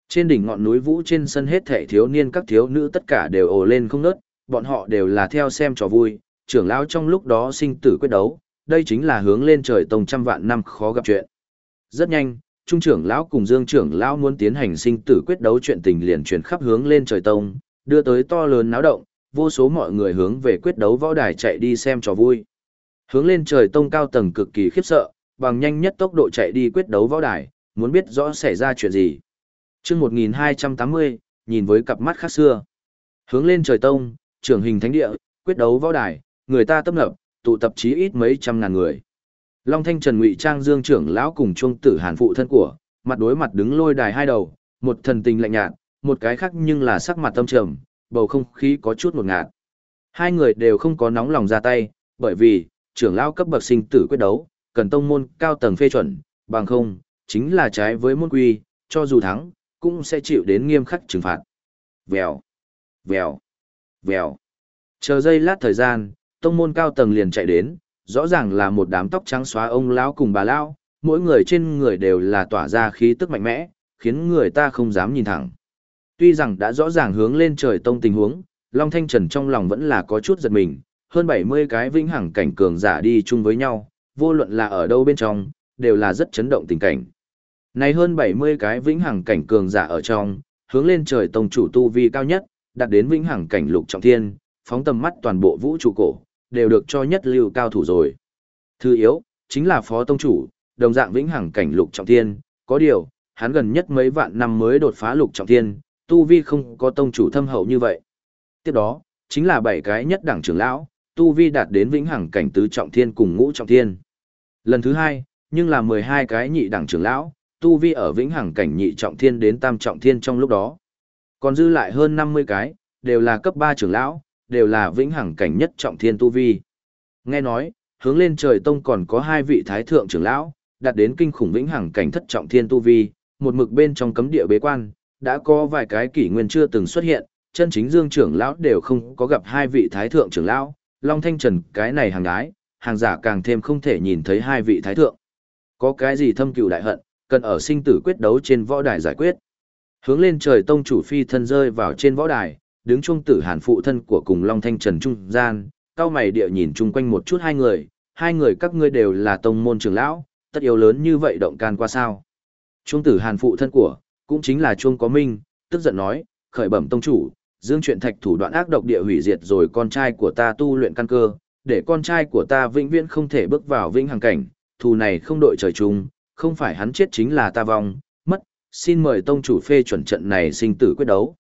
Trên đỉnh ngọn núi vũ trên sân hết thể thiếu niên các thiếu nữ tất cả đều ồ lên không nớt, bọn họ đều là theo xem trò vui, trưởng lão trong lúc đó sinh tử quyết đấu, đây chính là hướng lên trời tông trăm vạn năm khó gặp chuyện. Rất nhanh, trung trưởng lão cùng dương trưởng lão muốn tiến hành sinh tử quyết đấu chuyện tình liền truyền khắp hướng lên trời tông, đưa tới to lớn náo động, vô số mọi người hướng về quyết đấu võ đài chạy đi xem trò vui. Hướng lên trời tông cao tầng cực kỳ khiếp sợ, bằng nhanh nhất tốc độ chạy đi quyết đấu võ đài, muốn biết rõ xảy ra chuyện gì. chương 1280, nhìn với cặp mắt khác xưa. Hướng lên trời tông, trưởng hình thánh địa, quyết đấu võ đài, người ta tấp nập, tụ tập chí ít mấy trăm ngàn người. Long Thanh Trần Ngụy Trang Dương trưởng lão cùng Trung Tử Hàn phụ thân của, mặt đối mặt đứng lôi đài hai đầu, một thần tình lạnh nhạt, một cái khác nhưng là sắc mặt tâm trầm, bầu không khí có chút ngột ngạt. Hai người đều không có nóng lòng ra tay, bởi vì trưởng lão cấp bậc sinh tử quyết đấu, cần tông môn cao tầng phê chuẩn, bằng không, chính là trái với môn quy, cho dù thắng, cũng sẽ chịu đến nghiêm khắc trừng phạt. Vèo, vèo, vèo. Chờ giây lát thời gian, tông môn cao tầng liền chạy đến, rõ ràng là một đám tóc trắng xóa ông lão cùng bà lão, mỗi người trên người đều là tỏa ra khí tức mạnh mẽ, khiến người ta không dám nhìn thẳng. Tuy rằng đã rõ ràng hướng lên trời tông tình huống, Long Thanh Trần trong lòng vẫn là có chút giật mình, hơn 70 cái vĩnh hằng cảnh cường giả đi chung với nhau, vô luận là ở đâu bên trong, đều là rất chấn động tình cảnh. Này hơn 70 cái vĩnh hằng cảnh cường giả ở trong, hướng lên trời tông chủ tu vi cao nhất, đạt đến vĩnh hằng cảnh lục trọng thiên, phóng tầm mắt toàn bộ vũ trụ cổ, đều được cho nhất lưu cao thủ rồi. Thứ yếu, chính là phó tông chủ, đồng dạng vĩnh hằng cảnh lục trọng thiên, có điều, hắn gần nhất mấy vạn năm mới đột phá lục trọng thiên, tu vi không có tông chủ thâm hậu như vậy. Tiếp đó, chính là bảy cái nhất đẳng trưởng lão, tu vi đạt đến vĩnh hằng cảnh tứ trọng thiên cùng ngũ trọng thiên. Lần thứ hai, nhưng là 12 cái nhị đẳng trưởng lão, tu vi ở vĩnh hằng cảnh nhị trọng thiên đến tam trọng thiên trong lúc đó. Còn dư lại hơn 50 cái, đều là cấp 3 trưởng lão, đều là vĩnh hằng cảnh nhất trọng thiên tu vi. Nghe nói, hướng lên trời tông còn có hai vị thái thượng trưởng lão, đạt đến kinh khủng vĩnh hằng cảnh thất trọng thiên tu vi, một mực bên trong cấm địa bế quan, đã có vài cái kỷ nguyên chưa từng xuất hiện, chân chính dương trưởng lão đều không có gặp hai vị thái thượng trưởng lão, Long Thanh Trần cái này hàng đái, hàng giả càng thêm không thể nhìn thấy hai vị thái thượng. Có cái gì thâm cừu đại hận, cần ở sinh tử quyết đấu trên võ đài giải quyết. Hướng lên trời tông chủ phi thân rơi vào trên võ đài, đứng trung tử hàn phụ thân của cùng Long Thanh Trần trung gian, cao mày địa nhìn chung quanh một chút hai người, hai người các ngươi đều là tông môn trưởng lão, tất yếu lớn như vậy động can qua sao. Trung tử hàn phụ thân của, cũng chính là Trung có minh, tức giận nói, khởi bẩm tông chủ, dương chuyện thạch thủ đoạn ác độc địa hủy diệt rồi con trai của ta tu luyện căn cơ, để con trai của ta vĩnh viễn không thể bước vào vĩnh hằng cảnh, thù này không đội trời chung, không phải hắn chết chính là ta vong, mất, xin mời tông chủ phê chuẩn trận này sinh tử quyết đấu.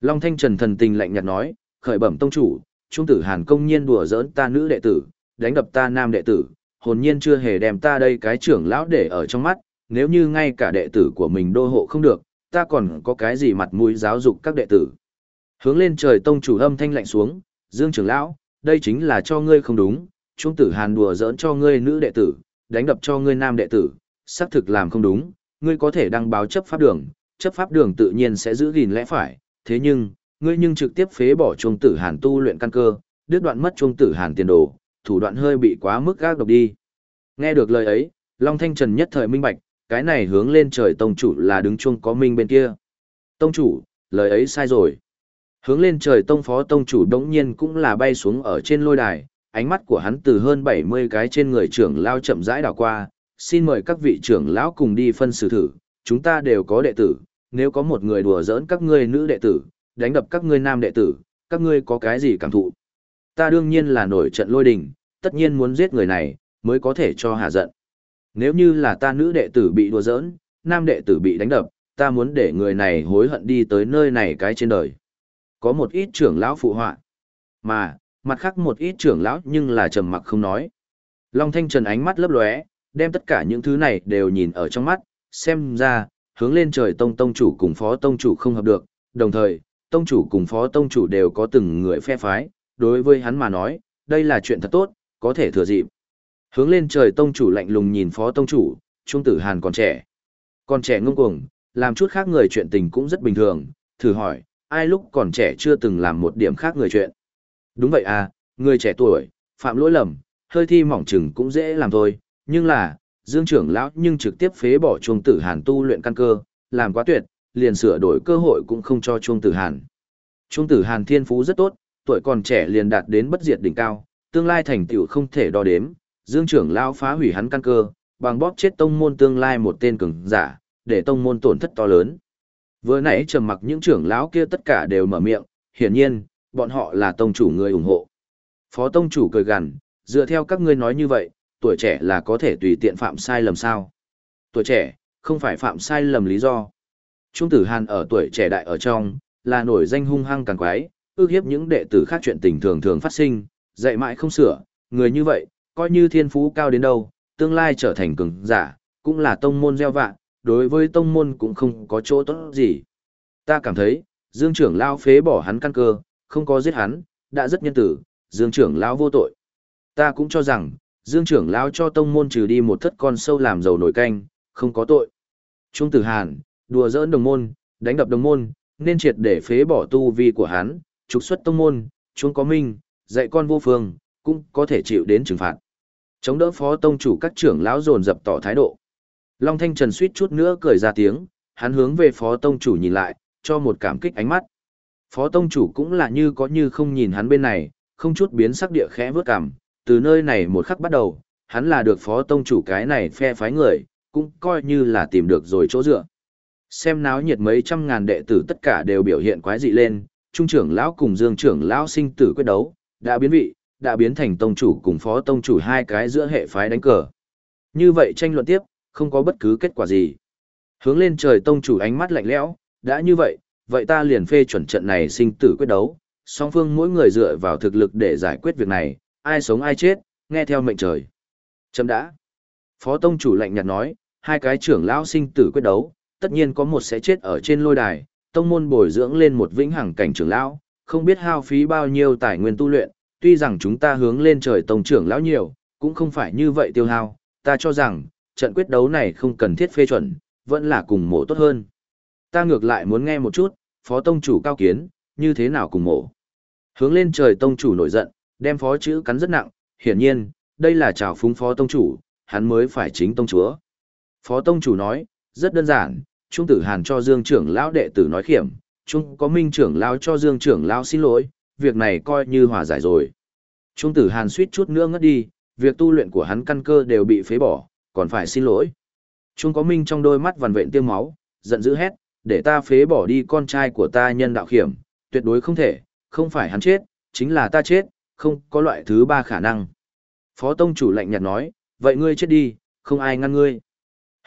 Long Thanh Trần thần tình lạnh nhạt nói, khởi bẩm tông chủ, trung tử hàn công nhiên đùa giỡn ta nữ đệ tử, đánh đập ta nam đệ tử, hồn nhiên chưa hề đem ta đây cái trưởng lão để ở trong mắt, nếu như ngay cả đệ tử của mình đô hộ không được, ta còn có cái gì mặt mũi giáo dục các đệ tử. Hướng lên trời tông chủ âm thanh lạnh xuống, Dương trưởng lão, đây chính là cho ngươi không đúng, trung tử hàn đùa giỡn cho ngươi nữ đệ tử, đánh đập cho ngươi nam đệ tử, xác thực làm không đúng, ngươi có thể đăng báo chấp pháp đường, chấp pháp đường tự nhiên sẽ giữ gìn lẽ phải, thế nhưng, ngươi nhưng trực tiếp phế bỏ trung tử hàn tu luyện căn cơ, đứt đoạn mất trung tử hàn tiền đồ, thủ đoạn hơi bị quá mức gác độc đi. Nghe được lời ấy, Long Thanh Trần nhất thời minh bạch, cái này hướng lên trời tông chủ là đứng chung có minh bên kia. Tông chủ, lời ấy sai rồi. Hướng lên trời tông phó tông chủ đống nhiên cũng là bay xuống ở trên lôi đài, ánh mắt của hắn từ hơn 70 cái trên người trưởng lao chậm rãi đảo qua, xin mời các vị trưởng lão cùng đi phân xử thử, chúng ta đều có đệ tử, nếu có một người đùa giỡn các ngươi nữ đệ tử, đánh đập các ngươi nam đệ tử, các ngươi có cái gì cảm thụ? Ta đương nhiên là nổi trận lôi đình, tất nhiên muốn giết người này, mới có thể cho hạ giận. Nếu như là ta nữ đệ tử bị đùa giỡn, nam đệ tử bị đánh đập, ta muốn để người này hối hận đi tới nơi này cái trên đời. Có một ít trưởng lão phụ họa. Mà, mặt khác một ít trưởng lão nhưng là trầm mặc không nói. Long Thanh Trần ánh mắt lấp lóe, đem tất cả những thứ này đều nhìn ở trong mắt, xem ra, hướng lên trời tông tông chủ cùng phó tông chủ không hợp được, đồng thời, tông chủ cùng phó tông chủ đều có từng người phe phái, đối với hắn mà nói, đây là chuyện thật tốt, có thể thừa dịp. Hướng lên trời tông chủ lạnh lùng nhìn phó tông chủ, trung tử hàn còn trẻ. Còn trẻ ngông cuồng, làm chút khác người chuyện tình cũng rất bình thường, thử hỏi, ai lúc còn trẻ chưa từng làm một điểm khác người chuyện. Đúng vậy à, người trẻ tuổi, phạm lỗi lầm, hơi thi mỏng chừng cũng dễ làm thôi, nhưng là, Dương trưởng lão nhưng trực tiếp phế bỏ chuông tử hàn tu luyện căn cơ, làm quá tuyệt, liền sửa đổi cơ hội cũng không cho chuông tử hàn. Chuông tử hàn thiên phú rất tốt, tuổi còn trẻ liền đạt đến bất diệt đỉnh cao, tương lai thành tựu không thể đo đếm, Dương trưởng lão phá hủy hắn căn cơ, bằng bóp chết tông môn tương lai một tên cường giả, để tông môn tổn thất to lớn. Vừa nãy trầm mặc những trưởng lão kia tất cả đều mở miệng, hiển nhiên, bọn họ là tông chủ người ủng hộ. Phó tông chủ cười gằn, dựa theo các ngươi nói như vậy, tuổi trẻ là có thể tùy tiện phạm sai lầm sao. Tuổi trẻ, không phải phạm sai lầm lý do. Trung tử Hàn ở tuổi trẻ đại ở trong, là nổi danh hung hăng càng quái, ước hiếp những đệ tử khác chuyện tình thường thường phát sinh, dạy mãi không sửa, người như vậy, coi như thiên phú cao đến đâu, tương lai trở thành cường giả, cũng là tông môn gieo vạn, đối với tông môn cũng không có chỗ tốt gì. Ta cảm thấy, Dương trưởng lão phế bỏ hắn căn cơ, không có giết hắn, đã rất nhân tử, Dương trưởng lão vô tội. Ta cũng cho rằng, Dương trưởng lão cho tông môn trừ đi một thất con sâu làm dầu nổi canh, không có tội. Trung tử Hàn, đùa giỡn đồng môn, đánh đập đồng môn, nên triệt để phế bỏ tu vi của hắn, trục xuất tông môn, chúng có minh, dạy con vô phương, cũng có thể chịu đến trừng phạt. Chống đỡ phó tông chủ các trưởng lão dồn dập tỏ thái độ. Long Thanh Trần suýt chút nữa cười ra tiếng, hắn hướng về phó tông chủ nhìn lại, cho một cảm kích ánh mắt. Phó tông chủ cũng là như có như không nhìn hắn bên này, không chút biến sắc địa khẽ vớt cảm, từ nơi này một khắc bắt đầu, hắn là được phó tông chủ cái này phe phái người, cũng coi như là tìm được rồi chỗ dựa. Xem náo nhiệt mấy trăm ngàn đệ tử tất cả đều biểu hiện quái dị lên, trung trưởng lão cùng dương trưởng lão sinh tử quyết đấu, đã biến vị, đã biến thành tông chủ cùng phó tông chủ hai cái giữa hệ phái đánh cờ. Như vậy tranh luận tiếp, không có bất cứ kết quả gì. Hướng lên trời tông chủ ánh mắt lạnh lẽo, đã như vậy, vậy ta liền phê chuẩn trận này sinh tử quyết đấu, song phương mỗi người dựa vào thực lực để giải quyết việc này, ai sống ai chết, nghe theo mệnh trời. Chấm đã. Phó tông chủ lạnh nhạt nói, hai cái trưởng lão sinh tử quyết đấu, tất nhiên có một sẽ chết ở trên lôi đài, tông môn bồi dưỡng lên một vĩnh hằng cảnh trưởng lão, không biết hao phí bao nhiêu tài nguyên tu luyện, tuy rằng chúng ta hướng lên trời tông trưởng lão nhiều, cũng không phải như vậy tiêu hao, ta cho rằng, trận quyết đấu này không cần thiết phê chuẩn, vẫn là cùng mổ tốt hơn. Ta ngược lại muốn nghe một chút, phó tông chủ cao kiến, như thế nào cùng mổ. Hướng lên trời tông chủ nổi giận, đem phó chữ cắn rất nặng, hiển nhiên, đây là trào phúng phó tông chủ, hắn mới phải chính tông chúa. Phó tông chủ nói, rất đơn giản, Trung tử hàn cho Dương trưởng lão đệ tử nói khiểm, Trung có minh trưởng lão cho Dương trưởng lão xin lỗi, việc này coi như hòa giải rồi. Trung tử hàn suýt chút nữa ngất đi, việc tu luyện của hắn căn cơ đều bị phế bỏ, còn phải xin lỗi. Trung có minh trong đôi mắt vằn vện tiêu máu, giận dữ hét, để ta phế bỏ đi con trai của ta nhân đạo hiểm, tuyệt đối không thể, không phải hắn chết, chính là ta chết, không có loại thứ ba khả năng. Phó tông chủ lạnh nhạt nói, vậy ngươi chết đi, không ai ngăn ngươi.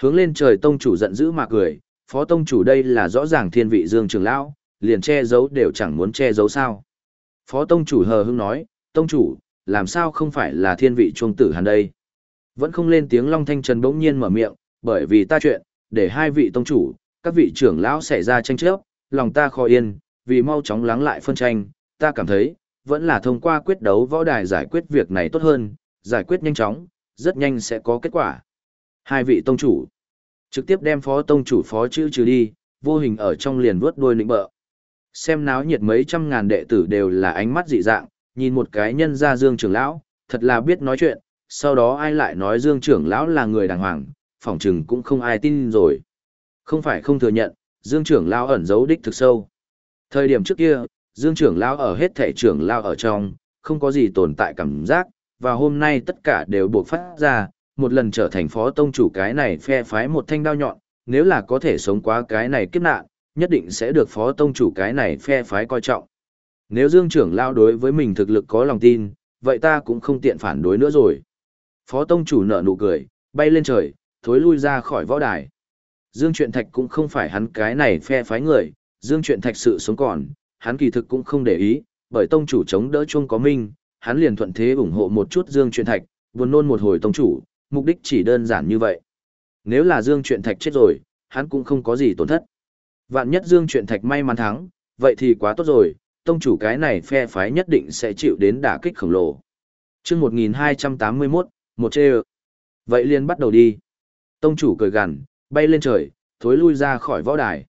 Hướng lên trời tông chủ giận dữ mà cười, phó tông chủ đây là rõ ràng thiên vị dương trường lão, liền che giấu đều chẳng muốn che giấu sao. Phó tông chủ hờ hững nói, tông chủ, làm sao không phải là thiên vị chuông tử hắn đây. Vẫn không lên tiếng long thanh trần bỗng nhiên mở miệng, bởi vì ta chuyện, để hai vị tông chủ, các vị trưởng lão xảy ra tranh chấp, lòng ta khó yên, vì mau chóng lắng lại phân tranh, ta cảm thấy, vẫn là thông qua quyết đấu võ đài giải quyết việc này tốt hơn, giải quyết nhanh chóng, rất nhanh sẽ có kết quả. Hai vị tông chủ, trực tiếp đem phó tông chủ phó chữ trừ đi, vô hình ở trong liền vuốt đuôi lĩnh bợ. Xem náo nhiệt mấy trăm ngàn đệ tử đều là ánh mắt dị dạng, nhìn một cái nhân ra Dương trưởng lão, thật là biết nói chuyện, sau đó ai lại nói Dương trưởng lão là người đàng hoàng, phỏng chừng cũng không ai tin rồi. Không phải không thừa nhận, Dương trưởng lão ẩn giấu đích thực sâu. Thời điểm trước kia, Dương trưởng lão ở hết thể trưởng lão ở trong, không có gì tồn tại cảm giác, và hôm nay tất cả đều buộc phát ra, một lần trở thành phó tông chủ cái này phe phái một thanh đao nhọn, nếu là có thể sống qua cái này kiếp nạn, nhất định sẽ được phó tông chủ cái này phe phái coi trọng. Nếu Dương trưởng lão đối với mình thực lực có lòng tin, vậy ta cũng không tiện phản đối nữa rồi. Phó tông chủ nở nụ cười, bay lên trời, thối lui ra khỏi võ đài. Dương Truyện Thạch cũng không phải hắn cái này phe phái người, Dương Truyện Thạch sự sống còn, hắn kỳ thực cũng không để ý, bởi tông chủ chống đỡ chuông có minh, hắn liền thuận thế ủng hộ một chút Dương Truyện Thạch, buồn nôn một hồi tông chủ, mục đích chỉ đơn giản như vậy. Nếu là Dương Truyện Thạch chết rồi, hắn cũng không có gì tổn thất. Vạn nhất Dương Truyện Thạch may mắn thắng, vậy thì quá tốt rồi, tông chủ cái này phe phái nhất định sẽ chịu đến đả kích khổng lồ. Chương 1281, một chê Vậy liền bắt đầu đi. Tông chủ cười gằn, bay lên trời, thối lui ra khỏi võ đài.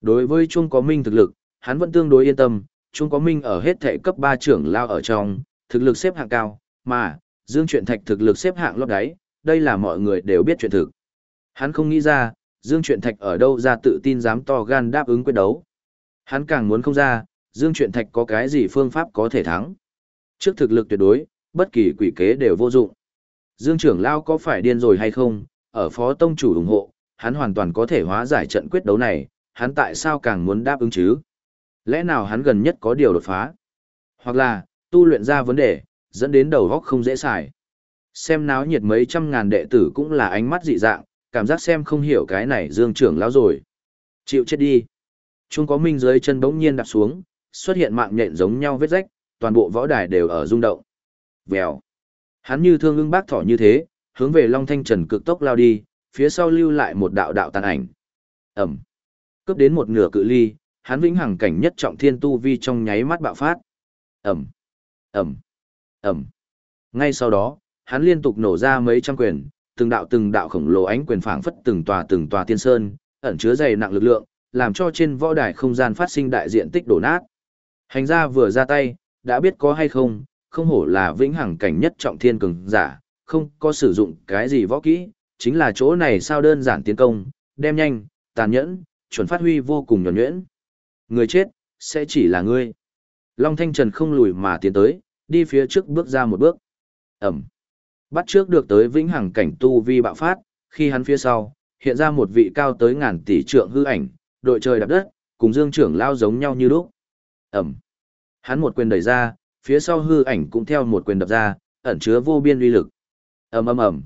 Đối với Trung có minh thực lực, hắn vẫn tương đối yên tâm, Trung có minh ở hết thể cấp 3 trưởng lao ở trong, thực lực xếp hạng cao, mà, Dương Truyện Thạch thực lực xếp hạng lót đáy, đây là mọi người đều biết chuyện thực. Hắn không nghĩ ra, Dương Truyện Thạch ở đâu ra tự tin dám to gan đáp ứng quyết đấu. Hắn càng muốn không ra, Dương Truyện Thạch có cái gì phương pháp có thể thắng. Trước thực lực tuyệt đối, bất kỳ quỷ kế đều vô dụng. Dương trưởng lao có phải điên rồi hay không, ở phó tông chủ ủng hộ, hắn hoàn toàn có thể hóa giải trận quyết đấu này, hắn tại sao càng muốn đáp ứng chứ? Lẽ nào hắn gần nhất có điều đột phá? Hoặc là, tu luyện ra vấn đề, dẫn đến đầu góc không dễ xài. Xem náo nhiệt mấy trăm ngàn đệ tử cũng là ánh mắt dị dạng, cảm giác xem không hiểu cái này dương trưởng lão rồi. Chịu chết đi. Trung có minh dưới chân bỗng nhiên đạp xuống, xuất hiện mạng nhện giống nhau vết rách, toàn bộ võ đài đều ở rung động. Vèo. Hắn như thương ưng bác thỏ như thế, hướng về Long Thanh Trần cực tốc lao đi, phía sau lưu lại một đạo đạo tàn ảnh. Ẩm. Cướp đến một nửa cự ly, hắn vĩnh hằng cảnh nhất trọng thiên tu vi trong nháy mắt bạo phát. Ẩm. Ẩm. Ẩm. Ngay sau đó, hắn liên tục nổ ra mấy trăm quyền, từng đạo từng đạo khổng lồ ánh quyền phảng phất từng tòa từng tòa tiên sơn, ẩn chứa dày nặng lực lượng, làm cho trên võ đài không gian phát sinh đại diện tích đổ nát. Hành gia vừa ra tay, đã biết có hay không, không hổ là vĩnh hằng cảnh nhất trọng thiên cường giả, không có sử dụng cái gì võ kỹ, chính là chỗ này sao đơn giản tiến công, đem nhanh, tàn nhẫn, chuẩn phát huy vô cùng nhuẩn nhuyễn. Người chết, sẽ chỉ là ngươi. Long Thanh Trần không lùi mà tiến tới, đi phía trước bước ra một bước. Ẩm. Bắt trước được tới vĩnh hằng cảnh tu vi bạo phát, khi hắn phía sau, hiện ra một vị cao tới ngàn tỷ trượng hư ảnh, đội trời đạp đất, cùng Dương trưởng lao giống nhau như lúc. Ẩm. Hắn một quyền đẩy ra, phía sau hư ảnh cũng theo một quyền đập ra, ẩn chứa vô biên uy lực. Ầm ầm ầm.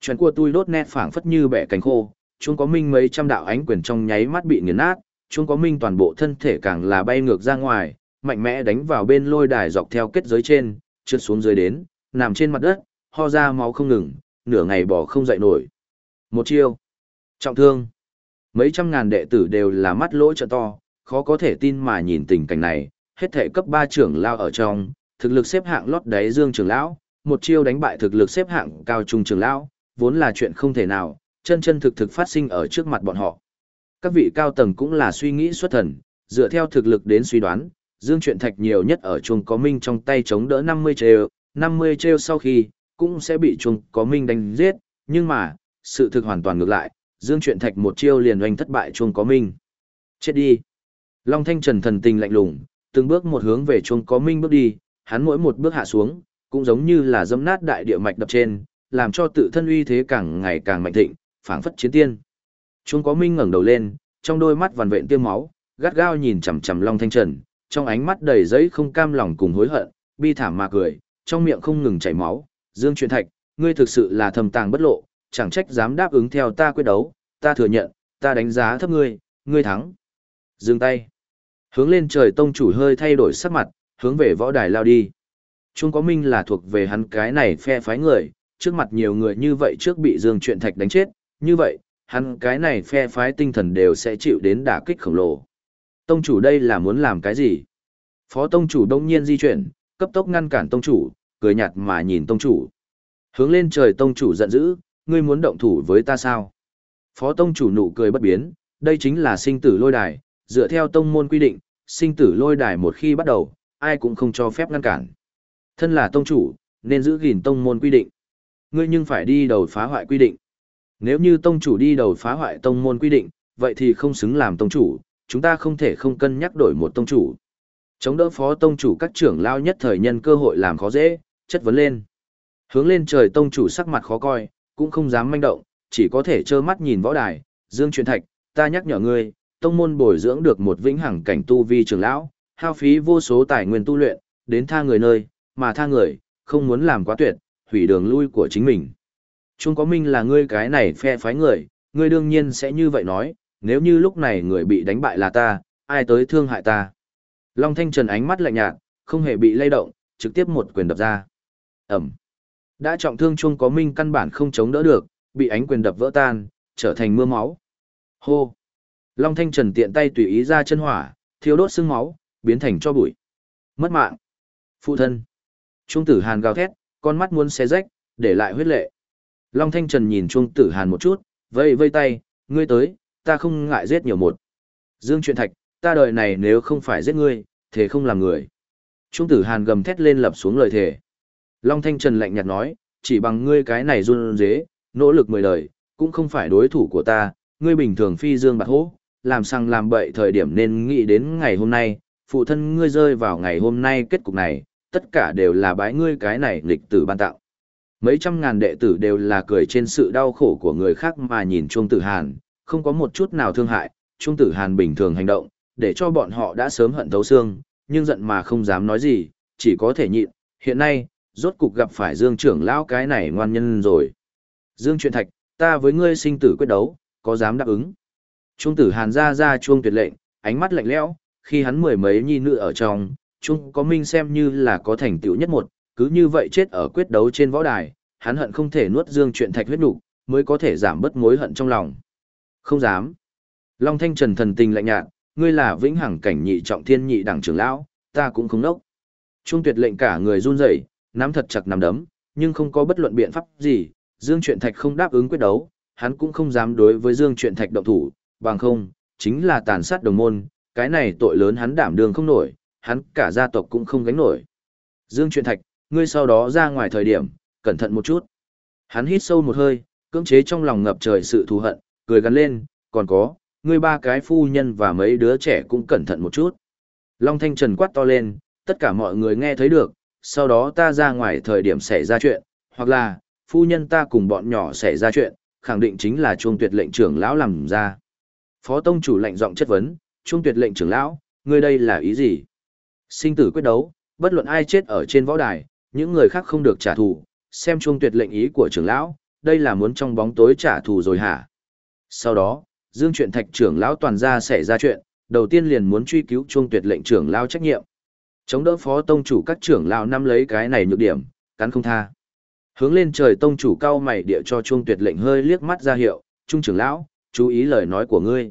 Chuyện của tôi đốt nét phảng phất như bẻ cánh khô, chúng có minh mấy trăm đạo ánh quyền trong nháy mắt bị nghiền nát, chúng có minh toàn bộ thân thể càng là bay ngược ra ngoài, mạnh mẽ đánh vào bên lôi đài dọc theo kết giới trên, trượt xuống dưới đến, nằm trên mặt đất, ho ra máu không ngừng, nửa ngày bỏ không dậy nổi. Một chiêu. Trọng thương. Mấy trăm ngàn đệ tử đều là mắt lỗ trợ to, khó có thể tin mà nhìn tình cảnh này, hết thể cấp 3 trưởng lao ở trong, thực lực xếp hạng lót đáy dương trưởng lão, một chiêu đánh bại thực lực xếp hạng cao trung trưởng lão, vốn là chuyện không thể nào, chân chân thực thực phát sinh ở trước mặt bọn họ. Các vị cao tầng cũng là suy nghĩ xuất thần, dựa theo thực lực đến suy đoán, Dương Truyện Thạch nhiều nhất ở chuông có minh trong tay chống đỡ 50 trêu, 50 trêu sau khi, cũng sẽ bị chuông có minh đánh giết, nhưng mà, sự thực hoàn toàn ngược lại, Dương Truyện Thạch một chiêu liền oanh thất bại chuông có minh. Chết đi. Long Thanh Trần thần tình lạnh lùng, từng bước một hướng về chuông có minh bước đi, hắn mỗi một bước hạ xuống, cũng giống như là dẫm nát đại địa mạch đập trên, làm cho tự thân uy thế càng ngày càng mạnh thịnh, phảng phất chiến tiên. Chuông có minh ngẩng đầu lên, trong đôi mắt vằn vện tiêm máu, gắt gao nhìn chằm chằm Long Thanh Trần, trong ánh mắt đầy giấy không cam lòng cùng hối hận, bi thảm mà cười, trong miệng không ngừng chảy máu. Dương Truyền Thạch, ngươi thực sự là thầm tàng bất lộ, chẳng trách dám đáp ứng theo ta quyết đấu, ta thừa nhận, ta đánh giá thấp ngươi, ngươi thắng. Dừng tay. Hướng lên trời tông chủ hơi thay đổi sắc mặt, hướng về võ đài lao đi. Trung có minh là thuộc về hắn cái này phe phái người, trước mặt nhiều người như vậy trước bị Dương Truyện Thạch đánh chết, như vậy, hắn cái này phe phái tinh thần đều sẽ chịu đến đả kích khổng lồ. Tông chủ đây là muốn làm cái gì? Phó tông chủ đông nhiên di chuyển, cấp tốc ngăn cản tông chủ, cười nhạt mà nhìn tông chủ. Hướng lên trời tông chủ giận dữ, ngươi muốn động thủ với ta sao? Phó tông chủ nụ cười bất biến, đây chính là sinh tử lôi đài, dựa theo tông môn quy định, sinh tử lôi đài một khi bắt đầu, ai cũng không cho phép ngăn cản. Thân là tông chủ, nên giữ gìn tông môn quy định. Ngươi nhưng phải đi đầu phá hoại quy định. Nếu như tông chủ đi đầu phá hoại tông môn quy định, vậy thì không xứng làm tông chủ, chúng ta không thể không cân nhắc đổi một tông chủ. Chống đỡ phó tông chủ các trưởng lao nhất thời nhân cơ hội làm khó dễ, chất vấn lên. Hướng lên trời tông chủ sắc mặt khó coi, cũng không dám manh động, chỉ có thể trơ mắt nhìn võ đài, Dương Truyền Thạch, ta nhắc nhở ngươi, tông môn bồi dưỡng được một vĩnh hằng cảnh tu vi trưởng lão, hao phí vô số tài nguyên tu luyện, đến tha người nơi, mà tha người, không muốn làm quá tuyệt, hủy đường lui của chính mình. Trung có minh là ngươi cái này phe phái người, ngươi đương nhiên sẽ như vậy nói, nếu như lúc này người bị đánh bại là ta, ai tới thương hại ta. Long Thanh Trần ánh mắt lạnh nhạt, không hề bị lay động, trực tiếp một quyền đập ra. Ẩm. Đã trọng thương Trung có minh căn bản không chống đỡ được, bị ánh quyền đập vỡ tan, trở thành mưa máu. Hô. Long Thanh Trần tiện tay tùy ý ra chân hỏa, thiêu đốt xương máu, biến thành cho bụi. Mất mạng. Phụ thân. Trung tử Hàn gào thét, con mắt muốn xé rách, để lại huyết lệ. Long Thanh Trần nhìn Trung tử Hàn một chút, vây vây tay, ngươi tới, ta không ngại giết nhiều một. Dương Truyền Thạch, ta đời này nếu không phải giết ngươi, thế không làm người. Trung tử Hàn gầm thét lên lập xuống lời thề. Long Thanh Trần lạnh nhạt nói, chỉ bằng ngươi cái này run dế, nỗ lực mười đời, cũng không phải đối thủ của ta, ngươi bình thường phi dương bạc hố, làm sang làm bậy thời điểm nên nghĩ đến ngày hôm nay, phụ thân ngươi rơi vào ngày hôm nay kết cục này, tất cả đều là bái ngươi cái này lịch tử ban tạo. Mấy trăm ngàn đệ tử đều là cười trên sự đau khổ của người khác mà nhìn Trung Tử Hàn, không có một chút nào thương hại, Trung Tử Hàn bình thường hành động, để cho bọn họ đã sớm hận thấu xương, nhưng giận mà không dám nói gì, chỉ có thể nhịn. Hiện nay, rốt cục gặp phải Dương trưởng lão cái này ngoan nhân rồi. Dương truyền Thạch, ta với ngươi sinh tử quyết đấu, có dám đáp ứng? Trung Tử Hàn ra ra chuông tuyệt lệnh, ánh mắt lạnh lẽo, khi hắn mười mấy nhi nữ ở trong, Trung có minh xem như là có thành tựu nhất một, cứ như vậy chết ở quyết đấu trên võ đài, hắn hận không thể nuốt Dương chuyện Thạch huyết nục, mới có thể giảm bớt mối hận trong lòng. Không dám. Long Thanh Trần thần tình lạnh nhạt, ngươi là vĩnh hằng cảnh nhị trọng thiên nhị đẳng trưởng lão, ta cũng không đốc. Trung tuyệt lệnh cả người run rẩy, nắm thật chặt nắm đấm, nhưng không có bất luận biện pháp gì, Dương Truyện Thạch không đáp ứng quyết đấu, hắn cũng không dám đối với Dương Truyện Thạch động thủ, bằng không, chính là tàn sát đồng môn, cái này tội lớn hắn đảm đường không nổi, hắn cả gia tộc cũng không gánh nổi. Dương Truyền Thạch, ngươi sau đó ra ngoài thời điểm, cẩn thận một chút. Hắn hít sâu một hơi, cưỡng chế trong lòng ngập trời sự thù hận, cười gắn lên, còn có, ngươi ba cái phu nhân và mấy đứa trẻ cũng cẩn thận một chút. Long Thanh Trần quát to lên, tất cả mọi người nghe thấy được, sau đó ta ra ngoài thời điểm xảy ra chuyện, hoặc là, phu nhân ta cùng bọn nhỏ xảy ra chuyện, khẳng định chính là chuông tuyệt lệnh trưởng lão làm ra. Phó Tông chủ lệnh giọng chất vấn, Trung tuyệt lệnh trưởng lão, ngươi đây là ý gì? Sinh tử quyết đấu, bất luận ai chết ở trên võ đài, những người khác không được trả thù, xem Trung tuyệt lệnh ý của trưởng lão, đây là muốn trong bóng tối trả thù rồi hả? Sau đó, Dương Truyện thạch trưởng lão toàn ra xảy ra chuyện, đầu tiên liền muốn truy cứu Trung tuyệt lệnh trưởng lão trách nhiệm. Chống đỡ phó tông chủ các trưởng lão năm lấy cái này nhược điểm, cắn không tha. Hướng lên trời tông chủ cao mày địa cho Trung tuyệt lệnh hơi liếc mắt ra hiệu, trung trưởng lão, chú ý lời nói của ngươi.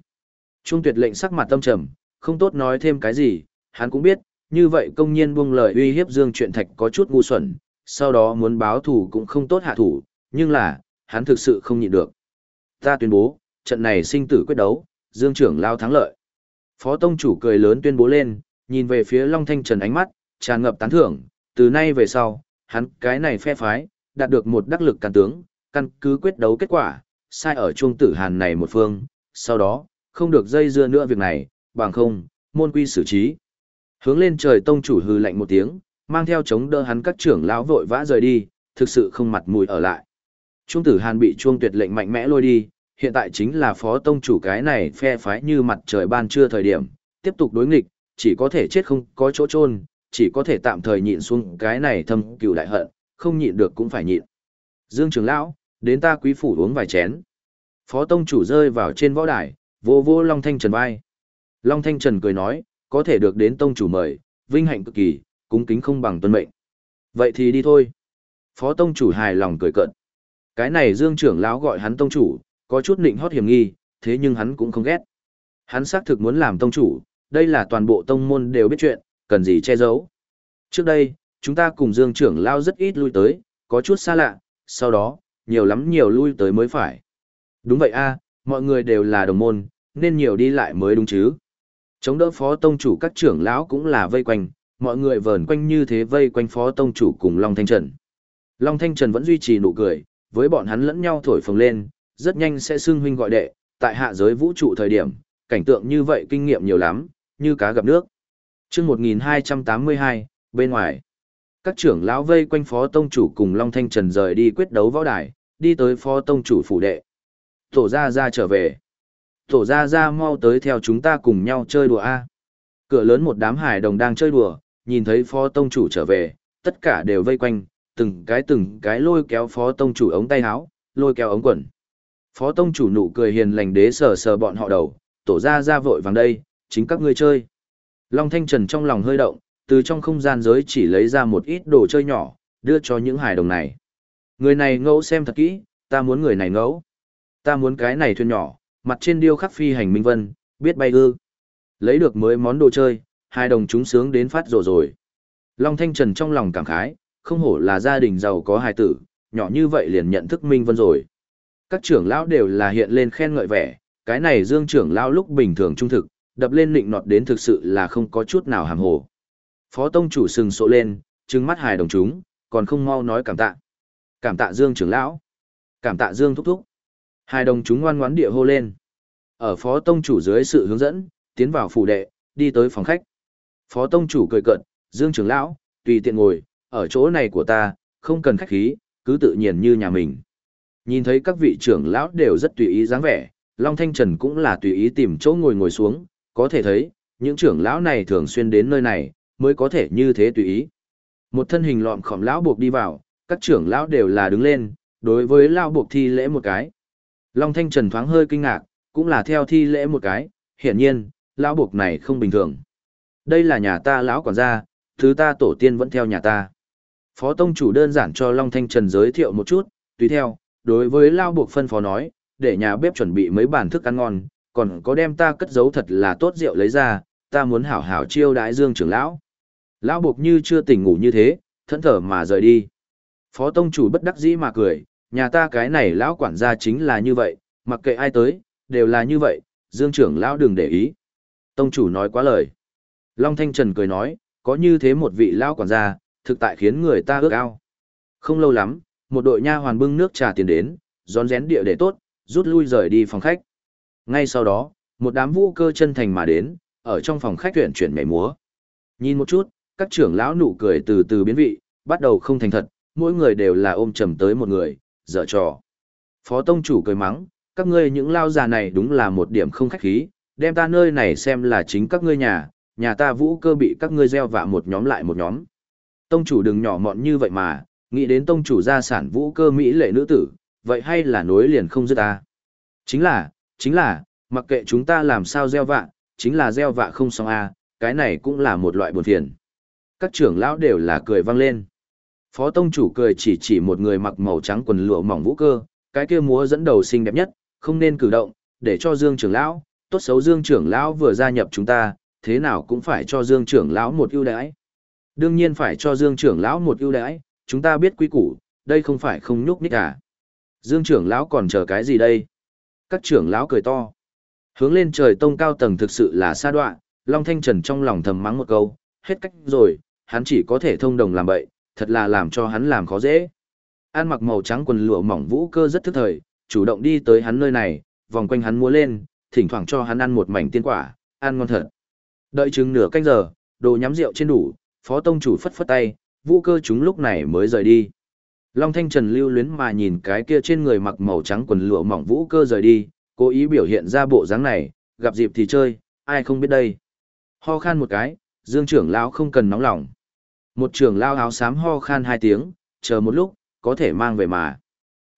Trung tuyệt lệnh sắc mặt tâm trầm, không tốt nói thêm cái gì, hắn cũng biết, như vậy công nhiên buông lời uy hiếp Dương Truyện Thạch có chút ngu xuẩn, sau đó muốn báo thù cũng không tốt hạ thủ, nhưng là, hắn thực sự không nhịn được. Ta tuyên bố, trận này sinh tử quyết đấu, Dương trưởng lao thắng lợi. Phó tông chủ cười lớn tuyên bố lên, nhìn về phía Long Thanh Trần ánh mắt, tràn ngập tán thưởng, từ nay về sau, hắn cái này phe phái, đạt được một đắc lực càn tướng, căn cứ quyết đấu kết quả, sai ở chuông tử hàn này một phương, sau đó, không được dây dưa nữa việc này, bằng không, môn quy xử trí. Hướng lên trời tông chủ hư lạnh một tiếng, mang theo chống đỡ hắn các trưởng lão vội vã rời đi, thực sự không mặt mũi ở lại. Trung tử hàn bị chuông tuyệt lệnh mạnh mẽ lôi đi, hiện tại chính là phó tông chủ cái này phe phái như mặt trời ban trưa thời điểm, tiếp tục đối nghịch, chỉ có thể chết không có chỗ chôn chỉ có thể tạm thời nhịn xuống cái này thâm cừu đại hận, không nhịn được cũng phải nhịn. Dương trưởng lão, đến ta quý phủ uống vài chén. Phó tông chủ rơi vào trên võ đài, vô vô Long Thanh Trần vai. Long Thanh Trần cười nói, có thể được đến tông chủ mời, vinh hạnh cực kỳ, cúng kính không bằng tuân mệnh. Vậy thì đi thôi. Phó tông chủ hài lòng cười cận. Cái này Dương trưởng lão gọi hắn tông chủ, có chút nịnh hót hiểm nghi, thế nhưng hắn cũng không ghét. Hắn xác thực muốn làm tông chủ, đây là toàn bộ tông môn đều biết chuyện, cần gì che giấu. Trước đây, chúng ta cùng Dương trưởng lão rất ít lui tới, có chút xa lạ, sau đó, nhiều lắm nhiều lui tới mới phải. Đúng vậy a, mọi người đều là đồng môn, nên nhiều đi lại mới đúng chứ. Chống đỡ phó tông chủ các trưởng lão cũng là vây quanh, mọi người vờn quanh như thế vây quanh phó tông chủ cùng Long Thanh Trần. Long Thanh Trần vẫn duy trì nụ cười, với bọn hắn lẫn nhau thổi phồng lên, rất nhanh sẽ xưng huynh gọi đệ, tại hạ giới vũ trụ thời điểm, cảnh tượng như vậy kinh nghiệm nhiều lắm, như cá gặp nước. chương 1282, bên ngoài, các trưởng lão vây quanh phó tông chủ cùng Long Thanh Trần rời đi quyết đấu võ đài, đi tới phó tông chủ phủ đệ. Tổ ra ra trở về. Tổ ra ra mau tới theo chúng ta cùng nhau chơi đùa A. Cửa lớn một đám hải đồng đang chơi đùa, nhìn thấy phó tông chủ trở về, tất cả đều vây quanh, từng cái từng cái lôi kéo phó tông chủ ống tay áo, lôi kéo ống quần. Phó tông chủ nụ cười hiền lành đế sờ sờ bọn họ đầu, tổ ra ra vội vàng đây, chính các ngươi chơi. Long Thanh Trần trong lòng hơi động, từ trong không gian giới chỉ lấy ra một ít đồ chơi nhỏ, đưa cho những hải đồng này. Người này ngẫu xem thật kỹ, ta muốn người này ngẫu. Ta muốn cái này thuyền nhỏ, mặt trên điêu khắc phi hành minh vân, biết bay ư. Lấy được mới món đồ chơi, hai đồng chúng sướng đến phát rồ rồi. Long Thanh Trần trong lòng cảm khái, không hổ là gia đình giàu có hài tử, nhỏ như vậy liền nhận thức minh vân rồi. Các trưởng lão đều là hiện lên khen ngợi vẻ, cái này dương trưởng lão lúc bình thường trung thực, đập lên nịnh nọt đến thực sự là không có chút nào hàm hồ. Phó tông chủ sừng sộ lên, trừng mắt hài đồng chúng, còn không mau nói cảm tạ. Cảm tạ dương trưởng lão. Cảm tạ dương thúc thúc. Hai đồng chúng ngoan ngoãn địa hô lên. Ở phó tông chủ dưới sự hướng dẫn, tiến vào phủ đệ, đi tới phòng khách. Phó tông chủ cười cận, Dương trưởng lão, tùy tiện ngồi, ở chỗ này của ta, không cần khách khí, cứ tự nhiên như nhà mình. Nhìn thấy các vị trưởng lão đều rất tùy ý dáng vẻ, Long Thanh Trần cũng là tùy ý tìm chỗ ngồi ngồi xuống, có thể thấy, những trưởng lão này thường xuyên đến nơi này, mới có thể như thế tùy ý. Một thân hình lọm khỏm lão buộc đi vào, các trưởng lão đều là đứng lên, đối với lão buộc thi lễ một cái. Long Thanh Trần thoáng hơi kinh ngạc, cũng là theo thi lễ một cái, hiển nhiên, lão buộc này không bình thường. Đây là nhà ta lão quản gia, thứ ta tổ tiên vẫn theo nhà ta. Phó tông chủ đơn giản cho Long Thanh Trần giới thiệu một chút, tùy theo, đối với lão buộc phân phó nói, để nhà bếp chuẩn bị mấy bản thức ăn ngon, còn có đem ta cất giấu thật là tốt rượu lấy ra, ta muốn hảo hảo chiêu đãi Dương trưởng lão. Lão buộc như chưa tỉnh ngủ như thế, thẫn thở mà rời đi. Phó tông chủ bất đắc dĩ mà cười, nhà ta cái này lão quản gia chính là như vậy, mặc kệ ai tới, đều là như vậy, Dương trưởng lão đừng để ý. Tông chủ nói quá lời. Long Thanh Trần cười nói, có như thế một vị lão quản gia, thực tại khiến người ta ước ao. Không lâu lắm, một đội nha hoàn bưng nước trà tiền đến, rón rén địa để tốt, rút lui rời đi phòng khách. Ngay sau đó, một đám vũ cơ chân thành mà đến, ở trong phòng khách tuyển chuyển nhảy múa. Nhìn một chút, các trưởng lão nụ cười từ từ biến vị, bắt đầu không thành thật, mỗi người đều là ôm trầm tới một người, dở trò. Phó tông chủ cười mắng, các ngươi những lao già này đúng là một điểm không khách khí, đem ta nơi này xem là chính các ngươi nhà, nhà ta vũ cơ bị các ngươi gieo vạ một nhóm lại một nhóm. Tông chủ đừng nhỏ mọn như vậy mà, nghĩ đến tông chủ gia sản vũ cơ Mỹ lệ nữ tử, vậy hay là nối liền không dứt ta. Chính là, chính là, mặc kệ chúng ta làm sao gieo vạ, chính là gieo vạ không xong a, cái này cũng là một loại buồn phiền. Các trưởng lão đều là cười vang lên. Phó tông chủ cười chỉ chỉ một người mặc màu trắng quần lụa mỏng vũ cơ, cái kia múa dẫn đầu xinh đẹp nhất, không nên cử động, để cho Dương trưởng lão, tốt xấu Dương trưởng lão vừa gia nhập chúng ta, thế nào cũng phải cho Dương trưởng lão một ưu đãi. Đương nhiên phải cho Dương trưởng lão một ưu đãi, chúng ta biết quy củ, đây không phải không nhúc nhích à. Dương trưởng lão còn chờ cái gì đây? Các trưởng lão cười to. Hướng lên trời tông cao tầng thực sự là xa đoạn, Long Thanh Trần trong lòng thầm mắng một câu, hết cách rồi, hắn chỉ có thể thông đồng làm bậy, thật là làm cho hắn làm khó dễ. An mặc màu trắng quần lụa mỏng vũ cơ rất thức thời, chủ động đi tới hắn nơi này, vòng quanh hắn múa lên, thỉnh thoảng cho hắn ăn một mảnh tiên quả, ăn ngon thật. Đợi chừng nửa canh giờ, đồ nhắm rượu trên đủ, phó tông chủ phất phất tay, vũ cơ chúng lúc này mới rời đi. Long Thanh Trần lưu luyến mà nhìn cái kia trên người mặc màu trắng quần lụa mỏng vũ cơ rời đi, cố ý biểu hiện ra bộ dáng này, gặp dịp thì chơi, ai không biết đây. Ho khan một cái, Dương trưởng lão không cần nóng lòng. Một trưởng lão áo xám ho khan hai tiếng, chờ một lúc, có thể mang về mà.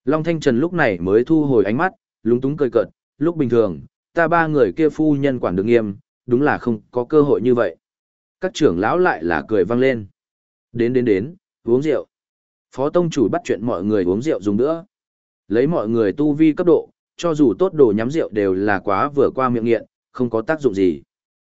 Long Thanh Trần lúc này mới thu hồi ánh mắt, lúng túng cười cợt, lúc bình thường, ta ba người kia phu nhân quản được nghiêm, đúng là không có cơ hội như vậy. Các trưởng lão lại là cười vang lên. Đến đến đến, uống rượu. Phó tông chủ bắt chuyện mọi người uống rượu dùng nữa. Lấy mọi người tu vi cấp độ, cho dù tốt đồ nhắm rượu đều là quá vừa qua miệng nghiện, không có tác dụng gì.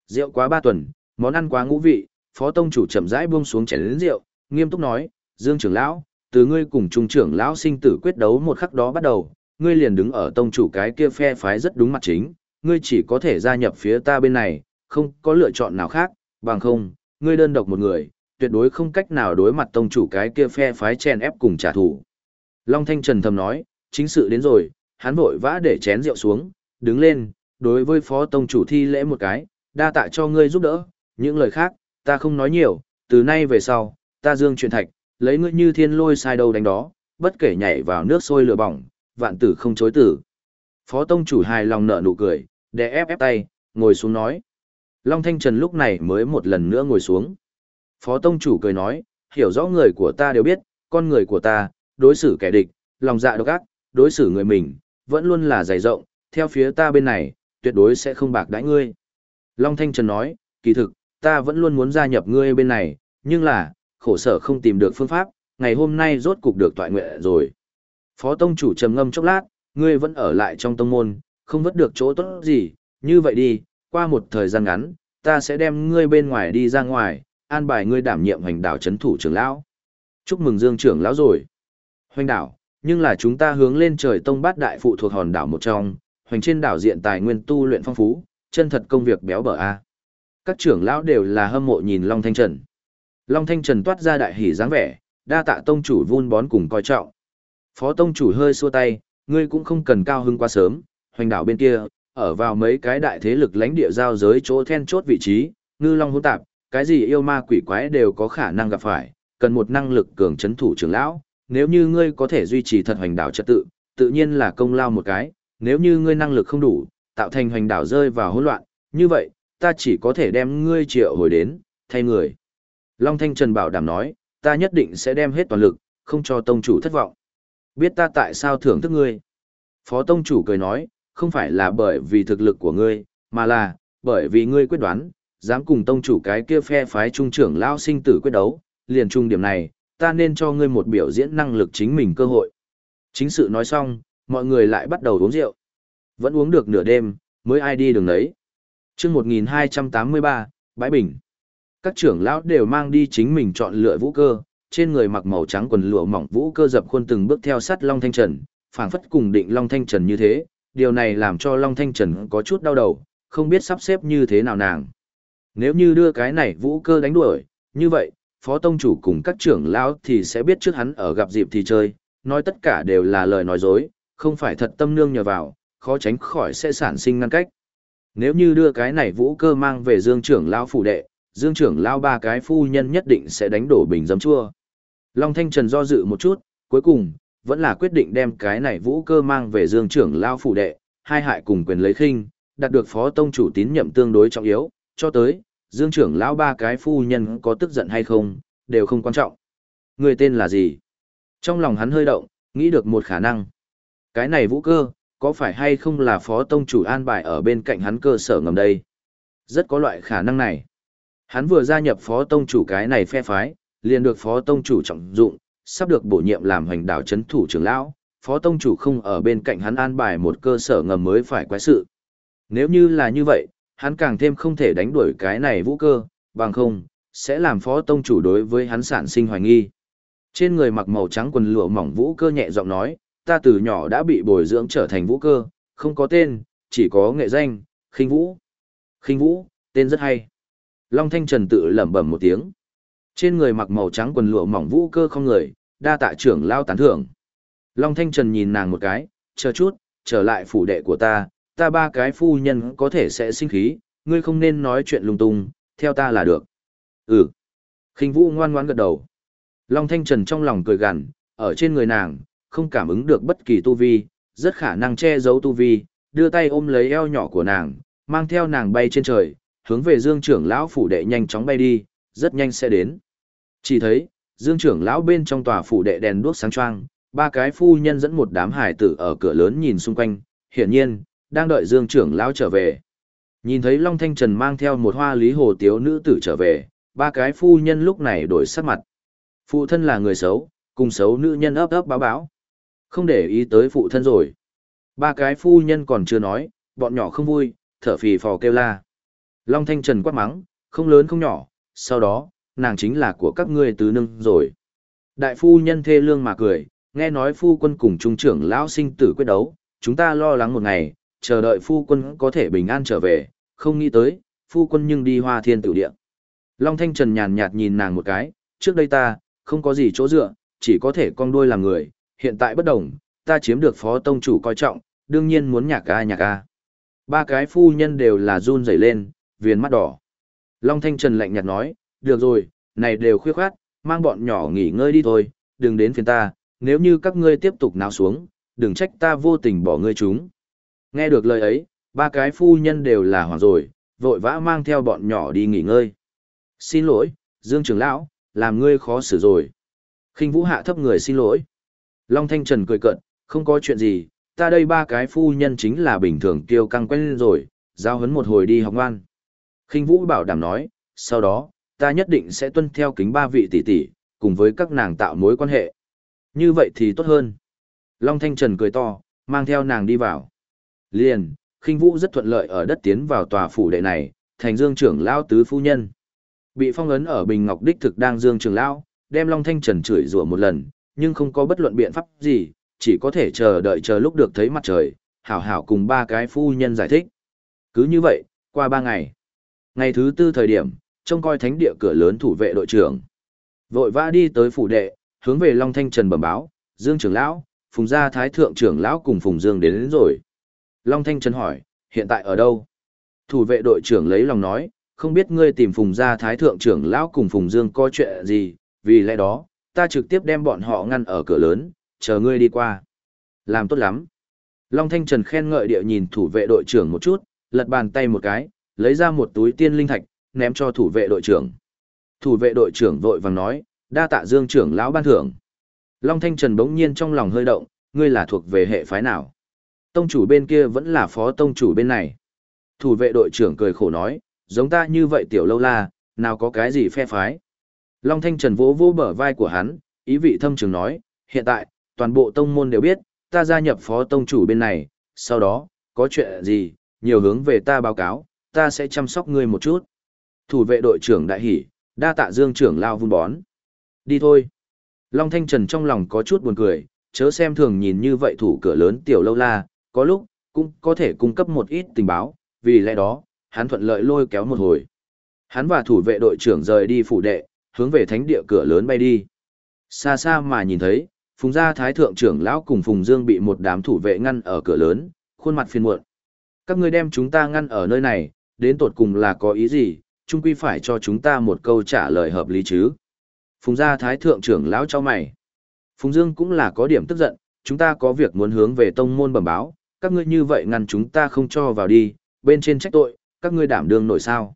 Rượu quá ba tuần, món ăn quá ngũ vị, phó tông chủ chậm rãi buông xuống chén lớn rượu, nghiêm túc nói, Dương trưởng lão, từ ngươi cùng trung trưởng lão sinh tử quyết đấu một khắc đó bắt đầu, ngươi liền đứng ở tông chủ cái kia phe phái rất đúng mặt chính, ngươi chỉ có thể gia nhập phía ta bên này, không có lựa chọn nào khác, bằng không, ngươi đơn độc một người, tuyệt đối không cách nào đối mặt tông chủ cái kia phe phái chen ép cùng trả thù. Long Thanh Trần thầm nói, chính sự đến rồi, hắn vội vã để chén rượu xuống, đứng lên, đối với phó tông chủ thi lễ một cái, đa tạ cho ngươi giúp đỡ, những lời khác, ta không nói nhiều, từ nay về sau, ta dương truyền thạch, lấy ngươi như thiên lôi sai đâu đánh đó, bất kể nhảy vào nước sôi lửa bỏng, vạn tử không chối tử. Phó tông chủ hài lòng nở nụ cười, đè ép ép tay, ngồi xuống nói. Long Thanh Trần lúc này mới một lần nữa ngồi xuống. Phó tông chủ cười nói, hiểu rõ người của ta đều biết, con người của ta, đối xử kẻ địch, lòng dạ độc ác, đối xử người mình, vẫn luôn là dày rộng, theo phía ta bên này, tuyệt đối sẽ không bạc đãi ngươi. Long Thanh Trần nói, kỳ thực, ta vẫn luôn muốn gia nhập ngươi bên này, nhưng là, khổ sở không tìm được phương pháp, ngày hôm nay rốt cục được tọa nguyện rồi. Phó tông chủ trầm ngâm chốc lát, ngươi vẫn ở lại trong tông môn, không vất được chỗ tốt gì, như vậy đi, qua một thời gian ngắn, ta sẽ đem ngươi bên ngoài đi ra ngoài, an bài ngươi đảm nhiệm hành đảo chấn thủ trưởng lão. Chúc mừng Dương trưởng lão rồi. Hoành đảo, nhưng là chúng ta hướng lên trời tông bát đại phụ thuộc hòn đảo một trong, hoành trên đảo diện tài nguyên tu luyện phong phú, chân thật công việc béo bở a. Các trưởng lão đều là hâm mộ nhìn Long Thanh Trần. Long Thanh Trần toát ra đại hỉ dáng vẻ, đa tạ tông chủ vun bón cùng coi trọng. Phó tông chủ hơi xua tay, ngươi cũng không cần cao hưng quá sớm, hoành đảo bên kia, ở vào mấy cái đại thế lực lãnh địa giao giới chỗ then chốt vị trí, ngư long hỗn tạp, cái gì yêu ma quỷ quái đều có khả năng gặp phải, cần một năng lực cường chấn thủ trưởng lão, nếu như ngươi có thể duy trì thật hoành đảo trật tự, tự nhiên là công lao một cái, nếu như ngươi năng lực không đủ, tạo thành hoành đảo rơi vào hỗn loạn, như vậy, ta chỉ có thể đem ngươi triệu hồi đến, thay người. Long Thanh Trần bảo đảm nói, ta nhất định sẽ đem hết toàn lực, không cho tông chủ thất vọng. Biết ta tại sao thưởng thức ngươi. Phó tông chủ cười nói, không phải là bởi vì thực lực của ngươi, mà là, bởi vì ngươi quyết đoán, dám cùng tông chủ cái kia phe phái trung trưởng lao sinh tử quyết đấu, liền trung điểm này, ta nên cho ngươi một biểu diễn năng lực chính mình cơ hội. Chính sự nói xong, mọi người lại bắt đầu uống rượu. Vẫn uống được nửa đêm, mới ai đi đường đấy chương 1283, Bãi Bình. Các trưởng lão đều mang đi chính mình chọn lựa vũ cơ, trên người mặc màu trắng quần lụa mỏng vũ cơ dập khuôn từng bước theo sát Long Thanh Trần, phảng phất cùng định Long Thanh Trần như thế, điều này làm cho Long Thanh Trần có chút đau đầu, không biết sắp xếp như thế nào nàng. Nếu như đưa cái này vũ cơ đánh đuổi, như vậy, phó tông chủ cùng các trưởng lão thì sẽ biết trước hắn ở gặp dịp thì chơi, nói tất cả đều là lời nói dối, không phải thật tâm nương nhờ vào, khó tránh khỏi sẽ sản sinh ngăn cách. Nếu như đưa cái này vũ cơ mang về dương trưởng lão phủ đệ, dương trưởng lão ba cái phu nhân nhất định sẽ đánh đổ bình giấm chua. Long Thanh Trần do dự một chút, cuối cùng, vẫn là quyết định đem cái này vũ cơ mang về dương trưởng lão phủ đệ, hai hại cùng quyền lấy khinh, đạt được phó tông chủ tín nhiệm tương đối trọng yếu, cho tới, dương trưởng lão ba cái phu nhân có tức giận hay không, đều không quan trọng. Người tên là gì? Trong lòng hắn hơi động, nghĩ được một khả năng. Cái này vũ cơ, có phải hay không là phó tông chủ an bài ở bên cạnh hắn cơ sở ngầm đây? Rất có loại khả năng này. Hắn vừa gia nhập phó tông chủ cái này phe phái, liền được phó tông chủ trọng dụng, sắp được bổ nhiệm làm hành đảo chấn thủ trưởng lão, phó tông chủ không ở bên cạnh hắn an bài một cơ sở ngầm mới phải quái sự. Nếu như là như vậy, hắn càng thêm không thể đánh đuổi cái này vũ cơ, bằng không, sẽ làm phó tông chủ đối với hắn sản sinh hoài nghi. Trên người mặc màu trắng quần lụa mỏng vũ cơ nhẹ giọng nói, ta từ nhỏ đã bị bồi dưỡng trở thành vũ cơ, không có tên, chỉ có nghệ danh, khinh vũ. Khinh vũ, tên rất hay. Long Thanh Trần tự lẩm bẩm một tiếng. Trên người mặc màu trắng quần lụa mỏng vũ cơ không người, đa tạ trưởng lao tán thưởng. Long Thanh Trần nhìn nàng một cái, chờ chút, trở lại phủ đệ của ta, ta ba cái phu nhân có thể sẽ sinh khí, ngươi không nên nói chuyện lung tung, theo ta là được. Ừ. Khinh vũ ngoan ngoãn gật đầu. Long Thanh Trần trong lòng cười gằn, ở trên người nàng, không cảm ứng được bất kỳ tu vi, rất khả năng che giấu tu vi, đưa tay ôm lấy eo nhỏ của nàng, mang theo nàng bay trên trời, hướng về Dương trưởng lão phủ đệ nhanh chóng bay đi, rất nhanh sẽ đến. Chỉ thấy, Dương trưởng lão bên trong tòa phủ đệ đèn đuốc sáng choang, ba cái phu nhân dẫn một đám hải tử ở cửa lớn nhìn xung quanh, hiển nhiên, đang đợi Dương trưởng lão trở về. Nhìn thấy Long Thanh Trần mang theo một hoa lý hồ tiếu nữ tử trở về, ba cái phu nhân lúc này đổi sắc mặt. Phụ thân là người xấu, cùng xấu nữ nhân ấp ấp báo báo. Không để ý tới phụ thân rồi. Ba cái phu nhân còn chưa nói, bọn nhỏ không vui, thở phì phò kêu la. Long Thanh Trần quát mắng, không lớn không nhỏ, sau đó, nàng chính là của các ngươi tứ nương rồi. Đại phu nhân thê lương mà cười, nghe nói phu quân cùng trung trưởng lão sinh tử quyết đấu, chúng ta lo lắng một ngày, chờ đợi phu quân có thể bình an trở về, không nghĩ tới, phu quân nhưng đi hoa thiên tử địa. Long Thanh Trần nhàn nhạt nhìn nàng một cái, trước đây ta, không có gì chỗ dựa, chỉ có thể con đuôi làm người, hiện tại bất đồng, ta chiếm được phó tông chủ coi trọng, đương nhiên muốn nhạc ca nhạc ca. Ba cái phu nhân đều là run rẩy lên, viền mắt đỏ. Long Thanh Trần lạnh nhạt nói, được rồi, này đều khuya khoát, mang bọn nhỏ nghỉ ngơi đi thôi, đừng đến phiền ta, nếu như các ngươi tiếp tục náo xuống, đừng trách ta vô tình bỏ ngươi chúng. Nghe được lời ấy, ba cái phu nhân đều là hoảng rồi, vội vã mang theo bọn nhỏ đi nghỉ ngơi. Xin lỗi, Dương trưởng lão, làm ngươi khó xử rồi. khinh vũ hạ thấp người xin lỗi. Long Thanh Trần cười cận, không có chuyện gì, ta đây ba cái phu nhân chính là bình thường kiêu căng quen rồi, giao hấn một hồi đi học ngoan. khinh vũ bảo đảm nói, sau đó, ta nhất định sẽ tuân theo kính ba vị tỷ tỷ, cùng với các nàng tạo mối quan hệ. Như vậy thì tốt hơn. Long Thanh Trần cười to, mang theo nàng đi vào. Liền, khinh vũ rất thuận lợi ở đất tiến vào tòa phủ đệ này, thành dương trưởng lao tứ phu nhân. Bị phong ấn ở Bình Ngọc Đích thực đang dương trưởng lao, đem Long Thanh Trần chửi rủa một lần, nhưng không có bất luận biện pháp gì, chỉ có thể chờ đợi chờ lúc được thấy mặt trời, hảo hảo cùng ba cái phu nhân giải thích. Cứ như vậy, qua ba ngày. Ngày thứ tư thời điểm, trông coi thánh địa cửa lớn thủ vệ đội trưởng. Vội vã đi tới phủ đệ, hướng về Long Thanh Trần bẩm báo, Dương trưởng lão, Phùng gia thái thượng trưởng lão cùng Phùng Dương đến, đến rồi. Long Thanh Trần hỏi, hiện tại ở đâu? Thủ vệ đội trưởng lấy lòng nói, không biết ngươi tìm Phùng gia thái thượng trưởng lão cùng Phùng Dương có chuyện gì, vì lẽ đó, ta trực tiếp đem bọn họ ngăn ở cửa lớn, chờ ngươi đi qua. Làm tốt lắm. Long Thanh Trần khen ngợi địa nhìn thủ vệ đội trưởng một chút, lật bàn tay một cái, lấy ra một túi tiên linh thạch, ném cho thủ vệ đội trưởng. Thủ vệ đội trưởng vội vàng nói, đa tạ dương trưởng lão ban thưởng. Long Thanh Trần bỗng nhiên trong lòng hơi động, ngươi là thuộc về hệ phái nào? Tông chủ bên kia vẫn là phó tông chủ bên này. Thủ vệ đội trưởng cười khổ nói, giống ta như vậy tiểu lâu la, nào có cái gì phe phái. Long Thanh Trần vỗ vỗ bờ vai của hắn, ý vị thâm trường nói, hiện tại, toàn bộ tông môn đều biết, ta gia nhập phó tông chủ bên này, sau đó, có chuyện gì, nhiều hướng về ta báo cáo, ta sẽ chăm sóc ngươi một chút. Thủ vệ đội trưởng đại hỉ, đa tạ dương trưởng lao vun bón. Đi thôi. Long Thanh Trần trong lòng có chút buồn cười, chớ xem thường nhìn như vậy thủ cửa lớn tiểu lâu la, có lúc, cũng có thể cung cấp một ít tình báo, vì lẽ đó, hắn thuận lợi lôi kéo một hồi. Hắn và thủ vệ đội trưởng rời đi phủ đệ, hướng về thánh địa cửa lớn bay đi. Xa xa mà nhìn thấy, Phùng gia thái thượng trưởng lão cùng Phùng Dương bị một đám thủ vệ ngăn ở cửa lớn, khuôn mặt phiền muộn. Các ngươi đem chúng ta ngăn ở nơi này, đến tột cùng là có ý gì, chung quy phải cho chúng ta một câu trả lời hợp lý chứ. Phùng gia thái thượng trưởng lão cho mày. Phùng Dương cũng là có điểm tức giận, chúng ta có việc muốn hướng về tông môn bẩm báo, các ngươi như vậy ngăn chúng ta không cho vào đi, bên trên trách tội, các ngươi đảm đương nổi sao.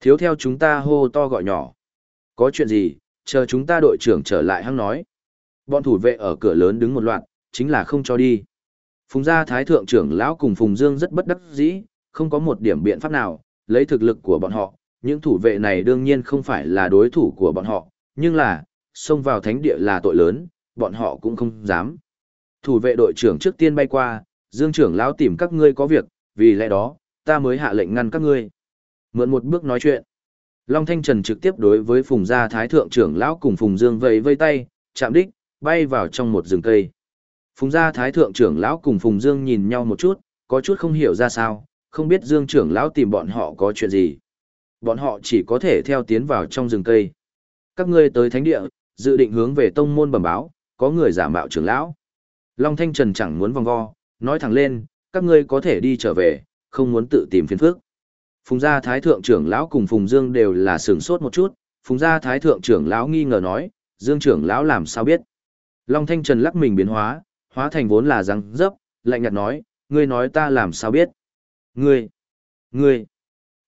Thiếu theo chúng ta hô to gọi nhỏ. Có chuyện gì, chờ chúng ta đội trưởng trở lại hăng nói. Bọn thủ vệ ở cửa lớn đứng một loạt, chính là không cho đi. Phùng gia thái thượng trưởng lão cùng Phùng Dương rất bất đắc dĩ, không có một điểm biện pháp nào, lấy thực lực của bọn họ, những thủ vệ này đương nhiên không phải là đối thủ của bọn họ, nhưng là, xông vào thánh địa là tội lớn, bọn họ cũng không dám. Thủ vệ đội trưởng trước tiên bay qua, Dương trưởng lão tìm các ngươi có việc, vì lẽ đó, ta mới hạ lệnh ngăn các ngươi. Mượn một bước nói chuyện. Long Thanh Trần trực tiếp đối với Phùng Gia Thái Thượng trưởng lão cùng Phùng Dương vẫy vây tay, chạm đích, bay vào trong một rừng cây. Phùng Gia Thái Thượng trưởng lão cùng Phùng Dương nhìn nhau một chút, có chút không hiểu ra sao, không biết Dương trưởng lão tìm bọn họ có chuyện gì. Bọn họ chỉ có thể theo tiến vào trong rừng cây. Các ngươi tới thánh địa, dự định hướng về tông môn bẩm báo, có người giả mạo trưởng lão. Long Thanh Trần chẳng muốn vòng vo, nói thẳng lên, các ngươi có thể đi trở về, không muốn tự tìm phiền phức. Phùng gia thái thượng trưởng lão cùng Phùng Dương đều là sửng sốt một chút, Phùng gia thái thượng trưởng lão nghi ngờ nói, Dương trưởng lão làm sao biết? Long Thanh Trần lắc mình biến hóa, hóa thành vốn là răng dấp, lạnh nhạt nói, ngươi nói ta làm sao biết? Ngươi, ngươi.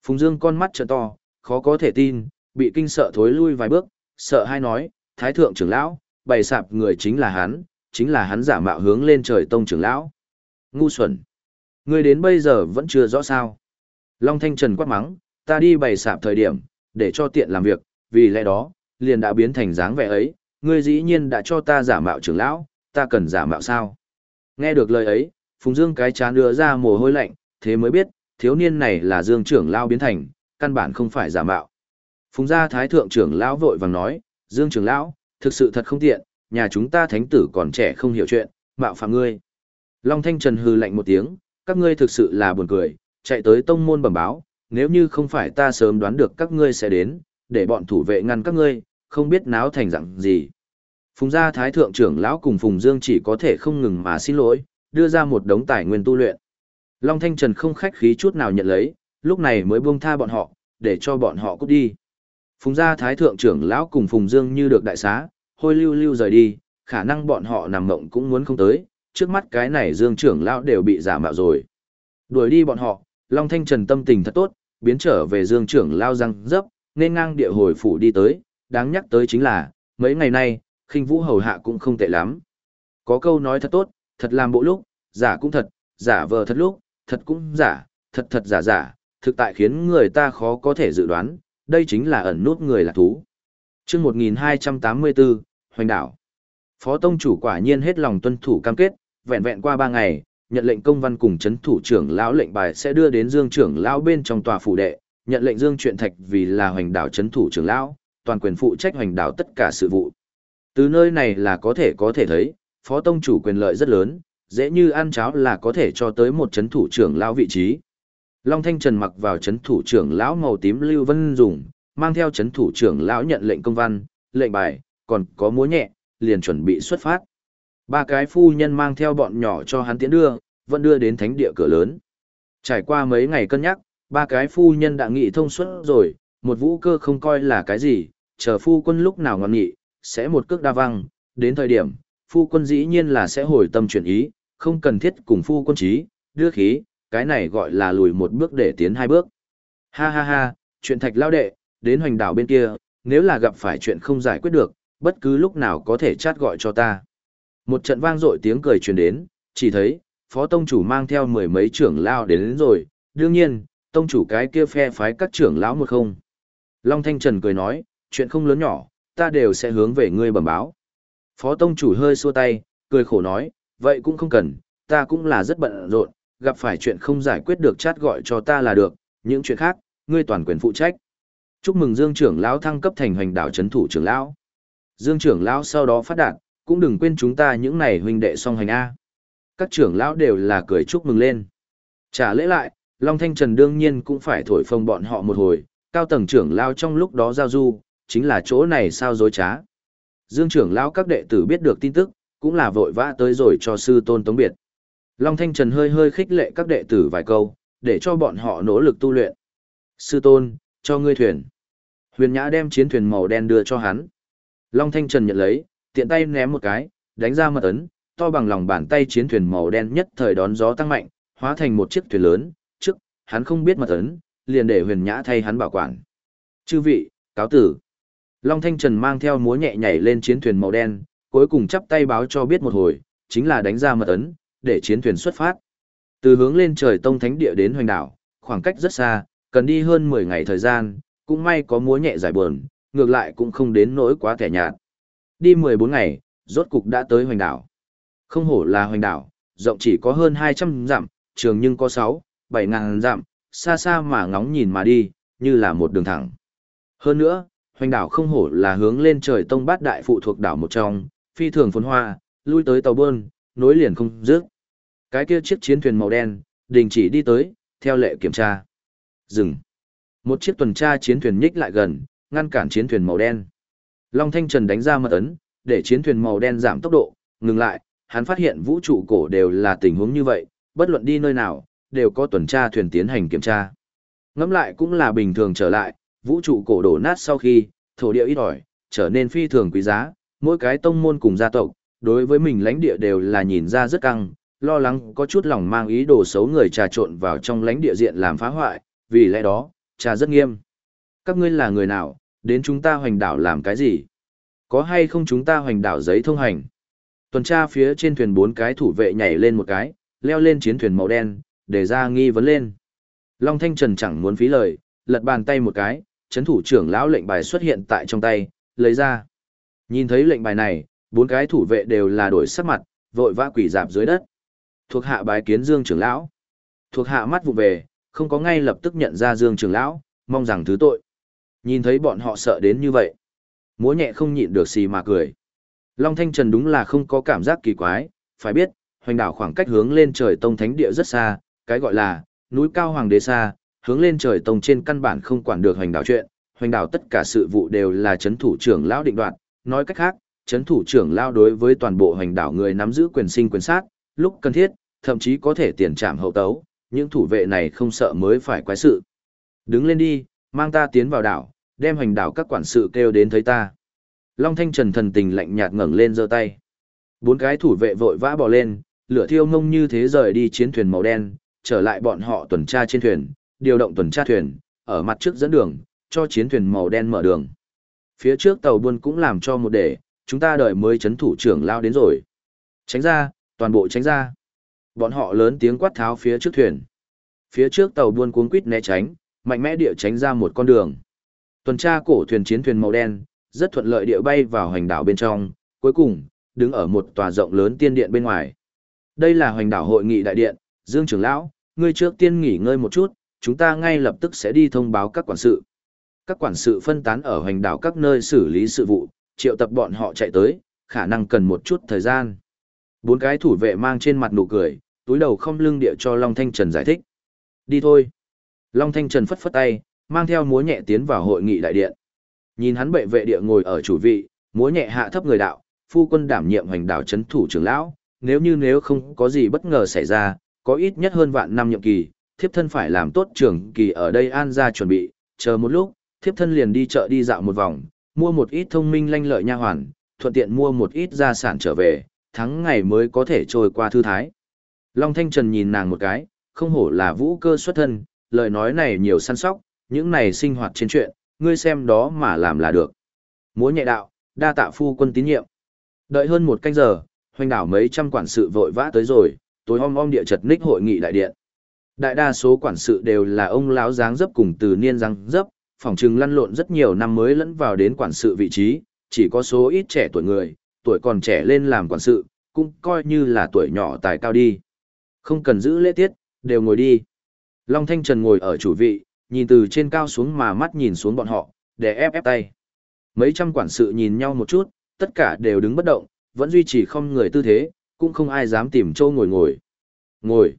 Phùng Dương con mắt trợ to, khó có thể tin, bị kinh sợ thối lui vài bước, sợ hai nói, thái thượng trưởng lão, bày sạp người chính là hắn, chính là hắn giả mạo hướng lên trời tông trưởng lão. Ngu xuẩn. Ngươi đến bây giờ vẫn chưa rõ sao. Long Thanh Trần quát mắng, ta đi bày sạp thời điểm, để cho tiện làm việc, vì lẽ đó, liền đã biến thành dáng vẻ ấy, ngươi dĩ nhiên đã cho ta giả mạo trưởng lão, ta cần giả mạo sao? Nghe được lời ấy, Phùng Dương cái chán đưa ra mồ hôi lạnh, thế mới biết, thiếu niên này là Dương trưởng lão biến thành, căn bản không phải giả mạo. Phùng gia thái thượng trưởng lão vội vàng nói, Dương trưởng lão, thực sự thật không tiện, nhà chúng ta thánh tử còn trẻ không hiểu chuyện, mạo phạm ngươi. Long Thanh Trần hừ lạnh một tiếng, các ngươi thực sự là buồn cười, chạy tới tông môn bẩm báo, nếu như không phải ta sớm đoán được các ngươi sẽ đến, để bọn thủ vệ ngăn các ngươi, không biết náo thành dạng gì. Phùng gia thái thượng trưởng lão cùng Phùng Dương chỉ có thể không ngừng mà xin lỗi, đưa ra một đống tài nguyên tu luyện. Long Thanh Trần không khách khí chút nào nhận lấy, lúc này mới buông tha bọn họ, để cho bọn họ cút đi. Phùng gia thái thượng trưởng lão cùng Phùng Dương như được đại xá, hôi lưu lưu rời đi, khả năng bọn họ nằm mộng cũng muốn không tới, trước mắt cái này Dương trưởng lão đều bị giả mạo rồi. Đuổi đi bọn họ, Long Thanh Trần tâm tình thật tốt, biến trở về Dương trưởng lao răng dấp, nên ngang địa hồi phủ đi tới, đáng nhắc tới chính là, mấy ngày nay, khinh vũ hầu hạ cũng không tệ lắm. Có câu nói thật tốt, thật làm bộ lúc, giả cũng thật, giả vờ thật lúc, thật cũng giả, thật thật giả giả, thực tại khiến người ta khó có thể dự đoán, đây chính là ẩn nút người là thú. Trước 1284, Hoành đảo. Phó Tông chủ quả nhiên hết lòng tuân thủ cam kết, vẹn vẹn qua 3 ngày, nhận lệnh công văn cùng chấn thủ trưởng lão lệnh bài sẽ đưa đến Dương trưởng lão bên trong tòa phủ đệ, nhận lệnh Dương truyện thạch vì là hoành đảo chấn thủ trưởng lão, toàn quyền phụ trách hoành đảo tất cả sự vụ. Từ nơi này là có thể có thể thấy, Phó Tông chủ quyền lợi rất lớn, dễ như ăn cháo là có thể cho tới một chấn thủ trưởng lão vị trí. Long Thanh Trần mặc vào chấn thủ trưởng lão màu tím Lưu Vân dùng, mang theo chấn thủ trưởng lão nhận lệnh công văn, lệnh bài, còn có múa nhẹ, liền chuẩn bị xuất phát. Ba cái phu nhân mang theo bọn nhỏ cho hắn tiến đưa, vẫn đưa đến thánh địa cửa lớn. Trải qua mấy ngày cân nhắc, ba cái phu nhân đã nghị thông suốt rồi, một vũ cơ không coi là cái gì, chờ phu quân lúc nào ngon nghị, sẽ một cước đa văng, đến thời điểm, phu quân dĩ nhiên là sẽ hồi tâm chuyển ý, không cần thiết cùng phu quân trí, đưa khí, cái này gọi là lùi một bước để tiến hai bước. Ha ha ha, chuyện thạch lao đệ, đến hoành đảo bên kia, nếu là gặp phải chuyện không giải quyết được, bất cứ lúc nào có thể chat gọi cho ta. Một trận vang dội tiếng cười truyền đến, chỉ thấy, phó tông chủ mang theo mười mấy trưởng lao đến, đến rồi, đương nhiên, tông chủ cái kia phe phái các trưởng lão một không. Long Thanh Trần cười nói, chuyện không lớn nhỏ, ta đều sẽ hướng về ngươi bẩm báo. Phó tông chủ hơi xua tay, cười khổ nói, vậy cũng không cần, ta cũng là rất bận rộn, gặp phải chuyện không giải quyết được chat gọi cho ta là được, những chuyện khác, ngươi toàn quyền phụ trách. Chúc mừng Dương trưởng lão thăng cấp thành hoành đảo chấn thủ trưởng lão. Dương trưởng lão sau đó phát đạt, cũng đừng quên chúng ta những này huynh đệ song hành A. Các trưởng lão đều là cười chúc mừng lên. Trả lễ lại, Long Thanh Trần đương nhiên cũng phải thổi phồng bọn họ một hồi, cao tầng trưởng lão trong lúc đó giao du, chính là chỗ này sao dối trá. Dương trưởng lão các đệ tử biết được tin tức, cũng là vội vã tới rồi cho sư tôn tống biệt. Long Thanh Trần hơi hơi khích lệ các đệ tử vài câu, để cho bọn họ nỗ lực tu luyện. Sư tôn, cho ngươi thuyền. Huyền Nhã đem chiến thuyền màu đen đưa cho hắn. Long Thanh Trần nhận lấy, tiện tay ném một cái, đánh ra mật ấn, to bằng lòng bàn tay chiến thuyền màu đen nhất thời đón gió tăng mạnh, hóa thành một chiếc thuyền lớn, trước, hắn không biết mật ấn, liền để huyền nhã thay hắn bảo quản. Chư vị, cáo tử. Long Thanh Trần mang theo múa nhẹ nhảy lên chiến thuyền màu đen, cuối cùng chắp tay báo cho biết một hồi, chính là đánh ra mật ấn, để chiến thuyền xuất phát. Từ hướng lên trời tông thánh địa đến hoành đảo, khoảng cách rất xa, cần đi hơn 10 ngày thời gian, cũng may có múa nhẹ giải buồn, ngược lại cũng không đến nỗi quá thẻ nhạt. Đi 14 ngày, rốt cục đã tới hoành đảo. Không hổ là hoành đảo, rộng chỉ có hơn 200 dặm, trường nhưng có 6, 7 ngàn dặm, xa xa mà ngóng nhìn mà đi, như là một đường thẳng. Hơn nữa, hoành đảo không hổ là hướng lên trời tông bát đại phụ thuộc đảo một trong, phi thường phồn hoa, lui tới tàu bơn, nối liền không dứt. Cái kia chiếc chiến thuyền màu đen, đình chỉ đi tới, theo lệ kiểm tra. Dừng. Một chiếc tuần tra chiến thuyền nhích lại gần, ngăn cản chiến thuyền màu đen. Long Thanh Trần đánh ra mật ấn, để chiến thuyền màu đen giảm tốc độ, ngừng lại, hắn phát hiện vũ trụ cổ đều là tình huống như vậy, bất luận đi nơi nào, đều có tuần tra thuyền tiến hành kiểm tra. Ngẫm lại cũng là bình thường trở lại, vũ trụ cổ đổ nát sau khi, thổ địa ít ỏi, trở nên phi thường quý giá, mỗi cái tông môn cùng gia tộc, đối với mình lãnh địa đều là nhìn ra rất căng, lo lắng có chút lòng mang ý đồ xấu người trà trộn vào trong lãnh địa diện làm phá hoại, vì lẽ đó, trà rất nghiêm. Các ngươi là người nào, đến chúng ta hoành đảo làm cái gì? Có hay không chúng ta hoành đảo giấy thông hành? Tuần tra phía trên thuyền bốn cái thủ vệ nhảy lên một cái, leo lên chiến thuyền màu đen, để ra nghi vấn lên. Long Thanh Trần chẳng muốn phí lời, lật bàn tay một cái, chấn thủ trưởng lão lệnh bài xuất hiện tại trong tay, lấy ra. Nhìn thấy lệnh bài này, bốn cái thủ vệ đều là đổi sắc mặt, vội vã quỷ dạp dưới đất. Thuộc hạ bái kiến Dương trưởng lão. Thuộc hạ mắt vụ về, không có ngay lập tức nhận ra Dương trưởng lão, mong rằng thứ tội. Nhìn thấy bọn họ sợ đến như vậy. Múa nhẹ không nhịn được xì mà cười. Long Thanh Trần đúng là không có cảm giác kỳ quái, phải biết, hoành đảo khoảng cách hướng lên trời tông thánh địa rất xa, cái gọi là núi cao hoàng đế xa, hướng lên trời tông trên căn bản không quản được hoành đảo chuyện, hoành đảo tất cả sự vụ đều là chấn thủ trưởng lão định đoạt, nói cách khác, chấn thủ trưởng lão đối với toàn bộ hoành đảo người nắm giữ quyền sinh quyền sát, lúc cần thiết, thậm chí có thể tiền trảm hậu tấu, những thủ vệ này không sợ mới phải quái sự. Đứng lên đi, mang ta tiến vào đảo, đem hoành đảo các quản sự kêu đến thấy ta. Long Thanh Trần thần tình lạnh nhạt ngẩng lên giơ tay. Bốn cái thủ vệ vội vã bỏ lên, lửa thiêu ngông như thế rời đi chiến thuyền màu đen, trở lại bọn họ tuần tra trên thuyền, điều động tuần tra thuyền, ở mặt trước dẫn đường, cho chiến thuyền màu đen mở đường. Phía trước tàu buôn cũng làm cho một để, chúng ta đợi mới chấn thủ trưởng lao đến rồi. Tránh ra, toàn bộ tránh ra. Bọn họ lớn tiếng quát tháo phía trước thuyền. Phía trước tàu buôn cuống quýt né tránh, mạnh mẽ địa tránh ra một con đường. Tuần tra cổ thuyền chiến thuyền màu đen, rất thuận lợi địa bay vào hoành đảo bên trong, cuối cùng, đứng ở một tòa rộng lớn tiên điện bên ngoài. Đây là hoành đảo hội nghị đại điện, Dương trưởng lão, ngươi trước tiên nghỉ ngơi một chút, chúng ta ngay lập tức sẽ đi thông báo các quản sự. Các quản sự phân tán ở hoành đảo các nơi xử lý sự vụ, triệu tập bọn họ chạy tới, khả năng cần một chút thời gian. Bốn cái thủ vệ mang trên mặt nụ cười, túi đầu không lưng địa cho Long Thanh Trần giải thích. Đi thôi. Long Thanh Trần phất phất tay, mang theo múa nhẹ tiến vào hội nghị đại điện. Nhìn hắn bệ vệ địa ngồi ở chủ vị, múa nhẹ hạ thấp người đạo, phu quân đảm nhiệm hành đảo chấn thủ trưởng lão, nếu như nếu không có gì bất ngờ xảy ra, có ít nhất hơn vạn năm nhiệm kỳ, thiếp thân phải làm tốt trưởng kỳ ở đây an ra chuẩn bị, chờ một lúc, thiếp thân liền đi chợ đi dạo một vòng, mua một ít thông minh lanh lợi nha hoàn, thuận tiện mua một ít gia sản trở về, tháng ngày mới có thể trôi qua thư thái. Long Thanh Trần nhìn nàng một cái, không hổ là vũ cơ xuất thân, lời nói này nhiều săn sóc, những này sinh hoạt trên chuyện, ngươi xem đó mà làm là được. Múa nhẹ đạo, đa tạ phu quân tín nhiệm. Đợi hơn một canh giờ, hoành đảo mấy trăm quản sự vội vã tới rồi, tối om om địa chật ních hội nghị đại điện. Đại đa số quản sự đều là ông lão dáng dấp cùng từ niên dáng dấp, phỏng chừng lăn lộn rất nhiều năm mới lẫn vào đến quản sự vị trí, chỉ có số ít trẻ tuổi người, tuổi còn trẻ lên làm quản sự, cũng coi như là tuổi nhỏ tài cao đi. Không cần giữ lễ tiết, đều ngồi đi. Long Thanh Trần ngồi ở chủ vị, nhìn từ trên cao xuống mà mắt nhìn xuống bọn họ, để ép ép tay. Mấy trăm quản sự nhìn nhau một chút, tất cả đều đứng bất động, vẫn duy trì không người tư thế, cũng không ai dám tìm châu ngồi ngồi. Ngồi.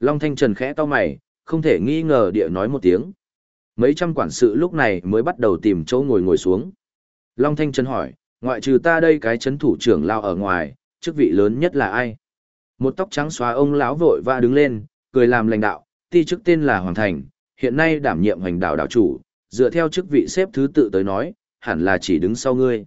Long Thanh Trần khẽ to mày, không thể nghi ngờ địa nói một tiếng. Mấy trăm quản sự lúc này mới bắt đầu tìm chỗ ngồi ngồi xuống. Long Thanh Trần hỏi, ngoại trừ ta đây cái chấn thủ trưởng lao ở ngoài, chức vị lớn nhất là ai? Một tóc trắng xóa ông lão vội và đứng lên, cười làm lãnh đạo, ti chức tên là Hoàng Thành, hiện nay đảm nhiệm hoành đảo đảo chủ, dựa theo chức vị xếp thứ tự tới nói, hẳn là chỉ đứng sau ngươi.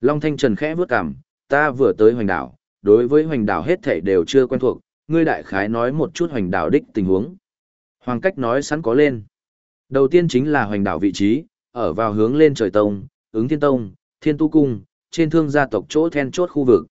Long Thanh Trần khẽ vướt cằm, ta vừa tới hoành đảo, đối với hoành đảo hết thảy đều chưa quen thuộc, ngươi đại khái nói một chút hoành đảo đích tình huống. Hoàng cách nói sẵn có lên. Đầu tiên chính là hoành đảo vị trí, ở vào hướng lên trời tông, ứng thiên tông, thiên tu cung, trên thương gia tộc chỗ then chốt khu vực.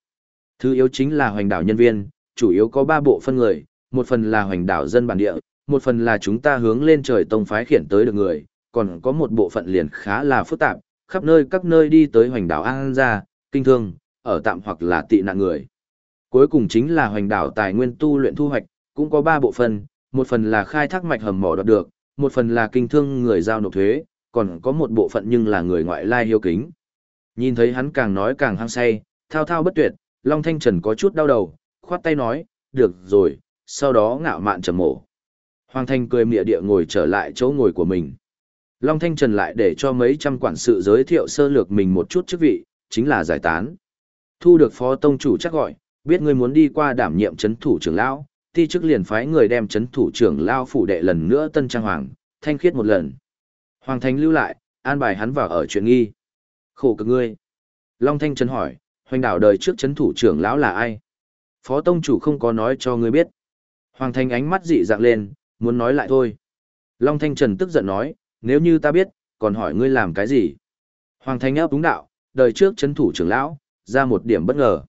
Thứ yếu chính là hoành đảo nhân viên, chủ yếu có ba bộ phân người, một phần là hoành đảo dân bản địa, một phần là chúng ta hướng lên trời tông phái khiển tới được người, còn có một bộ phận liền khá là phức tạp, khắp nơi các nơi đi tới hoành đảo An Gia, Kinh Thương, ở tạm hoặc là tị nạn người. Cuối cùng chính là hoành đảo tài nguyên tu luyện thu hoạch, cũng có ba bộ phận, một phần là khai thác mạch hầm mỏ đoạt được, một phần là kinh thương người giao nộp thuế, còn có một bộ phận nhưng là người ngoại lai hiếu kính. Nhìn thấy hắn càng nói càng hăng say, thao thao bất tuyệt, Long Thanh Trần có chút đau đầu, khoát tay nói, được rồi, sau đó ngạo mạn trầm mổ. Hoàng Thanh cười mỉa địa ngồi trở lại chỗ ngồi của mình. Long Thanh Trần lại để cho mấy trăm quản sự giới thiệu sơ lược mình một chút chức vị, chính là giải tán. Thu được phó tông chủ chắc gọi, biết ngươi muốn đi qua đảm nhiệm chấn thủ trưởng lão, ti chức liền phái người đem chấn thủ trưởng lão phủ đệ lần nữa tân trang hoàng, thanh khiết một lần. Hoàng Thanh lưu lại, an bài hắn vào ở chuyện nghi. Khổ cực ngươi. Long Thanh Trần hỏi, hoành đảo đời trước chấn thủ trưởng lão là ai? Phó tông chủ không có nói cho ngươi biết. Hoàng Thanh ánh mắt dị dạng lên, muốn nói lại thôi. Long Thanh Trần tức giận nói, nếu như ta biết, còn hỏi ngươi làm cái gì? Hoàng Thanh ấp đúng đạo, đời trước chấn thủ trưởng lão, ra một điểm bất ngờ.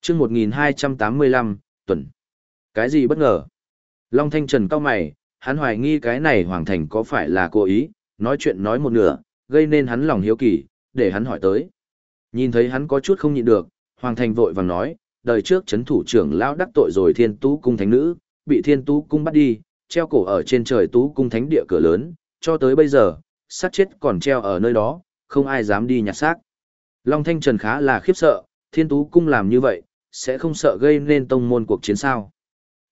chương 1285, tuần. Cái gì bất ngờ? Long Thanh Trần cao mày, hắn hoài nghi cái này Hoàng Thành có phải là cố ý, nói chuyện nói một nửa, gây nên hắn lòng hiếu kỳ, để hắn hỏi tới. Nhìn thấy hắn có chút không nhịn được, Hoàng Thành vội vàng nói, đời trước chấn thủ trưởng lão đắc tội rồi thiên tú cung thánh nữ, bị thiên tú cung bắt đi, treo cổ ở trên trời tú cung thánh địa cửa lớn, cho tới bây giờ, xác chết còn treo ở nơi đó, không ai dám đi nhặt xác. Long Thanh Trần khá là khiếp sợ, thiên tú cung làm như vậy, sẽ không sợ gây nên tông môn cuộc chiến sao.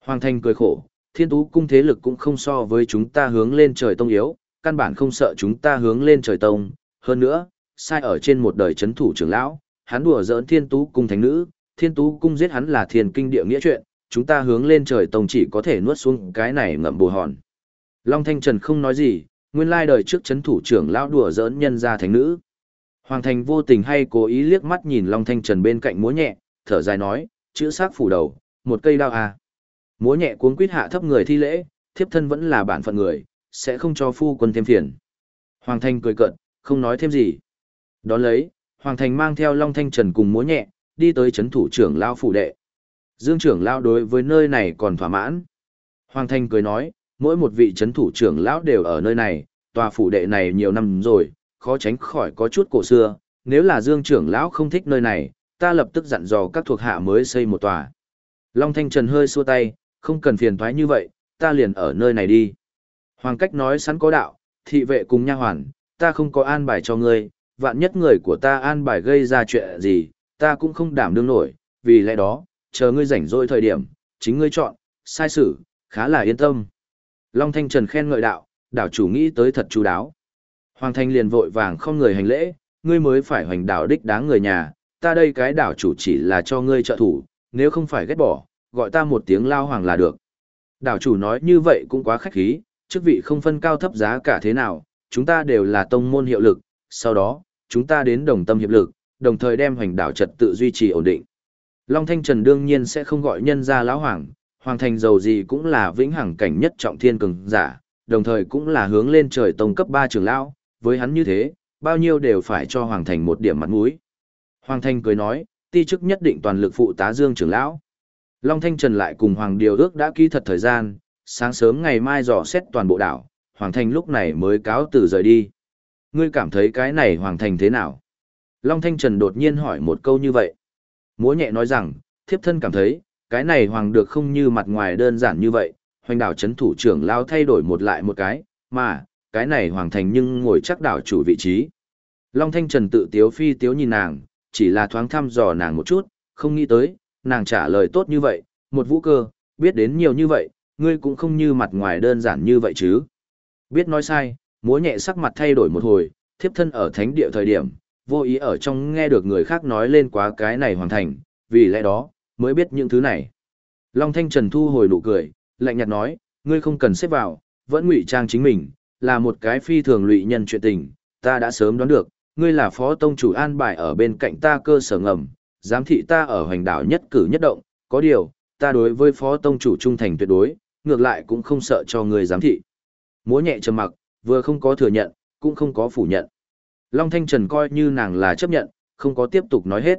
Hoàng Thanh cười khổ, thiên tú cung thế lực cũng không so với chúng ta hướng lên trời tông yếu, căn bản không sợ chúng ta hướng lên trời tông. Hơn nữa, sai ở trên một đời chấn thủ trưởng lão, hắn đùa giỡn thiên tú cung thánh nữ, thiên tú cung giết hắn là thiên kinh địa nghĩa chuyện, chúng ta hướng lên trời tông chỉ có thể nuốt xuống cái này ngậm bù hòn. Long Thanh Trần không nói gì, nguyên lai đời trước chấn thủ trưởng lão đùa giỡn nhân ra thánh nữ. Hoàng Thành vô tình hay cố ý liếc mắt nhìn Long Thanh Trần bên cạnh múa nhẹ, thở dài nói, chữ sát phủ đầu, một cây đao à. Múa nhẹ cuốn quýt hạ thấp người thi lễ, thiếp thân vẫn là bản phận người, sẽ không cho phu quân thêm phiền. Hoàng Thành cười cợt, không nói thêm gì. Đón lấy, Hoàng Thành mang theo Long Thanh Trần cùng múa nhẹ, đi tới chấn thủ trưởng lão phủ đệ. Dương trưởng lão đối với nơi này còn thỏa mãn. Hoàng Thành cười nói, mỗi một vị chấn thủ trưởng lão đều ở nơi này, tòa phủ đệ này nhiều năm rồi, khó tránh khỏi có chút cổ xưa, nếu là Dương trưởng lão không thích nơi này, ta lập tức dặn dò các thuộc hạ mới xây một tòa. Long Thanh Trần hơi xua tay, không cần phiền thoái như vậy, ta liền ở nơi này đi. Hoàng cách nói sẵn có đạo, thị vệ cùng nha hoàn, ta không có an bài cho ngươi, vạn nhất người của ta an bài gây ra chuyện gì, ta cũng không đảm đương nổi, vì lẽ đó, chờ ngươi rảnh rỗi thời điểm, chính ngươi chọn, sai sử khá là yên tâm. Long Thanh Trần khen ngợi đạo, đảo chủ nghĩ tới thật chú đáo. Hoàng Thanh liền vội vàng không người hành lễ, ngươi mới phải hoành đảo đích đáng người nhà, ta đây cái đảo chủ chỉ là cho ngươi trợ thủ, nếu không phải ghét bỏ, gọi ta một tiếng lao hoàng là được. Đảo chủ nói như vậy cũng quá khách khí, chức vị không phân cao thấp giá cả thế nào, chúng ta đều là tông môn hiệu lực, sau đó, chúng ta đến đồng tâm hiệp lực, đồng thời đem hoành đảo trật tự duy trì ổn định. Long Thanh Trần đương nhiên sẽ không gọi nhân ra lão hoàng, hoàng thành giàu gì cũng là vĩnh hằng cảnh nhất trọng thiên cường giả, đồng thời cũng là hướng lên trời tông cấp 3 trưởng lão, với hắn như thế, bao nhiêu đều phải cho hoàng thành một điểm mặt mũi. Hoàng thành cười nói, ti chức nhất định toàn lực phụ tá Dương trưởng lão. Long Thanh Trần lại cùng Hoàng Điều ước đã ký thật thời gian, sáng sớm ngày mai dò xét toàn bộ đảo, Hoàng Thành lúc này mới cáo từ rời đi. Ngươi cảm thấy cái này Hoàng Thành thế nào? Long Thanh Trần đột nhiên hỏi một câu như vậy. Múa nhẹ nói rằng, thiếp thân cảm thấy, cái này Hoàng được không như mặt ngoài đơn giản như vậy, hoành đảo chấn thủ trưởng lao thay đổi một lại một cái, mà, cái này Hoàng Thành nhưng ngồi chắc đảo chủ vị trí. Long Thanh Trần tự tiếu phi tiếu nhìn nàng, chỉ là thoáng thăm dò nàng một chút, không nghĩ tới, nàng trả lời tốt như vậy, một vũ cơ, biết đến nhiều như vậy, ngươi cũng không như mặt ngoài đơn giản như vậy chứ. Biết nói sai, múa nhẹ sắc mặt thay đổi một hồi, thiếp thân ở thánh địa thời điểm, vô ý ở trong nghe được người khác nói lên quá cái này hoàn thành, vì lẽ đó, mới biết những thứ này. Long Thanh Trần thu hồi nụ cười, lạnh nhạt nói, ngươi không cần xếp vào, vẫn ngụy trang chính mình, là một cái phi thường lụy nhân chuyện tình, ta đã sớm đoán được, ngươi là phó tông chủ an bài ở bên cạnh ta cơ sở ngầm, giám thị ta ở hoành đảo nhất cử nhất động, có điều, ta đối với phó tông chủ trung thành tuyệt đối, ngược lại cũng không sợ cho ngươi giám thị. Múa nhẹ trầm mặc, vừa không có thừa nhận, cũng không có phủ nhận. Long Thanh Trần coi như nàng là chấp nhận, không có tiếp tục nói hết.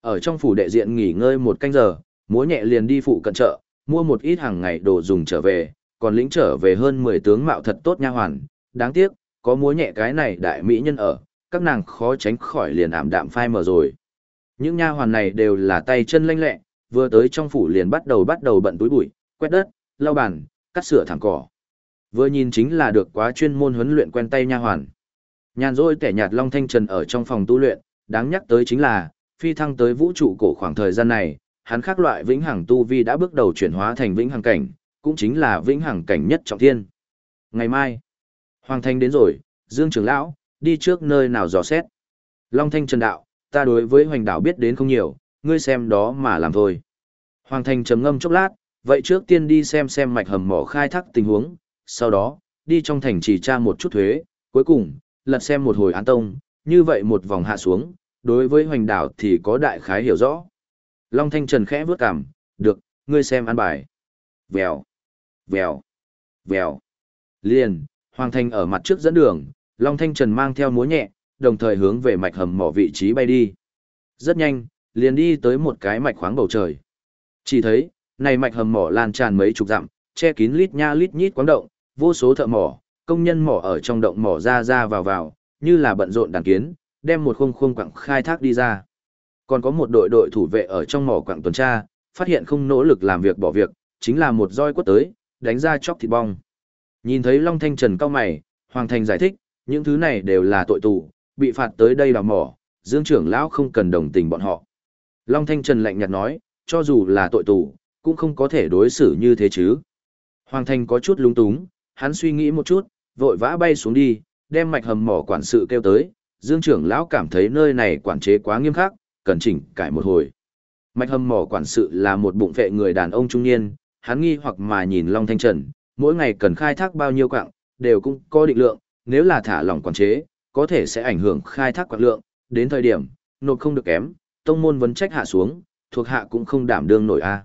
Ở trong phủ đệ diện nghỉ ngơi một canh giờ, múa nhẹ liền đi phụ cận chợ, mua một ít hàng ngày đồ dùng trở về, còn lĩnh trở về hơn 10 tướng mạo thật tốt nha hoàn. Đáng tiếc, có múa nhẹ cái này đại mỹ nhân ở, các nàng khó tránh khỏi liền ảm đạm phai mờ rồi. Những nha hoàn này đều là tay chân lanh lẹ, vừa tới trong phủ liền bắt đầu bắt đầu bận túi bụi, quét đất, lau bàn, cắt sửa thẳng cỏ. Vừa nhìn chính là được quá chuyên môn huấn luyện quen tay nha hoàn. Nhàn rỗi kẻ nhạt Long Thanh Trần ở trong phòng tu luyện, đáng nhắc tới chính là, phi thăng tới vũ trụ cổ khoảng thời gian này, hắn khác loại vĩnh hằng tu vi đã bước đầu chuyển hóa thành vĩnh hằng cảnh, cũng chính là vĩnh hằng cảnh nhất trọng thiên. Ngày mai, Hoàng Thanh đến rồi, Dương trưởng lão, đi trước nơi nào dò xét. Long Thanh Trần đạo, ta đối với hoành đảo biết đến không nhiều, ngươi xem đó mà làm thôi. Hoàng Thanh trầm ngâm chốc lát, vậy trước tiên đi xem xem mạch hầm mỏ khai thác tình huống, sau đó, đi trong thành chỉ tra một chút thuế, cuối cùng, lật xem một hồi án tông, như vậy một vòng hạ xuống, đối với hoành đảo thì có đại khái hiểu rõ. Long Thanh Trần khẽ vướt cằm, được, ngươi xem án bài. Vèo, vèo, vèo. Liền, Hoàng Thanh ở mặt trước dẫn đường, Long Thanh Trần mang theo múa nhẹ, đồng thời hướng về mạch hầm mỏ vị trí bay đi. Rất nhanh, liền đi tới một cái mạch khoáng bầu trời. Chỉ thấy, này mạch hầm mỏ lan tràn mấy chục dặm, che kín lít nha lít nhít quáng động, vô số thợ mỏ, công nhân mỏ ở trong động mỏ ra ra vào vào, như là bận rộn đàn kiến, đem một khung khung quặng khai thác đi ra. Còn có một đội đội thủ vệ ở trong mỏ quặng tuần tra, phát hiện không nỗ lực làm việc bỏ việc, chính là một roi quất tới, đánh ra chóc thịt bong. Nhìn thấy Long Thanh Trần cao mày, Hoàng Thành giải thích, những thứ này đều là tội tù, bị phạt tới đây đào mỏ, Dương trưởng lão không cần đồng tình bọn họ. Long Thanh Trần lạnh nhạt nói, cho dù là tội tù, cũng không có thể đối xử như thế chứ. Hoàng Thành có chút lúng túng, hắn suy nghĩ một chút, vội vã bay xuống đi, đem mạch hầm mỏ quản sự kêu tới, Dương trưởng lão cảm thấy nơi này quản chế quá nghiêm khắc, cần chỉnh cải một hồi. Mạch hầm mỏ quản sự là một bụng vệ người đàn ông trung niên, hắn nghi hoặc mà nhìn Long Thanh Trần, mỗi ngày cần khai thác bao nhiêu quặng, đều cũng có định lượng, nếu là thả lỏng quản chế, có thể sẽ ảnh hưởng khai thác quặng lượng, đến thời điểm, nộp không được kém, tông môn vấn trách hạ xuống, thuộc hạ cũng không đảm đương nổi a.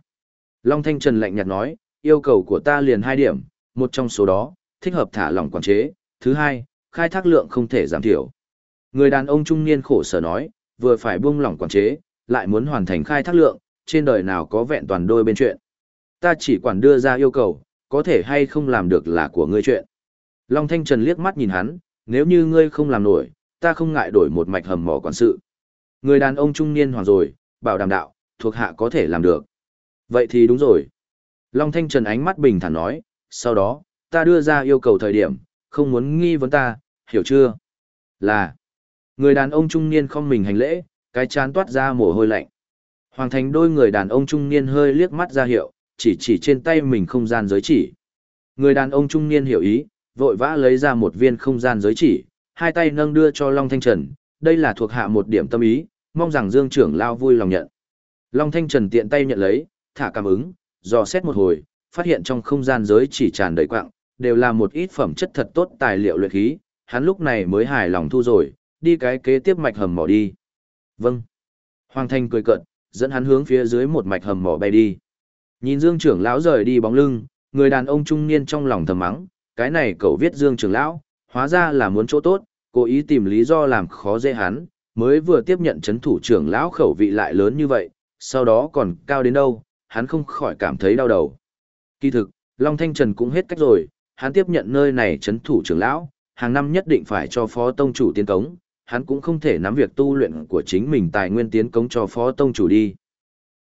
Long Thanh Trần lạnh nhạt nói, yêu cầu của ta liền hai điểm, một trong số đó, thích hợp thả lỏng quản chế, thứ hai, khai thác lượng không thể giảm thiểu. Người đàn ông trung niên khổ sở nói, vừa phải buông lỏng quản chế, lại muốn hoàn thành khai thác lượng, trên đời nào có vẹn toàn đôi bên chuyện. Ta chỉ quản đưa ra yêu cầu, có thể hay không làm được là của ngươi chuyện. Long Thanh Trần liếc mắt nhìn hắn, nếu như ngươi không làm nổi, ta không ngại đổi một mạch hầm mỏ quản sự. Người đàn ông trung niên hoàng rồi, bảo đảm đạo, thuộc hạ có thể làm được. Vậy thì đúng rồi. Long Thanh Trần ánh mắt bình thản nói, sau đó, ta đưa ra yêu cầu thời điểm, không muốn nghi vấn ta, hiểu chưa? Là, người đàn ông trung niên không mình hành lễ, cái chán toát ra mồ hôi lạnh. Hoàng thành đôi người đàn ông trung niên hơi liếc mắt ra hiệu, chỉ chỉ trên tay mình không gian giới chỉ. Người đàn ông trung niên hiểu ý, vội vã lấy ra một viên không gian giới chỉ, hai tay nâng đưa cho Long Thanh Trần, đây là thuộc hạ một điểm tâm ý, mong rằng Dương trưởng lao vui lòng nhận. Long Thanh Trần tiện tay nhận lấy, thả cảm ứng, dò xét một hồi, phát hiện trong không gian giới chỉ tràn đầy quạng, đều là một ít phẩm chất thật tốt tài liệu luyện khí, hắn lúc này mới hài lòng thu rồi, đi cái kế tiếp mạch hầm mỏ đi. Vâng. Hoàng Thanh cười cợt, dẫn hắn hướng phía dưới một mạch hầm mỏ bay đi. Nhìn Dương trưởng lão rời đi bóng lưng, người đàn ông trung niên trong lòng thầm mắng, cái này cậu viết Dương trưởng lão, hóa ra là muốn chỗ tốt, cố ý tìm lý do làm khó dễ hắn, mới vừa tiếp nhận chấn thủ trưởng lão khẩu vị lại lớn như vậy, sau đó còn cao đến đâu, hắn không khỏi cảm thấy đau đầu. Kỳ thực, Long Thanh Trần cũng hết cách rồi, hắn tiếp nhận nơi này chấn thủ trưởng lão, hàng năm nhất định phải cho phó tông chủ tiến cống, hắn cũng không thể nắm việc tu luyện của chính mình tài nguyên tiến cống cho phó tông chủ đi.